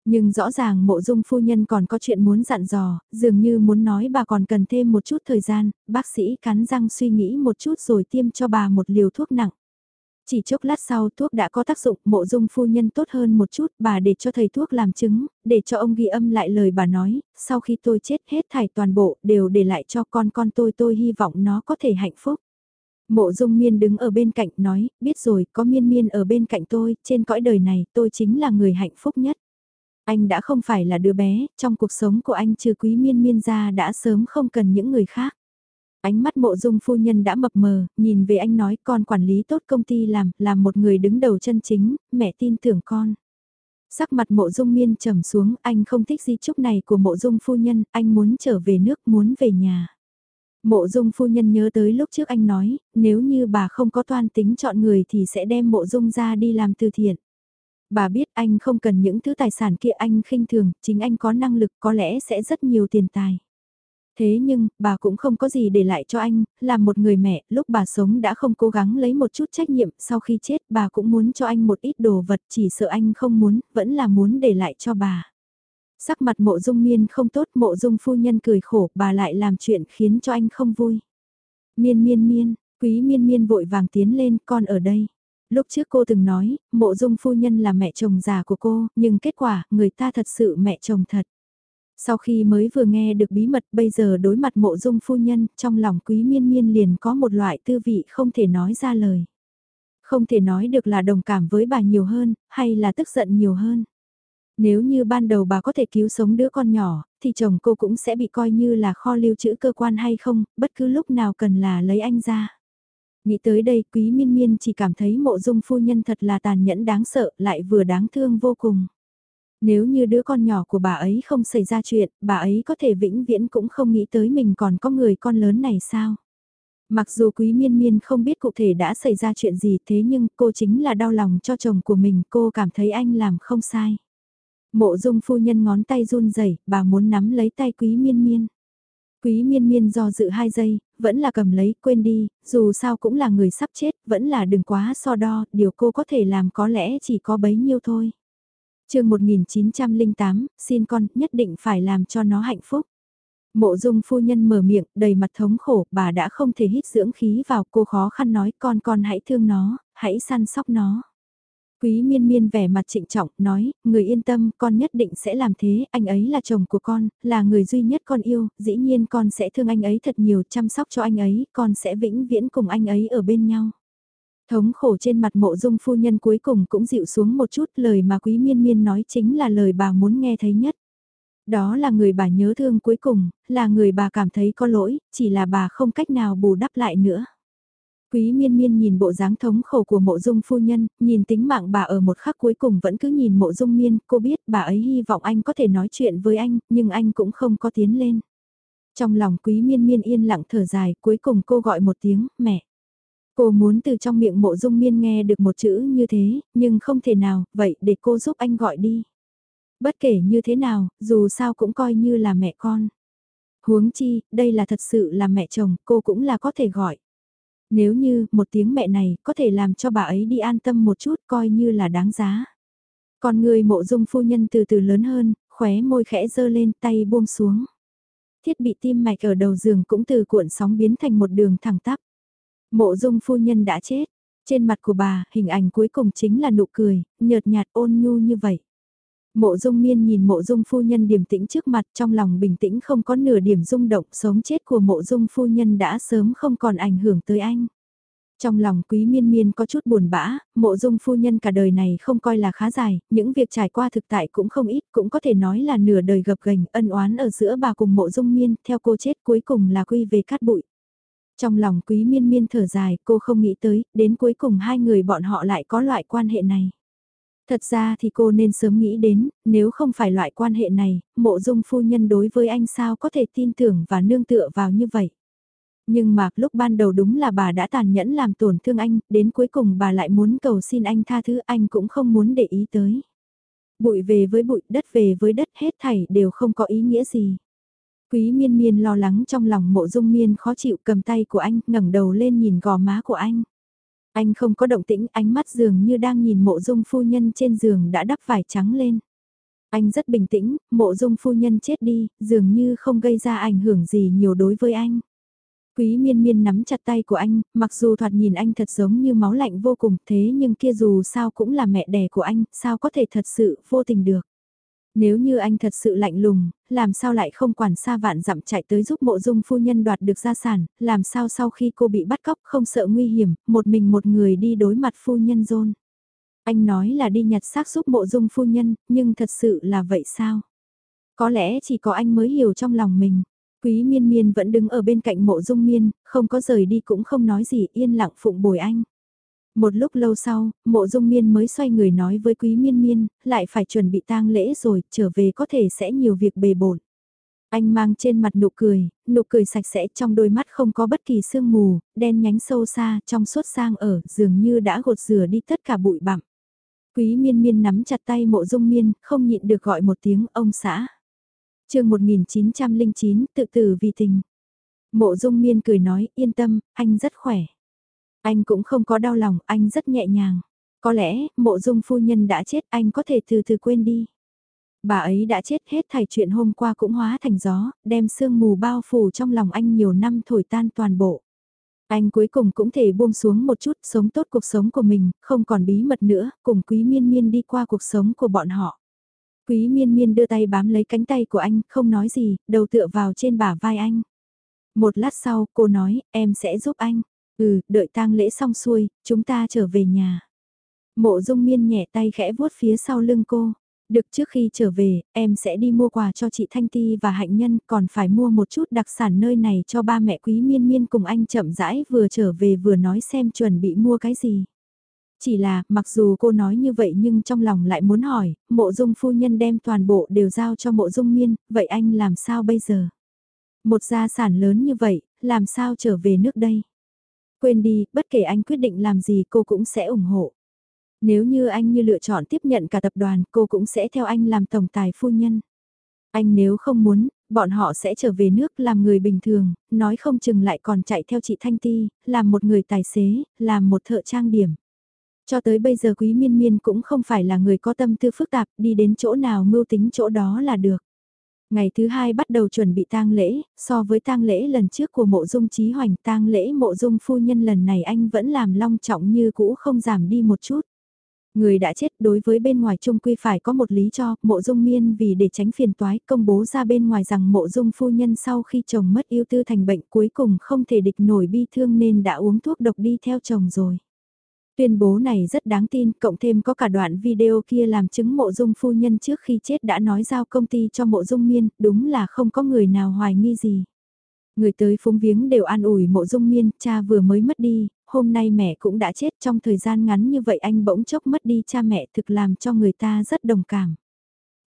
Nhưng rõ ràng mộ dung phu nhân còn có chuyện muốn dặn dò, dường như muốn nói bà còn cần thêm một chút thời gian, bác sĩ cắn răng suy nghĩ một chút rồi tiêm cho bà một liều thuốc nặng. Chỉ chốc lát sau thuốc đã có tác dụng, mộ dung phu nhân tốt hơn một chút, bà để cho thầy thuốc làm chứng, để cho ông ghi âm lại lời bà nói, sau khi tôi chết hết thải toàn bộ đều để lại cho con con tôi tôi hy vọng nó có thể hạnh phúc. Mộ dung miên đứng ở bên cạnh nói, biết rồi, có miên miên ở bên cạnh tôi, trên cõi đời này tôi chính là người hạnh phúc nhất. Anh đã không phải là đứa bé, trong cuộc sống của anh trừ quý miên miên ra đã sớm không cần những người khác. Ánh mắt mộ dung phu nhân đã mập mờ, nhìn về anh nói con quản lý tốt công ty làm, làm một người đứng đầu chân chính, mẹ tin tưởng con. Sắc mặt mộ dung miên trầm xuống, anh không thích di chúc này của mộ dung phu nhân, anh muốn trở về nước, muốn về nhà. Mộ dung phu nhân nhớ tới lúc trước anh nói, nếu như bà không có toan tính chọn người thì sẽ đem mộ dung ra đi làm từ thiện. Bà biết anh không cần những thứ tài sản kia anh khinh thường, chính anh có năng lực có lẽ sẽ rất nhiều tiền tài. Thế nhưng, bà cũng không có gì để lại cho anh, là một người mẹ, lúc bà sống đã không cố gắng lấy một chút trách nhiệm, sau khi chết bà cũng muốn cho anh một ít đồ vật chỉ sợ anh không muốn, vẫn là muốn để lại cho bà. Sắc mặt mộ dung miên không tốt, mộ dung phu nhân cười khổ, bà lại làm chuyện khiến cho anh không vui. Miên miên miên, quý miên miên vội vàng tiến lên, con ở đây. Lúc trước cô từng nói, mộ dung phu nhân là mẹ chồng già của cô, nhưng kết quả, người ta thật sự mẹ chồng thật. Sau khi mới vừa nghe được bí mật bây giờ đối mặt mộ dung phu nhân, trong lòng quý miên miên liền có một loại tư vị không thể nói ra lời. Không thể nói được là đồng cảm với bà nhiều hơn, hay là tức giận nhiều hơn. Nếu như ban đầu bà có thể cứu sống đứa con nhỏ, thì chồng cô cũng sẽ bị coi như là kho lưu trữ cơ quan hay không, bất cứ lúc nào cần là lấy anh ra. Nghĩ tới đây quý miên miên chỉ cảm thấy mộ dung phu nhân thật là tàn nhẫn đáng sợ lại vừa đáng thương vô cùng. Nếu như đứa con nhỏ của bà ấy không xảy ra chuyện, bà ấy có thể vĩnh viễn cũng không nghĩ tới mình còn có người con lớn này sao? Mặc dù quý miên miên không biết cụ thể đã xảy ra chuyện gì thế nhưng cô chính là đau lòng cho chồng của mình, cô cảm thấy anh làm không sai. Mộ dung phu nhân ngón tay run rẩy bà muốn nắm lấy tay quý miên miên. Quý miên miên do dự hai giây, vẫn là cầm lấy, quên đi, dù sao cũng là người sắp chết, vẫn là đừng quá so đo, điều cô có thể làm có lẽ chỉ có bấy nhiêu thôi chương 1908, xin con nhất định phải làm cho nó hạnh phúc. Mộ dung phu nhân mở miệng, đầy mặt thống khổ, bà đã không thể hít dưỡng khí vào, cô khó khăn nói con con hãy thương nó, hãy săn sóc nó. Quý miên miên vẻ mặt trịnh trọng, nói, người yên tâm, con nhất định sẽ làm thế, anh ấy là chồng của con, là người duy nhất con yêu, dĩ nhiên con sẽ thương anh ấy thật nhiều, chăm sóc cho anh ấy, con sẽ vĩnh viễn cùng anh ấy ở bên nhau. Thống khổ trên mặt mộ dung phu nhân cuối cùng cũng dịu xuống một chút lời mà quý miên miên nói chính là lời bà muốn nghe thấy nhất. Đó là người bà nhớ thương cuối cùng, là người bà cảm thấy có lỗi, chỉ là bà không cách nào bù đắp lại nữa. Quý miên miên nhìn bộ dáng thống khổ của mộ dung phu nhân, nhìn tính mạng bà ở một khắc cuối cùng vẫn cứ nhìn mộ dung miên, cô biết bà ấy hy vọng anh có thể nói chuyện với anh, nhưng anh cũng không có tiến lên. Trong lòng quý miên miên yên lặng thở dài, cuối cùng cô gọi một tiếng, mẹ. Cô muốn từ trong miệng mộ dung miên nghe được một chữ như thế, nhưng không thể nào, vậy để cô giúp anh gọi đi. Bất kể như thế nào, dù sao cũng coi như là mẹ con. Huống chi, đây là thật sự là mẹ chồng, cô cũng là có thể gọi. Nếu như, một tiếng mẹ này, có thể làm cho bà ấy đi an tâm một chút, coi như là đáng giá. Còn người mộ dung phu nhân từ từ lớn hơn, khóe môi khẽ dơ lên tay buông xuống. Thiết bị tim mạch ở đầu giường cũng từ cuộn sóng biến thành một đường thẳng tắp. Mộ dung phu nhân đã chết. Trên mặt của bà, hình ảnh cuối cùng chính là nụ cười, nhợt nhạt ôn nhu như vậy. Mộ dung miên nhìn mộ dung phu nhân điềm tĩnh trước mặt trong lòng bình tĩnh không có nửa điểm rung động sống chết của mộ dung phu nhân đã sớm không còn ảnh hưởng tới anh. Trong lòng quý miên miên có chút buồn bã, mộ dung phu nhân cả đời này không coi là khá dài, những việc trải qua thực tại cũng không ít, cũng có thể nói là nửa đời gập gành ân oán ở giữa bà cùng mộ dung miên, theo cô chết cuối cùng là quy về cát bụi. Trong lòng quý miên miên thở dài, cô không nghĩ tới, đến cuối cùng hai người bọn họ lại có loại quan hệ này. Thật ra thì cô nên sớm nghĩ đến, nếu không phải loại quan hệ này, mộ dung phu nhân đối với anh sao có thể tin tưởng và nương tựa vào như vậy. Nhưng mà lúc ban đầu đúng là bà đã tàn nhẫn làm tổn thương anh, đến cuối cùng bà lại muốn cầu xin anh tha thứ anh cũng không muốn để ý tới. Bụi về với bụi, đất về với đất hết thảy đều không có ý nghĩa gì. Quý miên miên lo lắng trong lòng mộ dung miên khó chịu cầm tay của anh, ngẩng đầu lên nhìn gò má của anh. Anh không có động tĩnh, ánh mắt dường như đang nhìn mộ dung phu nhân trên giường đã đắp vải trắng lên. Anh rất bình tĩnh, mộ dung phu nhân chết đi, dường như không gây ra ảnh hưởng gì nhiều đối với anh. Quý miên miên nắm chặt tay của anh, mặc dù thoạt nhìn anh thật giống như máu lạnh vô cùng thế nhưng kia dù sao cũng là mẹ đẻ của anh, sao có thể thật sự vô tình được. Nếu như anh thật sự lạnh lùng, làm sao lại không quản xa vạn dặm chạy tới giúp mộ dung phu nhân đoạt được gia sản, làm sao sau khi cô bị bắt cóc không sợ nguy hiểm, một mình một người đi đối mặt phu nhân rôn. Anh nói là đi nhặt xác giúp mộ dung phu nhân, nhưng thật sự là vậy sao? Có lẽ chỉ có anh mới hiểu trong lòng mình. Quý miên miên vẫn đứng ở bên cạnh mộ dung miên, không có rời đi cũng không nói gì yên lặng phụng bồi anh. Một lúc lâu sau, mộ dung miên mới xoay người nói với quý miên miên, lại phải chuẩn bị tang lễ rồi, trở về có thể sẽ nhiều việc bề bộn. Anh mang trên mặt nụ cười, nụ cười sạch sẽ trong đôi mắt không có bất kỳ sương mù, đen nhánh sâu xa trong suốt sang ở, dường như đã gột rửa đi tất cả bụi bặm. Quý miên miên nắm chặt tay mộ dung miên, không nhịn được gọi một tiếng ông xã. chương 1909, tự tử vì tình. Mộ dung miên cười nói, yên tâm, anh rất khỏe. Anh cũng không có đau lòng, anh rất nhẹ nhàng. Có lẽ, mộ dung phu nhân đã chết, anh có thể từ từ quên đi. Bà ấy đã chết hết thảy chuyện hôm qua cũng hóa thành gió, đem sương mù bao phủ trong lòng anh nhiều năm thổi tan toàn bộ. Anh cuối cùng cũng thể buông xuống một chút, sống tốt cuộc sống của mình, không còn bí mật nữa, cùng quý miên miên đi qua cuộc sống của bọn họ. Quý miên miên đưa tay bám lấy cánh tay của anh, không nói gì, đầu tựa vào trên bả vai anh. Một lát sau, cô nói, em sẽ giúp anh. Ừ, đợi tang lễ xong xuôi, chúng ta trở về nhà. Mộ dung miên nhẹ tay khẽ vuốt phía sau lưng cô. Được trước khi trở về, em sẽ đi mua quà cho chị Thanh Ti và Hạnh Nhân, còn phải mua một chút đặc sản nơi này cho ba mẹ quý miên miên cùng anh chậm rãi vừa trở về vừa nói xem chuẩn bị mua cái gì. Chỉ là, mặc dù cô nói như vậy nhưng trong lòng lại muốn hỏi, mộ dung phu nhân đem toàn bộ đều giao cho mộ dung miên, vậy anh làm sao bây giờ? Một gia sản lớn như vậy, làm sao trở về nước đây? Quên đi, bất kể anh quyết định làm gì cô cũng sẽ ủng hộ. Nếu như anh như lựa chọn tiếp nhận cả tập đoàn, cô cũng sẽ theo anh làm tổng tài phu nhân. Anh nếu không muốn, bọn họ sẽ trở về nước làm người bình thường, nói không chừng lại còn chạy theo chị Thanh Ti, làm một người tài xế, làm một thợ trang điểm. Cho tới bây giờ Quý Miên Miên cũng không phải là người có tâm tư phức tạp, đi đến chỗ nào mưu tính chỗ đó là được. Ngày thứ hai bắt đầu chuẩn bị tang lễ, so với tang lễ lần trước của mộ dung trí hoành tang lễ mộ dung phu nhân lần này anh vẫn làm long trọng như cũ không giảm đi một chút. Người đã chết đối với bên ngoài trung quy phải có một lý cho, mộ dung miên vì để tránh phiền toái công bố ra bên ngoài rằng mộ dung phu nhân sau khi chồng mất yêu tư thành bệnh cuối cùng không thể địch nổi bi thương nên đã uống thuốc độc đi theo chồng rồi. Tuyên bố này rất đáng tin, cộng thêm có cả đoạn video kia làm chứng mộ dung phu nhân trước khi chết đã nói giao công ty cho mộ dung miên, đúng là không có người nào hoài nghi gì. Người tới phúng viếng đều an ủi mộ dung miên, cha vừa mới mất đi, hôm nay mẹ cũng đã chết trong thời gian ngắn như vậy anh bỗng chốc mất đi cha mẹ thực làm cho người ta rất đồng cảm.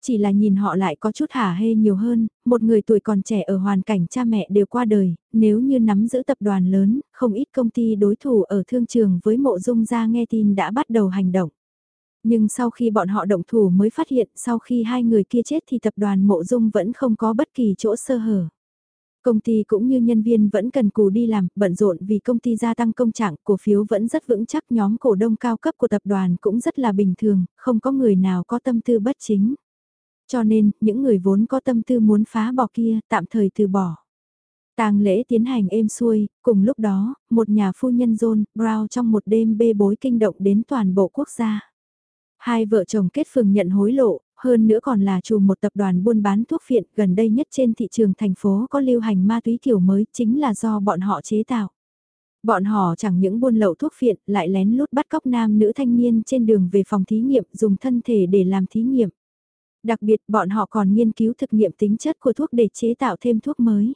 Chỉ là nhìn họ lại có chút hả hê nhiều hơn, một người tuổi còn trẻ ở hoàn cảnh cha mẹ đều qua đời, nếu như nắm giữ tập đoàn lớn, không ít công ty đối thủ ở thương trường với mộ dung ra nghe tin đã bắt đầu hành động. Nhưng sau khi bọn họ động thủ mới phát hiện sau khi hai người kia chết thì tập đoàn mộ dung vẫn không có bất kỳ chỗ sơ hở. Công ty cũng như nhân viên vẫn cần cù đi làm, bận rộn vì công ty gia tăng công trạng, cổ phiếu vẫn rất vững chắc, nhóm cổ đông cao cấp của tập đoàn cũng rất là bình thường, không có người nào có tâm tư bất chính. Cho nên, những người vốn có tâm tư muốn phá bỏ kia, tạm thời từ bỏ. Tang lễ tiến hành êm xuôi, cùng lúc đó, một nhà phu nhân John Brown trong một đêm bê bối kinh động đến toàn bộ quốc gia. Hai vợ chồng kết phường nhận hối lộ, hơn nữa còn là chủ một tập đoàn buôn bán thuốc phiện gần đây nhất trên thị trường thành phố có lưu hành ma túy kiểu mới chính là do bọn họ chế tạo. Bọn họ chẳng những buôn lậu thuốc phiện lại lén lút bắt cóc nam nữ thanh niên trên đường về phòng thí nghiệm dùng thân thể để làm thí nghiệm. Đặc biệt bọn họ còn nghiên cứu thực nghiệm tính chất của thuốc để chế tạo thêm thuốc mới.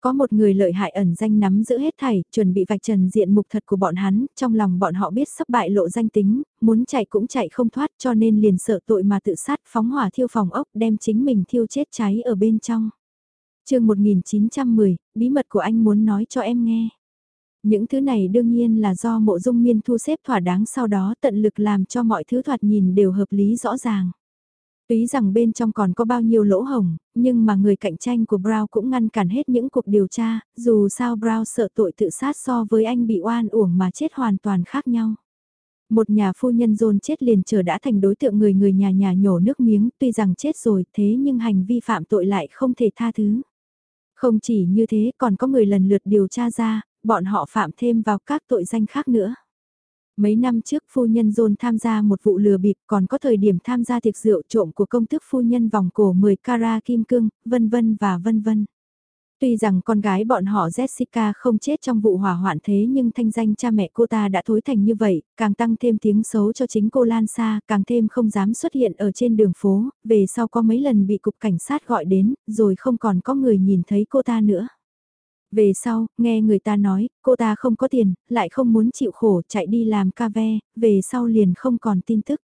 Có một người lợi hại ẩn danh nắm giữ hết thảy, chuẩn bị vạch trần diện mục thật của bọn hắn, trong lòng bọn họ biết sắp bại lộ danh tính, muốn chạy cũng chạy không thoát cho nên liền sợ tội mà tự sát phóng hỏa thiêu phòng ốc đem chính mình thiêu chết cháy ở bên trong. chương 1910, bí mật của anh muốn nói cho em nghe. Những thứ này đương nhiên là do mộ dung miên thu xếp thỏa đáng sau đó tận lực làm cho mọi thứ thoạt nhìn đều hợp lý rõ ràng. Tuy rằng bên trong còn có bao nhiêu lỗ hồng, nhưng mà người cạnh tranh của Brown cũng ngăn cản hết những cuộc điều tra, dù sao Brown sợ tội tự sát so với anh bị oan uổng mà chết hoàn toàn khác nhau. Một nhà phu nhân dồn chết liền chờ đã thành đối tượng người người nhà nhà nhổ nước miếng, tuy rằng chết rồi thế nhưng hành vi phạm tội lại không thể tha thứ. Không chỉ như thế còn có người lần lượt điều tra ra, bọn họ phạm thêm vào các tội danh khác nữa. Mấy năm trước phu nhân John tham gia một vụ lừa bịp còn có thời điểm tham gia tiệc rượu trộm của công tước phu nhân vòng cổ 10 carat kim cương, vân vân và vân vân. Tuy rằng con gái bọn họ Jessica không chết trong vụ hỏa hoạn thế nhưng thanh danh cha mẹ cô ta đã thối thành như vậy, càng tăng thêm tiếng xấu cho chính cô Lan Sa, càng thêm không dám xuất hiện ở trên đường phố, về sau có mấy lần bị cục cảnh sát gọi đến, rồi không còn có người nhìn thấy cô ta nữa. Về sau, nghe người ta nói, cô ta không có tiền, lại không muốn chịu khổ chạy đi làm ca ve, về sau liền không còn tin tức.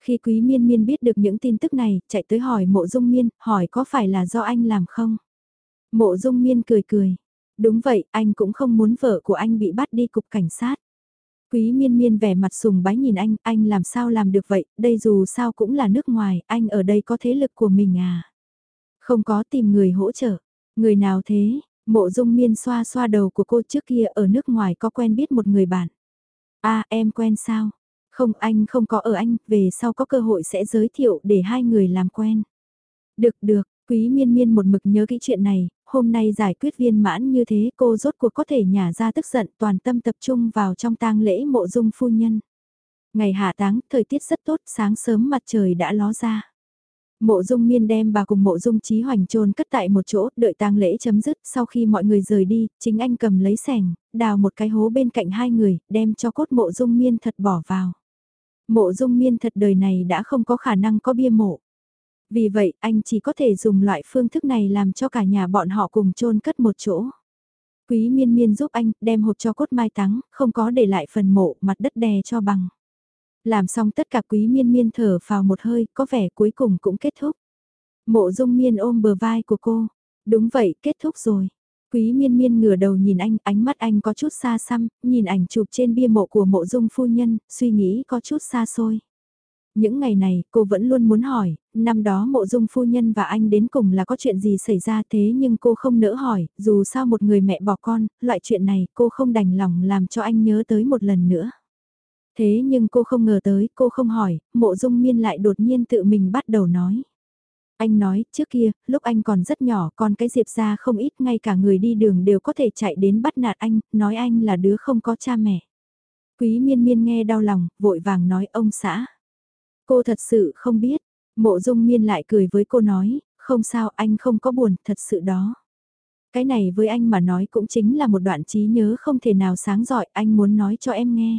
Khi quý miên miên biết được những tin tức này, chạy tới hỏi mộ dung miên, hỏi có phải là do anh làm không? Mộ dung miên cười cười. Đúng vậy, anh cũng không muốn vợ của anh bị bắt đi cục cảnh sát. Quý miên miên vẻ mặt sùng bái nhìn anh, anh làm sao làm được vậy, đây dù sao cũng là nước ngoài, anh ở đây có thế lực của mình à. Không có tìm người hỗ trợ, người nào thế, Mộ dung miên xoa xoa đầu của cô trước kia ở nước ngoài có quen biết một người bạn. a em quen sao? Không anh không có ở anh, về sau có cơ hội sẽ giới thiệu để hai người làm quen. Được được, quý miên miên một mực nhớ kỹ chuyện này, hôm nay giải quyết viên mãn như thế cô rốt cuộc có thể nhả ra tức giận toàn tâm tập trung vào trong tang lễ mộ dung phu nhân. Ngày hạ táng, thời tiết rất tốt, sáng sớm mặt trời đã ló ra. Mộ dung miên đem bà cùng mộ dung Chí hoành trôn cất tại một chỗ, đợi tang lễ chấm dứt, sau khi mọi người rời đi, chính anh cầm lấy sẻng, đào một cái hố bên cạnh hai người, đem cho cốt mộ dung miên thật bỏ vào. Mộ dung miên thật đời này đã không có khả năng có bia mộ. Vì vậy, anh chỉ có thể dùng loại phương thức này làm cho cả nhà bọn họ cùng trôn cất một chỗ. Quý miên miên giúp anh, đem hộp cho cốt mai táng, không có để lại phần mộ, mặt đất đè cho bằng. Làm xong tất cả quý miên miên thở vào một hơi, có vẻ cuối cùng cũng kết thúc. Mộ dung miên ôm bờ vai của cô. Đúng vậy, kết thúc rồi. Quý miên miên ngửa đầu nhìn anh, ánh mắt anh có chút xa xăm, nhìn ảnh chụp trên bia mộ của mộ dung phu nhân, suy nghĩ có chút xa xôi. Những ngày này, cô vẫn luôn muốn hỏi, năm đó mộ dung phu nhân và anh đến cùng là có chuyện gì xảy ra thế nhưng cô không nỡ hỏi, dù sao một người mẹ bỏ con, loại chuyện này cô không đành lòng làm cho anh nhớ tới một lần nữa. Thế nhưng cô không ngờ tới, cô không hỏi, mộ dung miên lại đột nhiên tự mình bắt đầu nói. Anh nói, trước kia, lúc anh còn rất nhỏ, còn cái diệp ra không ít, ngay cả người đi đường đều có thể chạy đến bắt nạt anh, nói anh là đứa không có cha mẹ. Quý miên miên nghe đau lòng, vội vàng nói ông xã. Cô thật sự không biết, mộ dung miên lại cười với cô nói, không sao anh không có buồn, thật sự đó. Cái này với anh mà nói cũng chính là một đoạn trí nhớ không thể nào sáng giỏi, anh muốn nói cho em nghe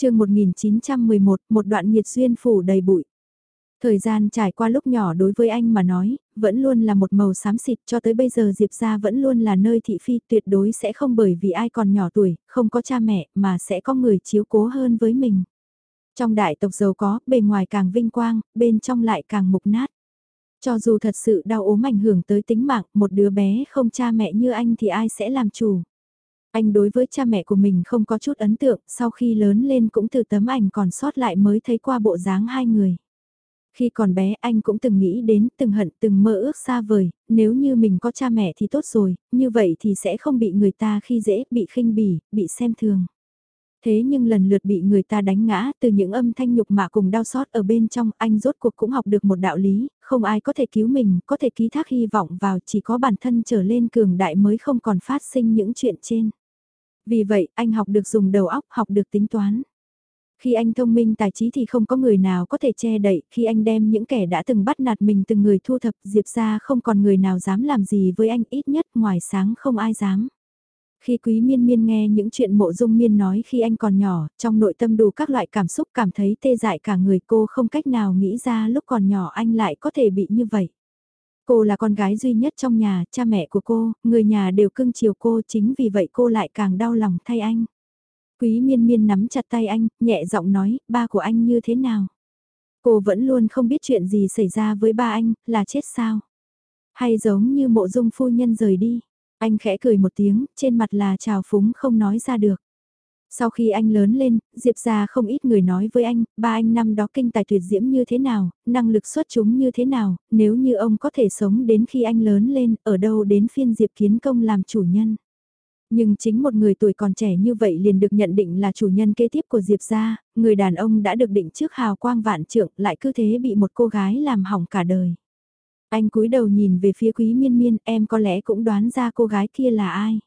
chương 1911, một đoạn nhiệt duyên phủ đầy bụi. Thời gian trải qua lúc nhỏ đối với anh mà nói, vẫn luôn là một màu xám xịt cho tới bây giờ Diệp ra vẫn luôn là nơi thị phi tuyệt đối sẽ không bởi vì ai còn nhỏ tuổi, không có cha mẹ mà sẽ có người chiếu cố hơn với mình. Trong đại tộc giàu có, bề ngoài càng vinh quang, bên trong lại càng mục nát. Cho dù thật sự đau ốm ảnh hưởng tới tính mạng, một đứa bé không cha mẹ như anh thì ai sẽ làm chủ. Anh đối với cha mẹ của mình không có chút ấn tượng, sau khi lớn lên cũng từ tấm ảnh còn sót lại mới thấy qua bộ dáng hai người. Khi còn bé anh cũng từng nghĩ đến, từng hận, từng mơ ước xa vời, nếu như mình có cha mẹ thì tốt rồi, như vậy thì sẽ không bị người ta khi dễ, bị khinh bỉ, bị xem thường. Thế nhưng lần lượt bị người ta đánh ngã từ những âm thanh nhục mạ cùng đau xót ở bên trong anh rốt cuộc cũng học được một đạo lý, không ai có thể cứu mình, có thể ký thác hy vọng vào chỉ có bản thân trở lên cường đại mới không còn phát sinh những chuyện trên. Vì vậy, anh học được dùng đầu óc, học được tính toán. Khi anh thông minh tài trí thì không có người nào có thể che đậy, khi anh đem những kẻ đã từng bắt nạt mình từng người thu thập diệp ra không còn người nào dám làm gì với anh ít nhất ngoài sáng không ai dám. Khi quý miên miên nghe những chuyện mộ dung miên nói khi anh còn nhỏ, trong nội tâm đủ các loại cảm xúc cảm thấy tê dại cả người cô không cách nào nghĩ ra lúc còn nhỏ anh lại có thể bị như vậy. Cô là con gái duy nhất trong nhà, cha mẹ của cô, người nhà đều cưng chiều cô chính vì vậy cô lại càng đau lòng thay anh. Quý miên miên nắm chặt tay anh, nhẹ giọng nói, ba của anh như thế nào? Cô vẫn luôn không biết chuyện gì xảy ra với ba anh, là chết sao? Hay giống như mộ dung phu nhân rời đi? Anh khẽ cười một tiếng, trên mặt là trào phúng không nói ra được. Sau khi anh lớn lên, Diệp ra không ít người nói với anh, ba anh năm đó kinh tài tuyệt diễm như thế nào, năng lực xuất chúng như thế nào, nếu như ông có thể sống đến khi anh lớn lên, ở đâu đến phiên Diệp kiến công làm chủ nhân. Nhưng chính một người tuổi còn trẻ như vậy liền được nhận định là chủ nhân kế tiếp của Diệp gia, người đàn ông đã được định trước hào quang vạn trượng lại cứ thế bị một cô gái làm hỏng cả đời. Anh cúi đầu nhìn về phía quý miên miên, em có lẽ cũng đoán ra cô gái kia là ai.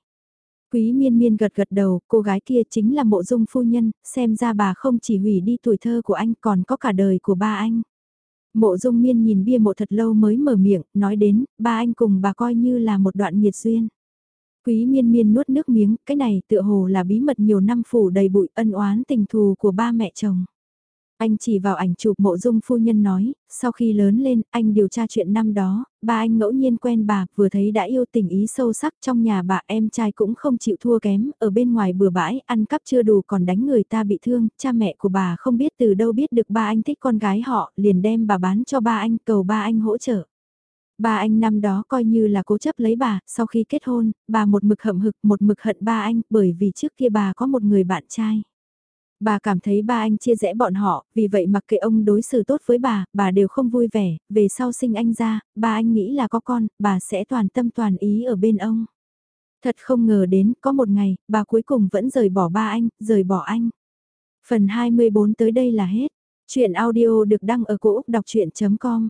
Quý miên miên gật gật đầu, cô gái kia chính là mộ dung phu nhân, xem ra bà không chỉ hủy đi tuổi thơ của anh còn có cả đời của ba anh. Mộ dung miên nhìn bia mộ thật lâu mới mở miệng, nói đến, ba anh cùng bà coi như là một đoạn nghiệt duyên. Quý miên miên nuốt nước miếng, cái này tựa hồ là bí mật nhiều năm phủ đầy bụi ân oán tình thù của ba mẹ chồng. Anh chỉ vào ảnh chụp mộ dung phu nhân nói, sau khi lớn lên, anh điều tra chuyện năm đó, ba anh ngẫu nhiên quen bà, vừa thấy đã yêu tình ý sâu sắc trong nhà bà em trai cũng không chịu thua kém, ở bên ngoài bừa bãi, ăn cắp chưa đủ còn đánh người ta bị thương, cha mẹ của bà không biết từ đâu biết được ba anh thích con gái họ, liền đem bà bán cho ba anh, cầu ba anh hỗ trợ. Ba anh năm đó coi như là cố chấp lấy bà, sau khi kết hôn, bà một mực hậm hực, một mực hận ba anh, bởi vì trước kia bà có một người bạn trai. Bà cảm thấy ba anh chia rẽ bọn họ, vì vậy mặc kệ ông đối xử tốt với bà, bà đều không vui vẻ, về sau sinh anh ra, ba anh nghĩ là có con, bà sẽ toàn tâm toàn ý ở bên ông. Thật không ngờ đến, có một ngày, bà cuối cùng vẫn rời bỏ ba anh, rời bỏ anh. Phần 24 tới đây là hết. Chuyện audio được đăng ở cổ Úc đọc chuyện.com